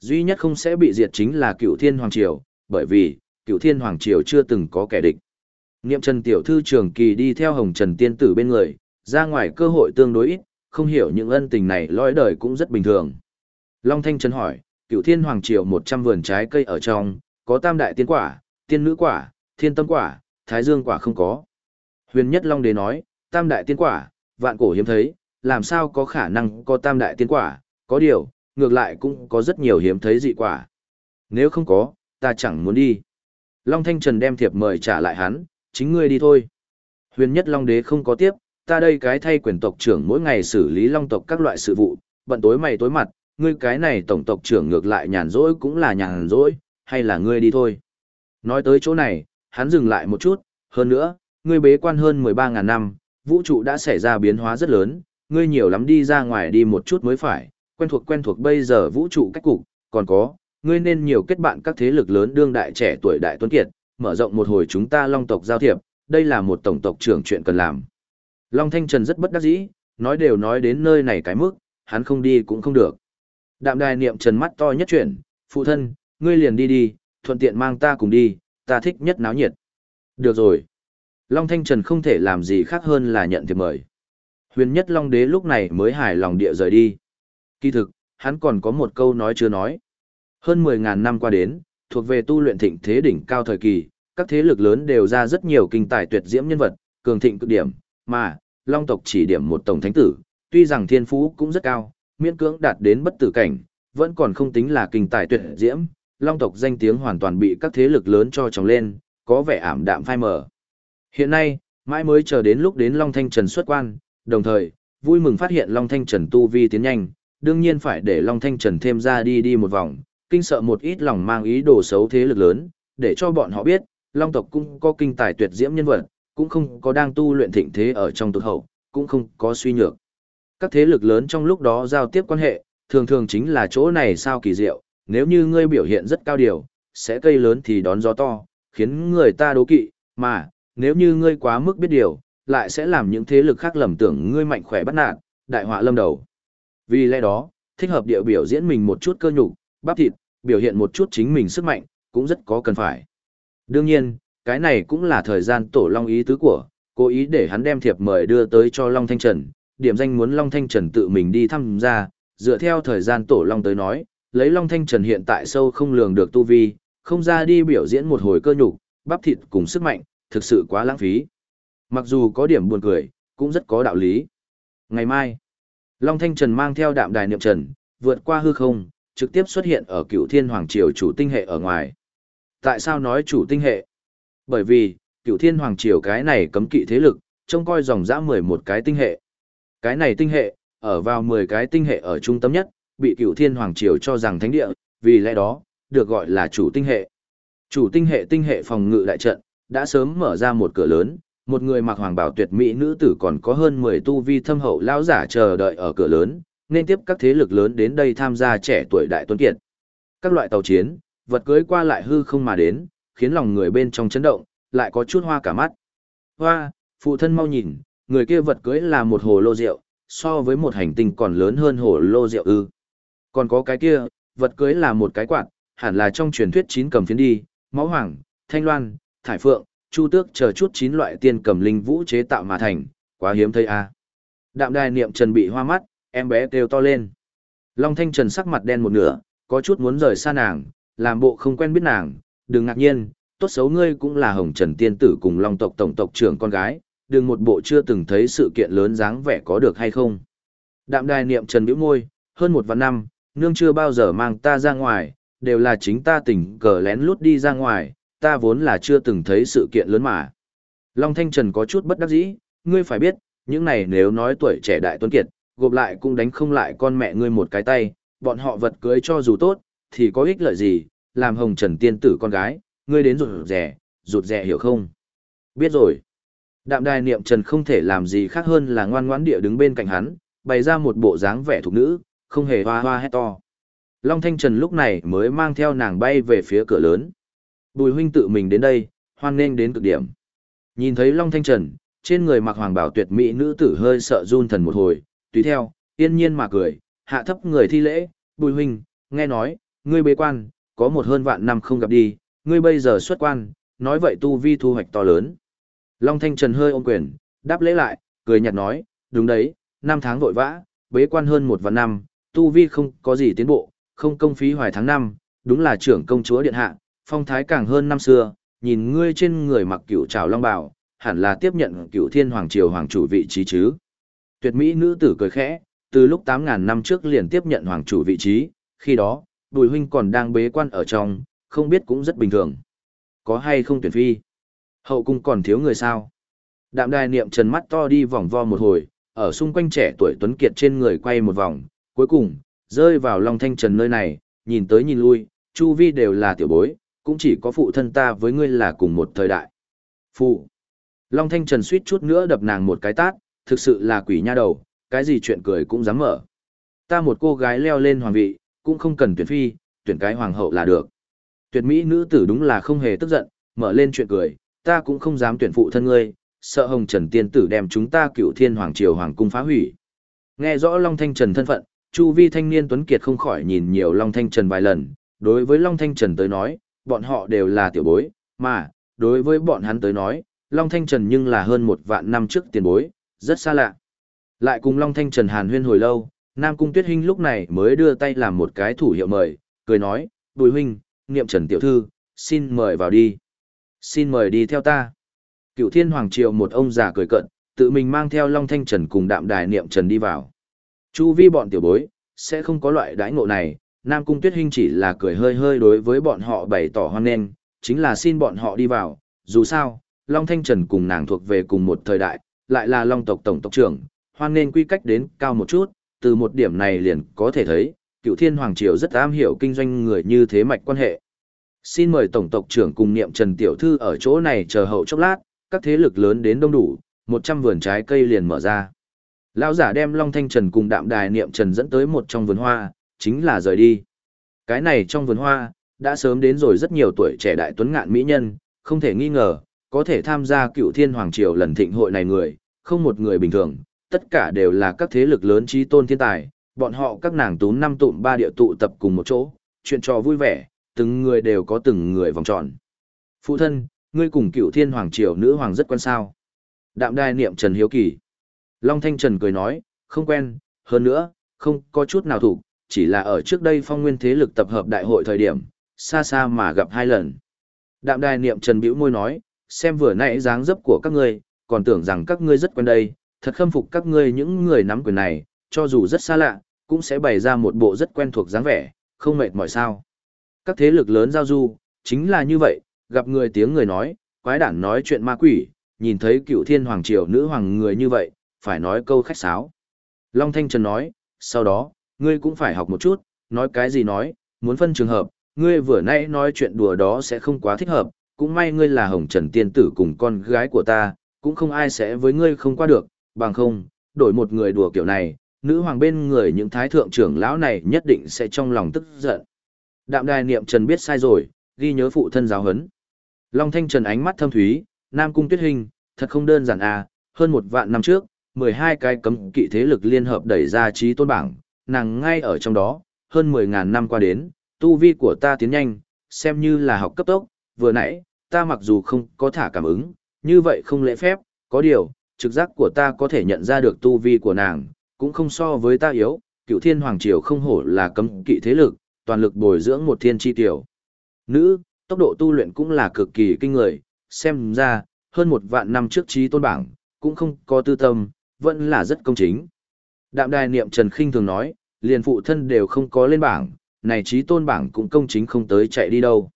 Duy nhất không sẽ bị diệt chính là cựu thiên hoàng triều, bởi vì, cựu thiên hoàng triều chưa từng có kẻ địch. Niệm Trần Tiểu Thư Trường Kỳ đi theo Hồng Trần Tiên Tử bên người, ra ngoài cơ hội tương đối ít, không hiểu những ân tình này lõi đời cũng rất bình thường. Long Thanh Trần hỏi, cựu thiên hoàng triều 100 vườn trái cây ở trong, có tam đại tiên quả, tiên nữ quả, thiên tâm quả, thái dương quả không có. Huyền nhất Long Đế nói, tam đại tiên quả, vạn cổ hiếm thấy, làm sao có khả năng có tam đại tiên quả, có điều, ngược lại cũng có rất nhiều hiếm thấy dị quả. Nếu không có, ta chẳng muốn đi. Long Thanh Trần đem thiệp mời trả lại hắn, chính ngươi đi thôi. Huyền nhất Long Đế không có tiếp, ta đây cái thay quyền tộc trưởng mỗi ngày xử lý long tộc các loại sự vụ, bận tối mày tối mặt, ngươi cái này tổng tộc trưởng ngược lại nhàn rỗi cũng là nhàn rỗi, hay là ngươi đi thôi. Nói tới chỗ này, hắn dừng lại một chút, hơn nữa, ngươi bế quan hơn 13.000 năm, vũ trụ đã xảy ra biến hóa rất lớn, ngươi nhiều lắm đi ra ngoài đi một chút mới phải, quen thuộc quen thuộc bây giờ vũ trụ cách cục, còn có, ngươi nên nhiều kết bạn các thế lực lớn đương đại trẻ tuổi đại tuấn kiệt, mở rộng một hồi chúng ta long tộc giao thiệp, đây là một tổng tộc trưởng chuyện cần làm. Long Thanh Trần rất bất đắc dĩ, nói đều nói đến nơi này cái mức, hắn không đi cũng không được. Đạm đài niệm trần mắt to nhất chuyển, phụ thân, ngươi liền đi đi, thuận tiện mang ta cùng đi, ta thích nhất náo nhiệt. Được rồi. Long Thanh Trần không thể làm gì khác hơn là nhận thiệp mời. Huyền nhất Long Đế lúc này mới hài lòng địa rời đi. Kỳ thực, hắn còn có một câu nói chưa nói. Hơn 10.000 năm qua đến, thuộc về tu luyện thịnh thế đỉnh cao thời kỳ, các thế lực lớn đều ra rất nhiều kinh tài tuyệt diễm nhân vật, cường thịnh cực điểm, mà, Long tộc chỉ điểm một tổng thánh tử, tuy rằng thiên phú cũng rất cao, miễn cưỡng đạt đến bất tử cảnh, vẫn còn không tính là kinh tài tuyệt diễm, Long tộc danh tiếng hoàn toàn bị các thế lực lớn cho trồng lên, có vẻ ảm đạm phai mờ. Hiện nay, mãi mới chờ đến lúc đến Long Thanh Trần xuất quan, đồng thời, vui mừng phát hiện Long Thanh Trần tu vi tiến nhanh, đương nhiên phải để Long Thanh Trần thêm ra đi đi một vòng, kinh sợ một ít lòng mang ý đồ xấu thế lực lớn, để cho bọn họ biết, Long tộc cũng có kinh tài tuyệt diễm nhân vật, cũng không có đang tu luyện thịnh thế ở trong tụt hậu, cũng không có suy nhược. Các thế lực lớn trong lúc đó giao tiếp quan hệ, thường thường chính là chỗ này sao kỳ diệu, nếu như ngươi biểu hiện rất cao điều, sẽ cây lớn thì đón gió to, khiến người ta đố kỵ, mà, nếu như ngươi quá mức biết điều, lại sẽ làm những thế lực khác lầm tưởng ngươi mạnh khỏe bắt nạt, đại họa lâm đầu. Vì lẽ đó, thích hợp địa biểu diễn mình một chút cơ nhục, bắp thịt, biểu hiện một chút chính mình sức mạnh, cũng rất có cần phải. Đương nhiên, cái này cũng là thời gian tổ long ý tứ của, cố ý để hắn đem thiệp mời đưa tới cho Long Thanh Trần, điểm danh muốn Long Thanh Trần tự mình đi thăm ra, dựa theo thời gian tổ long tới nói, lấy Long Thanh Trần hiện tại sâu không lường được tu vi, không ra đi biểu diễn một hồi cơ nhục, bắp thịt cùng sức mạnh, thực sự quá lãng phí. Mặc dù có điểm buồn cười, cũng rất có đạo lý. Ngày mai, Long Thanh Trần mang theo đạm đài niệm trần, vượt qua hư không, trực tiếp xuất hiện ở cựu thiên hoàng triều chủ tinh hệ ở ngoài. Tại sao nói chủ tinh hệ? Bởi vì, cựu thiên hoàng triều cái này cấm kỵ thế lực, trông coi dòng dã 11 cái tinh hệ. Cái này tinh hệ, ở vào 10 cái tinh hệ ở trung tâm nhất, bị cựu thiên hoàng triều cho rằng thánh địa, vì lẽ đó, được gọi là chủ tinh hệ. Chủ tinh hệ tinh hệ phòng ngự đại trận, đã sớm mở ra một cửa lớn, một người mặc hoàng bào tuyệt mỹ nữ tử còn có hơn 10 tu vi thâm hậu lão giả chờ đợi ở cửa lớn, nên tiếp các thế lực lớn đến đây tham gia trẻ tuổi đại tuấn kiệt. Các loại tàu chiến, vật cưới qua lại hư không mà đến, khiến lòng người bên trong chấn động, lại có chút hoa cả mắt. Hoa, phụ thân mau nhìn, người kia vật cưới là một hồ lô rượu, so với một hành tinh còn lớn hơn hồ lô rượu ư. Còn có cái kia, vật cưới là một cái quạt, hẳn là trong truyền thuyết chín cầm phiến đi, máu hoàng, thanh loan, thải phượng, chu tước chờ chút chín loại tiên cầm linh vũ chế tạo mà thành, quá hiếm thấy a. À. Đạm đài niệm trần bị hoa mắt, em bé kêu to lên. Long thanh trần sắc mặt đen một nửa, có chút muốn rời xa nàng, làm bộ không quen biết nàng, đừng ngạc nhiên, tốt xấu ngươi cũng là hồng trần tiên tử cùng long tộc tổng tộc trưởng con gái, đừng một bộ chưa từng thấy sự kiện lớn dáng vẻ có được hay không. Đạm đài niệm trần bĩu môi, hơn một vạn năm, nương chưa bao giờ mang ta ra ngoài, đều là chính ta tình cờ lén lút đi ra ngoài, ta vốn là chưa từng thấy sự kiện lớn mà. Long Thanh Trần có chút bất đắc dĩ, ngươi phải biết, những này nếu nói tuổi trẻ đại tuấn kiệt, gộp lại cũng đánh không lại con mẹ ngươi một cái tay, bọn họ vật cưới cho dù tốt, thì có ích lợi gì, làm hồng trần tiên tử con gái, ngươi đến rụt rẻ, rụt rẻ hiểu không? Biết rồi. Đạm đài niệm trần không thể làm gì khác hơn là ngoan ngoãn địa đứng bên cạnh hắn, bày ra một bộ dáng vẻ thục nữ, không hề hoa hoa hét to. Long Thanh Trần lúc này mới mang theo nàng bay về phía cửa lớn. Bùi huynh tự mình đến đây, hoan nghênh đến cực điểm. Nhìn thấy Long Thanh Trần, trên người mặc hoàng bảo tuyệt mỹ nữ tử hơi sợ run thần một hồi, tùy theo, yên nhiên mà cười, hạ thấp người thi lễ, bùi huynh, nghe nói, ngươi bế quan, có một hơn vạn năm không gặp đi, ngươi bây giờ xuất quan, nói vậy tu vi thu hoạch to lớn. Long Thanh Trần hơi ôm quyền, đáp lễ lại, cười nhạt nói, đúng đấy, năm tháng vội vã, bế quan hơn một vạn năm, tu vi không có gì tiến bộ, không công phí hoài tháng năm, đúng là trưởng công chúa điện hạ, phong thái càng hơn năm xưa, nhìn ngươi trên người mặc cửu trào long bào, hẳn là tiếp nhận cửu thiên hoàng triều hoàng chủ vị trí chứ. Tuyệt mỹ nữ tử cười khẽ, từ lúc 8.000 năm trước liền tiếp nhận hoàng chủ vị trí, khi đó, bùi huynh còn đang bế quan ở trong, không biết cũng rất bình thường. Có hay không tuyển phi? Hậu cung còn thiếu người sao? Đạm đài niệm trần mắt to đi vòng vo một hồi, ở xung quanh trẻ tuổi tuấn kiệt trên người quay một vòng, cuối cùng, rơi vào Long Thanh Trần nơi này, nhìn tới nhìn lui, chu vi đều là tiểu bối, cũng chỉ có phụ thân ta với ngươi là cùng một thời đại. Phụ. Long Thanh Trần suýt chút nữa đập nàng một cái tát, thực sự là quỷ nha đầu, cái gì chuyện cười cũng dám mở. Ta một cô gái leo lên hoàng vị, cũng không cần tuyển phi, tuyển cái hoàng hậu là được. Tuyệt mỹ nữ tử đúng là không hề tức giận, mở lên chuyện cười, ta cũng không dám tuyển phụ thân ngươi, sợ hồng trần tiên tử đem chúng ta cựu thiên hoàng triều hoàng cung phá hủy. Nghe rõ Long Thanh Trần thân phận, Chu vi thanh niên Tuấn Kiệt không khỏi nhìn nhiều Long Thanh Trần vài lần, đối với Long Thanh Trần tới nói, bọn họ đều là tiểu bối, mà, đối với bọn hắn tới nói, Long Thanh Trần nhưng là hơn một vạn năm trước tiền bối, rất xa lạ. Lại cùng Long Thanh Trần hàn huyên hồi lâu, Nam Cung Tuyết Hinh lúc này mới đưa tay làm một cái thủ hiệu mời, cười nói, Bùi huynh, niệm Trần Tiểu Thư, xin mời vào đi. Xin mời đi theo ta. Cựu Thiên Hoàng Triều một ông già cười cận, tự mình mang theo Long Thanh Trần cùng đạm đài niệm Trần đi vào. Chu vi bọn tiểu bối, sẽ không có loại đãi ngộ này, Nam Cung Tuyết Hinh chỉ là cười hơi hơi đối với bọn họ bày tỏ hoan nghênh, chính là xin bọn họ đi vào, dù sao, Long Thanh Trần cùng nàng thuộc về cùng một thời đại, lại là Long tộc tổng tộc trưởng, hoan nghênh quy cách đến cao một chút, từ một điểm này liền có thể thấy, cựu thiên hoàng triều rất am hiểu kinh doanh người như thế mạch quan hệ. Xin mời tổng tộc trưởng cùng niệm Trần Tiểu Thư ở chỗ này chờ hậu chốc lát, các thế lực lớn đến đông đủ, 100 vườn trái cây liền mở ra. Lão giả đem Long Thanh Trần cùng đạm đài niệm Trần dẫn tới một trong vườn hoa, chính là rời đi. Cái này trong vườn hoa, đã sớm đến rồi rất nhiều tuổi trẻ đại tuấn ngạn mỹ nhân, không thể nghi ngờ, có thể tham gia cựu thiên hoàng triều lần thịnh hội này người, không một người bình thường, tất cả đều là các thế lực lớn trí tôn thiên tài, bọn họ các nàng tú năm tụm ba địa tụ tập cùng một chỗ, chuyện trò vui vẻ, từng người đều có từng người vòng tròn. Phụ thân, ngươi cùng cựu thiên hoàng triều nữ hoàng rất quan sao. Đạm đài niệm Trần Hiếu Kỳ. Long Thanh Trần cười nói, không quen, hơn nữa, không có chút nào thủ, chỉ là ở trước đây phong nguyên thế lực tập hợp đại hội thời điểm, xa xa mà gặp hai lần. Đạm đài niệm Trần bĩu môi nói, xem vừa nãy dáng dấp của các ngươi, còn tưởng rằng các ngươi rất quen đây, thật khâm phục các ngươi những người nắm quyền này, cho dù rất xa lạ, cũng sẽ bày ra một bộ rất quen thuộc dáng vẻ, không mệt mỏi sao. Các thế lực lớn giao du, chính là như vậy, gặp người tiếng người nói, quái đản nói chuyện ma quỷ, nhìn thấy cựu thiên hoàng triều nữ hoàng người như vậy, phải nói câu khách sáo. Long Thanh Trần nói, sau đó, ngươi cũng phải học một chút, nói cái gì nói, muốn phân trường hợp, ngươi vừa nãy nói chuyện đùa đó sẽ không quá thích hợp, cũng may ngươi là Hồng Trần Tiên Tử cùng con gái của ta, cũng không ai sẽ với ngươi không qua được, bằng không, đổi một người đùa kiểu này, nữ hoàng bên người những thái thượng trưởng lão này nhất định sẽ trong lòng tức giận. Đạm đài niệm Trần biết sai rồi, ghi nhớ phụ thân giáo hấn. Long Thanh Trần ánh mắt thâm thúy, Nam Cung Tuyết Hình, thật không đơn giản à, hơn một vạn năm trước, 12 cái cấm kỵ thế lực liên hợp đẩy ra trí tôn bảng, nàng ngay ở trong đó, hơn 10.000 năm qua đến, tu vi của ta tiến nhanh, xem như là học cấp tốc, vừa nãy, ta mặc dù không có thả cảm ứng, như vậy không lễ phép, có điều, trực giác của ta có thể nhận ra được tu vi của nàng, cũng không so với ta yếu, cựu thiên hoàng triều không hổ là cấm kỵ thế lực, toàn lực bồi dưỡng một thiên chi tiểu. Nữ, tốc độ tu luyện cũng là cực kỳ kinh người, xem ra, hơn một vạn năm trước trí tôn bảng, cũng không có tư tâm, vẫn là rất công chính. Đạm đài niệm Trần khinh thường nói, liền phụ thân đều không có lên bảng, này trí tôn bảng cũng công chính không tới chạy đi đâu.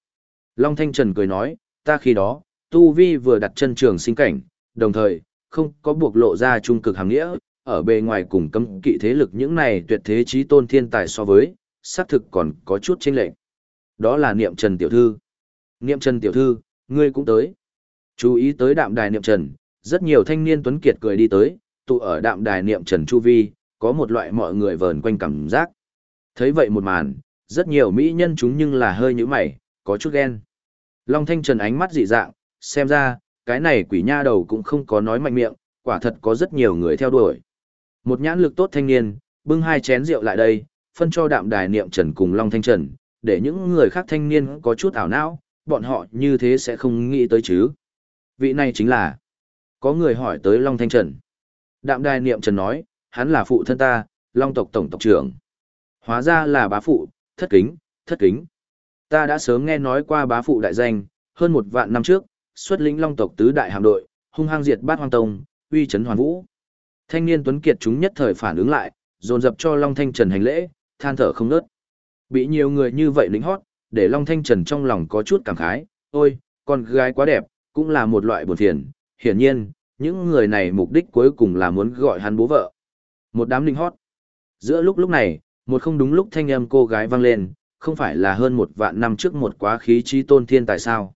Long Thanh Trần cười nói, ta khi đó, Tu Vi vừa đặt chân trường sinh cảnh, đồng thời, không có buộc lộ ra trung cực hàng nghĩa, ở bề ngoài cùng cấm kỵ thế lực những này tuyệt thế trí tôn thiên tài so với, xác thực còn có chút chênh lệch. Đó là Niệm Trần Tiểu Thư. Niệm Trần Tiểu Thư, ngươi cũng tới. Chú ý tới đạm đài Niệm Trần, rất nhiều thanh niên tuấn kiệt cười đi tới, tụ ở đạm đài Niệm Trần Chu Vi, có một loại mọi người vờn quanh cảm giác. Thấy vậy một màn, rất nhiều mỹ nhân chúng nhưng là hơi như mày, có chút ghen. Long Thanh Trần ánh mắt dị dạng, xem ra, cái này quỷ nha đầu cũng không có nói mạnh miệng, quả thật có rất nhiều người theo đuổi. Một nhãn lực tốt thanh niên, bưng hai chén rượu lại đây, phân cho đạm đài niệm trần cùng Long Thanh Trần, để những người khác thanh niên có chút ảo não, bọn họ như thế sẽ không nghĩ tới chứ. Vị này chính là, có người hỏi tới Long Thanh Trần. Đạm đài niệm trần nói, hắn là phụ thân ta, Long tộc tổng tộc trưởng. Hóa ra là bá phụ, thất kính, thất kính. Ta đã sớm nghe nói qua bá phụ đại danh, hơn một vạn năm trước, xuất lĩnh Long tộc tứ đại hạm đội, hung hăng diệt bát hoang tông, uy chấn hoàn vũ. Thanh niên tuấn kiệt chúng nhất thời phản ứng lại, dồn dập cho Long Thanh Trần hành lễ, than thở không ngớt. Bị nhiều người như vậy lính hót, để Long Thanh Trần trong lòng có chút cảm khái, ôi, con gái quá đẹp, cũng là một loại buồn phiền. Hiển nhiên, những người này mục đích cuối cùng là muốn gọi hắn bố vợ. Một đám lính hót. Giữa lúc lúc này, một không đúng lúc thanh âm cô gái vang lên, không phải là hơn một vạn năm trước một quá khí trí tôn thiên tài sao.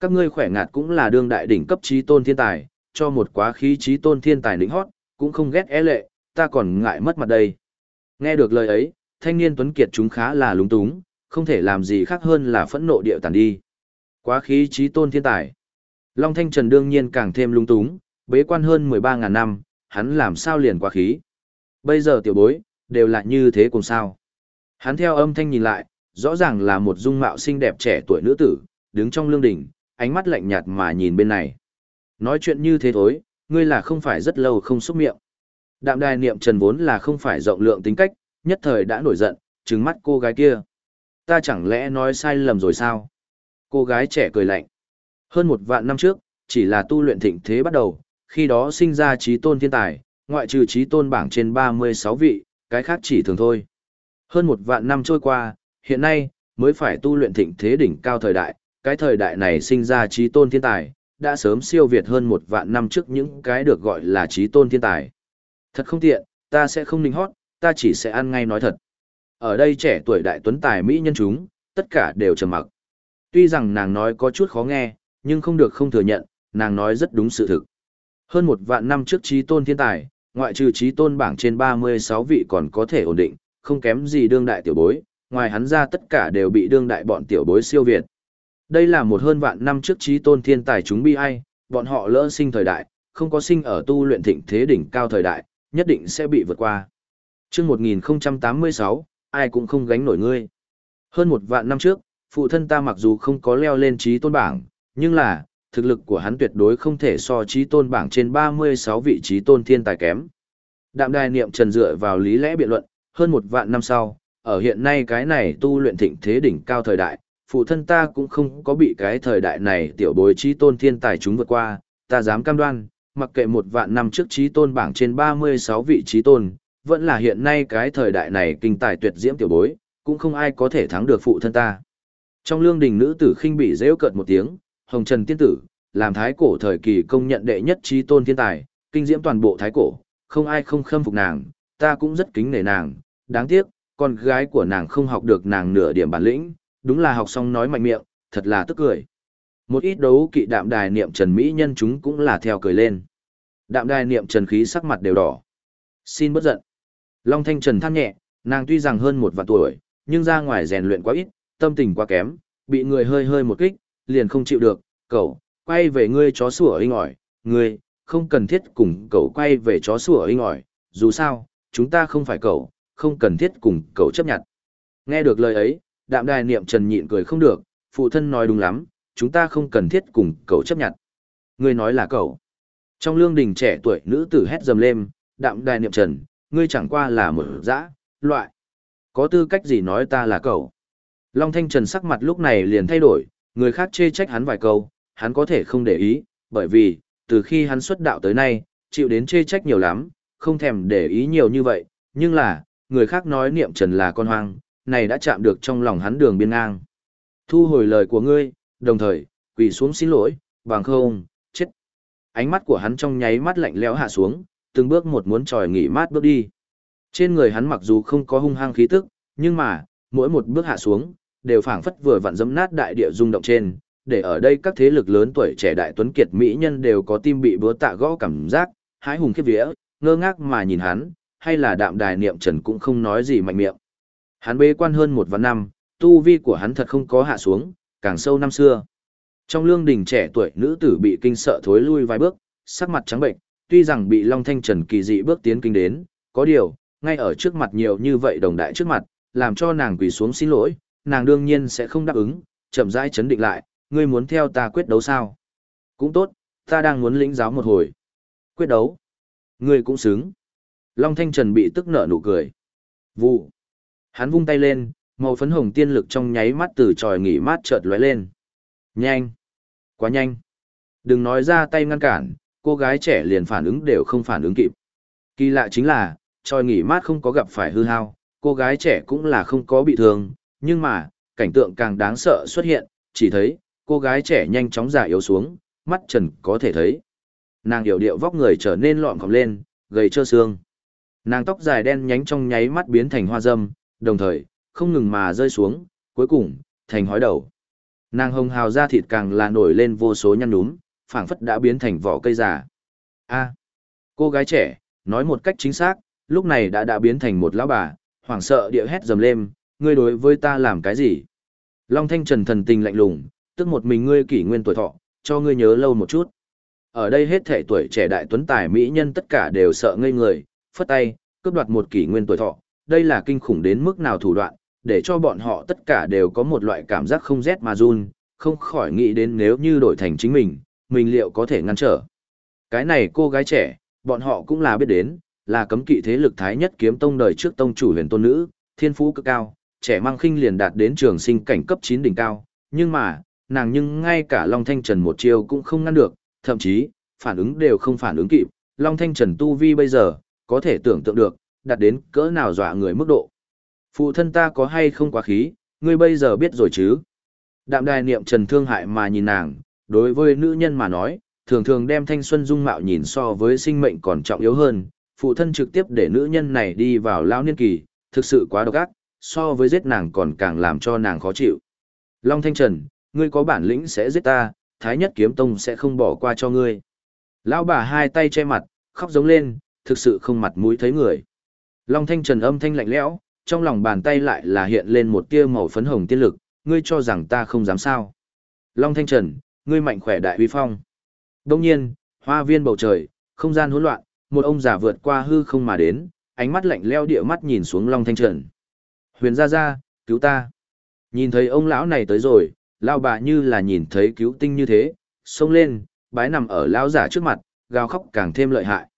Các ngươi khỏe ngạt cũng là đương đại đỉnh cấp trí tôn thiên tài, cho một quá khí trí tôn thiên tài lĩnh hót, cũng không ghét é lệ, ta còn ngại mất mặt đây. Nghe được lời ấy, thanh niên tuấn kiệt chúng khá là lúng túng, không thể làm gì khác hơn là phẫn nộ điệu tàn đi. Quá khí trí tôn thiên tài. Long Thanh Trần đương nhiên càng thêm lúng túng, bế quan hơn 13.000 năm, hắn làm sao liền quá khí. Bây giờ tiểu bối, đều là như thế cùng sao. Hắn theo âm thanh nhìn lại, rõ ràng là một dung mạo xinh đẹp trẻ tuổi nữ tử, đứng trong lương đỉnh, ánh mắt lạnh nhạt mà nhìn bên này. Nói chuyện như thế thôi, ngươi là không phải rất lâu không xúc miệng. Đạm đài niệm trần vốn là không phải rộng lượng tính cách, nhất thời đã nổi giận, trừng mắt cô gái kia. Ta chẳng lẽ nói sai lầm rồi sao? Cô gái trẻ cười lạnh. Hơn một vạn năm trước, chỉ là tu luyện thịnh thế bắt đầu, khi đó sinh ra trí tôn thiên tài, ngoại trừ trí tôn bảng trên 36 vị, cái khác chỉ thường thôi. Hơn một vạn năm trôi qua, hiện nay, mới phải tu luyện thịnh thế đỉnh cao thời đại, cái thời đại này sinh ra trí tôn thiên tài, đã sớm siêu việt hơn một vạn năm trước những cái được gọi là trí tôn thiên tài. Thật không tiện, ta sẽ không ninh hót, ta chỉ sẽ ăn ngay nói thật. Ở đây trẻ tuổi đại tuấn tài Mỹ nhân chúng, tất cả đều trầm mặc. Tuy rằng nàng nói có chút khó nghe, nhưng không được không thừa nhận, nàng nói rất đúng sự thực. Hơn một vạn năm trước trí tôn thiên tài, ngoại trừ trí tôn bảng trên 36 vị còn có thể ổn định, không kém gì đương đại tiểu bối, ngoài hắn ra tất cả đều bị đương đại bọn tiểu bối siêu việt. Đây là một hơn vạn năm trước trí tôn thiên tài chúng bi ai, bọn họ lỡ sinh thời đại, không có sinh ở tu luyện thịnh thế đỉnh cao thời đại, nhất định sẽ bị vượt qua. Trước 1086, ai cũng không gánh nổi ngươi. Hơn một vạn năm trước, phụ thân ta mặc dù không có leo lên trí tôn bảng, nhưng là, thực lực của hắn tuyệt đối không thể so trí tôn bảng trên 36 vị trí tôn thiên tài kém. Đạm đài niệm trần dựa vào lý lẽ biện luận, hơn một vạn năm sau, ở hiện nay cái này tu luyện thịnh thế đỉnh cao thời đại, phụ thân ta cũng không có bị cái thời đại này tiểu bối trí tôn thiên tài chúng vượt qua, ta dám cam đoan, mặc kệ một vạn năm trước trí tôn bảng trên 36 vị trí tôn, vẫn là hiện nay cái thời đại này kinh tài tuyệt diễm tiểu bối, cũng không ai có thể thắng được phụ thân ta. Trong lương đình nữ tử khinh bị rêu cợt một tiếng, hồng trần tiên tử, làm thái cổ thời kỳ công nhận đệ nhất trí tôn thiên tài, kinh diễm toàn bộ thái cổ, không ai không khâm phục nàng, ta cũng rất kính nể nàng, đáng tiếc, con gái của nàng không học được nàng nửa điểm bản lĩnh, đúng là học xong nói mạnh miệng, thật là tức cười. Một ít đấu kỵ đạm đài niệm trần mỹ nhân chúng cũng là theo cười lên. Đạm đài niệm trần khí sắc mặt đều đỏ. Xin bất giận. Long Thanh Trần than nhẹ, nàng tuy rằng hơn một vạn tuổi, nhưng ra ngoài rèn luyện quá ít, tâm tình quá kém, bị người hơi hơi một kích, liền không chịu được, cậu, quay về ngươi chó sủa inh ỏi, ngươi, không cần thiết cùng cậu quay về chó sủa inh ỏi, dù sao, chúng ta không phải cậu, không cần thiết cùng cậu chấp nhận. Nghe được lời ấy, đạm đài niệm trần nhịn cười không được, phụ thân nói đúng lắm, chúng ta không cần thiết cùng cậu chấp nhận. Ngươi nói là cậu. Trong lương đình trẻ tuổi nữ tử hét dầm lên, đạm đài niệm trần, ngươi chẳng qua là một dã, loại. Có tư cách gì nói ta là cậu? Long Thanh Trần sắc mặt lúc này liền thay đổi, người khác chê trách hắn vài câu, hắn có thể không để ý, bởi vì, từ khi hắn xuất đạo tới nay, chịu đến chê trách nhiều lắm, không thèm để ý nhiều như vậy, nhưng là, người khác nói niệm trần là con hoang, này đã chạm được trong lòng hắn đường biên ngang. Thu hồi lời của ngươi, đồng thời, quỳ xuống xin lỗi, bằng không, chết. Ánh mắt của hắn trong nháy mắt lạnh lẽo hạ xuống, từng bước một muốn tròi nghỉ mát bước đi. Trên người hắn mặc dù không có hung hăng khí tức, nhưng mà, mỗi một bước hạ xuống, đều phảng phất vừa vặn dẫm nát đại địa rung động trên, để ở đây các thế lực lớn tuổi trẻ đại tuấn kiệt mỹ nhân đều có tim bị búa tạ gõ cảm giác, hái hùng khiếp vía, ngơ ngác mà nhìn hắn, hay là đạm đài niệm trần cũng không nói gì mạnh miệng. Hắn bế quan hơn một vạn năm, tu vi của hắn thật không có hạ xuống, càng sâu năm xưa. Trong lương đình trẻ tuổi nữ tử bị kinh sợ thối lui vài bước, sắc mặt trắng bệnh, tuy rằng bị Long Thanh Trần kỳ dị bước tiến kinh đến, có điều, ngay ở trước mặt nhiều như vậy đồng đại trước mặt, làm cho nàng quỳ xuống xin lỗi, nàng đương nhiên sẽ không đáp ứng, chậm rãi chấn định lại, ngươi muốn theo ta quyết đấu sao? Cũng tốt, ta đang muốn lĩnh giáo một hồi. Quyết đấu? Ngươi cũng xứng. Long Thanh Trần bị tức nở nụ cười. Vụ. Hắn vung tay lên, màu phấn hồng tiên lực trong nháy mắt từ tròi nghỉ mát chợt lóe lên. Nhanh. Quá nhanh. Đừng nói ra tay ngăn cản, cô gái trẻ liền phản ứng đều không phản ứng kịp. Kỳ lạ chính là, tròi nghỉ mát không có gặp phải hư hao, cô gái trẻ cũng là không có bị thương, nhưng mà, cảnh tượng càng đáng sợ xuất hiện, chỉ thấy, cô gái trẻ nhanh chóng già yếu xuống, mắt trần có thể thấy. Nàng hiểu điệu vóc người trở nên lọn còng lên, gầy trơ xương. Nàng tóc dài đen nhánh trong nháy mắt biến thành hoa dâm, đồng thời, không ngừng mà rơi xuống, cuối cùng, thành hói đầu. Nàng hồng hào da thịt càng là nổi lên vô số nhăn núm, phảng phất đã biến thành vỏ cây già. A, cô gái trẻ, nói một cách chính xác, lúc này đã đã biến thành một lão bà, hoảng sợ địa hét dầm lên, ngươi đối với ta làm cái gì? Long Thanh Trần thần tình lạnh lùng, tức một mình ngươi kỷ nguyên tuổi thọ, cho ngươi nhớ lâu một chút. Ở đây hết thể tuổi trẻ đại tuấn tài mỹ nhân tất cả đều sợ ngây người, phất tay, cướp đoạt một kỷ nguyên tuổi thọ, đây là kinh khủng đến mức nào thủ đoạn, để cho bọn họ tất cả đều có một loại cảm giác không rét mà run, không khỏi nghĩ đến nếu như đổi thành chính mình, mình liệu có thể ngăn trở. Cái này cô gái trẻ, bọn họ cũng là biết đến, là cấm kỵ thế lực thái nhất kiếm tông đời trước tông chủ huyền tôn nữ, thiên phú cực cao, trẻ mang khinh liền đạt đến trường sinh cảnh cấp 9 đỉnh cao, nhưng mà, nàng nhưng ngay cả Long Thanh Trần một chiêu cũng không ngăn được, thậm chí, phản ứng đều không phản ứng kịp, Long Thanh Trần tu vi bây giờ, có thể tưởng tượng được, đạt đến cỡ nào dọa người mức độ. Phụ thân ta có hay không quá khí, ngươi bây giờ biết rồi chứ? Đạm đài niệm Trần thương hại mà nhìn nàng, đối với nữ nhân mà nói, thường thường đem thanh xuân dung mạo nhìn so với sinh mệnh còn trọng yếu hơn, phụ thân trực tiếp để nữ nhân này đi vào lao niên kỳ, thực sự quá độc ác, so với giết nàng còn càng làm cho nàng khó chịu. Long Thanh Trần, ngươi có bản lĩnh sẽ giết ta, Thái Nhất Kiếm Tông sẽ không bỏ qua cho ngươi. Lão bà hai tay che mặt, khóc giống lên, thực sự không mặt mũi thấy người. Long Thanh Trần âm thanh lạnh lẽo, trong lòng bàn tay lại là hiện lên một tia màu phấn hồng tiên lực, ngươi cho rằng ta không dám sao. Long Thanh Trần, ngươi mạnh khỏe đại uy phong. Đông nhiên, hoa viên bầu trời, không gian hỗn loạn, một ông già vượt qua hư không mà đến, ánh mắt lạnh leo địa mắt nhìn xuống Long Thanh Trần. Huyền gia gia, cứu ta. Nhìn thấy ông lão này tới rồi, lao bà như là nhìn thấy cứu tinh như thế, xông lên, bái nằm ở lão giả trước mặt, gào khóc càng thêm lợi hại.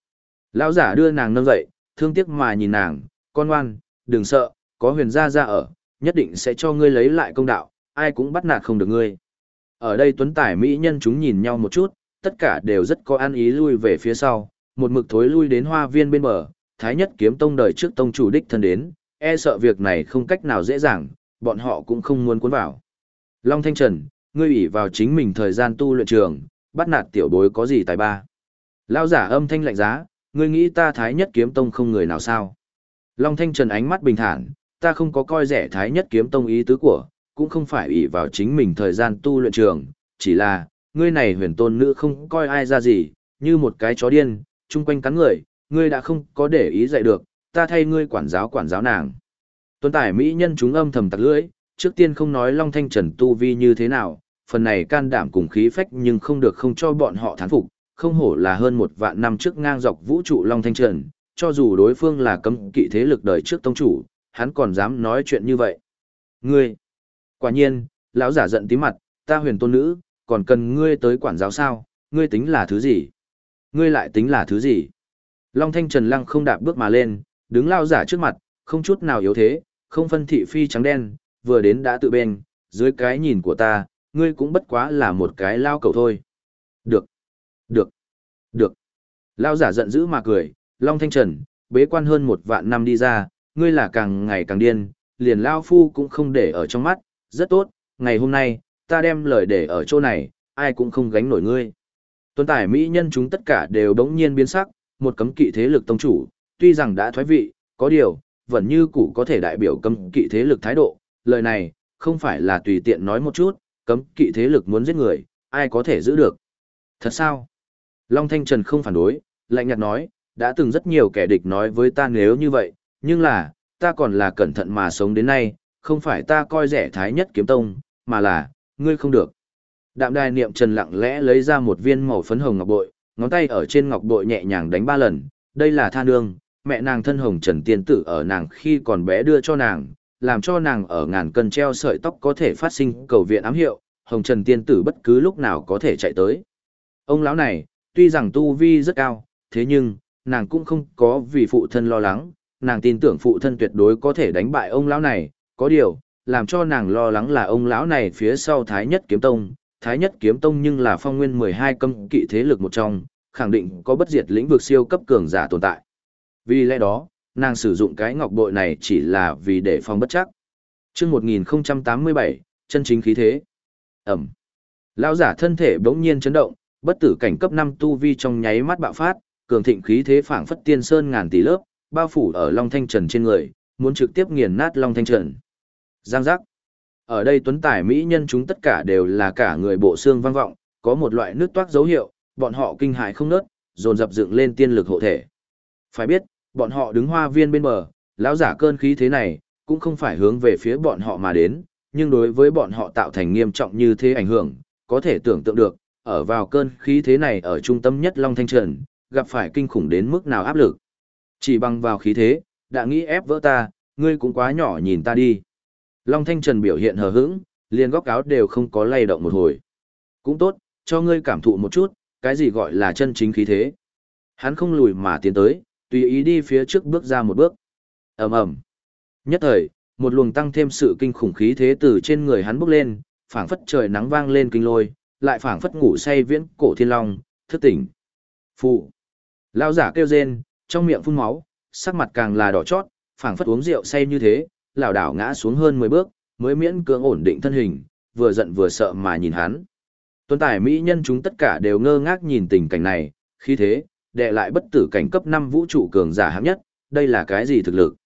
Lão giả đưa nàng nâng dậy, thương tiếc mà nhìn nàng, con ngoan, đừng sợ, có huyền gia gia ở, nhất định sẽ cho ngươi lấy lại công đạo, ai cũng bắt nạt không được ngươi. Ở đây tuấn tải mỹ nhân chúng nhìn nhau một chút, tất cả đều rất có an ý lui về phía sau, một mực thối lui đến hoa viên bên bờ, thái nhất kiếm tông đời trước tông chủ đích thân đến, e sợ việc này không cách nào dễ dàng, bọn họ cũng không muốn cuốn vào. Long Thanh Trần, ngươi ủy vào chính mình thời gian tu luyện trường, bắt nạt tiểu bối có gì tài ba. Lao giả âm thanh lạnh giá, ngươi nghĩ ta thái nhất kiếm tông không người nào sao. Long Thanh Trần ánh mắt bình thản, ta không có coi rẻ thái nhất kiếm tông ý tứ của, cũng không phải ủy vào chính mình thời gian tu luyện trường, chỉ là, ngươi này huyền tôn nữ không coi ai ra gì, như một cái chó điên, chung quanh cắn người, ngươi đã không có để ý dạy được, ta thay ngươi quản giáo quản giáo nàng. Tuấn tải Mỹ nhân chúng âm thầm tặc lưỡi, trước tiên không nói Long Thanh Trần tu vi như thế nào, phần này can đảm cùng khí phách nhưng không được không cho bọn họ thán phục, không hổ là hơn một vạn năm trước ngang dọc vũ trụ Long Thanh Trần, cho dù đối phương là cấm kỵ thế lực đời trước tông chủ, hắn còn dám nói chuyện như vậy. Ngươi, quả nhiên, lão giả giận tí mặt, ta huyền tôn nữ, còn cần ngươi tới quản giáo sao, ngươi tính là thứ gì? Ngươi lại tính là thứ gì? Long Thanh Trần Lăng không đạp bước mà lên, đứng lao giả trước mặt, không chút nào yếu thế, không phân thị phi trắng đen, vừa đến đã tự bên, dưới cái nhìn của ta, ngươi cũng bất quá là một cái lao cầu thôi. Được, được, được. Lao giả giận dữ mà cười, Long Thanh Trần, bế quan hơn một vạn năm đi ra, ngươi là càng ngày càng điên, liền Lao Phu cũng không để ở trong mắt, rất tốt, ngày hôm nay, ta đem lời để ở chỗ này, ai cũng không gánh nổi ngươi. Tuân tải Mỹ nhân chúng tất cả đều đống nhiên biến sắc, một cấm kỵ thế lực tông chủ, tuy rằng đã thoái vị, có điều, vẫn như cũ có thể đại biểu cấm kỵ thế lực thái độ, lời này, không phải là tùy tiện nói một chút, cấm kỵ thế lực muốn giết người, ai có thể giữ được. Thật sao? Long Thanh Trần không phản đối, lạnh nhạt nói, đã từng rất nhiều kẻ địch nói với ta nếu như vậy, nhưng là, ta còn là cẩn thận mà sống đến nay, không phải ta coi rẻ thái nhất kiếm tông, mà là, ngươi không được. Đạm đài niệm trần lặng lẽ lấy ra một viên màu phấn hồng ngọc bội, ngón tay ở trên ngọc bội nhẹ nhàng đánh ba lần, đây là tha nương, mẹ nàng thân hồng trần tiên tử ở nàng khi còn bé đưa cho nàng, làm cho nàng ở ngàn cân treo sợi tóc có thể phát sinh cầu viện ám hiệu, hồng trần tiên tử bất cứ lúc nào có thể chạy tới. Ông lão này, tuy rằng tu vi rất cao, thế nhưng, nàng cũng không có vì phụ thân lo lắng, nàng tin tưởng phụ thân tuyệt đối có thể đánh bại ông lão này, có điều, làm cho nàng lo lắng là ông lão này phía sau Thái Nhất Kiếm Tông, Thái Nhất Kiếm Tông nhưng là phong nguyên 12 cấm kỵ thế lực một trong, khẳng định có bất diệt lĩnh vực siêu cấp cường giả tồn tại. Vì lẽ đó, nàng sử dụng cái ngọc bội này chỉ là vì để phòng bất chắc. chương 1087, chân chính khí thế. Ẩm. Lão giả thân thể bỗng nhiên chấn động, bất tử cảnh cấp 5 tu vi trong nháy mắt bạo phát, cường thịnh khí thế phảng phất tiên sơn ngàn tỷ lớp, bao phủ ở Long Thanh Trần trên người, muốn trực tiếp nghiền nát Long Thanh Trần. Giang giác. Ở đây tuấn tài mỹ nhân chúng tất cả đều là cả người bộ xương vang vọng, có một loại nước toát dấu hiệu, bọn họ kinh hại không nớt, dồn dập dựng lên tiên lực hộ thể. Phải biết, bọn họ đứng hoa viên bên bờ, lão giả cơn khí thế này, cũng không phải hướng về phía bọn họ mà đến, nhưng đối với bọn họ tạo thành nghiêm trọng như thế ảnh hưởng, có thể tưởng tượng được, ở vào cơn khí thế này ở trung tâm nhất Long Thanh Trần, gặp phải kinh khủng đến mức nào áp lực. Chỉ bằng vào khí thế, đã nghĩ ép vỡ ta, ngươi cũng quá nhỏ nhìn ta đi. Long Thanh Trần biểu hiện hờ hững, liền góc áo đều không có lay động một hồi. Cũng tốt, cho ngươi cảm thụ một chút, cái gì gọi là chân chính khí thế. Hắn không lùi mà tiến tới, tùy ý đi phía trước bước ra một bước. ầm ầm Nhất thời, một luồng tăng thêm sự kinh khủng khí thế từ trên người hắn bốc lên, phảng phất trời nắng vang lên kinh lôi, lại phảng phất ngủ say viễn cổ thiên long, thức tỉnh. Phụ. Lao giả kêu rên, trong miệng phun máu, sắc mặt càng là đỏ chót, phảng phất uống rượu say như thế, lảo đảo ngã xuống hơn 10 bước, mới miễn cưỡng ổn định thân hình, vừa giận vừa sợ mà nhìn hắn. Tuấn tài mỹ nhân chúng tất cả đều ngơ ngác nhìn tình cảnh này, khi thế, đệ lại bất tử cảnh cấp 5 vũ trụ cường giả hạng nhất, đây là cái gì thực lực?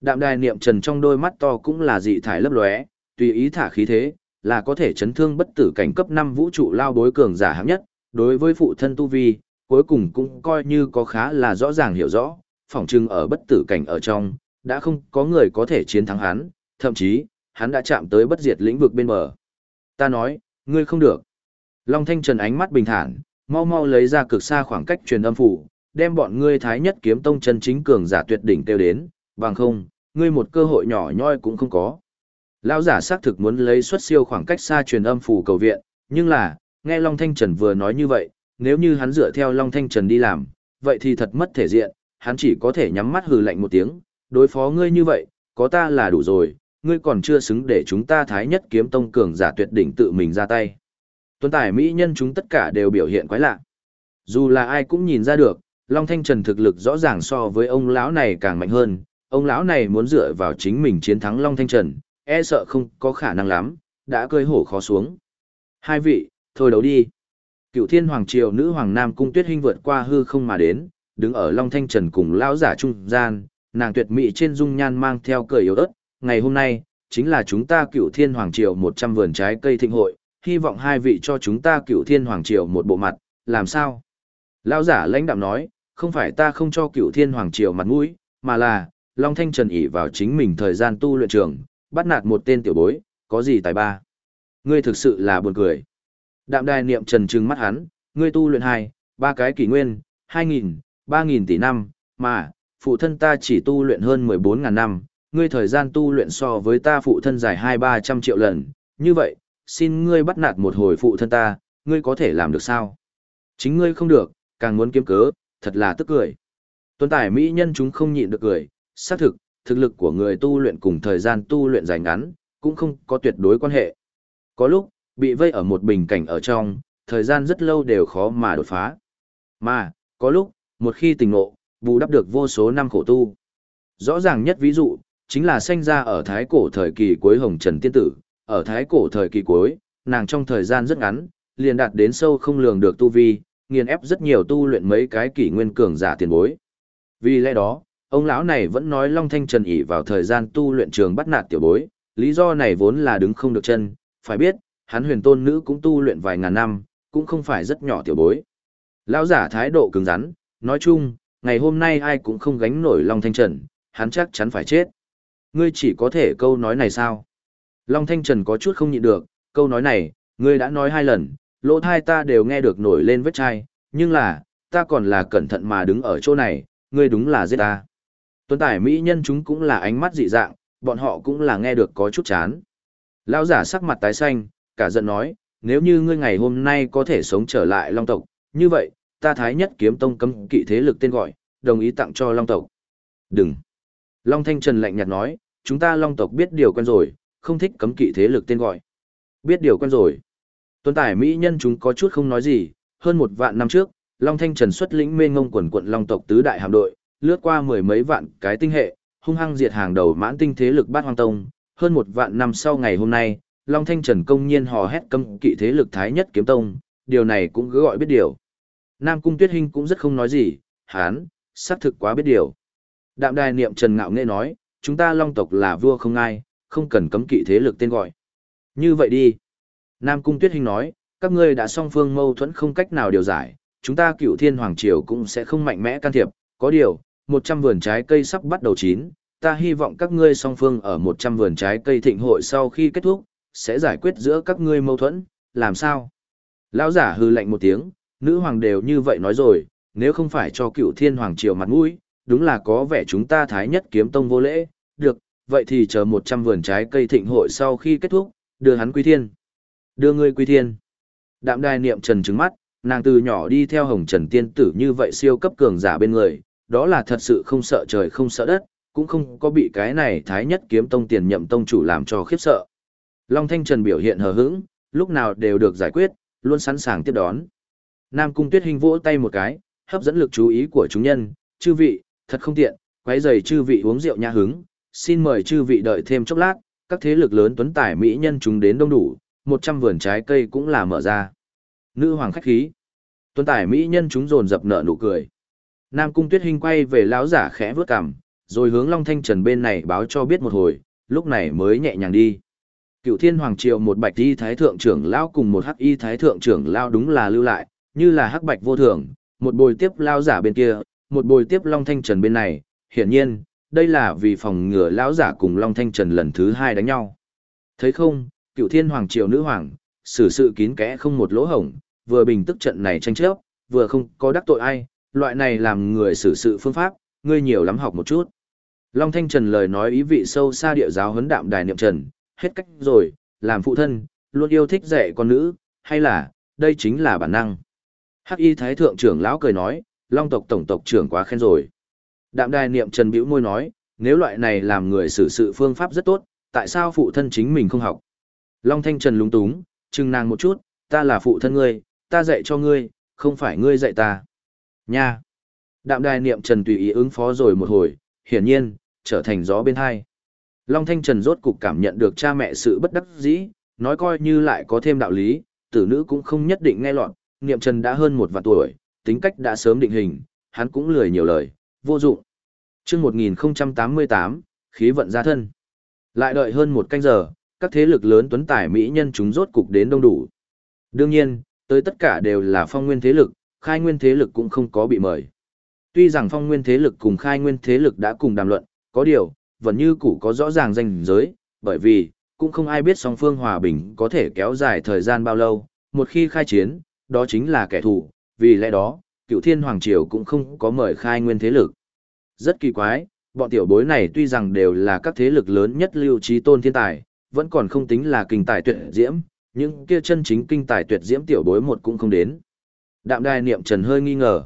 Đạm đài niệm trần trong đôi mắt to cũng là dị thải lấp lóe, tùy ý thả khí thế, là có thể chấn thương bất tử cảnh cấp 5 vũ trụ lao bối cường giả hạng nhất, đối với phụ thân tu vi, cuối cùng cũng coi như có khá là rõ ràng hiểu rõ, phỏng chừng ở bất tử cảnh ở trong, đã không có người có thể chiến thắng hắn, thậm chí, hắn đã chạm tới bất diệt lĩnh vực bên bờ. Ta nói, ngươi không được. Long Thanh Trần ánh mắt bình thản, mau mau lấy ra cực xa khoảng cách truyền âm phủ, đem bọn ngươi thái nhất kiếm tông chân chính cường giả tuyệt đỉnh tiêu đến, bằng không, ngươi một cơ hội nhỏ nhoi cũng không có. Lão giả xác thực muốn lấy xuất siêu khoảng cách xa truyền âm phủ cầu viện, nhưng là, nghe Long Thanh Trần vừa nói như vậy, nếu như hắn dựa theo Long Thanh Trần đi làm, vậy thì thật mất thể diện, hắn chỉ có thể nhắm mắt hừ lạnh một tiếng, đối phó ngươi như vậy, có ta là đủ rồi, ngươi còn chưa xứng để chúng ta thái nhất kiếm tông cường giả tuyệt đỉnh tự mình ra tay. Tuấn tài mỹ nhân chúng tất cả đều biểu hiện quái lạ. Dù là ai cũng nhìn ra được, Long Thanh Trần thực lực rõ ràng so với ông lão này càng mạnh hơn, ông lão này muốn dựa vào chính mình chiến thắng Long Thanh Trần, e sợ không có khả năng lắm, đã cơi hổ khó xuống. Hai vị, thôi đấu đi. Cựu Thiên Hoàng Triều nữ Hoàng Nam Cung Tuyết Hinh vượt qua hư không mà đến, đứng ở Long Thanh Trần cùng lão giả trung gian, nàng tuyệt mỹ trên dung nhan mang theo cười yếu ớt, ngày hôm nay, chính là chúng ta cựu thiên hoàng triều 100 vườn trái cây thịnh hội, hy vọng hai vị cho chúng ta cựu thiên hoàng triều một bộ mặt, làm sao? Lão giả lãnh đạm nói, không phải ta không cho cựu thiên hoàng triều mặt mũi, mà là, Long Thanh Trần ỉ vào chính mình thời gian tu luyện trường, bắt nạt một tên tiểu bối, có gì tài ba. Ngươi thực sự là buồn cười. Đạm đài niệm trần trừng mắt hắn, ngươi tu luyện hai, ba cái kỷ nguyên, hai nghìn, ba nghìn tỷ năm, mà, phụ thân ta chỉ tu luyện hơn mười bốn ngàn năm, ngươi thời gian tu luyện so với ta phụ thân dài hai ba trăm triệu lần, như vậy, xin ngươi bắt nạt một hồi phụ thân ta, ngươi có thể làm được sao? Chính ngươi không được, càng muốn kiếm cớ, thật là tức cười. Tuấn tài mỹ nhân chúng không nhịn được cười, xác thực, thực lực của người tu luyện cùng thời gian tu luyện dài ngắn, cũng không có tuyệt đối quan hệ. Có lúc, bị vây ở một bình cảnh ở trong, thời gian rất lâu đều khó mà đột phá. Mà, có lúc, một khi tình ngộ, bù đắp được vô số năm khổ tu. Rõ ràng nhất ví dụ, chính là sinh ra ở thái cổ thời kỳ cuối Hồng Trần Tiên Tử, ở thái cổ thời kỳ cuối, nàng trong thời gian rất ngắn, liền đạt đến sâu không lường được tu vi, nghiền ép rất nhiều tu luyện mấy cái kỷ nguyên cường giả tiền bối. Vì lẽ đó, ông lão này vẫn nói Long Thanh Trần ỉ vào thời gian tu luyện trường bắt nạt tiểu bối, lý do này vốn là đứng không được chân, phải biết, hắn huyền tôn nữ cũng tu luyện vài ngàn năm, cũng không phải rất nhỏ tiểu bối. Lão giả thái độ cứng rắn, nói chung, ngày hôm nay ai cũng không gánh nổi Long Thanh Trần, hắn chắc chắn phải chết. Ngươi chỉ có thể câu nói này sao? Long Thanh Trần có chút không nhịn được, câu nói này, ngươi đã nói hai lần, lỗ thai ta đều nghe được nổi lên vết chai, nhưng là, ta còn là cẩn thận mà đứng ở chỗ này, ngươi đúng là giết ta. Tuấn tải mỹ nhân chúng cũng là ánh mắt dị dạng, bọn họ cũng là nghe được có chút chán. Lão giả sắc mặt tái xanh, cả giận nói, nếu như ngươi ngày hôm nay có thể sống trở lại Long tộc, như vậy, ta thái nhất kiếm tông cấm kỵ thế lực tên gọi, đồng ý tặng cho Long tộc. Đừng. Long Thanh Trần lạnh nhạt nói, chúng ta Long tộc biết điều quen rồi, không thích cấm kỵ thế lực tên gọi. Biết điều quen rồi. Tuấn tải Mỹ nhân chúng có chút không nói gì, hơn một vạn năm trước, Long Thanh Trần xuất lĩnh mê ngông quần quận Long tộc tứ đại hạm đội, lướt qua mười mấy vạn cái tinh hệ, hung hăng diệt hàng đầu mãn tinh thế lực bát hoang tông. Hơn một vạn năm sau ngày hôm nay, Long Thanh Trần công nhiên hò hét cấm kỵ thế lực thái nhất kiếm tông, điều này cũng cứ gọi biết điều. Nam Cung Tuyết Hinh cũng rất không nói gì, hán, xác thực quá biết điều. Đạm đài niệm Trần Ngạo Nghệ nói, chúng ta Long tộc là vua không ai, không cần cấm kỵ thế lực tên gọi. Như vậy đi. Nam Cung Tuyết Hinh nói, các ngươi đã song phương mâu thuẫn không cách nào điều giải, chúng ta cựu thiên hoàng triều cũng sẽ không mạnh mẽ can thiệp, có điều, một trăm vườn trái cây sắp bắt đầu chín, ta hy vọng các ngươi song phương ở một trăm vườn trái cây thịnh hội sau khi kết thúc, sẽ giải quyết giữa các ngươi mâu thuẫn, làm sao? Lão giả hư lạnh một tiếng, nữ hoàng đều như vậy nói rồi, nếu không phải cho cựu thiên hoàng triều mặt mũi, đúng là có vẻ chúng ta thái nhất kiếm tông vô lễ, được, vậy thì chờ một trăm vườn trái cây thịnh hội sau khi kết thúc, đưa hắn quy thiên. Đưa ngươi quy thiên. Đạm đài niệm trần trứng mắt, nàng từ nhỏ đi theo hồng trần tiên tử như vậy siêu cấp cường giả bên người, đó là thật sự không sợ trời không sợ đất, cũng không có bị cái này thái nhất kiếm tông tiền nhậm tông chủ làm cho khiếp sợ. Long Thanh Trần biểu hiện hờ hững, lúc nào đều được giải quyết, luôn sẵn sàng tiếp đón. Nam Cung Tuyết Hình vỗ tay một cái, hấp dẫn lực chú ý của chúng nhân, chư vị, thật không tiện, quấy rầy chư vị uống rượu nha hứng, xin mời chư vị đợi thêm chốc lát, các thế lực lớn tuấn tải mỹ nhân chúng đến đông đủ, một trăm vườn trái cây cũng là mở ra. Nữ hoàng khách khí. Tuấn tải mỹ nhân chúng dồn dập nở nụ cười. Nam Cung Tuyết Hinh quay về lão giả khẽ vướt cằm, rồi hướng Long Thanh Trần bên này báo cho biết một hồi, lúc này mới nhẹ nhàng đi. Cựu Thiên Hoàng Triều một bạch y thái thượng trưởng lão cùng một hắc y thái thượng trưởng lão đúng là lưu lại, như là hắc bạch vô thường, một bồi tiếp lão giả bên kia, một bồi tiếp Long Thanh Trần bên này, hiển nhiên, đây là vì phòng ngừa lão giả cùng Long Thanh Trần lần thứ hai đánh nhau. Thấy không, Cựu Thiên Hoàng Triều nữ hoàng, xử sự kín kẽ không một lỗ hổng, vừa bình tức trận này tranh chấp, vừa không có đắc tội ai, loại này làm người xử sự phương pháp, ngươi nhiều lắm học một chút. Long Thanh Trần lời nói ý vị sâu xa địa giáo huấn đạm đài niệm trần, hết cách rồi, làm phụ thân, luôn yêu thích dạy con nữ, hay là, đây chính là bản năng. Hắc y thái thượng trưởng lão cười nói, Long tộc tổng tộc trưởng quá khen rồi. Đạm đài niệm trần bĩu môi nói, nếu loại này làm người xử sự phương pháp rất tốt, tại sao phụ thân chính mình không học? Long Thanh Trần lúng túng, chừng nàng một chút, ta là phụ thân ngươi, ta dạy cho ngươi, không phải ngươi dạy ta. Nha! Đạm đài niệm trần tùy ý ứng phó rồi một hồi, hiển nhiên, trở thành gió bên hai. Long Thanh Trần rốt cục cảm nhận được cha mẹ sự bất đắc dĩ, nói coi như lại có thêm đạo lý, tử nữ cũng không nhất định nghe lọt, niệm trần đã hơn một vạn tuổi, tính cách đã sớm định hình, hắn cũng lười nhiều lời, vô dụng. chương 1088, khí vận gia thân. Lại đợi hơn một canh giờ, các thế lực lớn tuấn tải Mỹ nhân chúng rốt cục đến đông đủ. Đương nhiên, tới tất cả đều là phong nguyên thế lực, khai nguyên thế lực cũng không có bị mời. Tuy rằng phong nguyên thế lực cùng khai nguyên thế lực đã cùng đàm luận, có điều, vẫn như cũ có rõ ràng danh giới, bởi vì, cũng không ai biết song phương hòa bình có thể kéo dài thời gian bao lâu, một khi khai chiến, đó chính là kẻ thù, vì lẽ đó, cựu thiên hoàng triều cũng không có mời khai nguyên thế lực. Rất kỳ quái, bọn tiểu bối này tuy rằng đều là các thế lực lớn nhất lưu trí tôn thiên tài, vẫn còn không tính là kinh tài tuyệt diễm, những kia chân chính kinh tài tuyệt diễm tiểu bối một cũng không đến. Đạm đài niệm trần hơi nghi ngờ.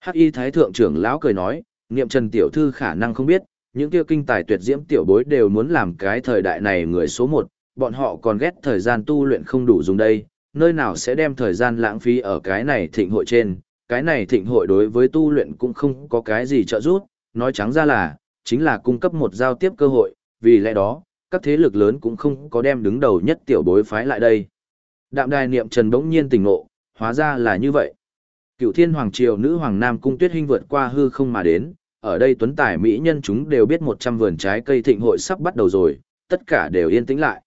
Hắc y thái thượng trưởng lão cười nói, niệm trần tiểu thư khả năng không biết, những kia kinh tài tuyệt diễm tiểu bối đều muốn làm cái thời đại này người số một, bọn họ còn ghét thời gian tu luyện không đủ dùng đây, nơi nào sẽ đem thời gian lãng phí ở cái này thịnh hội trên, cái này thịnh hội đối với tu luyện cũng không có cái gì trợ giúp, nói trắng ra là, chính là cung cấp một giao tiếp cơ hội, vì lẽ đó, các thế lực lớn cũng không có đem đứng đầu nhất tiểu bối phái lại đây. Đạm đài niệm trần bỗng nhiên tỉnh ngộ, hóa ra là như vậy. Cựu thiên hoàng triều nữ hoàng nam cung tuyết hinh vượt qua hư không mà đến, ở đây tuấn tài mỹ nhân chúng đều biết một trăm vườn trái cây thịnh hội sắp bắt đầu rồi, tất cả đều yên tĩnh lại.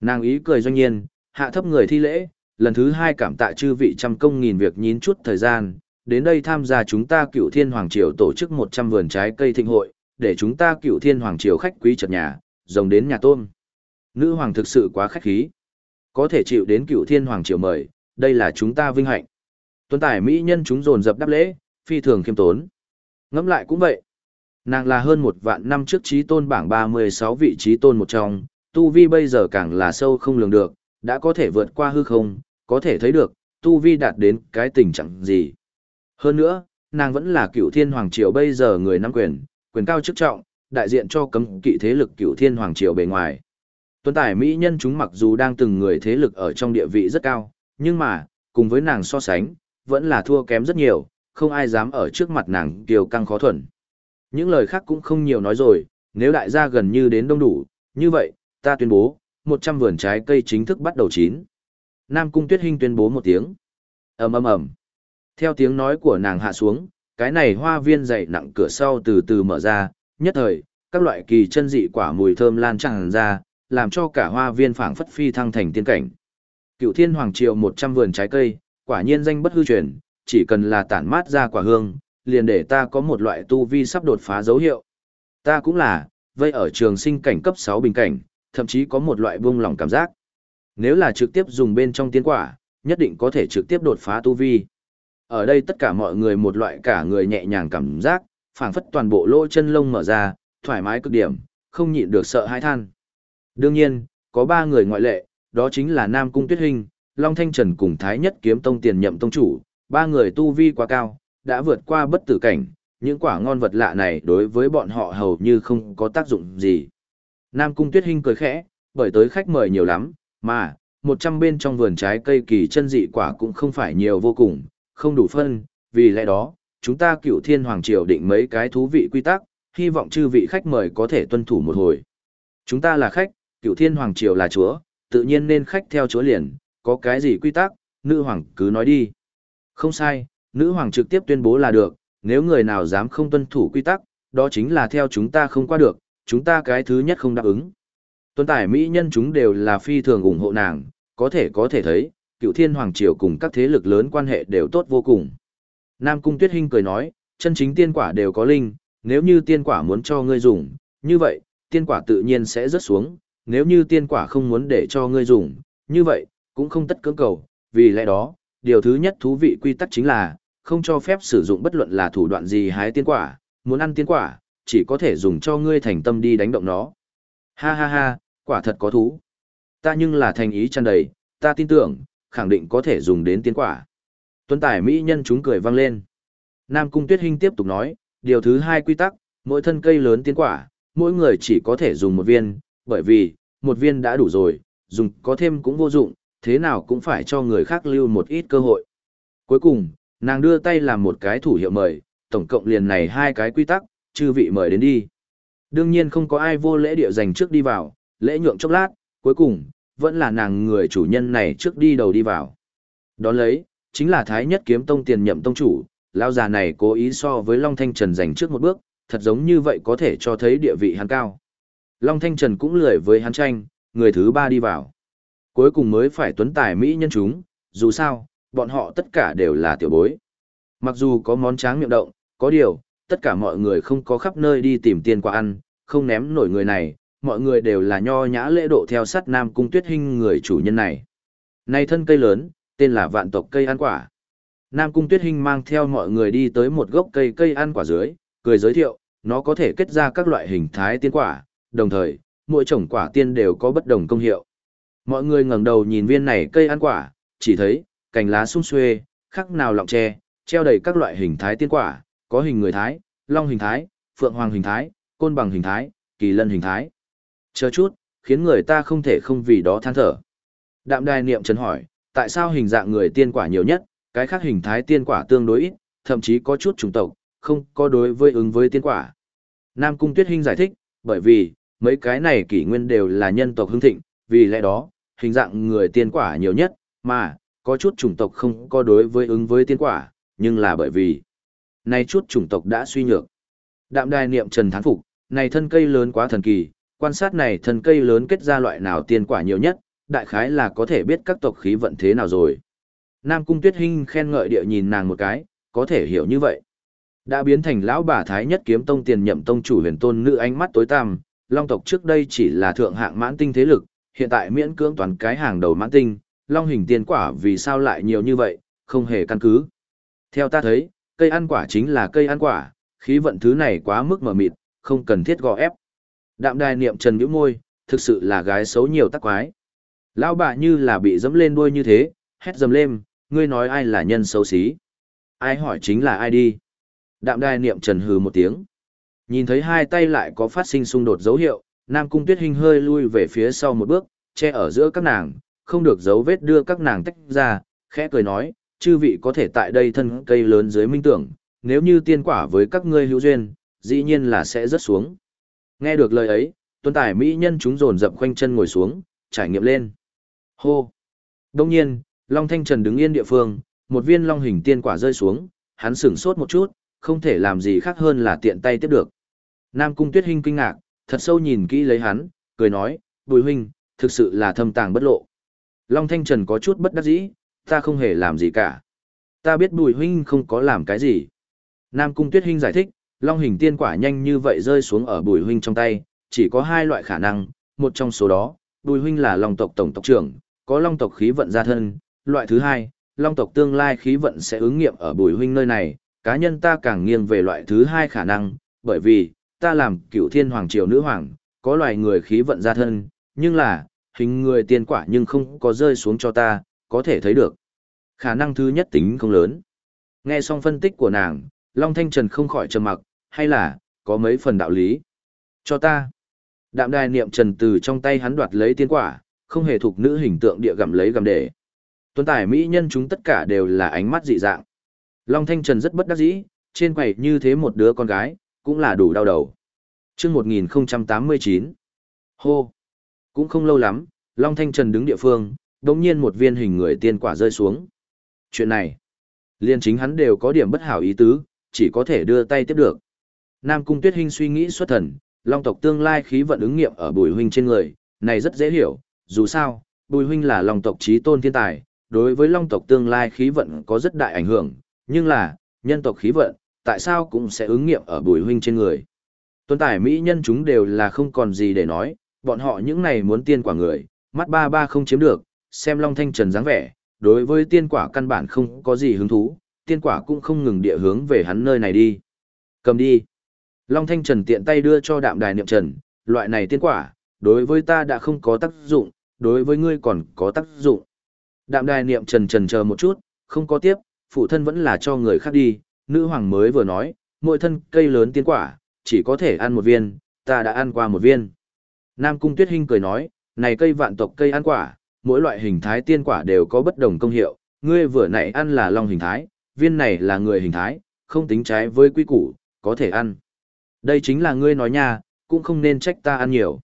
Nàng ý cười doanh nhiên, hạ thấp người thi lễ, lần thứ hai cảm tạ chư vị trăm công nghìn việc nhín chút thời gian, đến đây tham gia chúng ta cựu thiên hoàng triều tổ chức một trăm vườn trái cây thịnh hội, để chúng ta cựu thiên hoàng triều khách quý chật nhà, rồng đến nhà tôm. Nữ hoàng thực sự quá khách khí. Có thể chịu đến cựu thiên hoàng triều mời, đây là chúng ta vinh hạnh. Tuấn tài mỹ nhân chúng dồn dập đáp lễ, phi thường khiêm tốn. Ngẫm lại cũng vậy. Nàng là hơn một vạn năm trước trí tôn bảng 36 vị trí tôn một trong, tu vi bây giờ càng là sâu không lường được, đã có thể vượt qua hư không, có thể thấy được, tu vi đạt đến cái tình trạng gì. Hơn nữa, nàng vẫn là cựu thiên hoàng triều bây giờ người nắm quyền, quyền cao chức trọng, đại diện cho cấm kỵ thế lực cựu thiên hoàng triều bề ngoài. Tuấn tài mỹ nhân chúng mặc dù đang từng người thế lực ở trong địa vị rất cao, nhưng mà, cùng với nàng so sánh, vẫn là thua kém rất nhiều, không ai dám ở trước mặt nàng kiều căng khó thuần. Những lời khác cũng không nhiều nói rồi, nếu đại gia gần như đến đông đủ, như vậy, ta tuyên bố, 100 vườn trái cây chính thức bắt đầu chín. Nam Cung Tuyết Hinh tuyên bố một tiếng. ầm ầm ầm. Theo tiếng nói của nàng hạ xuống, cái này hoa viên dày nặng cửa sau từ từ mở ra, nhất thời, các loại kỳ chân dị quả mùi thơm lan tràn ra, làm cho cả hoa viên phảng phất phi thăng thành tiên cảnh. Cựu Thiên Hoàng Triều 100 vườn trái cây, quả nhiên danh bất hư truyền, chỉ cần là tản mát ra quả hương, liền để ta có một loại tu vi sắp đột phá dấu hiệu. Ta cũng là, vây ở trường sinh cảnh cấp 6 bình cảnh, thậm chí có một loại buông lòng cảm giác. Nếu là trực tiếp dùng bên trong tiên quả, nhất định có thể trực tiếp đột phá tu vi. Ở đây tất cả mọi người một loại cả người nhẹ nhàng cảm giác, phảng phất toàn bộ lỗ chân lông mở ra, thoải mái cực điểm, không nhịn được sợ hãi than. Đương nhiên, có ba người ngoại lệ, đó chính là Nam Cung Tuyết Hình, Long Thanh Trần cùng Thái Nhất Kiếm Tông tiền nhậm tông chủ, ba người tu vi quá cao, đã vượt qua bất tử cảnh, những quả ngon vật lạ này đối với bọn họ hầu như không có tác dụng gì. Nam Cung Tuyết Hinh cười khẽ, bởi tới khách mời nhiều lắm, mà, một trăm bên trong vườn trái cây kỳ chân dị quả cũng không phải nhiều vô cùng, không đủ phân, vì lẽ đó, chúng ta cựu thiên hoàng triều định mấy cái thú vị quy tắc, hy vọng chư vị khách mời có thể tuân thủ một hồi. Chúng ta là khách, cựu thiên hoàng triều là chúa, tự nhiên nên khách theo chúa liền, có cái gì quy tắc, nữ hoàng cứ nói đi. Không sai, nữ hoàng trực tiếp tuyên bố là được, nếu người nào dám không tuân thủ quy tắc, đó chính là theo chúng ta không qua được, chúng ta cái thứ nhất không đáp ứng. Tuân tài Mỹ nhân chúng đều là phi thường ủng hộ nàng, có thể có thể thấy, cựu thiên hoàng triều cùng các thế lực lớn quan hệ đều tốt vô cùng. Nam Cung Tuyết Hinh cười nói, chân chính tiên quả đều có linh, nếu như tiên quả muốn cho ngươi dùng, như vậy, tiên quả tự nhiên sẽ rớt xuống, nếu như tiên quả không muốn để cho ngươi dùng, như vậy, cũng không tất cưỡng cầu, vì lẽ đó, điều thứ nhất thú vị quy tắc chính là, không cho phép sử dụng bất luận là thủ đoạn gì hái tiên quả, muốn ăn tiên quả, chỉ có thể dùng cho ngươi thành tâm đi đánh động nó. Ha ha ha, quả thật có thú. Ta nhưng là thành ý tràn đầy, ta tin tưởng, khẳng định có thể dùng đến tiến quả. Tuấn Tài Mỹ nhân chúng cười vang lên. Nam Cung Tuyết Hinh tiếp tục nói, điều thứ hai quy tắc, mỗi thân cây lớn tiến quả, mỗi người chỉ có thể dùng một viên, bởi vì, một viên đã đủ rồi, dùng có thêm cũng vô dụng, thế nào cũng phải cho người khác lưu một ít cơ hội. Cuối cùng, nàng đưa tay làm một cái thủ hiệu mời, tổng cộng liền này hai cái quy tắc, chư vị mời đến đi. Đương nhiên không có ai vô lễ địa dành trước đi vào, lễ nhượng chốc lát, cuối cùng, vẫn là nàng người chủ nhân này trước đi đầu đi vào. Đón lấy, chính là Thái Nhất Kiếm Tông tiền nhậm tông chủ, lao già này cố ý so với Long Thanh Trần dành trước một bước, thật giống như vậy có thể cho thấy địa vị hắn cao. Long Thanh Trần cũng lười với hắn tranh, người thứ ba đi vào. Cuối cùng mới phải tuấn tài Mỹ nhân chúng, dù sao, bọn họ tất cả đều là tiểu bối. Mặc dù có món tráng miệng động, có điều, tất cả mọi người không có khắp nơi đi tìm tiền quả ăn, không ném nổi người này, mọi người đều là nho nhã lễ độ theo sát Nam Cung Tuyết Hinh người chủ nhân này. Này thân cây lớn, tên là vạn tộc cây ăn quả. Nam Cung Tuyết Hinh mang theo mọi người đi tới một gốc cây cây ăn quả dưới, cười giới thiệu, nó có thể kết ra các loại hình thái tiên quả, đồng thời, mỗi trồng quả tiên đều có bất đồng công hiệu. Mọi người ngẩng đầu nhìn viên này cây ăn quả, chỉ thấy, cành lá sung xuê, khắc nào lọng tre, treo đầy các loại hình thái tiên quả, có hình người thái, long hình thái, phượng hoàng hình thái, côn bằng hình thái, kỳ lân hình thái. Chờ chút, khiến người ta không thể không vì đó than thở. Đạm đài niệm trấn hỏi, tại sao hình dạng người tiên quả nhiều nhất, cái khác hình thái tiên quả tương đối ít, thậm chí có chút chủng tộc, không có đối với ứng với tiên quả. Nam Cung Tuyết Hinh giải thích, bởi vì, mấy cái này kỷ nguyên đều là nhân tộc hưng thịnh, vì lẽ đó, hình dạng người tiên quả nhiều nhất, mà, có chút chủng tộc không có đối với ứng với tiên quả, nhưng là bởi vì, nay chút chủng tộc đã suy nhược. Đạm đài niệm trần thán phục, này thân cây lớn quá thần kỳ, quan sát này thân cây lớn kết ra loại nào tiên quả nhiều nhất, đại khái là có thể biết các tộc khí vận thế nào rồi. Nam Cung Tuyết Hinh khen ngợi địa nhìn nàng một cái, có thể hiểu như vậy. Đã biến thành lão bà thái nhất kiếm tông tiền nhậm tông chủ huyền tôn nữ ánh mắt tối tăm, long tộc trước đây chỉ là thượng hạng mãn tinh thế lực, hiện tại miễn cưỡng toàn cái hàng đầu mãn tinh, long hình tiên quả vì sao lại nhiều như vậy, không hề căn cứ. Theo ta thấy, cây ăn quả chính là cây ăn quả, khí vận thứ này quá mức mở mịt, không cần thiết gò ép. Đạm đài niệm trần nhíu môi, thực sự là gái xấu nhiều tắc quái. Lão bà như là bị dẫm lên đuôi như thế, hét dầm lên, ngươi nói ai là nhân xấu xí. Ai hỏi chính là ai đi. Đạm đài niệm trần hừ một tiếng. Nhìn thấy hai tay lại có phát sinh xung đột dấu hiệu, Nam Cung Tuyết Hinh hơi lui về phía sau một bước, che ở giữa các nàng, không được dấu vết đưa các nàng tách ra, khẽ cười nói, chư vị có thể tại đây thân cây lớn dưới minh tưởng, nếu như tiên quả với các ngươi hữu duyên, dĩ nhiên là sẽ rớt xuống. Nghe được lời ấy, tuân tải mỹ nhân chúng dồn dập khoanh chân ngồi xuống, trải nghiệm lên. Hô! Đông nhiên, Long Thanh Trần đứng yên địa phương, một viên long hình tiên quả rơi xuống, hắn sửng sốt một chút, không thể làm gì khác hơn là tiện tay tiếp được. Nam Cung Tuyết Hinh kinh ngạc, thật sâu nhìn kỹ lấy hắn, cười nói, Bùi huynh, thực sự là thâm tàng bất lộ. Long Thanh Trần có chút bất đắc dĩ, ta không hề làm gì cả. Ta biết Bùi huynh không có làm cái gì. Nam Cung Tuyết Hinh giải thích, Long hình tiên quả nhanh như vậy rơi xuống ở Bùi huynh trong tay, chỉ có hai loại khả năng, một trong số đó, Bùi huynh là Long tộc tổng tộc trưởng, có Long tộc khí vận gia thân, loại thứ hai, Long tộc tương lai khí vận sẽ ứng nghiệm ở Bùi huynh nơi này, cá nhân ta càng nghiêng về loại thứ hai khả năng, bởi vì, ta làm cựu thiên hoàng triều nữ hoàng, có loài người khí vận gia thân, nhưng là, hình người tiên quả nhưng không có rơi xuống cho ta, có thể thấy được. Khả năng thứ nhất tính không lớn. Nghe xong phân tích của nàng, Long Thanh Trần không khỏi trầm mặc, hay là, có mấy phần đạo lý. Cho ta. Đạm đài niệm trần từ trong tay hắn đoạt lấy tiên quả, không hề thuộc nữ hình tượng địa gặm lấy gặm để. Tuấn tài mỹ nhân chúng tất cả đều là ánh mắt dị dạng. Long Thanh Trần rất bất đắc dĩ, trên quầy như thế một đứa con gái, cũng là đủ đau đầu. chương 1089, hô, cũng không lâu lắm, Long Thanh Trần đứng địa phương, đồng nhiên một viên hình người tiên quả rơi xuống. Chuyện này, liên chính hắn đều có điểm bất hảo ý tứ, chỉ có thể đưa tay tiếp được. Nam Cung Tuyết Hinh suy nghĩ xuất thần, Long tộc tương lai khí vận ứng nghiệm ở Bùi huynh trên người, này rất dễ hiểu, dù sao, Bùi huynh là Long tộc chí tôn thiên tài, đối với Long tộc tương lai khí vận có rất đại ảnh hưởng, nhưng là, nhân tộc khí vận, tại sao cũng sẽ ứng nghiệm ở Bùi huynh trên người. Tuân tải mỹ nhân chúng đều là không còn gì để nói, bọn họ những này muốn tiên quả người, mắt ba ba không chiếm được, xem Long Thanh Trần dáng vẻ, đối với tiên quả căn bản không có gì hứng thú, tiên quả cũng không ngừng địa hướng về hắn nơi này đi. Cầm đi. Long Thanh Trần tiện tay đưa cho đạm đài niệm trần, loại này tiên quả, đối với ta đã không có tác dụng, đối với ngươi còn có tác dụng. Đạm đài niệm trần trần chờ một chút, không có tiếp, phụ thân vẫn là cho người khác đi, nữ hoàng mới vừa nói, mỗi thân cây lớn tiên quả, chỉ có thể ăn một viên, ta đã ăn qua một viên. Nam Cung Tuyết Hinh cười nói, này cây vạn tộc cây ăn quả, mỗi loại hình thái tiên quả đều có bất đồng công hiệu, ngươi vừa nãy ăn là long hình thái, viên này là người hình thái, không tính trái với quy củ, có thể ăn. Đây chính là ngươi nói nha, cũng không nên trách ta ăn nhiều.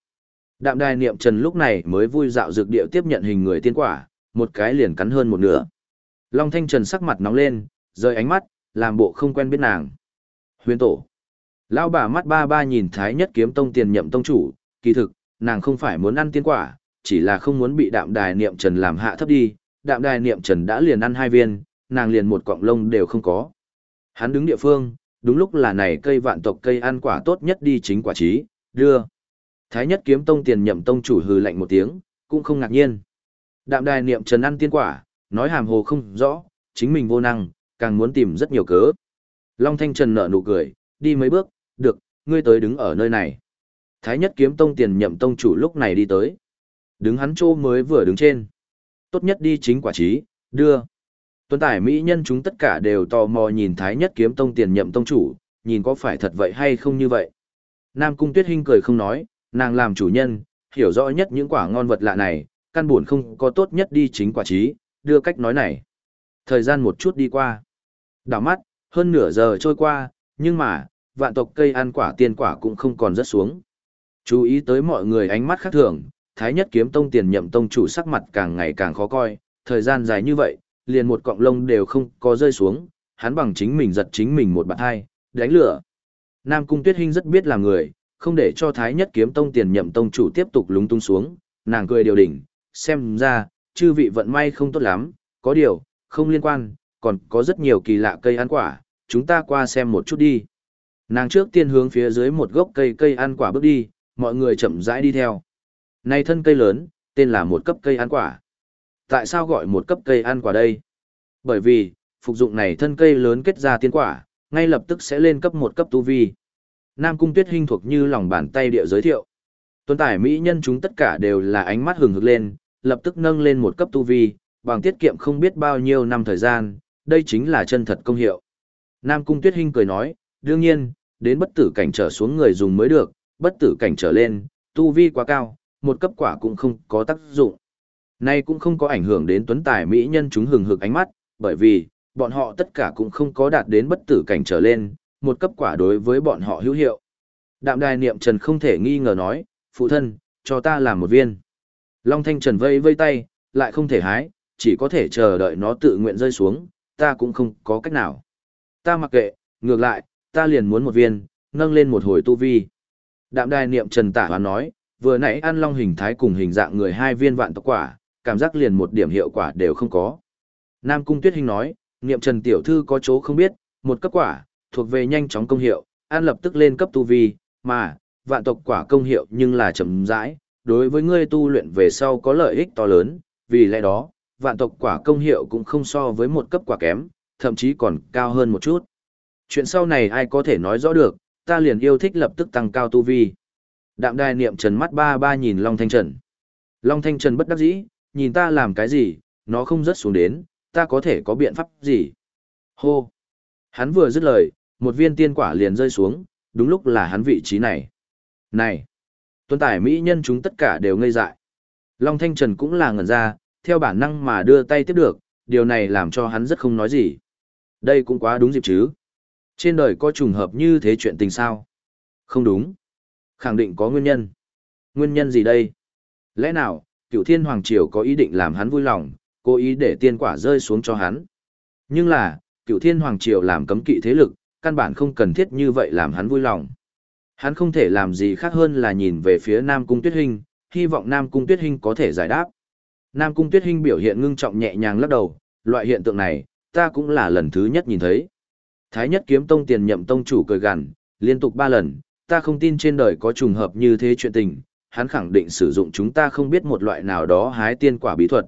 Đạm đài niệm trần lúc này mới vui dạo dược điệu tiếp nhận hình người tiên quả, một cái liền cắn hơn một nửa. Long Thanh Trần sắc mặt nóng lên, rời ánh mắt, làm bộ không quen biết nàng. Huyền tổ. Lão bà mắt ba ba nhìn Thái Nhất Kiếm Tông tiền nhậm tông chủ, kỳ thực, nàng không phải muốn ăn tiên quả, chỉ là không muốn bị đạm đài niệm trần làm hạ thấp đi, đạm đài niệm trần đã liền ăn hai viên, nàng liền một cọng lông đều không có. Hắn đứng địa phương, đúng lúc là này cây vạn tộc cây ăn quả tốt nhất đi chính quả trí, đưa. Thái nhất kiếm tông tiền nhậm tông chủ hừ lạnh một tiếng, cũng không ngạc nhiên. Đạm đài niệm trần ăn tiên quả, nói hàm hồ không rõ, chính mình vô năng, càng muốn tìm rất nhiều cớ. Long Thanh Trần nở nụ cười, đi mấy bước, được, ngươi tới đứng ở nơi này. Thái nhất kiếm tông tiền nhậm tông chủ lúc này đi tới. Đứng hắn chỗ mới vừa đứng trên. Tốt nhất đi chính quả trí, đưa. Tuấn tải Mỹ nhân chúng tất cả đều tò mò nhìn Thái nhất kiếm tông tiền nhậm tông chủ, nhìn có phải thật vậy hay không như vậy. Nam Cung Tuyết Hinh cười không nói, nàng làm chủ nhân, hiểu rõ nhất những quả ngon vật lạ này, căn buồn không có tốt nhất đi chính quả trí, đưa cách nói này. Thời gian một chút đi qua. Đảo mắt, hơn nửa giờ trôi qua, nhưng mà, vạn tộc cây ăn quả tiên quả cũng không còn rất xuống. Chú ý tới mọi người ánh mắt khác thường, Thái Nhất Kiếm Tông tiền nhậm tông chủ sắc mặt càng ngày càng khó coi, thời gian dài như vậy, liền một cọng lông đều không có rơi xuống, hắn bằng chính mình giật chính mình một bạn hai, đánh lửa. Nam Cung Tuyết Hinh rất biết là người, không để cho Thái Nhất Kiếm Tông tiền nhậm tông chủ tiếp tục lúng tung xuống, nàng cười điều đỉnh, xem ra, chư vị vận may không tốt lắm, có điều, không liên quan, còn có rất nhiều kỳ lạ cây ăn quả, chúng ta qua xem một chút đi. Nàng trước tiên hướng phía dưới một gốc cây cây ăn quả bước đi, mọi người chậm rãi đi theo. Này thân cây lớn, tên là một cấp cây ăn quả. Tại sao gọi một cấp cây ăn quả đây? Bởi vì, phục dụng này thân cây lớn kết ra tiên quả, ngay lập tức sẽ lên cấp một cấp tu vi. Nam Cung Tuyết Hinh thuộc như lòng bàn tay địa giới thiệu. Tuấn tải mỹ nhân chúng tất cả đều là ánh mắt hừng hực lên, lập tức nâng lên một cấp tu vi, bằng tiết kiệm không biết bao nhiêu năm thời gian, đây chính là chân thật công hiệu. Nam Cung Tuyết Hinh cười nói, đương nhiên, đến bất tử cảnh trở xuống người dùng mới được, bất tử cảnh trở lên, tu vi quá cao, một cấp quả cũng không có tác dụng. Nay cũng không có ảnh hưởng đến tuấn tài mỹ nhân chúng hừng hực ánh mắt, bởi vì, bọn họ tất cả cũng không có đạt đến bất tử cảnh trở lên, một cấp quả đối với bọn họ hữu hiệu. Đạm đài niệm trần không thể nghi ngờ nói, phụ thân, cho ta làm một viên. Long thanh trần vây vây tay, lại không thể hái, chỉ có thể chờ đợi nó tự nguyện rơi xuống, ta cũng không có cách nào. Ta mặc kệ, ngược lại, ta liền muốn một viên, nâng lên một hồi tu vi. Đạm đài niệm trần tả hoán nói, vừa nãy ăn long hình thái cùng hình dạng người hai viên vạn tộc quả, cảm giác liền một điểm hiệu quả đều không có. Nam Cung Tuyết Hình nói, niệm trần tiểu thư có chỗ không biết, một cấp quả, thuộc về nhanh chóng công hiệu, ăn lập tức lên cấp tu vi, mà, vạn tộc quả công hiệu nhưng là chậm rãi, đối với ngươi tu luyện về sau có lợi ích to lớn, vì lẽ đó, vạn tộc quả công hiệu cũng không so với một cấp quả kém, thậm chí còn cao hơn một chút. Chuyện sau này ai có thể nói rõ được, ta liền yêu thích lập tức tăng cao tu vi. Đạm đài niệm trần mắt ba ba nhìn Long Thanh Trần. Long Thanh Trần bất đắc dĩ, nhìn ta làm cái gì, nó không rớt xuống đến, ta có thể có biện pháp gì. Hô! Hắn vừa dứt lời, một viên tiên quả liền rơi xuống, đúng lúc là hắn vị trí này. Này! Tuân tải Mỹ nhân chúng tất cả đều ngây dại. Long Thanh Trần cũng là ngẩn ra, theo bản năng mà đưa tay tiếp được, điều này làm cho hắn rất không nói gì. Đây cũng quá đúng dịp chứ. Trên đời có trùng hợp như thế chuyện tình sao? Không đúng. Khẳng định có nguyên nhân. Nguyên nhân gì đây? Lẽ nào, cựu thiên hoàng triều có ý định làm hắn vui lòng, cố ý để tiên quả rơi xuống cho hắn. Nhưng là, cựu thiên hoàng triều làm cấm kỵ thế lực, căn bản không cần thiết như vậy làm hắn vui lòng. Hắn không thể làm gì khác hơn là nhìn về phía Nam Cung Tuyết Hinh, hy vọng Nam Cung Tuyết Hinh có thể giải đáp. Nam Cung Tuyết Hinh biểu hiện ngưng trọng nhẹ nhàng lắc đầu, loại hiện tượng này, ta cũng là lần thứ nhất nhìn thấy. Thái nhất kiếm tông tiền nhậm tông chủ cười gằn, liên tục ba lần, ta không tin trên đời có trùng hợp như thế chuyện tình, hắn khẳng định sử dụng chúng ta không biết một loại nào đó hái tiên quả bí thuật.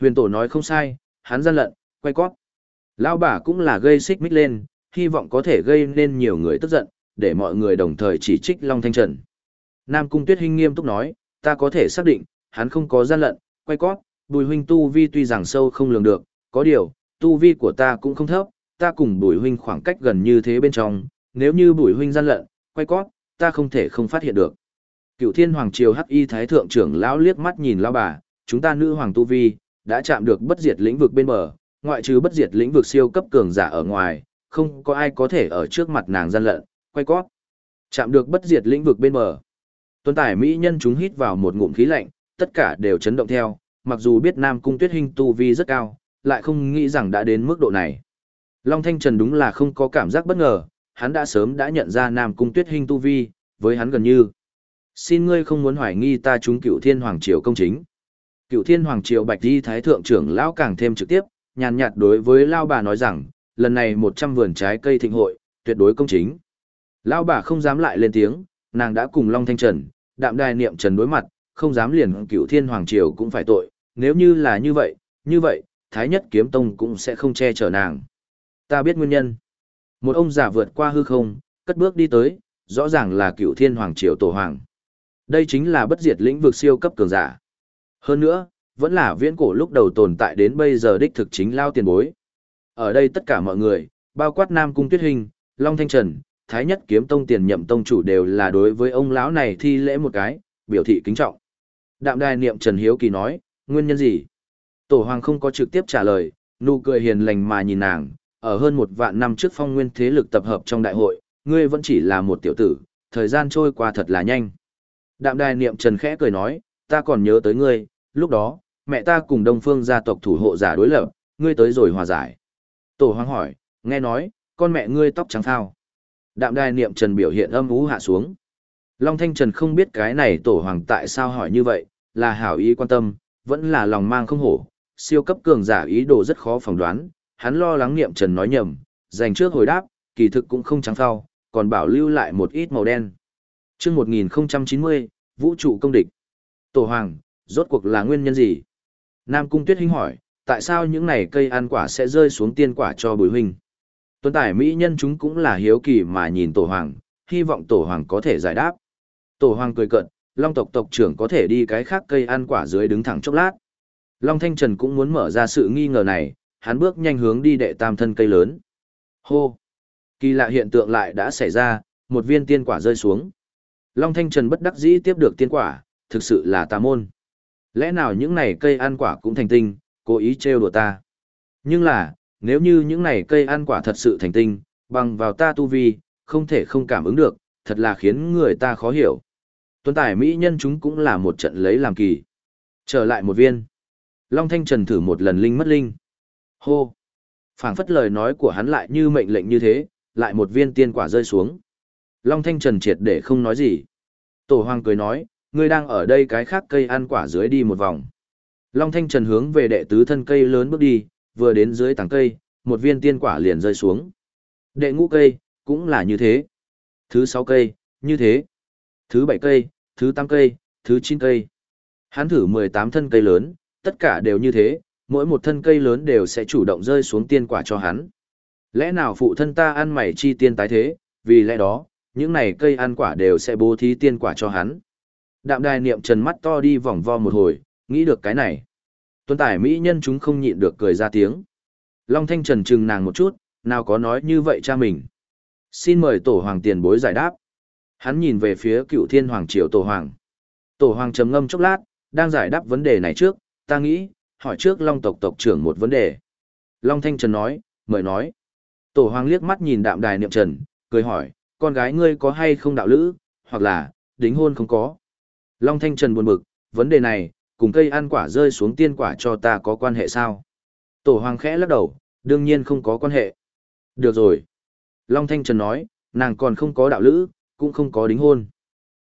Huyền tổ nói không sai, hắn gian lận, quay cóp. Lão bà cũng là gây xích mích lên, hy vọng có thể gây nên nhiều người tức giận, để mọi người đồng thời chỉ trích Long Thanh Trần. Nam Cung Tuyết Hinh nghiêm túc nói, ta có thể xác định, hắn không có gian lận, quay cóp, bùi huynh tu vi tuy rằng sâu không lường được, có điều, tu vi của ta cũng không thấp, ta cùng bùi huynh khoảng cách gần như thế bên trong, nếu như bùi huynh gian lận, quay cóp, ta không thể không phát hiện được. Cựu thiên hoàng triều hắc y thái thượng trưởng lão liếc mắt nhìn lão bà, chúng ta nữ hoàng tu vi, đã chạm được bất diệt lĩnh vực bên bờ, ngoại trừ bất diệt lĩnh vực siêu cấp cường giả ở ngoài, không có ai có thể ở trước mặt nàng gian lận, quay cót. Chạm được bất diệt lĩnh vực bên bờ. Tuấn tải mỹ nhân chúng hít vào một ngụm khí lạnh, tất cả đều chấn động theo, mặc dù biết Nam Cung Tuyết Hinh tu vi rất cao, lại không nghĩ rằng đã đến mức độ này. Long Thanh Trần đúng là không có cảm giác bất ngờ, hắn đã sớm đã nhận ra Nam Cung Tuyết Hinh tu vi, với hắn gần như. Xin ngươi không muốn hoài nghi ta chúng cựu thiên hoàng triều công chính. Cựu thiên hoàng triều bạch di thái thượng trưởng lão càng thêm trực tiếp, nhàn nhạt đối với lao bà nói rằng, lần này một trăm vườn trái cây thịnh hội, tuyệt đối công chính. Lao bà không dám lại lên tiếng, nàng đã cùng Long Thanh Trần, đạm đài niệm trần đối mặt, không dám liền cựu thiên hoàng triều cũng phải tội, nếu như là như vậy, như vậy, Thái Nhất Kiếm Tông cũng sẽ không che chở nàng. Ta biết nguyên nhân. Một ông già vượt qua hư không, cất bước đi tới, rõ ràng là cựu thiên hoàng triều tổ hoàng. Đây chính là bất diệt lĩnh vực siêu cấp cường giả. Hơn nữa, vẫn là viễn cổ lúc đầu tồn tại đến bây giờ đích thực chính lao tiền bối. Ở đây tất cả mọi người, bao quát Nam Cung Tuyết Hình, Long Thanh Trần, Thái Nhất Kiếm Tông tiền nhậm tông chủ đều là đối với ông lão này thi lễ một cái, biểu thị kính trọng. Đạm đài niệm Trần Hiếu Kỳ nói, nguyên nhân gì? Tổ Hoàng không có trực tiếp trả lời, nụ cười hiền lành mà nhìn nàng, ở hơn một vạn năm trước phong nguyên thế lực tập hợp trong đại hội, ngươi vẫn chỉ là một tiểu tử, thời gian trôi qua thật là nhanh. Đạm đài niệm Trần khẽ cười nói, ta còn nhớ tới ngươi, lúc đó, mẹ ta cùng đông phương gia tộc thủ hộ giả đối lập, ngươi tới rồi hòa giải. Tổ Hoàng hỏi, nghe nói, con mẹ ngươi tóc trắng thao. Đạm đài niệm Trần biểu hiện âm ú hạ xuống. Long Thanh Trần không biết cái này tổ hoàng tại sao hỏi như vậy, là hảo ý quan tâm, vẫn là lòng mang không hổ, siêu cấp cường giả ý đồ rất khó phỏng đoán, hắn lo lắng niệm Trần nói nhầm, dành trước hồi đáp, kỳ thực cũng không trắng phao, còn bảo lưu lại một ít màu đen. Trước 1090, vũ trụ công địch. Tổ hoàng, rốt cuộc là nguyên nhân gì? Nam Cung Tuyết Hinh hỏi, tại sao những này cây ăn quả sẽ rơi xuống tiên quả cho bùi huynh? Tuấn tải Mỹ nhân chúng cũng là hiếu kỳ mà nhìn tổ hoàng, hy vọng tổ hoàng có thể giải đáp. Tổ hoàng cười cận, Long tộc tộc trưởng có thể đi cái khác cây ăn quả dưới đứng thẳng chốc lát. Long Thanh Trần cũng muốn mở ra sự nghi ngờ này, hắn bước nhanh hướng đi đệ tam thân cây lớn. Hô! Kỳ lạ hiện tượng lại đã xảy ra, một viên tiên quả rơi xuống. Long Thanh Trần bất đắc dĩ tiếp được tiên quả, thực sự là tà môn. Lẽ nào những này cây ăn quả cũng thành tinh, cố ý trêu đùa ta. Nhưng là, nếu như những này cây ăn quả thật sự thành tinh, bằng vào ta tu vi, không thể không cảm ứng được, thật là khiến người ta khó hiểu. Tuấn tài Mỹ nhân chúng cũng là một trận lấy làm kỳ. Trở lại một viên. Long Thanh Trần thử một lần linh mất linh. Hô! phảng phất lời nói của hắn lại như mệnh lệnh như thế, lại một viên tiên quả rơi xuống. Long Thanh Trần triệt để không nói gì. Tổ Hoàng cười nói, ngươi đang ở đây cái khác cây ăn quả dưới đi một vòng. Long Thanh Trần hướng về đệ tứ thân cây lớn bước đi, vừa đến dưới tảng cây, một viên tiên quả liền rơi xuống. Đệ ngũ cây, cũng là như thế. Thứ sáu cây, như thế. Thứ bảy cây, thứ tám cây, thứ chín cây. Hắn thử 18 thân cây lớn, tất cả đều như thế, mỗi một thân cây lớn đều sẽ chủ động rơi xuống tiên quả cho hắn. Lẽ nào phụ thân ta ăn mày chi tiên tái thế, vì lẽ đó, những này cây ăn quả đều sẽ bố thí tiên quả cho hắn. Đạm đài niệm trần mắt to đi vòng vo một hồi, nghĩ được cái này. Tuấn tải mỹ nhân chúng không nhịn được cười ra tiếng. Long thanh trần trừng nàng một chút, nào có nói như vậy cha mình. Xin mời tổ hoàng tiền bối giải đáp. Hắn nhìn về phía cựu thiên hoàng triều tổ hoàng. Tổ hoàng trầm ngâm chốc lát, đang giải đáp vấn đề này trước, ta nghĩ, hỏi trước long tộc tộc trưởng một vấn đề. Long Thanh Trần nói, mời nói. Tổ hoàng liếc mắt nhìn đạm đài niệm trần, cười hỏi, con gái ngươi có hay không đạo lữ, hoặc là, đính hôn không có. Long Thanh Trần buồn bực, vấn đề này, cùng cây ăn quả rơi xuống tiên quả cho ta có quan hệ sao? Tổ hoàng khẽ lắc đầu, đương nhiên không có quan hệ. Được rồi. Long Thanh Trần nói, nàng còn không có đạo lữ, cũng không có đính hôn.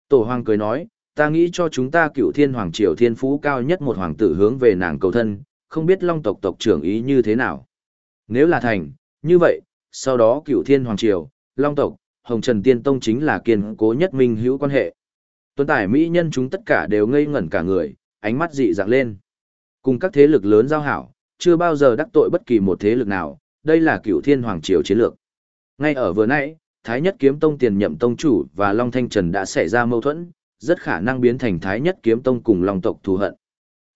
Tổ hoàng cười nói, ta nghĩ cho chúng ta cựu thiên hoàng triều thiên phú cao nhất một hoàng tử hướng về nàng cầu thân, không biết long tộc tộc trưởng ý như thế nào. Nếu là thành, như vậy, sau đó cựu thiên hoàng triều, long tộc, hồng trần tiên tông chính là kiên cố nhất minh hữu quan hệ. Tuấn tải mỹ nhân chúng tất cả đều ngây ngẩn cả người, ánh mắt dị dạng lên. Cùng các thế lực lớn giao hảo, chưa bao giờ đắc tội bất kỳ một thế lực nào, đây là cựu thiên hoàng triều chiến lược. Ngay ở vừa nãy, Thái Nhất Kiếm Tông tiền nhậm tông chủ và Long Thanh Trần đã xảy ra mâu thuẫn, rất khả năng biến thành Thái Nhất Kiếm Tông cùng Long tộc thù hận.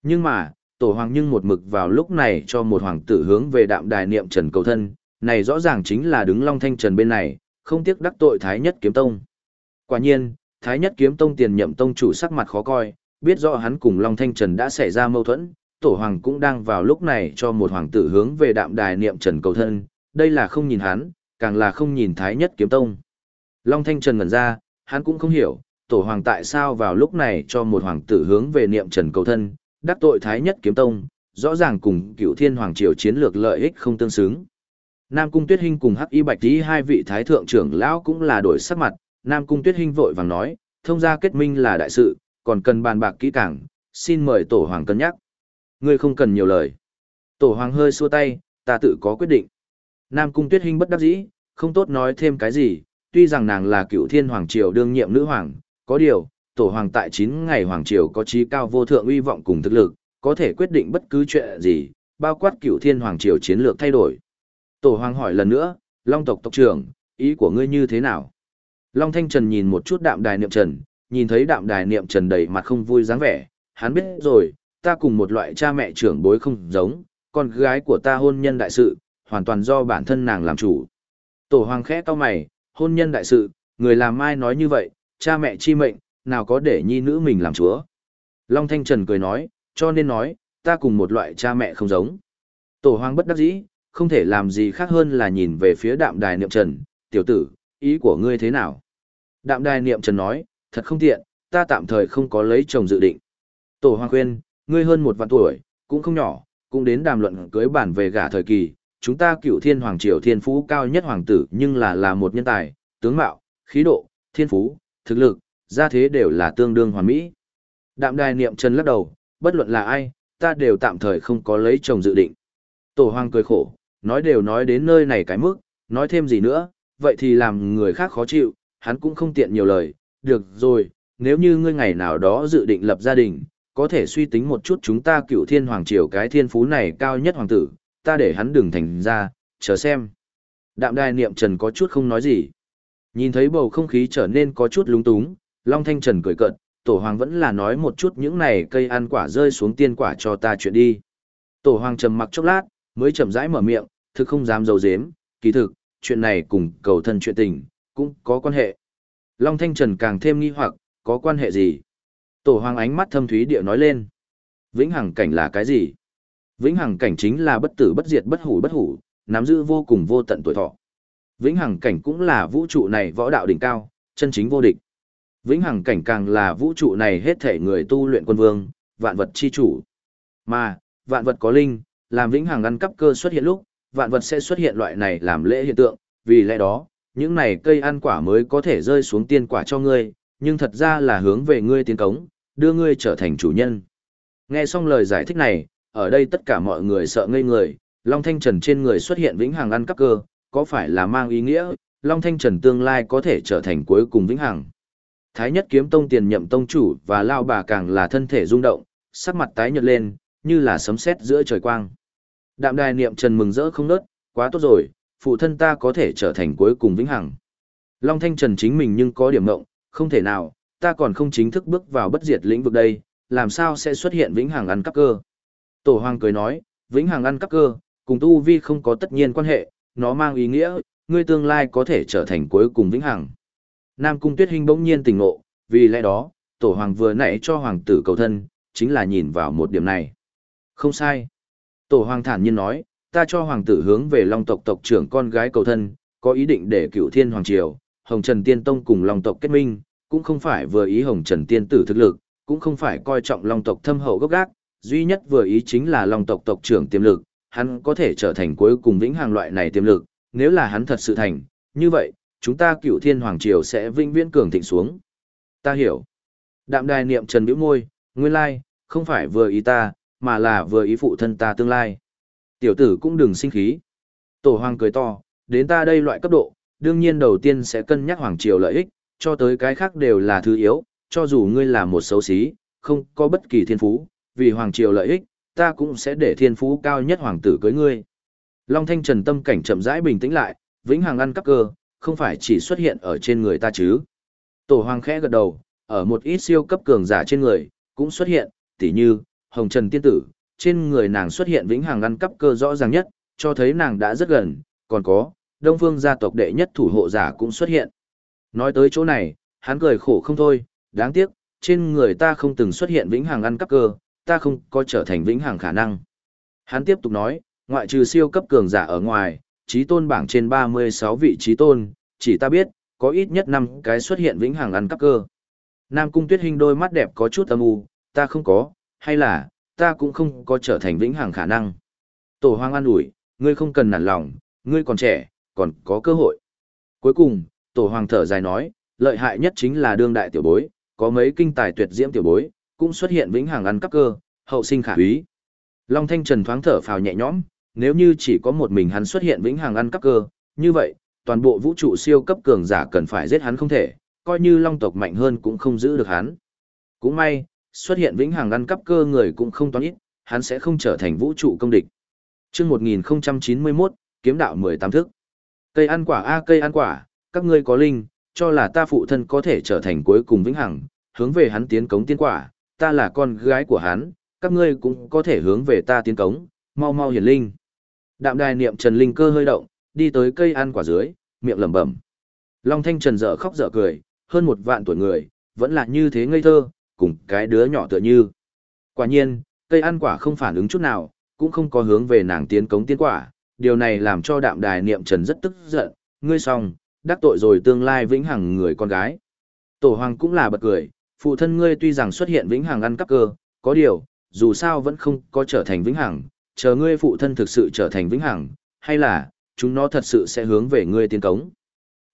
Nhưng mà, Tổ Hoàng nhưng một mực vào lúc này cho một hoàng tử hướng về đạm đài niệm Trần cầu thân, này rõ ràng chính là đứng Long Thanh Trần bên này, không tiếc đắc tội Thái Nhất Kiếm Tông. Quả nhiên, Thái Nhất Kiếm Tông tiền nhậm tông chủ sắc mặt khó coi, biết rõ hắn cùng Long Thanh Trần đã xảy ra mâu thuẫn, Tổ Hoàng cũng đang vào lúc này cho một hoàng tử hướng về đạm đài niệm Trần cầu thân, đây là không nhìn hắn, càng là không nhìn Thái Nhất Kiếm Tông. Long Thanh Trần ngẩn ra, hắn cũng không hiểu, Tổ Hoàng tại sao vào lúc này cho một hoàng tử hướng về niệm Trần cầu thân, đắc tội Thái Nhất Kiếm Tông, rõ ràng cùng cựu thiên hoàng triều chiến lược lợi ích không tương xứng. Nam Cung Tuyết Hinh cùng Hắc Y Bạch Tí hai vị thái thượng trưởng lão cũng là đổi sắc mặt, Nam Cung Tuyết Hinh vội vàng nói, thông gia kết minh là đại sự, còn cần bàn bạc kỹ càng, xin mời Tổ Hoàng cân nhắc. Ngươi không cần nhiều lời. Tổ Hoàng hơi xua tay, ta tự có quyết định. Nam Cung Tuyết Hinh bất đắc dĩ, không tốt nói thêm cái gì, tuy rằng nàng là cựu thiên hoàng triều đương nhiệm nữ hoàng, có điều, Tổ Hoàng tại 9 ngày hoàng triều có trí cao vô thượng uy vọng cùng thực lực, có thể quyết định bất cứ chuyện gì, bao quát cựu thiên hoàng triều chiến lược thay đổi. Tổ Hoàng hỏi lần nữa, Long tộc tộc trưởng, ý của ngươi như thế nào? Long Thanh Trần nhìn một chút đạm đài niệm trần, nhìn thấy đạm đài niệm trần đầy mặt không vui dáng vẻ, hắn biết rồi, ta cùng một loại cha mẹ trưởng bối không giống, con gái của ta hôn nhân đại sự, hoàn toàn do bản thân nàng làm chủ. Tổ Hoàng khẽ cau mày, hôn nhân đại sự, người làm mai nói như vậy, cha mẹ chi mệnh, nào có để nhi nữ mình làm chúa. Long Thanh Trần cười nói, cho nên nói, ta cùng một loại cha mẹ không giống. Tổ Hoàng bất đắc dĩ, không thể làm gì khác hơn là nhìn về phía đạm đài niệm trần, tiểu tử, ý của ngươi thế nào? Đạm đài niệm trần nói, thật không tiện, ta tạm thời không có lấy chồng dự định. Tổ hoàng khuyên, ngươi hơn một vạn tuổi, cũng không nhỏ, cũng đến đàm luận cưới bản về gả thời kỳ, chúng ta cựu thiên hoàng triều thiên phú cao nhất hoàng tử nhưng là là một nhân tài, tướng mạo, khí độ, thiên phú, thực lực, gia thế đều là tương đương hoàn mỹ. Đạm đài niệm trần lắc đầu, bất luận là ai, ta đều tạm thời không có lấy chồng dự định. Tổ hoàng cười khổ, nói đều nói đến nơi này cái mức, nói thêm gì nữa, vậy thì làm người khác khó chịu, hắn cũng không tiện nhiều lời, được rồi, nếu như ngươi ngày nào đó dự định lập gia đình, có thể suy tính một chút chúng ta cựu thiên hoàng triều cái thiên phú này cao nhất hoàng tử, ta để hắn đừng thành ra, chờ xem. Đạm đài niệm trần có chút không nói gì. Nhìn thấy bầu không khí trở nên có chút lúng túng, Long Thanh Trần cười cợt, Tổ Hoàng vẫn là nói một chút những này cây ăn quả rơi xuống tiên quả cho ta chuyện đi. Tổ Hoàng trầm mặc chốc lát, mới chậm rãi mở miệng, thực không dám dầu dếm, kỳ thực, chuyện này cùng cầu thân chuyện tình, cũng có quan hệ. Long Thanh Trần càng thêm nghi hoặc, có quan hệ gì? Tổ hoàng ánh mắt thâm thúy địa nói lên. Vĩnh hằng cảnh là cái gì? Vĩnh hằng cảnh chính là bất tử bất diệt bất hủ bất hủ, nắm giữ vô cùng vô tận tuổi thọ. Vĩnh hằng cảnh cũng là vũ trụ này võ đạo đỉnh cao, chân chính vô địch. Vĩnh hằng cảnh càng là vũ trụ này hết thể người tu luyện quân vương, vạn vật chi chủ. Mà, vạn vật có linh, làm vĩnh hằng ăn cắp cơ xuất hiện lúc, vạn vật sẽ xuất hiện loại này làm lễ hiện tượng, vì lẽ đó, những này cây ăn quả mới có thể rơi xuống tiên quả cho ngươi, nhưng thật ra là hướng về ngươi tiến cống, đưa ngươi trở thành chủ nhân. Nghe xong lời giải thích này, ở đây tất cả mọi người sợ ngây người, Long Thanh Trần trên người xuất hiện vĩnh hằng ăn cắp cơ, có phải là mang ý nghĩa, Long Thanh Trần tương lai có thể trở thành cuối cùng vĩnh hằng. Thái nhất kiếm tông tiền nhậm tông chủ và lao bà càng là thân thể rung động, sắc mặt tái nhợt lên, như là sấm sét giữa trời quang. Đạm đài niệm trần mừng rỡ không nớt, quá tốt rồi, phụ thân ta có thể trở thành cuối cùng vĩnh hằng. Long Thanh Trần chính mình nhưng có điểm mộng, không thể nào, ta còn không chính thức bước vào bất diệt lĩnh vực đây, làm sao sẽ xuất hiện vĩnh hằng ăn cắp cơ. Tổ Hoàng cười nói, vĩnh hằng ăn cắp cơ, cùng tu vi không có tất nhiên quan hệ, nó mang ý nghĩa, ngươi tương lai có thể trở thành cuối cùng vĩnh hằng. Nam Cung Tuyết Hinh bỗng nhiên tỉnh ngộ, vì lẽ đó, Tổ Hoàng vừa nãy cho Hoàng tử cầu thân, chính là nhìn vào một điểm này. Không sai. Tổ hoàng thản nhiên nói, ta cho hoàng tử hướng về long tộc tộc trưởng con gái cầu thân, có ý định để cựu thiên hoàng triều, hồng trần tiên tông cùng long tộc kết minh, cũng không phải vừa ý hồng trần tiên tử thực lực, cũng không phải coi trọng long tộc thâm hậu gốc gác, duy nhất vừa ý chính là long tộc tộc trưởng tiềm lực, hắn có thể trở thành cuối cùng vĩnh hàng loại này tiềm lực, nếu là hắn thật sự thành, như vậy, chúng ta cựu thiên hoàng triều sẽ vĩnh viễn cường thịnh xuống. Ta hiểu. Đạm đài niệm trần bĩu môi, nguyên lai, không phải vừa ý ta, mà là vừa ý phụ thân ta tương lai. Tiểu tử cũng đừng sinh khí. Tổ hoàng cười to, đến ta đây loại cấp độ, đương nhiên đầu tiên sẽ cân nhắc hoàng triều lợi ích, cho tới cái khác đều là thứ yếu, cho dù ngươi là một xấu xí, không có bất kỳ thiên phú, vì hoàng triều lợi ích, ta cũng sẽ để thiên phú cao nhất hoàng tử cưới ngươi. Long Thanh Trần tâm cảnh chậm rãi bình tĩnh lại, vĩnh hằng ăn cắp cơ, không phải chỉ xuất hiện ở trên người ta chứ. Tổ hoàng khẽ gật đầu, ở một ít siêu cấp cường giả trên người, cũng xuất hiện, tỉ như, hồng trần tiên tử, trên người nàng xuất hiện vĩnh hằng ăn cắp cơ rõ ràng nhất, cho thấy nàng đã rất gần, còn có, đông phương gia tộc đệ nhất thủ hộ giả cũng xuất hiện. Nói tới chỗ này, hắn cười khổ không thôi, đáng tiếc, trên người ta không từng xuất hiện vĩnh hằng ăn cắp cơ, ta không có trở thành vĩnh hằng khả năng. Hắn tiếp tục nói, ngoại trừ siêu cấp cường giả ở ngoài, trí tôn bảng trên 36 vị trí tôn, chỉ ta biết, có ít nhất 5 cái xuất hiện vĩnh hằng ăn cắp cơ. Nam cung tuyết hình đôi mắt đẹp có chút âm u, ta không có, hay là, ta cũng không có trở thành vĩnh hằng khả năng. Tổ hoang an ủi, ngươi không cần nản lòng, ngươi còn trẻ, còn có cơ hội. Cuối cùng, tổ hoàng thở dài nói, lợi hại nhất chính là đương đại tiểu bối, có mấy kinh tài tuyệt diễm tiểu bối, cũng xuất hiện vĩnh hằng ăn cắp cơ, hậu sinh khả úy. Long Thanh Trần thoáng thở phào nhẹ nhõm, nếu như chỉ có một mình hắn xuất hiện vĩnh hằng ăn cắp cơ, như vậy, toàn bộ vũ trụ siêu cấp cường giả cần phải giết hắn không thể, coi như long tộc mạnh hơn cũng không giữ được hắn. Cũng may, xuất hiện vĩnh hằng ăn cắp cơ người cũng không toán ít, hắn sẽ không trở thành vũ trụ công địch. Chương 1091, kiếm đạo 18 thức. Cây ăn quả a cây ăn quả, các ngươi có linh, cho là ta phụ thân có thể trở thành cuối cùng vĩnh hằng, hướng về hắn tiến cống tiên quả, ta là con gái của hắn, các ngươi cũng có thể hướng về ta tiến cống, mau mau hiển linh. Đạm đài niệm Trần Linh cơ hơi động, đi tới cây ăn quả dưới, miệng lẩm bẩm. Long Thanh Trần dở khóc dở cười, hơn một vạn tuổi người, vẫn là như thế ngây thơ, cùng cái đứa nhỏ tựa như. Quả nhiên, cây ăn quả không phản ứng chút nào, cũng không có hướng về nàng tiến cống tiên quả, điều này làm cho đạm đài niệm trần rất tức giận, ngươi xong, đắc tội rồi tương lai vĩnh hằng người con gái. Tổ hoàng cũng là bật cười, phụ thân ngươi tuy rằng xuất hiện vĩnh hằng ăn cắp cơ, có điều, dù sao vẫn không có trở thành vĩnh hằng, chờ ngươi phụ thân thực sự trở thành vĩnh hằng, hay là, chúng nó thật sự sẽ hướng về ngươi tiến cống.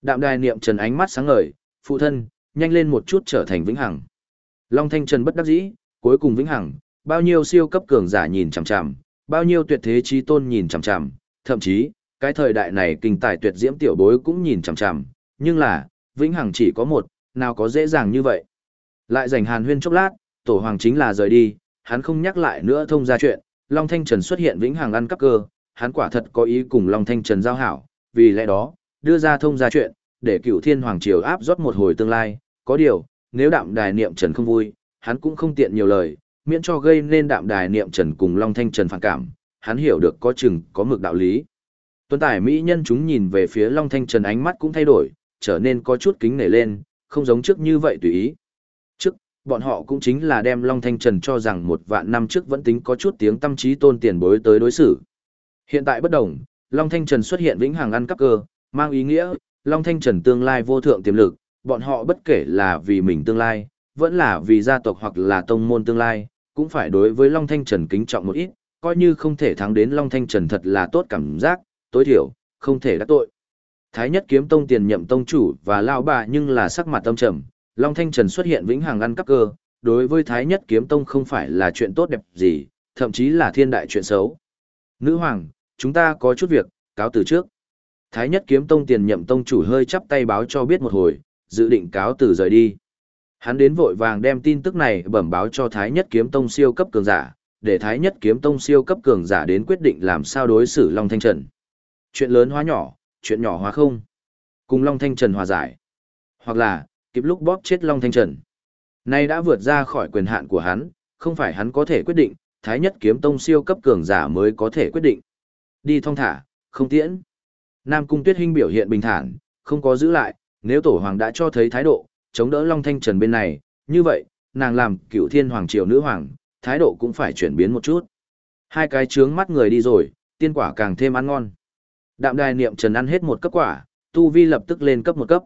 Đạm đài niệm trần ánh mắt sáng ngời, phụ thân, nhanh lên một chút trở thành vĩnh hằng. Long Thanh Trần bất đắc dĩ, cuối cùng vĩnh hằng, bao nhiêu siêu cấp cường giả nhìn chằm chằm, bao nhiêu tuyệt thế trí tôn nhìn chằm chằm, thậm chí, cái thời đại này kinh tài tuyệt diễm tiểu bối cũng nhìn chằm chằm, nhưng là, vĩnh hằng chỉ có một, nào có dễ dàng như vậy. Lại dành hàn huyên chốc lát, tổ hoàng chính là rời đi, hắn không nhắc lại nữa thông ra chuyện, Long Thanh Trần xuất hiện vĩnh hằng ăn cắp cơ, hắn quả thật có ý cùng Long Thanh Trần giao hảo, vì lẽ đó, đưa ra thông ra chuyện, để cựu thiên hoàng triều áp rót một hồi tương lai, có điều, nếu đạm đài niệm trần không vui, hắn cũng không tiện nhiều lời, miễn cho gây nên đạm đài niệm trần cùng Long Thanh Trần phản cảm, hắn hiểu được có chừng có mực đạo lý. Tuấn tải Mỹ nhân chúng nhìn về phía Long Thanh Trần ánh mắt cũng thay đổi, trở nên có chút kính nể lên, không giống trước như vậy tùy ý. Trước, bọn họ cũng chính là đem Long Thanh Trần cho rằng một vạn năm trước vẫn tính có chút tiếng tâm trí tôn tiền bối tới đối xử. Hiện tại bất đồng, Long Thanh Trần xuất hiện vĩnh hằng ăn cắp cơ, mang ý nghĩa, Long Thanh Trần tương lai vô thượng tiềm lực, bọn họ bất kể là vì mình tương lai, vẫn là vì gia tộc hoặc là tông môn tương lai, cũng phải đối với Long Thanh Trần kính trọng một ít, coi như không thể thắng đến Long Thanh Trần thật là tốt cảm giác, tối thiểu, không thể đắc tội. Thái nhất kiếm tông tiền nhậm tông chủ và lao bà nhưng là sắc mặt tâm trầm, Long Thanh Trần xuất hiện vĩnh hằng ăn cắp cơ, đối với Thái nhất kiếm tông không phải là chuyện tốt đẹp gì, thậm chí là thiên đại chuyện xấu. Nữ hoàng, chúng ta có chút việc, cáo từ trước. Thái nhất kiếm tông tiền nhậm tông chủ hơi chắp tay báo cho biết một hồi, dự định cáo từ rời đi. Hắn đến vội vàng đem tin tức này bẩm báo cho Thái nhất kiếm tông siêu cấp cường giả, để Thái nhất kiếm tông siêu cấp cường giả đến quyết định làm sao đối xử Long Thanh Trần. Chuyện lớn hóa nhỏ, chuyện nhỏ hóa không. Cùng Long Thanh Trần hòa giải. Hoặc là, kịp lúc bóp chết Long Thanh Trần. Nay đã vượt ra khỏi quyền hạn của hắn, không phải hắn có thể quyết định, Thái nhất kiếm tông siêu cấp cường giả mới có thể quyết định. Đi thong thả, không tiễn. Nam Cung Tuyết Hinh biểu hiện bình thản, không có giữ lại, nếu Tổ Hoàng đã cho thấy thái độ, chống đỡ Long Thanh Trần bên này, như vậy, nàng làm cựu thiên hoàng triều nữ hoàng, thái độ cũng phải chuyển biến một chút. Hai cái trướng mắt người đi rồi, tiên quả càng thêm ăn ngon. Đạm đài niệm Trần ăn hết một cấp quả, tu vi lập tức lên cấp một cấp.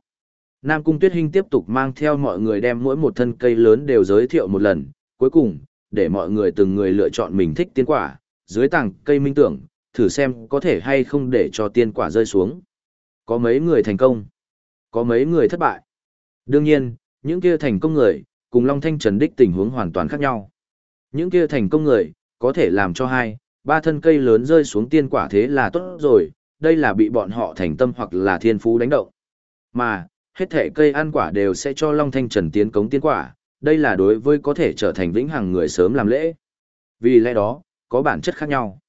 Nam Cung Tuyết Hinh tiếp tục mang theo mọi người đem mỗi một thân cây lớn đều giới thiệu một lần, cuối cùng, để mọi người từng người lựa chọn mình thích tiên quả, dưới tảng cây minh tưởng, thử xem có thể hay không để cho tiên quả rơi xuống. Có mấy người thành công, có mấy người thất bại. Đương nhiên, những kia thành công người, cùng Long Thanh Trần Đích tình huống hoàn toàn khác nhau. Những kia thành công người, có thể làm cho hai, ba thân cây lớn rơi xuống tiên quả thế là tốt rồi, đây là bị bọn họ thành tâm hoặc là thiên phú đánh động. Mà, hết thể cây ăn quả đều sẽ cho Long Thanh Trần tiến cống tiên quả, đây là đối với có thể trở thành vĩnh hằng người sớm làm lễ. Vì lẽ đó, có bản chất khác nhau.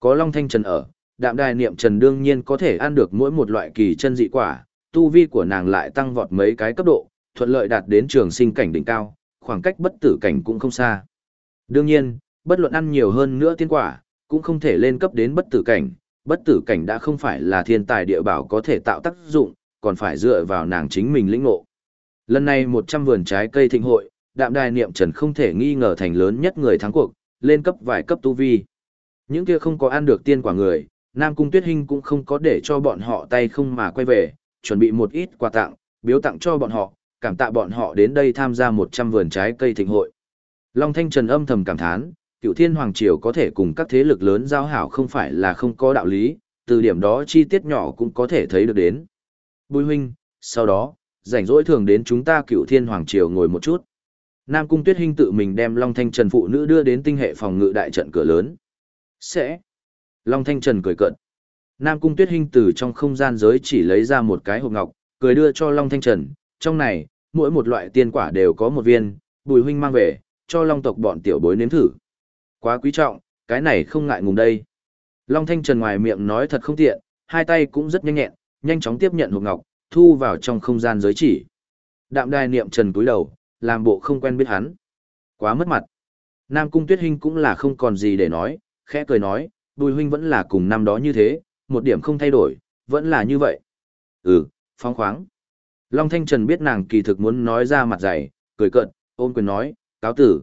Có Long Thanh Trần ở, đạm đài niệm trần đương nhiên có thể ăn được mỗi một loại kỳ chân dị quả, tu vi của nàng lại tăng vọt mấy cái cấp độ, thuận lợi đạt đến trường sinh cảnh đỉnh cao, khoảng cách bất tử cảnh cũng không xa. Đương nhiên, bất luận ăn nhiều hơn nữa tiên quả, cũng không thể lên cấp đến bất tử cảnh, bất tử cảnh đã không phải là thiên tài địa bảo có thể tạo tác dụng, còn phải dựa vào nàng chính mình lĩnh ngộ. Lần này 100 vườn trái cây thịnh hội, đạm đài niệm trần không thể nghi ngờ thành lớn nhất người thắng cuộc, lên cấp vài cấp tu vi. Những kia không có ăn được tiên quả người, Nam Cung Tuyết Hinh cũng không có để cho bọn họ tay không mà quay về, chuẩn bị một ít quà tặng, biếu tặng cho bọn họ, cảm tạ bọn họ đến đây tham gia 100 vườn trái cây thịnh hội. Long Thanh Trần âm thầm cảm thán, cựu thiên hoàng triều có thể cùng các thế lực lớn giao hảo không phải là không có đạo lý, từ điểm đó chi tiết nhỏ cũng có thể thấy được đến. Bùi huynh, sau đó, rảnh rỗi thường đến chúng ta cựu thiên hoàng triều ngồi một chút. Nam Cung Tuyết Hinh tự mình đem Long Thanh Trần phụ nữ đưa đến tinh hệ phòng ngự đại trận cửa lớn. Sẽ. Long Thanh Trần cười cợt. Nam Cung Tuyết Hinh từ trong không gian giới chỉ lấy ra một cái hộp ngọc, cười đưa cho Long Thanh Trần. Trong này, mỗi một loại tiên quả đều có một viên, bùi huynh mang về, cho Long tộc bọn tiểu bối nếm thử. Quá quý trọng, cái này không ngại ngùng đây. Long Thanh Trần ngoài miệng nói thật không tiện, hai tay cũng rất nhanh nhẹn, nhanh chóng tiếp nhận hộp ngọc, thu vào trong không gian giới chỉ. Đạm đài niệm Trần cúi đầu, làm bộ không quen biết hắn. Quá mất mặt. Nam Cung Tuyết Hinh cũng là không còn gì để nói, khẽ cười nói, Bùi huynh vẫn là cùng năm đó như thế, một điểm không thay đổi, vẫn là như vậy. Ừ, phong khoáng. Long Thanh Trần biết nàng kỳ thực muốn nói ra mặt dày, cười cợt, ôm quyền nói, cáo tử.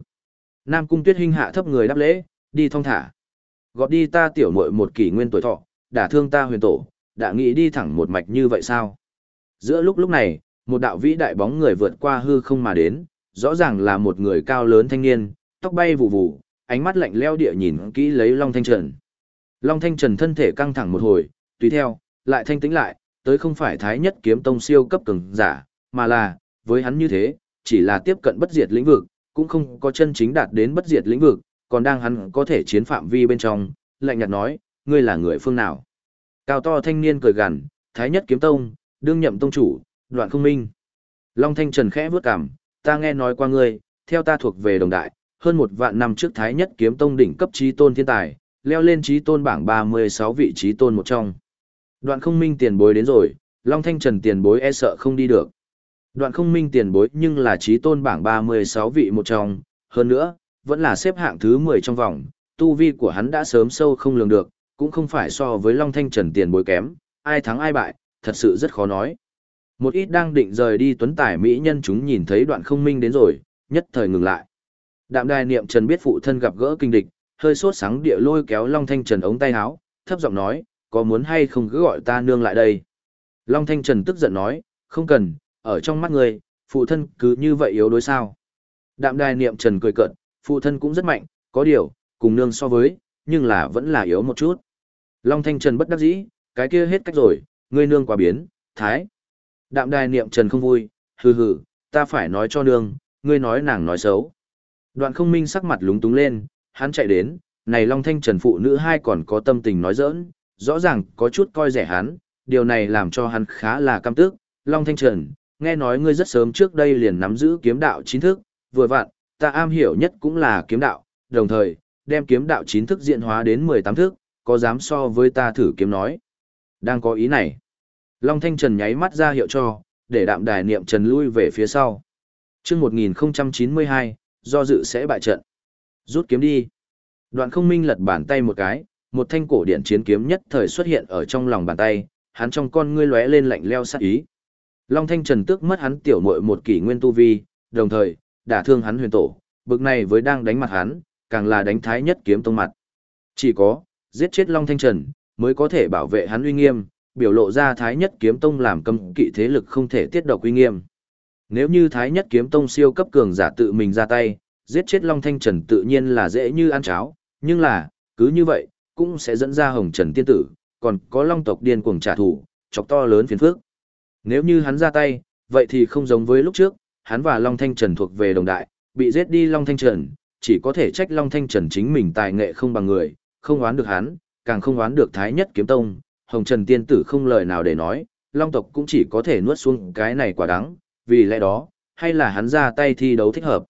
Nam Cung Tuyết Hinh hạ thấp người đáp lễ, đi thong thả. Gọt đi ta tiểu muội một kỷ nguyên tuổi thọ, đả thương ta huyền tổ, đã nghĩ đi thẳng một mạch như vậy sao? Giữa lúc lúc này, một đạo vĩ đại bóng người vượt qua hư không mà đến, rõ ràng là một người cao lớn thanh niên, tóc bay vụ vụ, ánh mắt lạnh leo địa nhìn kỹ lấy Long Thanh Trần. Long Thanh Trần thân thể căng thẳng một hồi, tùy theo, lại thanh tĩnh lại, tới không phải thái nhất kiếm tông siêu cấp cường giả, mà là, với hắn như thế, chỉ là tiếp cận bất diệt lĩnh vực, cũng không có chân chính đạt đến bất diệt lĩnh vực, còn đang hắn có thể chiến phạm vi bên trong, lạnh nhạt nói, ngươi là người phương nào? Cao to thanh niên cười gằn, thái nhất kiếm tông, đương nhậm tông chủ, đoạn không minh. Long Thanh Trần khẽ vướt cằm, ta nghe nói qua ngươi, theo ta thuộc về đồng đại, hơn một vạn năm trước thái nhất kiếm tông đỉnh cấp trí tôn thiên tài, leo lên trí tôn bảng 36 vị trí tôn một trong. Đoạn không minh tiền bối đến rồi, Long Thanh Trần tiền bối e sợ không đi được. Đoạn không minh tiền bối nhưng là trí tôn bảng 36 vị một trong, hơn nữa, vẫn là xếp hạng thứ 10 trong vòng, tu vi của hắn đã sớm sâu không lường được, cũng không phải so với Long Thanh Trần tiền bối kém, ai thắng ai bại, thật sự rất khó nói. Một ít đang định rời đi tuấn tải mỹ nhân chúng nhìn thấy đoạn không minh đến rồi, nhất thời ngừng lại. Đạm đài niệm Trần biết phụ thân gặp gỡ kinh địch, hơi sốt sáng địa lôi kéo Long Thanh Trần ống tay áo, thấp giọng nói, có muốn hay không cứ gọi ta nương lại đây. Long Thanh Trần tức giận nói, không cần, ở trong mắt người, phụ thân cứ như vậy yếu đối sao. Đạm đài niệm Trần cười cợt, phụ thân cũng rất mạnh, có điều, cùng nương so với, nhưng là vẫn là yếu một chút. Long Thanh Trần bất đắc dĩ, cái kia hết cách rồi, ngươi nương quá biến, thái. Đạm đài niệm Trần không vui, hừ hừ, ta phải nói cho nương, ngươi nói nàng nói xấu. Đoạn không minh sắc mặt lúng túng lên, hắn chạy đến, này Long Thanh Trần phụ nữ hai còn có tâm tình nói giỡn, rõ ràng có chút coi rẻ hắn, điều này làm cho hắn khá là căm tức. Long Thanh Trần, nghe nói ngươi rất sớm trước đây liền nắm giữ kiếm đạo chính thức, vừa vặn, ta am hiểu nhất cũng là kiếm đạo, đồng thời, đem kiếm đạo chín thức diện hóa đến 18 thức, có dám so với ta thử kiếm nói. Đang có ý này. Long Thanh Trần nháy mắt ra hiệu cho, để đạm đài niệm Trần lui về phía sau. chương 1092, do dự sẽ bại trận. Rút kiếm đi. Đoạn không minh lật bàn tay một cái, một thanh cổ điện chiến kiếm nhất thời xuất hiện ở trong lòng bàn tay, hắn trong con ngươi lóe lên lạnh leo sát ý. Long Thanh Trần tức mất hắn tiểu muội một kỷ nguyên tu vi, đồng thời, đả thương hắn huyền tổ, bực này với đang đánh mặt hắn, càng là đánh thái nhất kiếm tông mặt. Chỉ có, giết chết Long Thanh Trần, mới có thể bảo vệ hắn uy nghiêm, biểu lộ ra thái nhất kiếm tông làm cấm kỵ thế lực không thể tiết độc uy nghiêm. Nếu như thái nhất kiếm tông siêu cấp cường giả tự mình ra tay, giết chết Long Thanh Trần tự nhiên là dễ như ăn cháo, nhưng là, cứ như vậy, cũng sẽ dẫn ra Hồng Trần tiên tử, còn có Long tộc điên cuồng trả thù, chọc to lớn phiền phức. Nếu như hắn ra tay, vậy thì không giống với lúc trước, hắn và Long Thanh Trần thuộc về đồng đại, bị giết đi Long Thanh Trần, chỉ có thể trách Long Thanh Trần chính mình tài nghệ không bằng người, không oán được hắn, càng không oán được Thái Nhất Kiếm Tông, Hồng Trần tiên tử không lời nào để nói, Long tộc cũng chỉ có thể nuốt xuống cái này quả đắng, vì lẽ đó, hay là hắn ra tay thi đấu thích hợp.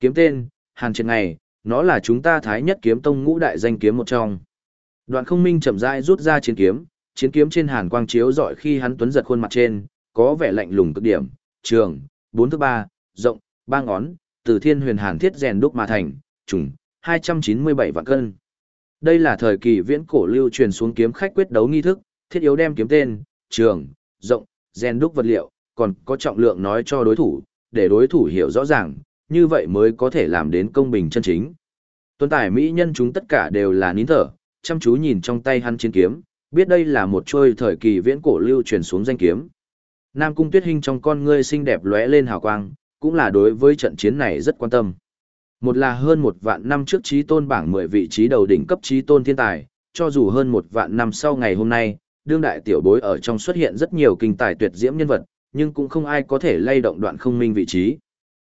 Kiếm tên, Hàn Triệt này, nó là chúng ta Thái Nhất Kiếm Tông ngũ đại danh kiếm một trong. Đoạn không minh chậm rãi rút ra chiến kiếm, chiến kiếm trên hàn quang chiếu rọi khi hắn tuấn giật khuôn mặt trên, có vẻ lạnh lùng cực điểm, trường, bốn thứ ba, rộng, ba ngón, từ thiên huyền hàn thiết rèn đúc mà thành, trùng, 297 vạn cân. Đây là thời kỳ viễn cổ lưu truyền xuống kiếm khách quyết đấu nghi thức, thiết yếu đem kiếm tên, trường, rộng, rèn đúc vật liệu, còn có trọng lượng nói cho đối thủ, để đối thủ hiểu rõ ràng, như vậy mới có thể làm đến công bình chân chính. Tuân tải mỹ nhân chúng tất cả đều là nín thở, chăm chú nhìn trong tay hắn chiến kiếm, biết đây là một trôi thời kỳ viễn cổ lưu truyền xuống danh kiếm. Nam Cung Tuyết Hinh trong con ngươi xinh đẹp lóe lên hào quang, cũng là đối với trận chiến này rất quan tâm. Một là hơn một vạn năm trước trí tôn bảng 10 vị trí đầu đỉnh cấp trí tôn thiên tài, cho dù hơn một vạn năm sau ngày hôm nay, đương đại tiểu bối ở trong xuất hiện rất nhiều kinh tài tuyệt diễm nhân vật, nhưng cũng không ai có thể lay động đoạn không minh vị trí.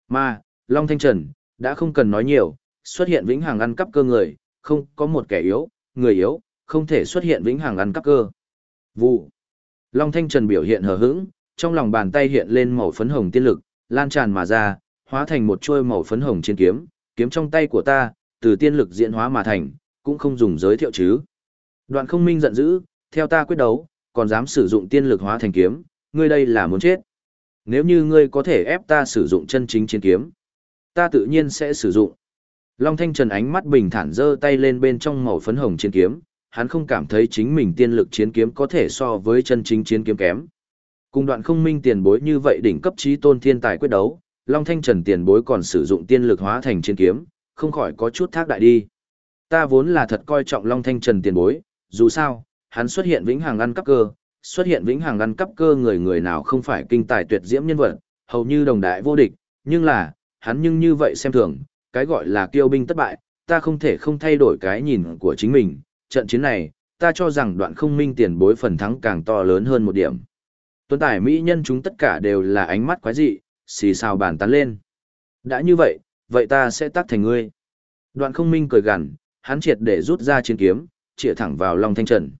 Mà, Long Thanh Trần, đã không cần nói nhiều, xuất hiện vĩnh hằng ăn cắp cơ người, không có một kẻ yếu, người yếu, không thể xuất hiện vĩnh hằng ăn cắp cơ. Vụ. Long Thanh Trần biểu hiện hờ hững, trong lòng bàn tay hiện lên màu phấn hồng tiên lực, lan tràn mà ra, hóa thành một chuôi màu phấn hồng trên kiếm, kiếm trong tay của ta, từ tiên lực diễn hóa mà thành, cũng không dùng giới thiệu chứ. Đoạn không minh giận dữ, theo ta quyết đấu, còn dám sử dụng tiên lực hóa thành kiếm, ngươi đây là muốn chết. Nếu như ngươi có thể ép ta sử dụng chân chính chiến kiếm, ta tự nhiên sẽ sử dụng. Long Thanh Trần ánh mắt bình thản giơ tay lên bên trong màu phấn hồng chiến kiếm, hắn không cảm thấy chính mình tiên lực chiến kiếm có thể so với chân chính chiến kiếm kém. Cùng đoạn không minh tiền bối như vậy đỉnh cấp trí tôn thiên tài quyết đấu, Long Thanh Trần tiền bối còn sử dụng tiên lực hóa thành chiến kiếm, không khỏi có chút thác đại đi. Ta vốn là thật coi trọng Long Thanh Trần tiền bối, dù sao, hắn xuất hiện vĩnh hằng ăn cắp cơ, xuất hiện vĩnh hằng ăn cắp cơ người người nào không phải kinh tài tuyệt diễm nhân vật, hầu như đồng đại vô địch, nhưng là, hắn nhưng như vậy xem thường, cái gọi là kiêu binh thất bại, ta không thể không thay đổi cái nhìn của chính mình, trận chiến này, ta cho rằng đoạn không minh tiền bối phần thắng càng to lớn hơn một điểm. Tuấn tài mỹ nhân chúng tất cả đều là ánh mắt quái dị, xì xào bàn tán lên. Đã như vậy, vậy ta sẽ tác thành ngươi. Đoạn không minh cười gằn, hắn triệt để rút ra chiến kiếm, chĩa thẳng vào Long Thanh Trần.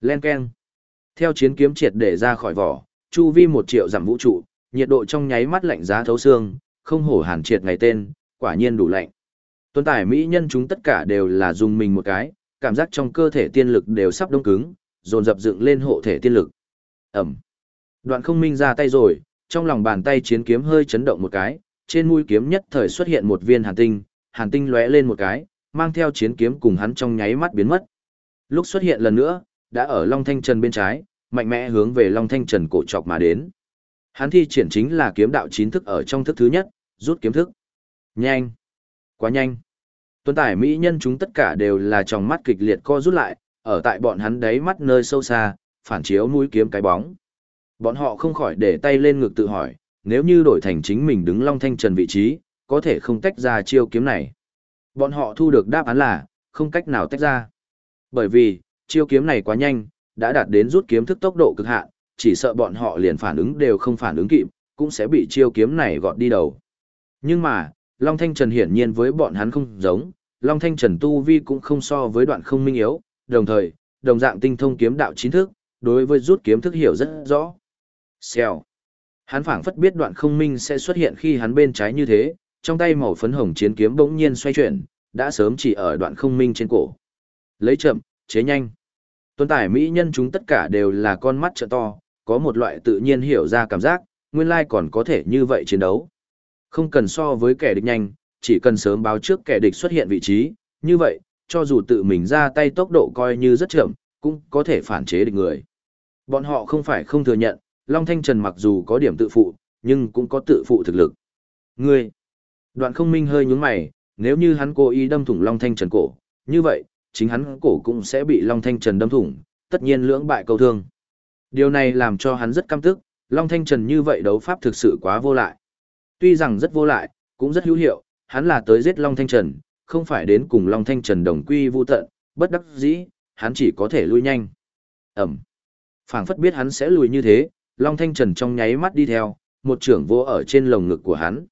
Len keng. Theo chiến kiếm triệt để ra khỏi vỏ, chu vi một triệu giảm vũ trụ, nhiệt độ trong nháy mắt lạnh giá thấu xương, không hổ hàn triệt ngày tên, quả nhiên đủ lạnh. Tuấn tải mỹ nhân chúng tất cả đều là dùng mình một cái, cảm giác trong cơ thể tiên lực đều sắp đông cứng, dồn dập dựng lên hộ thể tiên lực. Ẩm. Đoạn không minh ra tay rồi, trong lòng bàn tay chiến kiếm hơi chấn động một cái, trên mũi kiếm nhất thời xuất hiện một viên hàn tinh, hàn tinh lóe lên một cái, mang theo chiến kiếm cùng hắn trong nháy mắt biến mất. Lúc xuất hiện lần nữa, đã ở Long Thanh Trần bên trái, mạnh mẽ hướng về Long Thanh Trần cổ trọc mà đến. Hắn thi triển chính là kiếm đạo chín thức ở trong thức thứ nhất, rút kiếm thức. Nhanh! Quá nhanh! Tuấn tải mỹ nhân chúng tất cả đều là trong mắt kịch liệt co rút lại, ở tại bọn hắn đáy mắt nơi sâu xa, phản chiếu mũi kiếm cái bóng. Bọn họ không khỏi để tay lên ngực tự hỏi, nếu như đổi thành chính mình đứng Long Thanh Trần vị trí, có thể không tách ra chiêu kiếm này. Bọn họ thu được đáp án là, không cách nào tách ra. Bởi vì, chiêu kiếm này quá nhanh, đã đạt đến rút kiếm thức tốc độ cực hạn, chỉ sợ bọn họ liền phản ứng đều không phản ứng kịp, cũng sẽ bị chiêu kiếm này gọt đi đầu. Nhưng mà, Long Thanh Trần hiển nhiên với bọn hắn không giống, Long Thanh Trần tu vi cũng không so với đoạn không minh yếu, đồng thời, đồng dạng tinh thông kiếm đạo chính thức, đối với rút kiếm thức hiểu rất rõ. Xèo. Hắn phảng phất biết đoạn không minh sẽ xuất hiện khi hắn bên trái như thế, trong tay màu phấn hồng chiến kiếm bỗng nhiên xoay chuyển, đã sớm chỉ ở đoạn không minh trên cổ. Lấy chậm, chế nhanh. Tuân tải mỹ nhân chúng tất cả đều là con mắt trợ to, có một loại tự nhiên hiểu ra cảm giác, nguyên lai còn có thể như vậy chiến đấu. Không cần so với kẻ địch nhanh, chỉ cần sớm báo trước kẻ địch xuất hiện vị trí, như vậy, cho dù tự mình ra tay tốc độ coi như rất chậm, cũng có thể phản chế địch người. Bọn họ không phải không thừa nhận, Long Thanh Trần mặc dù có điểm tự phụ, nhưng cũng có tự phụ thực lực. Ngươi! Đoạn không minh hơi nhúng mày, nếu như hắn cố ý đâm thủng Long Thanh Trần cổ, như vậy, chính hắn cổ cũng sẽ bị Long Thanh Trần đâm thủng, tất nhiên lưỡng bại câu thương. Điều này làm cho hắn rất căm tức, Long Thanh Trần như vậy đấu pháp thực sự quá vô lại. Tuy rằng rất vô lại, cũng rất hữu hiệu, hắn là tới giết Long Thanh Trần, không phải đến cùng Long Thanh Trần đồng quy vu tận, bất đắc dĩ, hắn chỉ có thể lui nhanh. Ẩm. phảng phất biết hắn sẽ lùi như thế, Long Thanh Trần trong nháy mắt đi theo, một trưởng vô ở trên lồng ngực của hắn.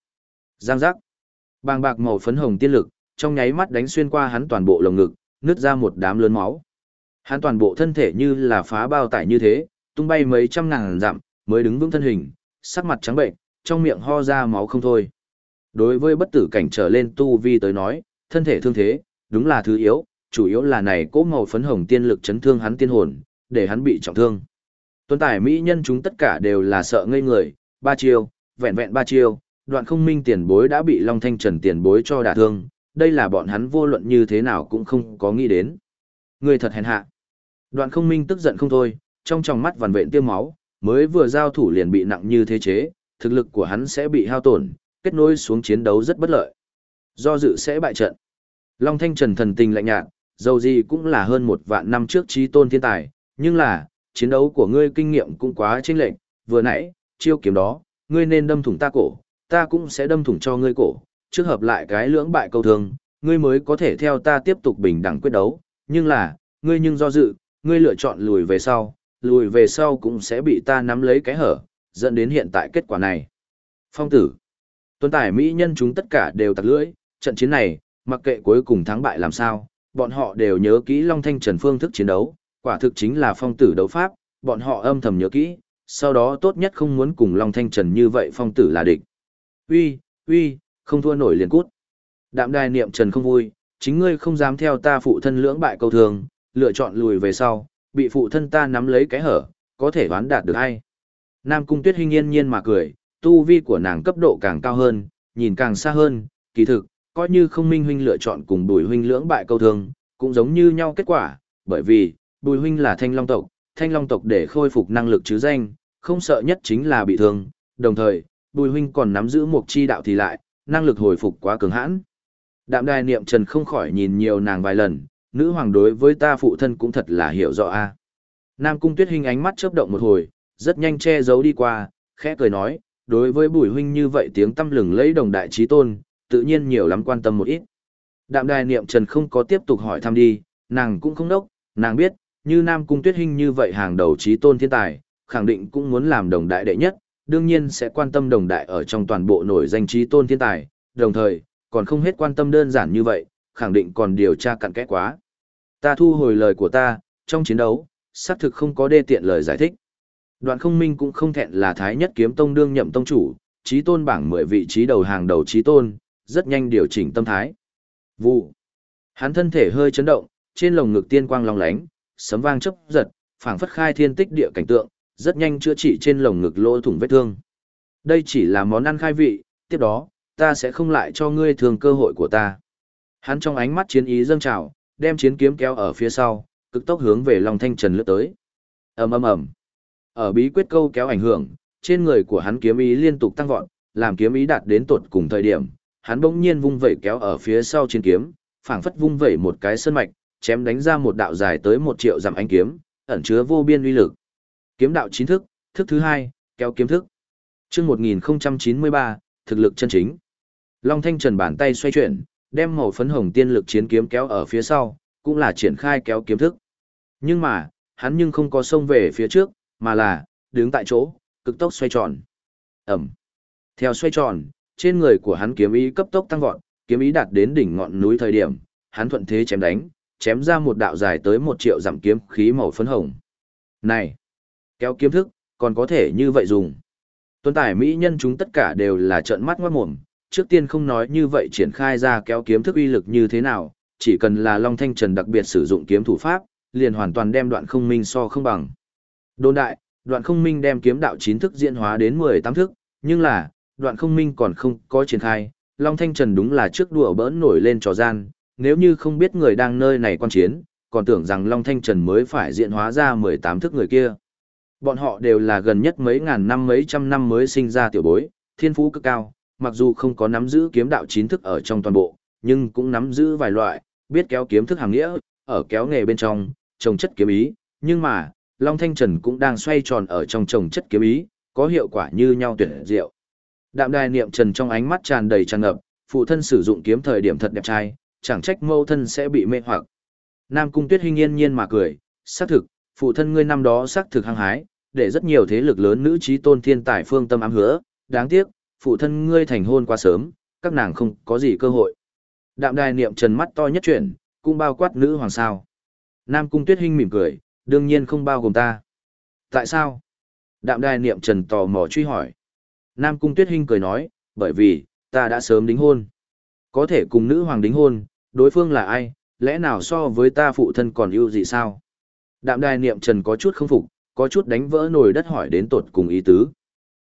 Giang giác. Bàng bạc màu phấn hồng tiên lực, trong nháy mắt đánh xuyên qua hắn toàn bộ lồng ngực, nứt ra một đám lớn máu. Hắn toàn bộ thân thể như là phá bao tải như thế, tung bay mấy trăm ngàn dặm, mới đứng vững thân hình, sắc mặt trắng bệnh, trong miệng ho ra máu không thôi. Đối với bất tử cảnh trở lên tu vi tới nói, thân thể thương thế, đúng là thứ yếu, chủ yếu là này cố màu phấn hồng tiên lực chấn thương hắn tiên hồn, để hắn bị trọng thương. Tuấn tải mỹ nhân chúng tất cả đều là sợ ngây người, ba chiêu, vẹn vẹn ba chiêu, đoạn không minh tiền bối đã bị Long Thanh Trần tiền bối cho đả thương, đây là bọn hắn vô luận như thế nào cũng không có nghĩ đến. Người thật hèn hạ. Đoạn không minh tức giận không thôi, trong tròng mắt vằn vện tiêu máu, mới vừa giao thủ liền bị nặng như thế chế, thực lực của hắn sẽ bị hao tổn, kết nối xuống chiến đấu rất bất lợi. Do dự sẽ bại trận. Long Thanh Trần thần tình lạnh nhạt, dầu gì cũng là hơn một vạn năm trước trí tôn thiên tài, nhưng là, chiến đấu của ngươi kinh nghiệm cũng quá chênh lệch, vừa nãy, chiêu kiếm đó, ngươi nên đâm thủng ta cổ, ta cũng sẽ đâm thủng cho ngươi cổ, trước hợp lại cái lưỡng bại câu thương, ngươi mới có thể theo ta tiếp tục bình đẳng quyết đấu, nhưng là, ngươi nhưng do dự, ngươi lựa chọn lùi về sau, lùi về sau cũng sẽ bị ta nắm lấy cái hở, dẫn đến hiện tại kết quả này. Phong tử. Tuấn Tài Mỹ nhân chúng tất cả đều tặc lưỡi, trận chiến này, mặc kệ cuối cùng thắng bại làm sao, bọn họ đều nhớ kỹ Long Thanh Trần phương thức chiến đấu, quả thực chính là phong tử đấu pháp, bọn họ âm thầm nhớ kỹ, sau đó tốt nhất không muốn cùng Long Thanh Trần như vậy phong tử là địch. Uy, uy, không thua nổi liền cút. Đạm đài niệm Trần không vui, chính ngươi không dám theo ta phụ thân lưỡng bại câu thường, lựa chọn lùi về sau, bị phụ thân ta nắm lấy cái hở, có thể đoán đạt được hay. Nam Cung Tuyết Hinh yên nhiên mà cười, tu vi của nàng cấp độ càng cao hơn, nhìn càng xa hơn, kỳ thực, coi như không minh huynh lựa chọn cùng bùi huynh lưỡng bại câu thương, cũng giống như nhau kết quả, bởi vì, bùi huynh là thanh long tộc, thanh long tộc để khôi phục năng lực chứ danh, không sợ nhất chính là bị thương, đồng thời, bùi huynh còn nắm giữ một chi đạo thì lại, năng lực hồi phục quá cường hãn. Đạm đài niệm trần không khỏi nhìn nhiều nàng vài lần, nữ hoàng đối với ta phụ thân cũng thật là hiểu rõ a. Nam cung tuyết hình ánh mắt chớp động một hồi, rất nhanh che giấu đi qua, khẽ cười nói, đối với bùi huynh như vậy tiếng tâm lừng lấy đồng đại trí tôn, tự nhiên nhiều lắm quan tâm một ít. Đạm đài niệm trần không có tiếp tục hỏi thăm đi, nàng cũng không đốc, nàng biết, như Nam Cung Tuyết huynh như vậy hàng đầu trí tôn thiên tài, khẳng định cũng muốn làm đồng đại đệ nhất, đương nhiên sẽ quan tâm đồng đại ở trong toàn bộ nổi danh trí tôn thiên tài, đồng thời, còn không hết quan tâm đơn giản như vậy, khẳng định còn điều tra cặn kẽ quá. Ta thu hồi lời của ta, trong chiến đấu, xác thực không có đê tiện lời giải thích. Đoạn không minh cũng không thẹn là thái nhất kiếm tông đương nhậm tông chủ, trí tôn bảng 10 vị trí đầu hàng đầu trí tôn, rất nhanh điều chỉnh tâm thái. Vụ. Hắn thân thể hơi chấn động, trên lồng ngực tiên quang long lánh, sấm vang chớp giật, phảng phất khai thiên tích địa cảnh tượng, rất nhanh chữa trị trên lồng ngực lỗ thủng vết thương. Đây chỉ là món ăn khai vị, tiếp đó, ta sẽ không lại cho ngươi thường cơ hội của ta. Hắn trong ánh mắt chiến ý dâng trào, đem chiến kiếm kéo ở phía sau, cực tốc hướng về Long Thanh Trần lướt tới. Ầm ầm ầm. Ở bí quyết câu kéo ảnh hưởng, trên người của hắn kiếm ý liên tục tăng vọt, làm kiếm ý đạt đến tột cùng thời điểm, hắn bỗng nhiên vung vẩy kéo ở phía sau trên kiếm, phảng phất vung vẩy một cái sơn mạch, chém đánh ra một đạo dài tới một triệu dặm ánh kiếm, ẩn chứa vô biên uy lực. Kiếm đạo chính thức, thức thứ hai, kéo kiếm thức. Chương 1093, thực lực chân chính. Long Thanh Trần bàn tay xoay chuyển, đem màu phấn hồng tiên lực chiến kiếm kéo ở phía sau, cũng là triển khai kéo kiếm thức. Nhưng mà, hắn nhưng không có xông về phía trước, mà là đứng tại chỗ, cực tốc xoay tròn. Ẩm. Theo xoay tròn, trên người của hắn kiếm ý cấp tốc tăng vọt, kiếm ý đạt đến đỉnh ngọn núi thời điểm, hắn thuận thế chém đánh, chém ra một đạo dài tới một triệu dặm kiếm khí màu phấn hồng. Này, kéo kiếm thức, còn có thể như vậy dùng. Tuân tải Mỹ nhân chúng tất cả đều là trợn mắt ngoát mồm, trước tiên không nói như vậy triển khai ra kéo kiếm thức uy lực như thế nào, chỉ cần là Long Thanh Trần đặc biệt sử dụng kiếm thủ pháp, liền hoàn toàn đem đoạn không minh so không bằng. Đồn đại, đoạn không minh đem kiếm đạo chín thức diễn hóa đến 18 thức, nhưng là, đoạn không minh còn không có triển khai, Long Thanh Trần đúng là trước đùa bỡn nổi lên trò gian, nếu như không biết người đang nơi này quan chiến, còn tưởng rằng Long Thanh Trần mới phải diễn hóa ra 18 thức người kia. Bọn họ đều là gần nhất mấy ngàn năm mấy trăm năm mới sinh ra tiểu bối, thiên phú cực cao, mặc dù không có nắm giữ kiếm đạo chín thức ở trong toàn bộ, nhưng cũng nắm giữ vài loại, biết kéo kiếm thức hàng nghĩa, ở kéo nghề bên trong, trồng chất kiếm ý, nhưng mà, Long Thanh Trần cũng đang xoay tròn ở trong trồng chất kiếm ý, có hiệu quả như nhau tuyệt diệu. Đạm đài niệm trần trong ánh mắt tràn đầy tràn ngập, phụ thân sử dụng kiếm thời điểm thật đẹp trai, chẳng trách mâu thân sẽ bị mê hoặc. Nam Cung Tuyết Hinh yên nhiên mà cười, xác thực, phụ thân ngươi năm đó xác thực hăng hái, để rất nhiều thế lực lớn nữ trí tôn thiên tài phương tâm ám hứa, đáng tiếc, phụ thân ngươi thành hôn quá sớm, các nàng không có gì cơ hội. Đạm đài niệm trần mắt to nhất chuyển, cũng bao quát nữ hoàng sao. Nam Cung Tuyết Hinh mỉm cười, đương nhiên không bao gồm ta. Tại sao? Đạm đài niệm trần tò mò truy hỏi. Nam Cung Tuyết Hinh cười nói, bởi vì, ta đã sớm đính hôn. Có thể cùng nữ hoàng đính hôn, đối phương là ai, lẽ nào so với ta phụ thân còn ưu gì sao? Đạm đài niệm trần có chút không phục, có chút đánh vỡ nồi đất hỏi đến tột cùng ý tứ.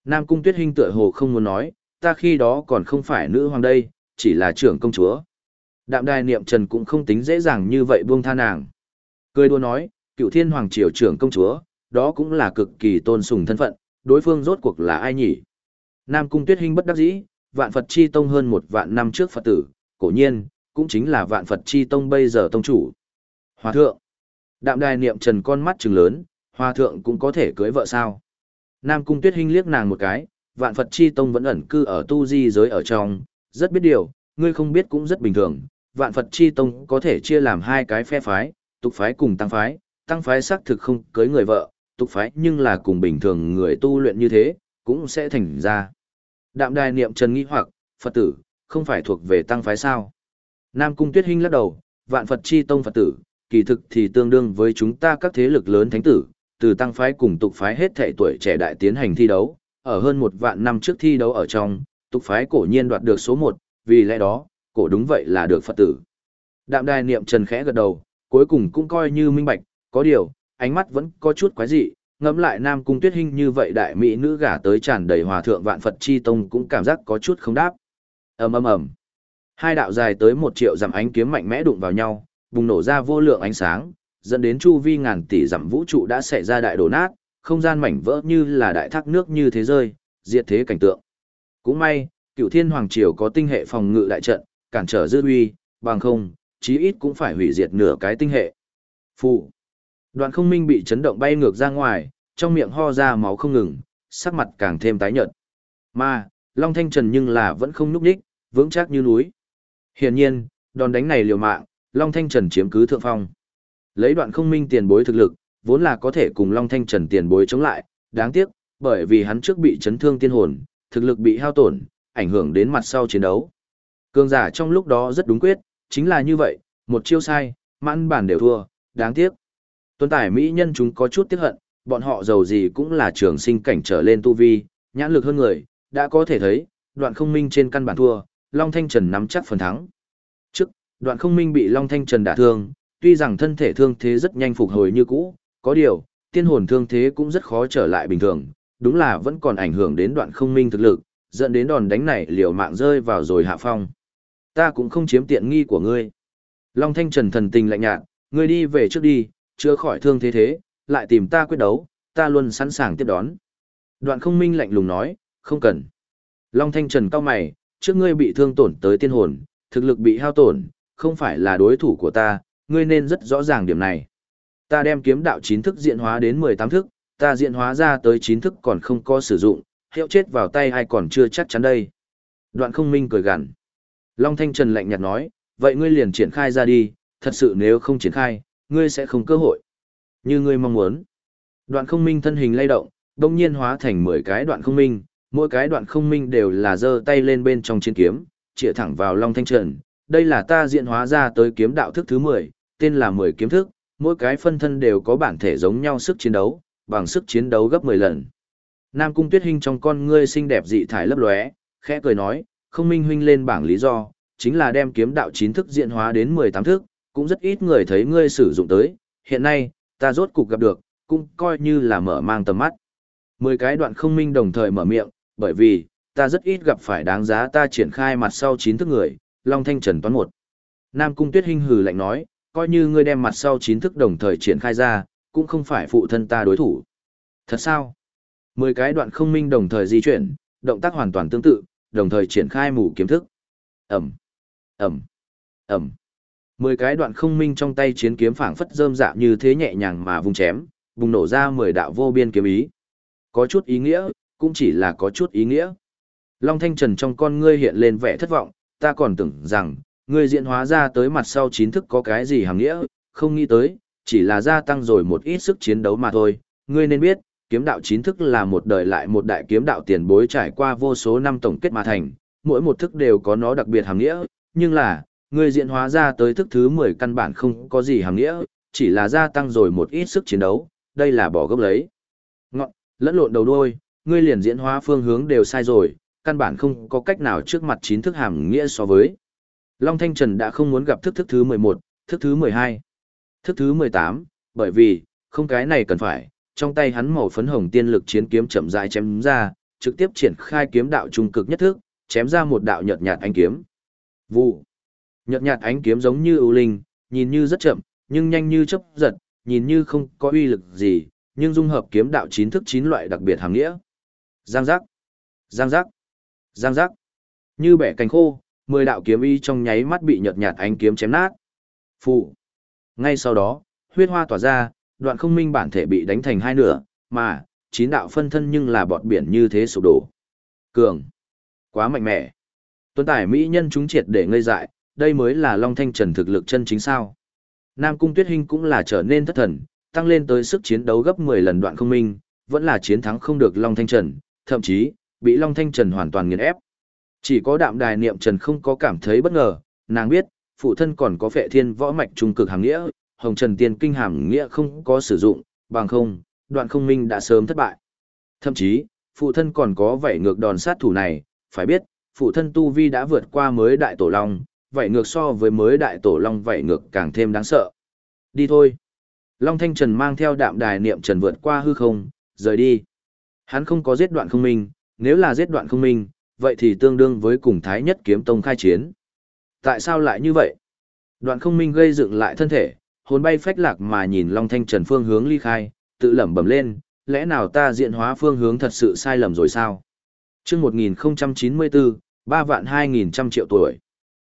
Nam Cung Tuyết Hinh tựa hồ không muốn nói, ta khi đó còn không phải nữ hoàng đây, chỉ là trưởng công chúa. Đạm đài niệm trần cũng không tính dễ dàng như vậy buông tha nàng. Cười đùa nói, cựu thiên hoàng triều trưởng công chúa, đó cũng là cực kỳ tôn sùng thân phận, đối phương rốt cuộc là ai nhỉ? Nam Cung Tuyết Hinh bất đắc dĩ, vạn Phật chi tông hơn một vạn năm trước Phật tử, cổ nhiên, cũng chính là vạn Phật chi tông bây giờ tông chủ. Hòa thượng. Đạm đài niệm trần con mắt trừng lớn, hòa thượng cũng có thể cưới vợ sao. Nam Cung Tuyết Hinh liếc nàng một cái, vạn Phật chi tông vẫn ẩn cư ở tu di giới ở trong, rất biết điều, ngươi không biết cũng rất bình thường. Vạn Phật chi tông có thể chia làm hai cái phe phái, tục phái cùng tăng phái, tăng phái xác thực không cưới người vợ, tục phái nhưng là cùng bình thường người tu luyện như thế, cũng sẽ thành ra. Đạm đài niệm trần nghi hoặc, Phật tử, không phải thuộc về tăng phái sao. Nam Cung Tuyết Hinh lắc đầu, vạn Phật chi tông Phật tử, kỳ thực thì tương đương với chúng ta các thế lực lớn thánh tử, từ tăng phái cùng tục phái hết thể tuổi trẻ đại tiến hành thi đấu, ở hơn một vạn năm trước thi đấu ở trong, tục phái cổ nhiên đoạt được số một, vì lẽ đó, cổ đúng vậy là được Phật tử. Đạm đài niệm trần khẽ gật đầu, cuối cùng cũng coi như minh bạch, có điều, ánh mắt vẫn có chút quái dị, ngẫm lại Nam Cung Tuyết Hinh như vậy đại mỹ nữ gả tới tràn đầy hòa thượng vạn Phật chi tông cũng cảm giác có chút không đáp. Ầm ầm ầm. Hai đạo dài tới một triệu dặm ánh kiếm mạnh mẽ đụng vào nhau, bùng nổ ra vô lượng ánh sáng, dẫn đến chu vi ngàn tỷ dặm vũ trụ đã xảy ra đại đổ nát, không gian mảnh vỡ như là đại thác nước như thế rơi, diệt thế cảnh tượng. Cũng may, Cựu Thiên Hoàng triều có tinh hệ phòng ngự đại trận, cản trở dư uy, bằng không, chí ít cũng phải hủy diệt nửa cái tinh hệ. Phụ. Đoạn không minh bị chấn động bay ngược ra ngoài, trong miệng ho ra máu không ngừng, sắc mặt càng thêm tái nhợt. Mà, Long Thanh Trần nhưng là vẫn không núp đích, vững chắc như núi. Hiển nhiên, đòn đánh này liều mạng, Long Thanh Trần chiếm cứ thượng phong. Lấy đoạn không minh tiền bối thực lực, vốn là có thể cùng Long Thanh Trần tiền bối chống lại, đáng tiếc, bởi vì hắn trước bị chấn thương tiên hồn, thực lực bị hao tổn, ảnh hưởng đến mặt sau chiến đấu. Cường giả trong lúc đó rất đúng quyết, chính là như vậy, một chiêu sai, mãn bản đều thua, đáng tiếc. Tuấn tải Mỹ nhân chúng có chút tiếc hận, bọn họ giàu gì cũng là trường sinh cảnh trở lên tu vi, nhãn lực hơn người, đã có thể thấy, đoạn không minh trên căn bản thua, Long Thanh Trần nắm chắc phần thắng. Trước, đoạn không minh bị Long Thanh Trần đả thương, tuy rằng thân thể thương thế rất nhanh phục hồi như cũ, có điều, tiên hồn thương thế cũng rất khó trở lại bình thường, đúng là vẫn còn ảnh hưởng đến đoạn không minh thực lực, dẫn đến đòn đánh này liều mạng rơi vào rồi hạ phong. Ta cũng không chiếm tiện nghi của ngươi. Long Thanh Trần thần tình lạnh nhạt, ngươi đi về trước đi, chữa khỏi thương thế thế, lại tìm ta quyết đấu, ta luôn sẵn sàng tiếp đón. Đoạn không minh lạnh lùng nói, không cần. Long Thanh Trần cao mày, trước ngươi bị thương tổn tới tiên hồn, thực lực bị hao tổn, không phải là đối thủ của ta, ngươi nên rất rõ ràng điểm này. Ta đem kiếm đạo chín thức diện hóa đến 18 thức, ta diện hóa ra tới chín thức còn không có sử dụng, hiệu chết vào tay ai còn chưa chắc chắn đây. Đoạn không minh cười gằn. Long Thanh Trần lạnh nhạt nói, vậy ngươi liền triển khai ra đi, thật sự nếu không triển khai, ngươi sẽ không cơ hội. Như ngươi mong muốn. Đoạn không minh thân hình lay động, đông nhiên hóa thành 10 cái đoạn không minh, mỗi cái đoạn không minh đều là giơ tay lên bên trong chiến kiếm, chĩa thẳng vào Long Thanh Trần. Đây là ta diện hóa ra tới kiếm đạo thức thứ 10, tên là 10 kiếm thức, mỗi cái phân thân đều có bản thể giống nhau sức chiến đấu, bằng sức chiến đấu gấp 10 lần. Nam Cung Tuyết Hinh trong con ngươi xinh đẹp dị thải lấp lóe, khẽ cười nói, không minh huynh lên bảng lý do, chính là đem kiếm đạo chín thức diện hóa đến 18 thức, cũng rất ít người thấy ngươi sử dụng tới, hiện nay, ta rốt cục gặp được, cũng coi như là mở mang tầm mắt. Mười cái đoạn không minh đồng thời mở miệng, bởi vì, ta rất ít gặp phải đáng giá ta triển khai mặt sau chín thức người, Long Thanh Trần toán một. Nam Cung Tuyết Hinh hừ lạnh nói, coi như ngươi đem mặt sau chín thức đồng thời triển khai ra, cũng không phải phụ thân ta đối thủ. Thật sao? Mười cái đoạn không minh đồng thời di chuyển, động tác hoàn toàn tương tự, đồng thời triển khai mù kiếm thức. Ẩm, Ẩm, Ẩm. Mười cái đoạn không minh trong tay chiến kiếm phảng phất rơm dạ như thế nhẹ nhàng mà vung chém, bùng nổ ra mười đạo vô biên kiếm ý. Có chút ý nghĩa, cũng chỉ là có chút ý nghĩa. Long Thanh Trần trong con ngươi hiện lên vẻ thất vọng, ta còn tưởng rằng, ngươi diễn hóa ra tới mặt sau chín thức có cái gì hàng nghĩa, không nghĩ tới, chỉ là gia tăng rồi một ít sức chiến đấu mà thôi. Ngươi nên biết, kiếm đạo chín thức là một đời lại một đại kiếm đạo tiền bối trải qua vô số năm tổng kết mà thành, mỗi một thức đều có nó đặc biệt hàng nghĩa, nhưng là, ngươi diễn hóa ra tới thức thứ 10 căn bản không có gì hàm nghĩa, chỉ là gia tăng rồi một ít sức chiến đấu, đây là bỏ gốc lấy. Ngọn, lẫn lộn đầu đuôi, ngươi liền diễn hóa phương hướng đều sai rồi, căn bản không có cách nào trước mặt chín thức hàm nghĩa so với. Long Thanh Trần đã không muốn gặp thức thức thứ 11, thức thứ 12, thức thứ 18, bởi vì, không cái này cần phải, trong tay hắn màu phấn hồng tiên lực chiến kiếm chậm rãi chém ra, trực tiếp triển khai kiếm đạo trung cực nhất thức, chém ra một đạo nhợt nhạt ánh kiếm. Vụ. Nhợt nhạt ánh kiếm giống như ưu linh, nhìn như rất chậm, nhưng nhanh như chớp giật, nhìn như không có uy lực gì, nhưng dung hợp kiếm đạo chín thức chín loại đặc biệt hàm nghĩa. Giang giác, giang giác, giang giác. Như bẻ cánh khô, mười đạo kiếm y trong nháy mắt bị nhợt nhạt ánh kiếm chém nát. Phụ. Ngay sau đó, huyết hoa tỏa ra, đoạn không minh bản thể bị đánh thành hai nửa, mà, chín đạo phân thân nhưng là bọt biển như thế sụp đổ. Cường. Quá mạnh mẽ. Tuấn tải Mỹ nhân chúng triệt để ngây dại, đây mới là Long Thanh Trần thực lực chân chính sao. Nam Cung Tuyết Hinh cũng là trở nên thất thần, tăng lên tới sức chiến đấu gấp 10 lần đoạn không minh, vẫn là chiến thắng không được Long Thanh Trần, thậm chí, bị Long Thanh Trần hoàn toàn nghiền ép. Chỉ có đạm đài niệm Trần không có cảm thấy bất ngờ, nàng biết, phụ thân còn có phệ thiên võ mạch trung cực hàng nghĩa, hồng trần tiên kinh hàm nghĩa không có sử dụng, bằng không, đoạn không minh đã sớm thất bại. Thậm chí, phụ thân còn có vẻ ngược đòn sát thủ này, phải biết, phụ thân Tu Vi đã vượt qua mới đại tổ long, vậy ngược so với mới đại tổ long vậy ngược càng thêm đáng sợ. Đi thôi. Long Thanh Trần mang theo đạm đài niệm trần vượt qua hư không, rời đi. Hắn không có giết đoạn không minh, nếu là giết đoạn không minh, vậy thì tương đương với cùng Thái Nhất Kiếm Tông khai chiến. Tại sao lại như vậy? Đoạn không minh gây dựng lại thân thể, hồn bay phách lạc mà nhìn Long Thanh Trần phương hướng ly khai, tự lẩm bẩm lên, lẽ nào ta diện hóa phương hướng thật sự sai lầm rồi sao? Trước 1094, 3 vạn 2.000 triệu tuổi.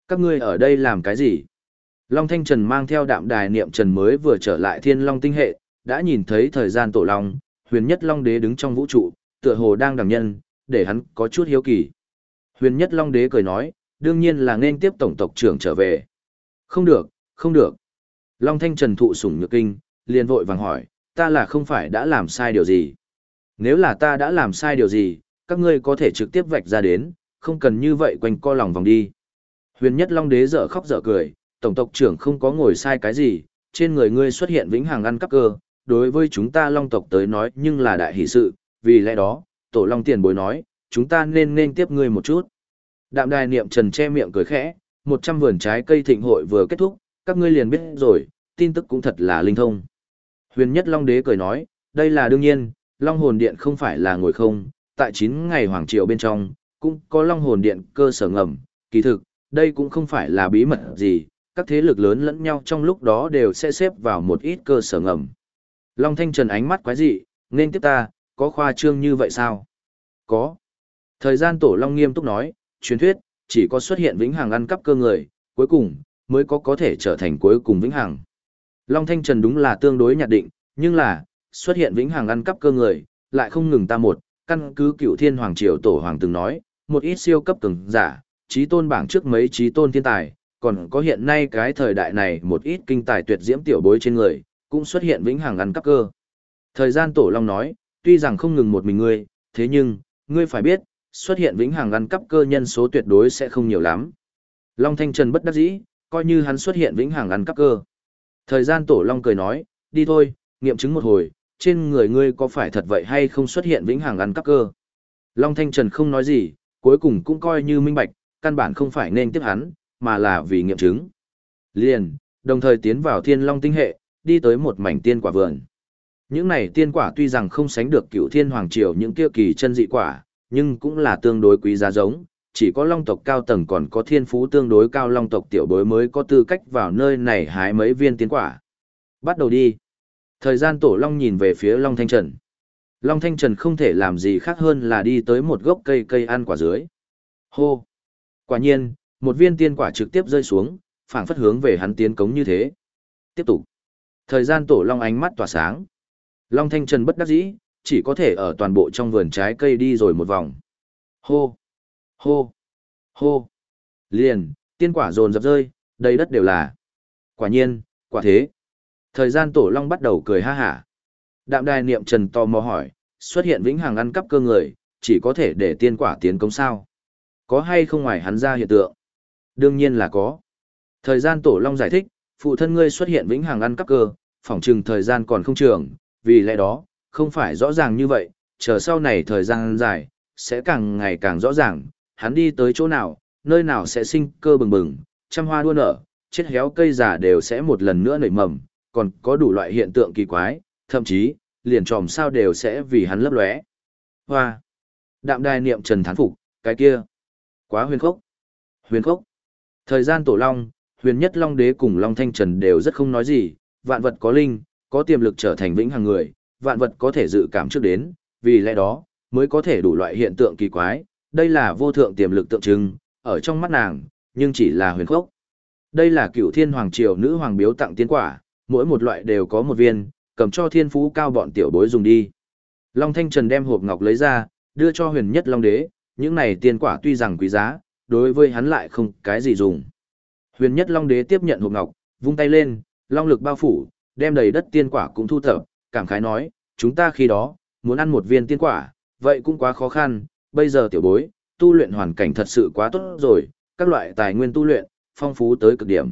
Các ngươi ở đây làm cái gì? Long Thanh Trần mang theo đạm đài niệm trần mới vừa trở lại thiên long tinh hệ, đã nhìn thấy thời gian tổ long, huyền nhất long đế đứng trong vũ trụ, tựa hồ đang đằng nhân, để hắn có chút hiếu kỳ. Huyền nhất long đế cười nói, đương nhiên là nên tiếp tổng tộc trưởng trở về. Không được, không được. Long Thanh Trần thụ sủng nhược kinh, liền vội vàng hỏi, ta là không phải đã làm sai điều gì? Nếu là ta đã làm sai điều gì, các ngươi có thể trực tiếp vạch ra đến, không cần như vậy quanh co lòng vòng đi. Huyền nhất Long Đế dở khóc dở cười, tổng tộc trưởng không có ngồi sai cái gì, trên người ngươi xuất hiện vĩnh hằng ăn cắp cơ, đối với chúng ta Long tộc tới nói nhưng là đại hỷ sự, vì lẽ đó, tổ Long tiền bối nói, chúng ta nên nên tiếp ngươi một chút. Đạm đài niệm trần che miệng cười khẽ, một trăm vườn trái cây thịnh hội vừa kết thúc, các ngươi liền biết rồi, tin tức cũng thật là linh thông. Huyền nhất Long Đế cười nói, đây là đương nhiên, Long hồn điện không phải là ngồi không, tại 9 ngày hoàng triều bên trong, cũng có Long hồn điện cơ sở ngầm, kỳ thực, đây cũng không phải là bí mật gì, các thế lực lớn lẫn nhau trong lúc đó đều sẽ xếp vào một ít cơ sở ngầm. Long Thanh Trần ánh mắt quái dị, nên tiếp ta, có khoa trương như vậy sao? Có. Thời gian tổ Long nghiêm túc nói, truyền thuyết, chỉ có xuất hiện vĩnh hằng ăn cắp cơ người, cuối cùng, mới có có thể trở thành cuối cùng vĩnh hằng. Long Thanh Trần đúng là tương đối nhạt định, nhưng là, xuất hiện vĩnh hằng ăn cắp cơ người, lại không ngừng ta một, căn cứ cựu thiên hoàng triều tổ hoàng từng nói, một ít siêu cấp cường giả, trí tôn bảng trước mấy trí tôn thiên tài, còn có hiện nay cái thời đại này một ít kinh tài tuyệt diễm tiểu bối trên người, cũng xuất hiện vĩnh hằng ăn cắp cơ. Thời gian tổ long nói, tuy rằng không ngừng một mình ngươi, thế nhưng, ngươi phải biết, xuất hiện vĩnh hằng ăn cắp cơ nhân số tuyệt đối sẽ không nhiều lắm. Long Thanh Trần bất đắc dĩ, coi như hắn xuất hiện vĩnh hằng ăn cắp cơ. Thời gian tổ long cười nói, đi thôi, nghiệm chứng một hồi, trên người ngươi có phải thật vậy hay không xuất hiện vĩnh hằng ăn cắp cơ. Long Thanh Trần không nói gì, cuối cùng cũng coi như minh bạch, căn bản không phải nên tiếp hắn, mà là vì nghiệm chứng. Liền, đồng thời tiến vào thiên long tinh hệ, đi tới một mảnh tiên quả vườn. Những này tiên quả tuy rằng không sánh được cựu thiên hoàng triều những kia kỳ chân dị quả, nhưng cũng là tương đối quý giá giống, chỉ có long tộc cao tầng còn có thiên phú tương đối cao long tộc tiểu bối mới có tư cách vào nơi này hái mấy viên tiên quả. Bắt đầu đi. Thời gian tổ long nhìn về phía long thanh trần. Long thanh trần không thể làm gì khác hơn là đi tới một gốc cây cây ăn quả dưới. Hô. Quả nhiên, một viên tiên quả trực tiếp rơi xuống, phảng phất hướng về hắn tiến cống như thế. Tiếp tục. Thời gian tổ long ánh mắt tỏa sáng. Long thanh trần bất đắc dĩ, chỉ có thể ở toàn bộ trong vườn trái cây đi rồi một vòng. Hô. Hô, hô, liền, tiên quả dồn dập rơi, đầy đất đều là. Quả nhiên, quả thế. Thời gian tổ long bắt đầu cười ha hả. Đạm đài niệm trần tò mò hỏi, xuất hiện vĩnh hằng ăn cắp cơ người, chỉ có thể để tiên quả tiến công sao. Có hay không ngoài hắn ra hiện tượng? Đương nhiên là có. Thời gian tổ long giải thích, phụ thân ngươi xuất hiện vĩnh hằng ăn cắp cơ, phỏng chừng thời gian còn không trường, vì lẽ đó, không phải rõ ràng như vậy, chờ sau này thời gian dài, sẽ càng ngày càng rõ ràng, hắn đi tới chỗ nào, nơi nào sẽ sinh cơ bừng bừng, trăm hoa đua nở, chết héo cây già đều sẽ một lần nữa nảy mầm, còn có đủ loại hiện tượng kỳ quái, thậm chí, liền tròm sao đều sẽ vì hắn lấp lóe. Hoa! Đạm đài niệm trần thán phục, cái kia! Quá huyền khốc! Huyền khốc! Thời gian tổ long, huyền nhất long đế cùng long thanh trần đều rất không nói gì, vạn vật có linh, có tiềm lực trở thành vĩnh hằng người, vạn vật có thể dự cảm trước đến, vì lẽ đó, mới có thể đủ loại hiện tượng kỳ quái, đây là vô thượng tiềm lực tượng trưng, ở trong mắt nàng, nhưng chỉ là huyền khốc. Đây là cựu thiên hoàng triều nữ hoàng biếu tặng tiên quả, mỗi một loại đều có một viên, cầm cho thiên phú cao bọn tiểu bối dùng đi. Long Thanh Trần đem hộp ngọc lấy ra, đưa cho huyền nhất Long Đế, những này tiên quả tuy rằng quý giá, đối với hắn lại không cái gì dùng. Huyền nhất Long Đế tiếp nhận hộp ngọc, vung tay lên, long lực bao phủ, đem đầy đất tiên quả cũng thu thập, cảm khái nói, chúng ta khi đó, muốn ăn một viên tiên quả, vậy cũng quá khó khăn, bây giờ tiểu bối, tu luyện hoàn cảnh thật sự quá tốt rồi, các loại tài nguyên tu luyện, phong phú tới cực điểm.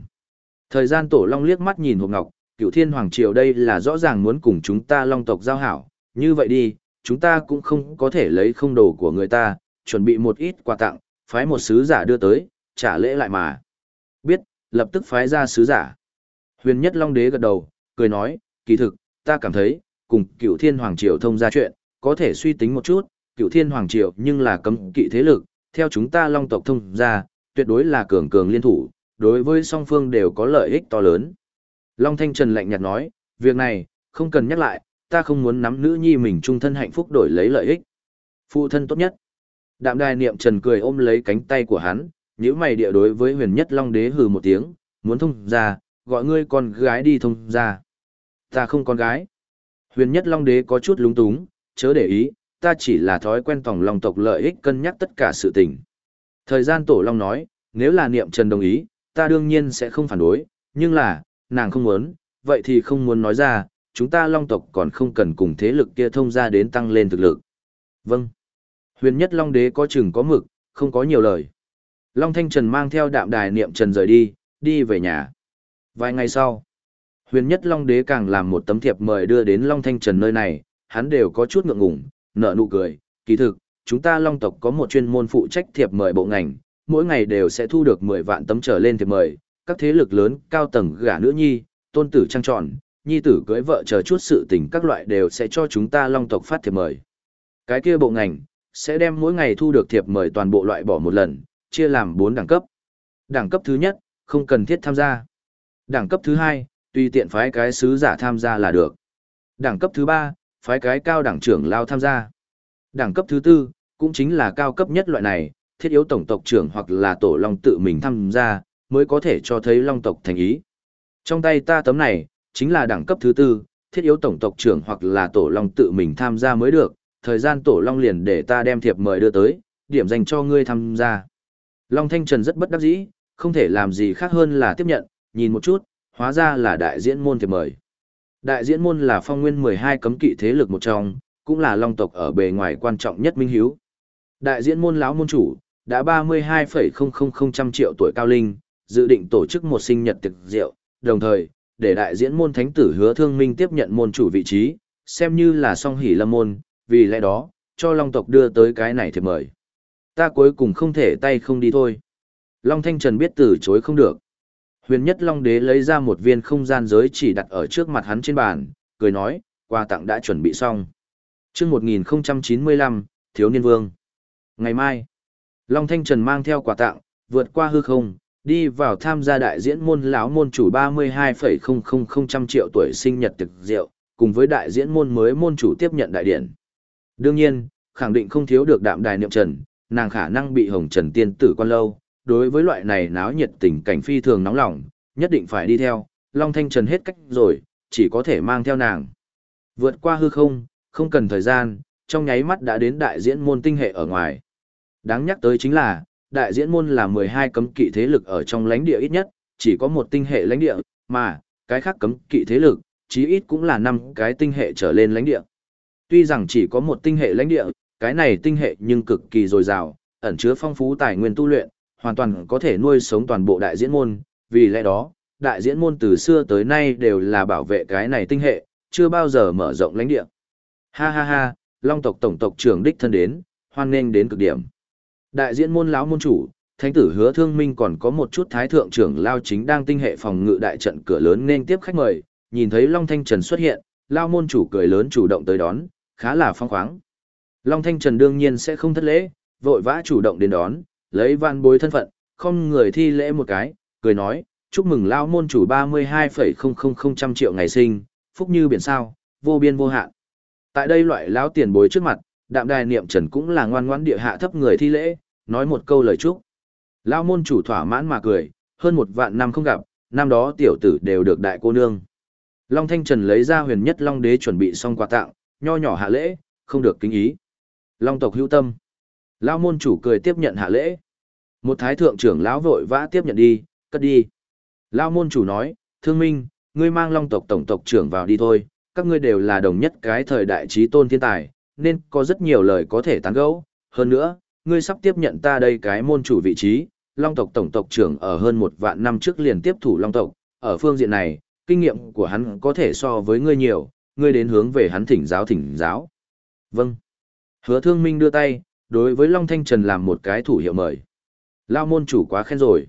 Thời gian tổ long liếc mắt nhìn hộp ngọc, cửu thiên hoàng triều đây là rõ ràng muốn cùng chúng ta long tộc giao hảo, như vậy đi, chúng ta cũng không có thể lấy không đồ của người ta, chuẩn bị một ít quà tặng, phái một sứ giả đưa tới, trả lễ lại mà. Biết, lập tức phái ra sứ giả. Huyền nhất long đế gật đầu, cười nói, kỳ thực, ta cảm thấy, cùng cựu thiên hoàng triều thông ra chuyện, có thể suy tính một chút, cựu thiên hoàng triều nhưng là cấm kỵ thế lực, theo chúng ta long tộc thông ra, tuyệt đối là cường cường liên thủ, đối với song phương đều có lợi ích to lớn. Long Thanh Trần lạnh nhạt nói, việc này, không cần nhắc lại, ta không muốn nắm nữ nhi mình trung thân hạnh phúc đổi lấy lợi ích. Phụ thân tốt nhất. Đạm đài niệm Trần cười ôm lấy cánh tay của hắn, nhíu mày địa đối với huyền nhất Long Đế hừ một tiếng, muốn thông ra, gọi ngươi con gái đi thông ra. Ta không con gái. Huyền nhất Long Đế có chút lúng túng, chớ để ý, ta chỉ là thói quen tổng lòng tộc lợi ích cân nhắc tất cả sự tình. Thời gian Tổ Long nói, nếu là niệm Trần đồng ý, ta đương nhiên sẽ không phản đối, nhưng là, nàng không muốn, vậy thì không muốn nói ra, chúng ta long tộc còn không cần cùng thế lực kia thông ra đến tăng lên thực lực. Vâng. Huyền nhất long đế có chừng có mực, không có nhiều lời. Long Thanh Trần mang theo đạm đài niệm Trần rời đi, đi về nhà. Vài ngày sau, huyền nhất long đế càng làm một tấm thiệp mời đưa đến Long Thanh Trần nơi này, hắn đều có chút ngượng ngùng, nở nụ cười. Kỳ thực, chúng ta long tộc có một chuyên môn phụ trách thiệp mời bộ ngành, mỗi ngày đều sẽ thu được 10 vạn tấm trở lên thiệp mời, các thế lực lớn, cao tầng gả nữ nhi, tôn tử trang trọn, nhi tử cưới vợ chờ chút sự tình các loại đều sẽ cho chúng ta long tộc phát thiệp mời. Cái kia bộ ngành, sẽ đem mỗi ngày thu được thiệp mời toàn bộ loại bỏ một lần, chia làm 4 đẳng cấp. Đẳng cấp thứ nhất, không cần thiết tham gia. Đẳng cấp thứ hai, tùy tiện phái cái sứ giả tham gia là được. Đẳng cấp thứ ba, phái cái cao đẳng trưởng lao tham gia. Đẳng cấp thứ tư, cũng chính là cao cấp nhất loại này, thiết yếu tổng tộc trưởng hoặc là tổ long tự mình tham gia, mới có thể cho thấy long tộc thành ý. Trong tay ta tấm này, chính là đẳng cấp thứ tư, thiết yếu tổng tộc trưởng hoặc là tổ long tự mình tham gia mới được, thời gian tổ long liền để ta đem thiệp mời đưa tới, điểm dành cho ngươi tham gia. Long Thanh Trần rất bất đắc dĩ, không thể làm gì khác hơn là tiếp nhận, nhìn một chút, hóa ra là đại diễn môn thiệp mời. Đại diễn môn là phong nguyên 12 cấm kỵ thế lực một trong, cũng là long tộc ở bề ngoài quan trọng nhất minh hiếu. Đại diễn môn lão môn chủ, đã 32,000 triệu tuổi cao linh, dự định tổ chức một sinh nhật tiệc rượu, đồng thời, để đại diễn môn thánh tử hứa thương minh tiếp nhận môn chủ vị trí, xem như là song hỷ lâm môn, vì lẽ đó, cho Long tộc đưa tới cái này thì mời. Ta cuối cùng không thể tay không đi thôi. Long Thanh Trần biết từ chối không được. Huyền nhất Long Đế lấy ra một viên không gian giới chỉ đặt ở trước mặt hắn trên bàn, cười nói, quà tặng đã chuẩn bị xong. chương 1095, Thiếu Niên Vương. Ngày mai, Long Thanh Trần mang theo quà tặng, vượt qua hư không, đi vào tham gia đại diễn môn lão môn chủ 32,000 triệu tuổi sinh nhật thực rượu, cùng với đại diễn môn mới môn chủ tiếp nhận đại điển. Đương nhiên, khẳng định không thiếu được đạm đài niệm trần, nàng khả năng bị hồng trần tiên tử quan lâu, đối với loại này náo nhiệt tình cảnh phi thường nóng lòng, nhất định phải đi theo, Long Thanh Trần hết cách rồi, chỉ có thể mang theo nàng. Vượt qua hư không, không cần thời gian, trong nháy mắt đã đến đại diễn môn tinh hệ ở ngoài. Đáng nhắc tới chính là, đại diễn môn là 12 cấm kỵ thế lực ở trong lãnh địa ít nhất, chỉ có một tinh hệ lãnh địa, mà, cái khác cấm kỵ thế lực, chí ít cũng là 5 cái tinh hệ trở lên lãnh địa. Tuy rằng chỉ có một tinh hệ lãnh địa, cái này tinh hệ nhưng cực kỳ dồi dào, ẩn chứa phong phú tài nguyên tu luyện, hoàn toàn có thể nuôi sống toàn bộ đại diễn môn, vì lẽ đó, đại diễn môn từ xưa tới nay đều là bảo vệ cái này tinh hệ, chưa bao giờ mở rộng lãnh địa. Ha ha ha, Long tộc tổng tộc trưởng đích thân đến, hoan nghênh đến cực điểm. Đại diễn môn lão môn chủ, thánh tử hứa thương minh còn có một chút thái thượng trưởng lao chính đang tinh hệ phòng ngự đại trận cửa lớn nên tiếp khách mời, nhìn thấy Long Thanh Trần xuất hiện, lao môn chủ cười lớn chủ động tới đón, khá là phong khoáng. Long Thanh Trần đương nhiên sẽ không thất lễ, vội vã chủ động đến đón, lấy van bối thân phận, không người thi lễ một cái, cười nói, chúc mừng lao môn chủ 32,000 triệu ngày sinh, phúc như biển sao, vô biên vô hạn. Tại đây loại lão tiền bối trước mặt, đạm đài niệm trần cũng là ngoan ngoãn địa hạ thấp người thi lễ, nói một câu lời chúc. Lao môn chủ thỏa mãn mà cười, hơn một vạn năm không gặp, năm đó tiểu tử đều được đại cô nương. Long Thanh Trần lấy ra huyền nhất Long Đế chuẩn bị xong quà tặng, nho nhỏ hạ lễ, không được kính ý. Long tộc hữu tâm. Lao môn chủ cười tiếp nhận hạ lễ. Một thái thượng trưởng lão vội vã tiếp nhận đi, cất đi. Lao môn chủ nói, thương minh, ngươi mang long tộc tổng tộc trưởng vào đi thôi, các ngươi đều là đồng nhất cái thời đại trí tôn thiên tài, nên có rất nhiều lời có thể tán gẫu. Hơn nữa, ngươi sắp tiếp nhận ta đây cái môn chủ vị trí, long tộc tổng tộc trưởng ở hơn một vạn năm trước liền tiếp thủ long tộc, ở phương diện này, kinh nghiệm của hắn có thể so với ngươi nhiều, ngươi đến hướng về hắn thỉnh giáo thỉnh giáo. Vâng. Hứa thương minh đưa tay, đối với Long Thanh Trần làm một cái thủ hiệu mời. Lao môn chủ quá khen rồi.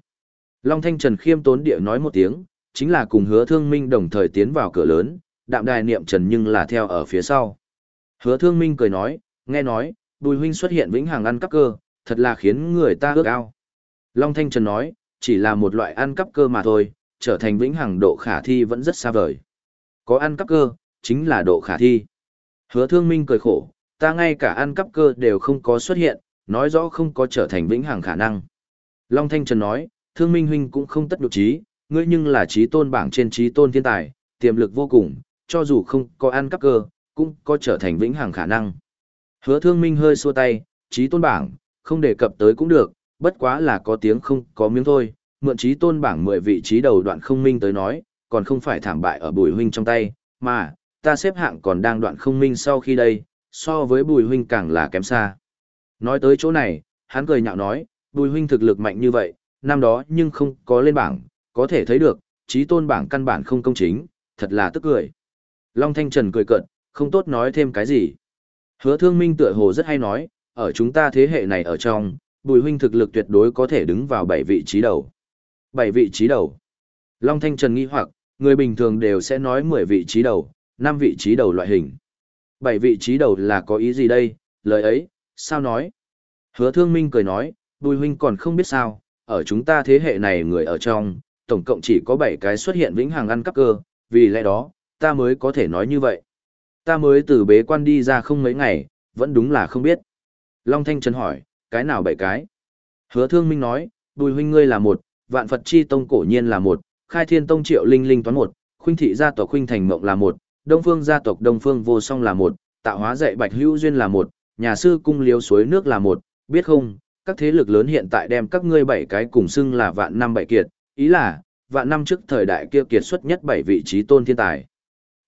Long Thanh Trần khiêm tốn địa nói một tiếng, chính là cùng hứa thương minh đồng thời tiến vào cửa lớn, đạm đài niệm trần nhưng là theo ở phía sau. Hứa thương minh cười nói, nghe nói, bùi huynh xuất hiện vĩnh hằng ăn cắp cơ, thật là khiến người ta ước ao. Long Thanh Trần nói, chỉ là một loại ăn cắp cơ mà thôi, trở thành vĩnh hằng độ khả thi vẫn rất xa vời. Có ăn cắp cơ, chính là độ khả thi. Hứa thương minh cười khổ, ta ngay cả ăn cắp cơ đều không có xuất hiện, nói rõ không có trở thành vĩnh hằng khả năng. Long Thanh Trần nói, thương minh huynh cũng không tất đột trí, ngươi nhưng là trí tôn bảng trên trí tôn thiên tài, tiềm lực vô cùng, cho dù không có ăn cắp cơ, cũng có trở thành vĩnh hằng khả năng. Hứa thương minh hơi xua tay, trí tôn bảng, không đề cập tới cũng được, bất quá là có tiếng không có miếng thôi, mượn trí tôn bảng 10 vị trí đầu đoạn không minh tới nói, còn không phải thảm bại ở bùi huynh trong tay, mà, ta xếp hạng còn đang đoạn không minh sau khi đây, so với bùi huynh càng là kém xa. Nói tới chỗ này, hắn cười nhạo nói, bùi huynh thực lực mạnh như vậy, năm đó nhưng không có lên bảng, có thể thấy được, trí tôn bảng căn bản không công chính, thật là tức cười. Long Thanh Trần cười cận, không tốt nói thêm cái gì. Hứa thương minh tựa hồ rất hay nói, ở chúng ta thế hệ này ở trong, bùi huynh thực lực tuyệt đối có thể đứng vào bảy vị trí đầu. Bảy vị trí đầu. Long Thanh Trần nghi hoặc, người bình thường đều sẽ nói 10 vị trí đầu, năm vị trí đầu loại hình. Bảy vị trí đầu là có ý gì đây, lời ấy, sao nói? Hứa thương minh cười nói, bùi huynh còn không biết sao, ở chúng ta thế hệ này người ở trong, tổng cộng chỉ có 7 cái xuất hiện vĩnh hằng ăn cắp cơ, vì lẽ đó, ta mới có thể nói như vậy. Ta mới từ bế quan đi ra không mấy ngày, vẫn đúng là không biết. Long Thanh Trần hỏi, cái nào bảy cái? Hứa thương minh nói, bùi huynh ngươi là một, vạn Phật chi tông cổ nhiên là một, khai thiên tông triệu linh linh toán một, khuynh thị gia tộc khuynh thành mộng là một, đông phương gia tộc đông phương vô song là một, tạo hóa dạy bạch hữu duyên là một, nhà sư cung liếu suối nước là một, biết không, các thế lực lớn hiện tại đem các ngươi bảy cái cùng xưng là vạn năm bảy kiệt, ý là, vạn năm trước thời đại kia kiệt xuất nhất bảy vị trí tôn thiên tài.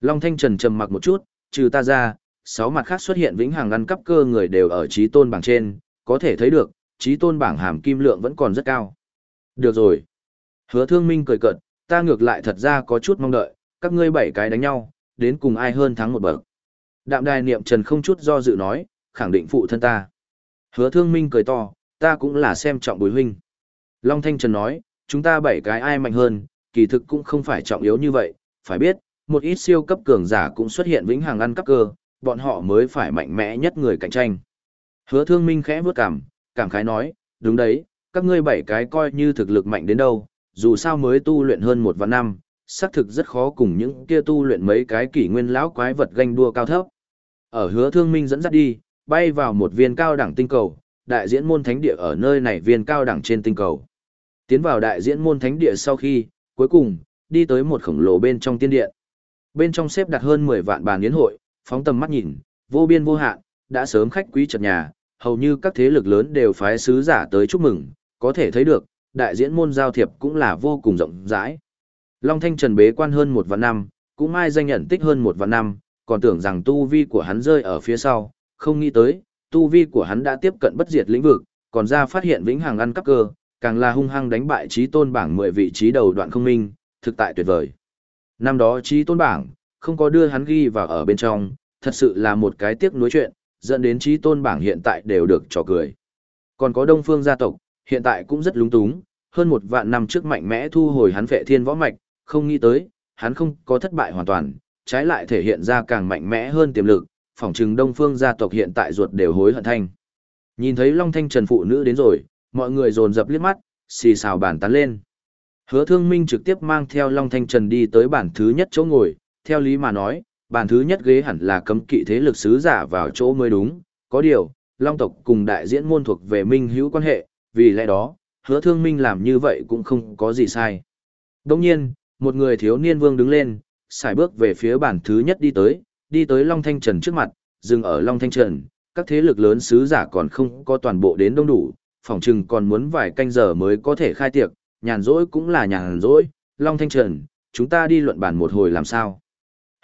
Long Thanh Trần trầm mặc một chút, trừ ta ra, sáu mặt khác xuất hiện vĩnh hằng ăn cắp cơ người đều ở trí tôn bảng trên, có thể thấy được, trí tôn bảng hàm kim lượng vẫn còn rất cao. Được rồi. Hứa thương minh cười cợt, ta ngược lại thật ra có chút mong đợi, các ngươi bảy cái đánh nhau, đến cùng ai hơn thắng một bậc. Đạm đài niệm trần không chút do dự nói, khẳng định phụ thân ta. Hứa thương minh cười to, ta cũng là xem trọng bối huynh. Long Thanh Trần nói, chúng ta bảy cái ai mạnh hơn, kỳ thực cũng không phải trọng yếu như vậy, phải biết, một ít siêu cấp cường giả cũng xuất hiện vĩnh hằng ăn cấp cơ, bọn họ mới phải mạnh mẽ nhất người cạnh tranh. Hứa thương minh khẽ vướt cảm, cảm khái nói, đúng đấy, các ngươi bảy cái coi như thực lực mạnh đến đâu, dù sao mới tu luyện hơn một vạn năm, xác thực rất khó cùng những kia tu luyện mấy cái kỷ nguyên lão quái vật ganh đua cao thấp. Ở hứa thương minh dẫn dắt đi, bay vào một viên cao đẳng tinh cầu, đại diễn môn thánh địa ở nơi này viên cao đẳng trên tinh cầu. Tiến vào đại diễn môn thánh địa sau khi, cuối cùng, đi tới một khổng lồ bên trong tiên điện. Bên trong xếp đặt hơn 10 vạn bàn yến hội, phóng tầm mắt nhìn, vô biên vô hạn, đã sớm khách quý chật nhà, hầu như các thế lực lớn đều phái sứ giả tới chúc mừng, có thể thấy được, đại diễn môn giao thiệp cũng là vô cùng rộng rãi. Long Thanh Trần bế quan hơn một vạn năm, cũng mai danh nhận tích hơn một vạn năm, còn tưởng rằng tu vi của hắn rơi ở phía sau, không nghĩ tới, tu vi của hắn đã tiếp cận bất diệt lĩnh vực, còn ra phát hiện vĩnh hằng ăn cắp cơ, càng là hung hăng đánh bại trí tôn bảng 10 vị trí đầu đoạn không minh, thực tại tuyệt vời. Năm đó trí tôn bảng, không có đưa hắn ghi vào ở bên trong, thật sự là một cái tiếc nuối chuyện, dẫn đến trí tôn bảng hiện tại đều được trò cười. Còn có đông phương gia tộc, hiện tại cũng rất lúng túng, hơn một vạn năm trước mạnh mẽ thu hồi hắn vệ thiên võ mạch, không nghĩ tới, hắn không có thất bại hoàn toàn, trái lại thể hiện ra càng mạnh mẽ hơn tiềm lực, phỏng chừng đông phương gia tộc hiện tại ruột đều hối hận thanh. Nhìn thấy Long Thanh Trần phụ nữ đến rồi, mọi người dồn dập liếc mắt, xì xào bàn tán lên. Hứa Thương Minh trực tiếp mang theo Long Thanh Trần đi tới bản thứ nhất chỗ ngồi, theo lý mà nói, bản thứ nhất ghế hẳn là cấm kỵ thế lực sứ giả vào chỗ mới đúng, có điều, Long tộc cùng đại diễn môn thuộc về minh hữu quan hệ, vì lẽ đó, hứa thương minh làm như vậy cũng không có gì sai. Đồng nhiên, một người thiếu niên vương đứng lên, xài bước về phía bản thứ nhất đi tới, đi tới Long Thanh Trần trước mặt, dừng ở Long Thanh Trần, các thế lực lớn sứ giả còn không có toàn bộ đến đông đủ, phòng trừng còn muốn vài canh giờ mới có thể khai tiệc, nhàn rỗi cũng là nhàn rỗi, Long Thanh Trần, chúng ta đi luận bàn một hồi làm sao?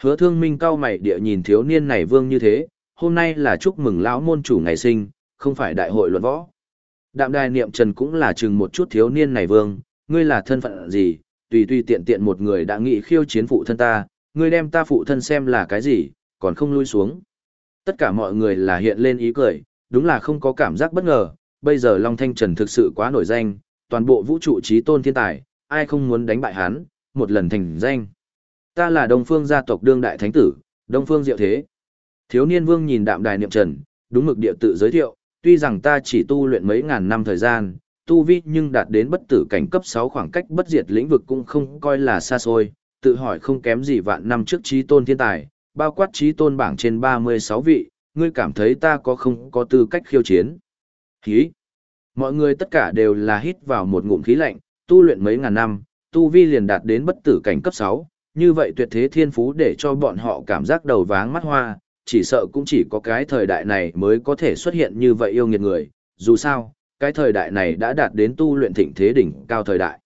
Hứa thương minh cao mày địa nhìn thiếu niên này vương như thế, hôm nay là chúc mừng lão môn chủ ngày sinh, không phải đại hội luận võ. Đạm đài niệm trần cũng là chừng một chút thiếu niên này vương, ngươi là thân phận gì, tùy tùy tiện tiện một người đã nghị khiêu chiến phụ thân ta, ngươi đem ta phụ thân xem là cái gì, còn không lui xuống. Tất cả mọi người là hiện lên ý cười, đúng là không có cảm giác bất ngờ, bây giờ Long Thanh Trần thực sự quá nổi danh, toàn bộ vũ trụ trí tôn thiên tài, ai không muốn đánh bại hắn, một lần thành danh. Ta là Đông Phương gia tộc đương đại thánh tử, Đông Phương Diệu Thế. Thiếu niên vương nhìn đạm đài niệm trần, đúng mực địa tự giới thiệu, tuy rằng ta chỉ tu luyện mấy ngàn năm thời gian, tu vi nhưng đạt đến bất tử cảnh cấp 6 khoảng cách bất diệt lĩnh vực cũng không coi là xa xôi, tự hỏi không kém gì vạn năm trước trí tôn thiên tài, bao quát trí tôn bảng trên 36 vị, ngươi cảm thấy ta có không có tư cách khiêu chiến. Khí! Mọi người tất cả đều là hít vào một ngụm khí lạnh, tu luyện mấy ngàn năm, tu vi liền đạt đến bất tử cảnh cấp 6, như vậy tuyệt thế thiên phú để cho bọn họ cảm giác đầu váng mắt hoa, chỉ sợ cũng chỉ có cái thời đại này mới có thể xuất hiện như vậy yêu nghiệt người, dù sao, cái thời đại này đã đạt đến tu luyện thịnh thế đỉnh cao thời đại.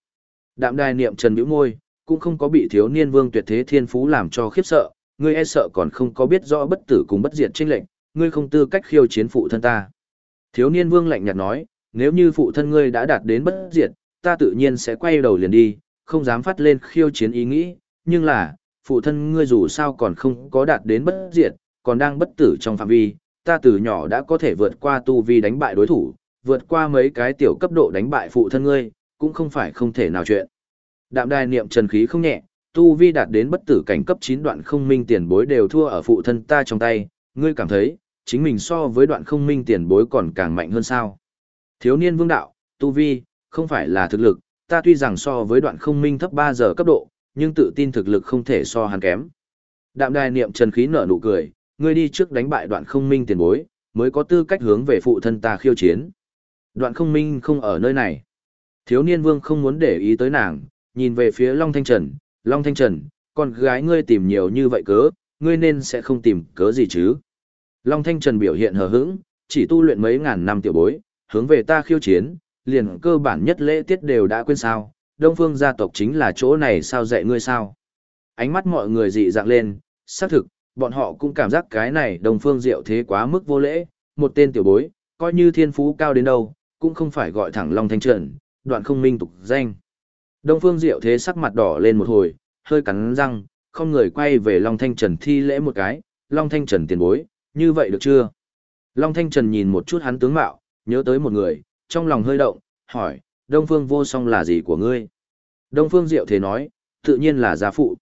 Đạm đài niệm trần bĩu môi, cũng không có bị thiếu niên vương tuyệt thế thiên phú làm cho khiếp sợ, ngươi e sợ còn không có biết rõ bất tử cùng bất diệt chênh lệnh, ngươi không tư cách khiêu chiến phụ thân ta. Thiếu niên vương lạnh nhạt nói, nếu như phụ thân ngươi đã đạt đến bất diệt, ta tự nhiên sẽ quay đầu liền đi, không dám phát lên khiêu chiến ý nghĩ, nhưng là, phụ thân ngươi dù sao còn không có đạt đến bất diệt, còn đang bất tử trong phạm vi, ta từ nhỏ đã có thể vượt qua tu vi đánh bại đối thủ, vượt qua mấy cái tiểu cấp độ đánh bại phụ thân ngươi, cũng không phải không thể nào chuyện. Đạm đài niệm trần khí không nhẹ, tu vi đạt đến bất tử cảnh cấp 9 đoạn không minh tiền bối đều thua ở phụ thân ta trong tay, ngươi cảm thấy, chính mình so với đoạn không minh tiền bối còn càng mạnh hơn sao. Thiếu niên vương đạo, tu vi, không phải là thực lực, ta tuy rằng so với đoạn không minh thấp 3 giờ cấp độ, nhưng tự tin thực lực không thể so hắn kém. Đạm đài niệm trần khí nở nụ cười, ngươi đi trước đánh bại đoạn không minh tiền bối, mới có tư cách hướng về phụ thân ta khiêu chiến. Đoạn không minh không ở nơi này. Thiếu niên vương không muốn để ý tới nàng, nhìn về phía Long Thanh Trần, Long Thanh Trần, con gái ngươi tìm nhiều như vậy cớ, ngươi nên sẽ không tìm cớ gì chứ. Long Thanh Trần biểu hiện hờ hững, chỉ tu luyện mấy ngàn năm tiểu bối, hướng về ta khiêu chiến, liền cơ bản nhất lễ tiết đều đã quên sao, Đông Phương gia tộc chính là chỗ này sao dạy ngươi sao. Ánh mắt mọi người dị dạng lên, xác thực, bọn họ cũng cảm giác cái này Đông Phương Diệu thế quá mức vô lễ, một tên tiểu bối, coi như thiên phú cao đến đâu, cũng không phải gọi thẳng Long Thanh Trần, đoạn không minh tục danh. Đông Phương Diệu thế sắc mặt đỏ lên một hồi, hơi cắn răng, không người quay về Long Thanh Trần thi lễ một cái, Long Thanh Trần tiền bối, như vậy được chưa? Long Thanh Trần nhìn một chút hắn tướng mạo, nhớ tới một người, trong lòng hơi động, hỏi, Đông Phương vô song là gì của ngươi? Đông Phương Diệu thế nói, tự nhiên là gia phụ.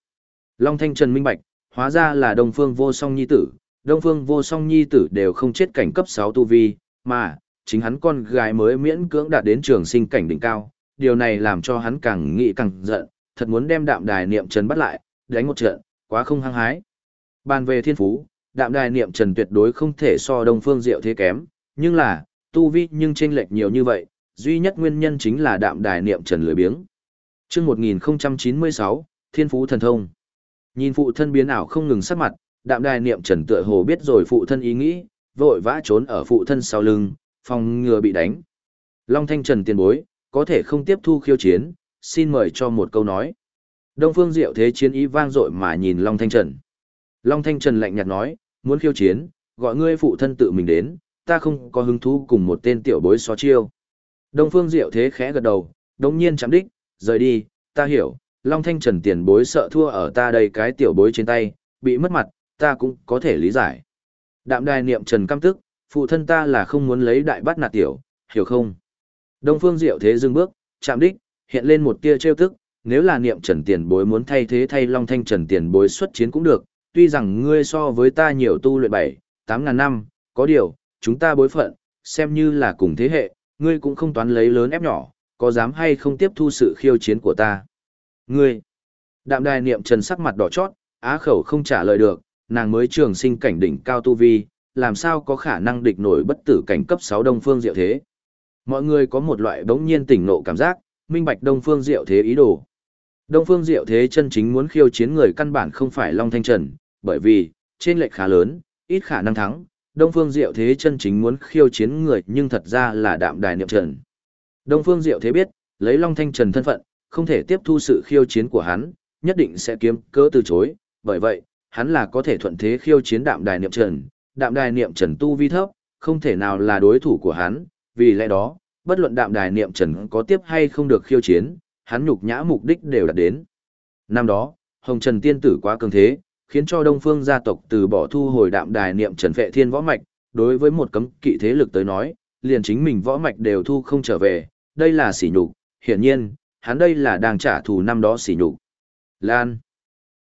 Long Thanh Trần minh bạch, hóa ra là Đông Phương vô song nhi tử, Đông Phương vô song nhi tử đều không chết cảnh cấp 6 tu vi, mà, chính hắn con gái mới miễn cưỡng đạt đến trường sinh cảnh đỉnh cao, điều này làm cho hắn càng nghĩ càng giận, thật muốn đem đạm đài niệm trần bắt lại, đánh một trận, quá không hăng hái. Bàn về thiên phú, đạm đài niệm trần tuyệt đối không thể so đông phương diệu thế kém, nhưng là, tu vi nhưng chênh lệch nhiều như vậy, duy nhất nguyên nhân chính là đạm đài niệm trần lười biếng. Trước 1096, Thiên Phú Thần Thông. Nhìn phụ thân biến ảo không ngừng sắc mặt, đạm đài niệm trần tựa hồ biết rồi phụ thân ý nghĩ, vội vã trốn ở phụ thân sau lưng, phòng ngừa bị đánh. Long Thanh Trần tiền bối, có thể không tiếp thu khiêu chiến, xin mời cho một câu nói. Đông Phương Diệu thế chiến ý vang dội mà nhìn Long Thanh Trần. Long Thanh Trần lạnh nhạt nói, muốn khiêu chiến, gọi ngươi phụ thân tự mình đến, ta không có hứng thú cùng một tên tiểu bối so chiêu. Đông Phương Diệu thế khẽ gật đầu, đồng nhiên chạm đích, rời đi, ta hiểu, Long Thanh Trần tiền bối sợ thua ở ta đây cái tiểu bối trên tay, bị mất mặt, ta cũng có thể lý giải. Đạm đài niệm Trần căm tức, phụ thân ta là không muốn lấy đại bát nạt tiểu, hiểu không? Đông Phương Diệu thế dừng bước, chạm đích, hiện lên một tia trêu tức, nếu là niệm Trần tiền bối muốn thay thế thay Long Thanh Trần tiền bối xuất chiến cũng được, tuy rằng ngươi so với ta nhiều tu luyện bảy, tám ngàn năm, có điều, chúng ta bối phận, xem như là cùng thế hệ, ngươi cũng không toán lấy lớn ép nhỏ, có dám hay không tiếp thu sự khiêu chiến của ta. Ngươi, đạm đài niệm trần sắc mặt đỏ chót, á khẩu không trả lời được, nàng mới trường sinh cảnh đỉnh cao tu vi, làm sao có khả năng địch nổi bất tử cảnh cấp 6 đông phương diệu thế. Mọi người có một loại bỗng nhiên tỉnh nộ cảm giác, minh bạch đông phương diệu thế ý đồ. Đông phương diệu thế chân chính muốn khiêu chiến người căn bản không phải Long Thanh Trần, bởi vì, trên lệch khá lớn, ít khả năng thắng, Đông Phương Diệu Thế chân chính muốn khiêu chiến người nhưng thật ra là đạm đài niệm trần. Đông Phương Diệu Thế biết, lấy Long Thanh Trần thân phận, không thể tiếp thu sự khiêu chiến của hắn, nhất định sẽ kiếm cớ từ chối, bởi vậy, hắn là có thể thuận thế khiêu chiến đạm đài niệm trần, đạm đài niệm trần tu vi thấp, không thể nào là đối thủ của hắn, vì lẽ đó, bất luận đạm đài niệm trần có tiếp hay không được khiêu chiến, hắn nhục nhã mục đích đều đạt đến. Năm đó, Hồng Trần Tiên Tử quá cường thế, khiến cho Đông Phương gia tộc từ bỏ thu hồi đạm đài niệm trần phệ thiên võ mạch, đối với một cấm kỵ thế lực tới nói, liền chính mình võ mạch đều thu không trở về, đây là sỉ nhục, hiển nhiên, hắn đây là đang trả thù năm đó sỉ nhục. Lan.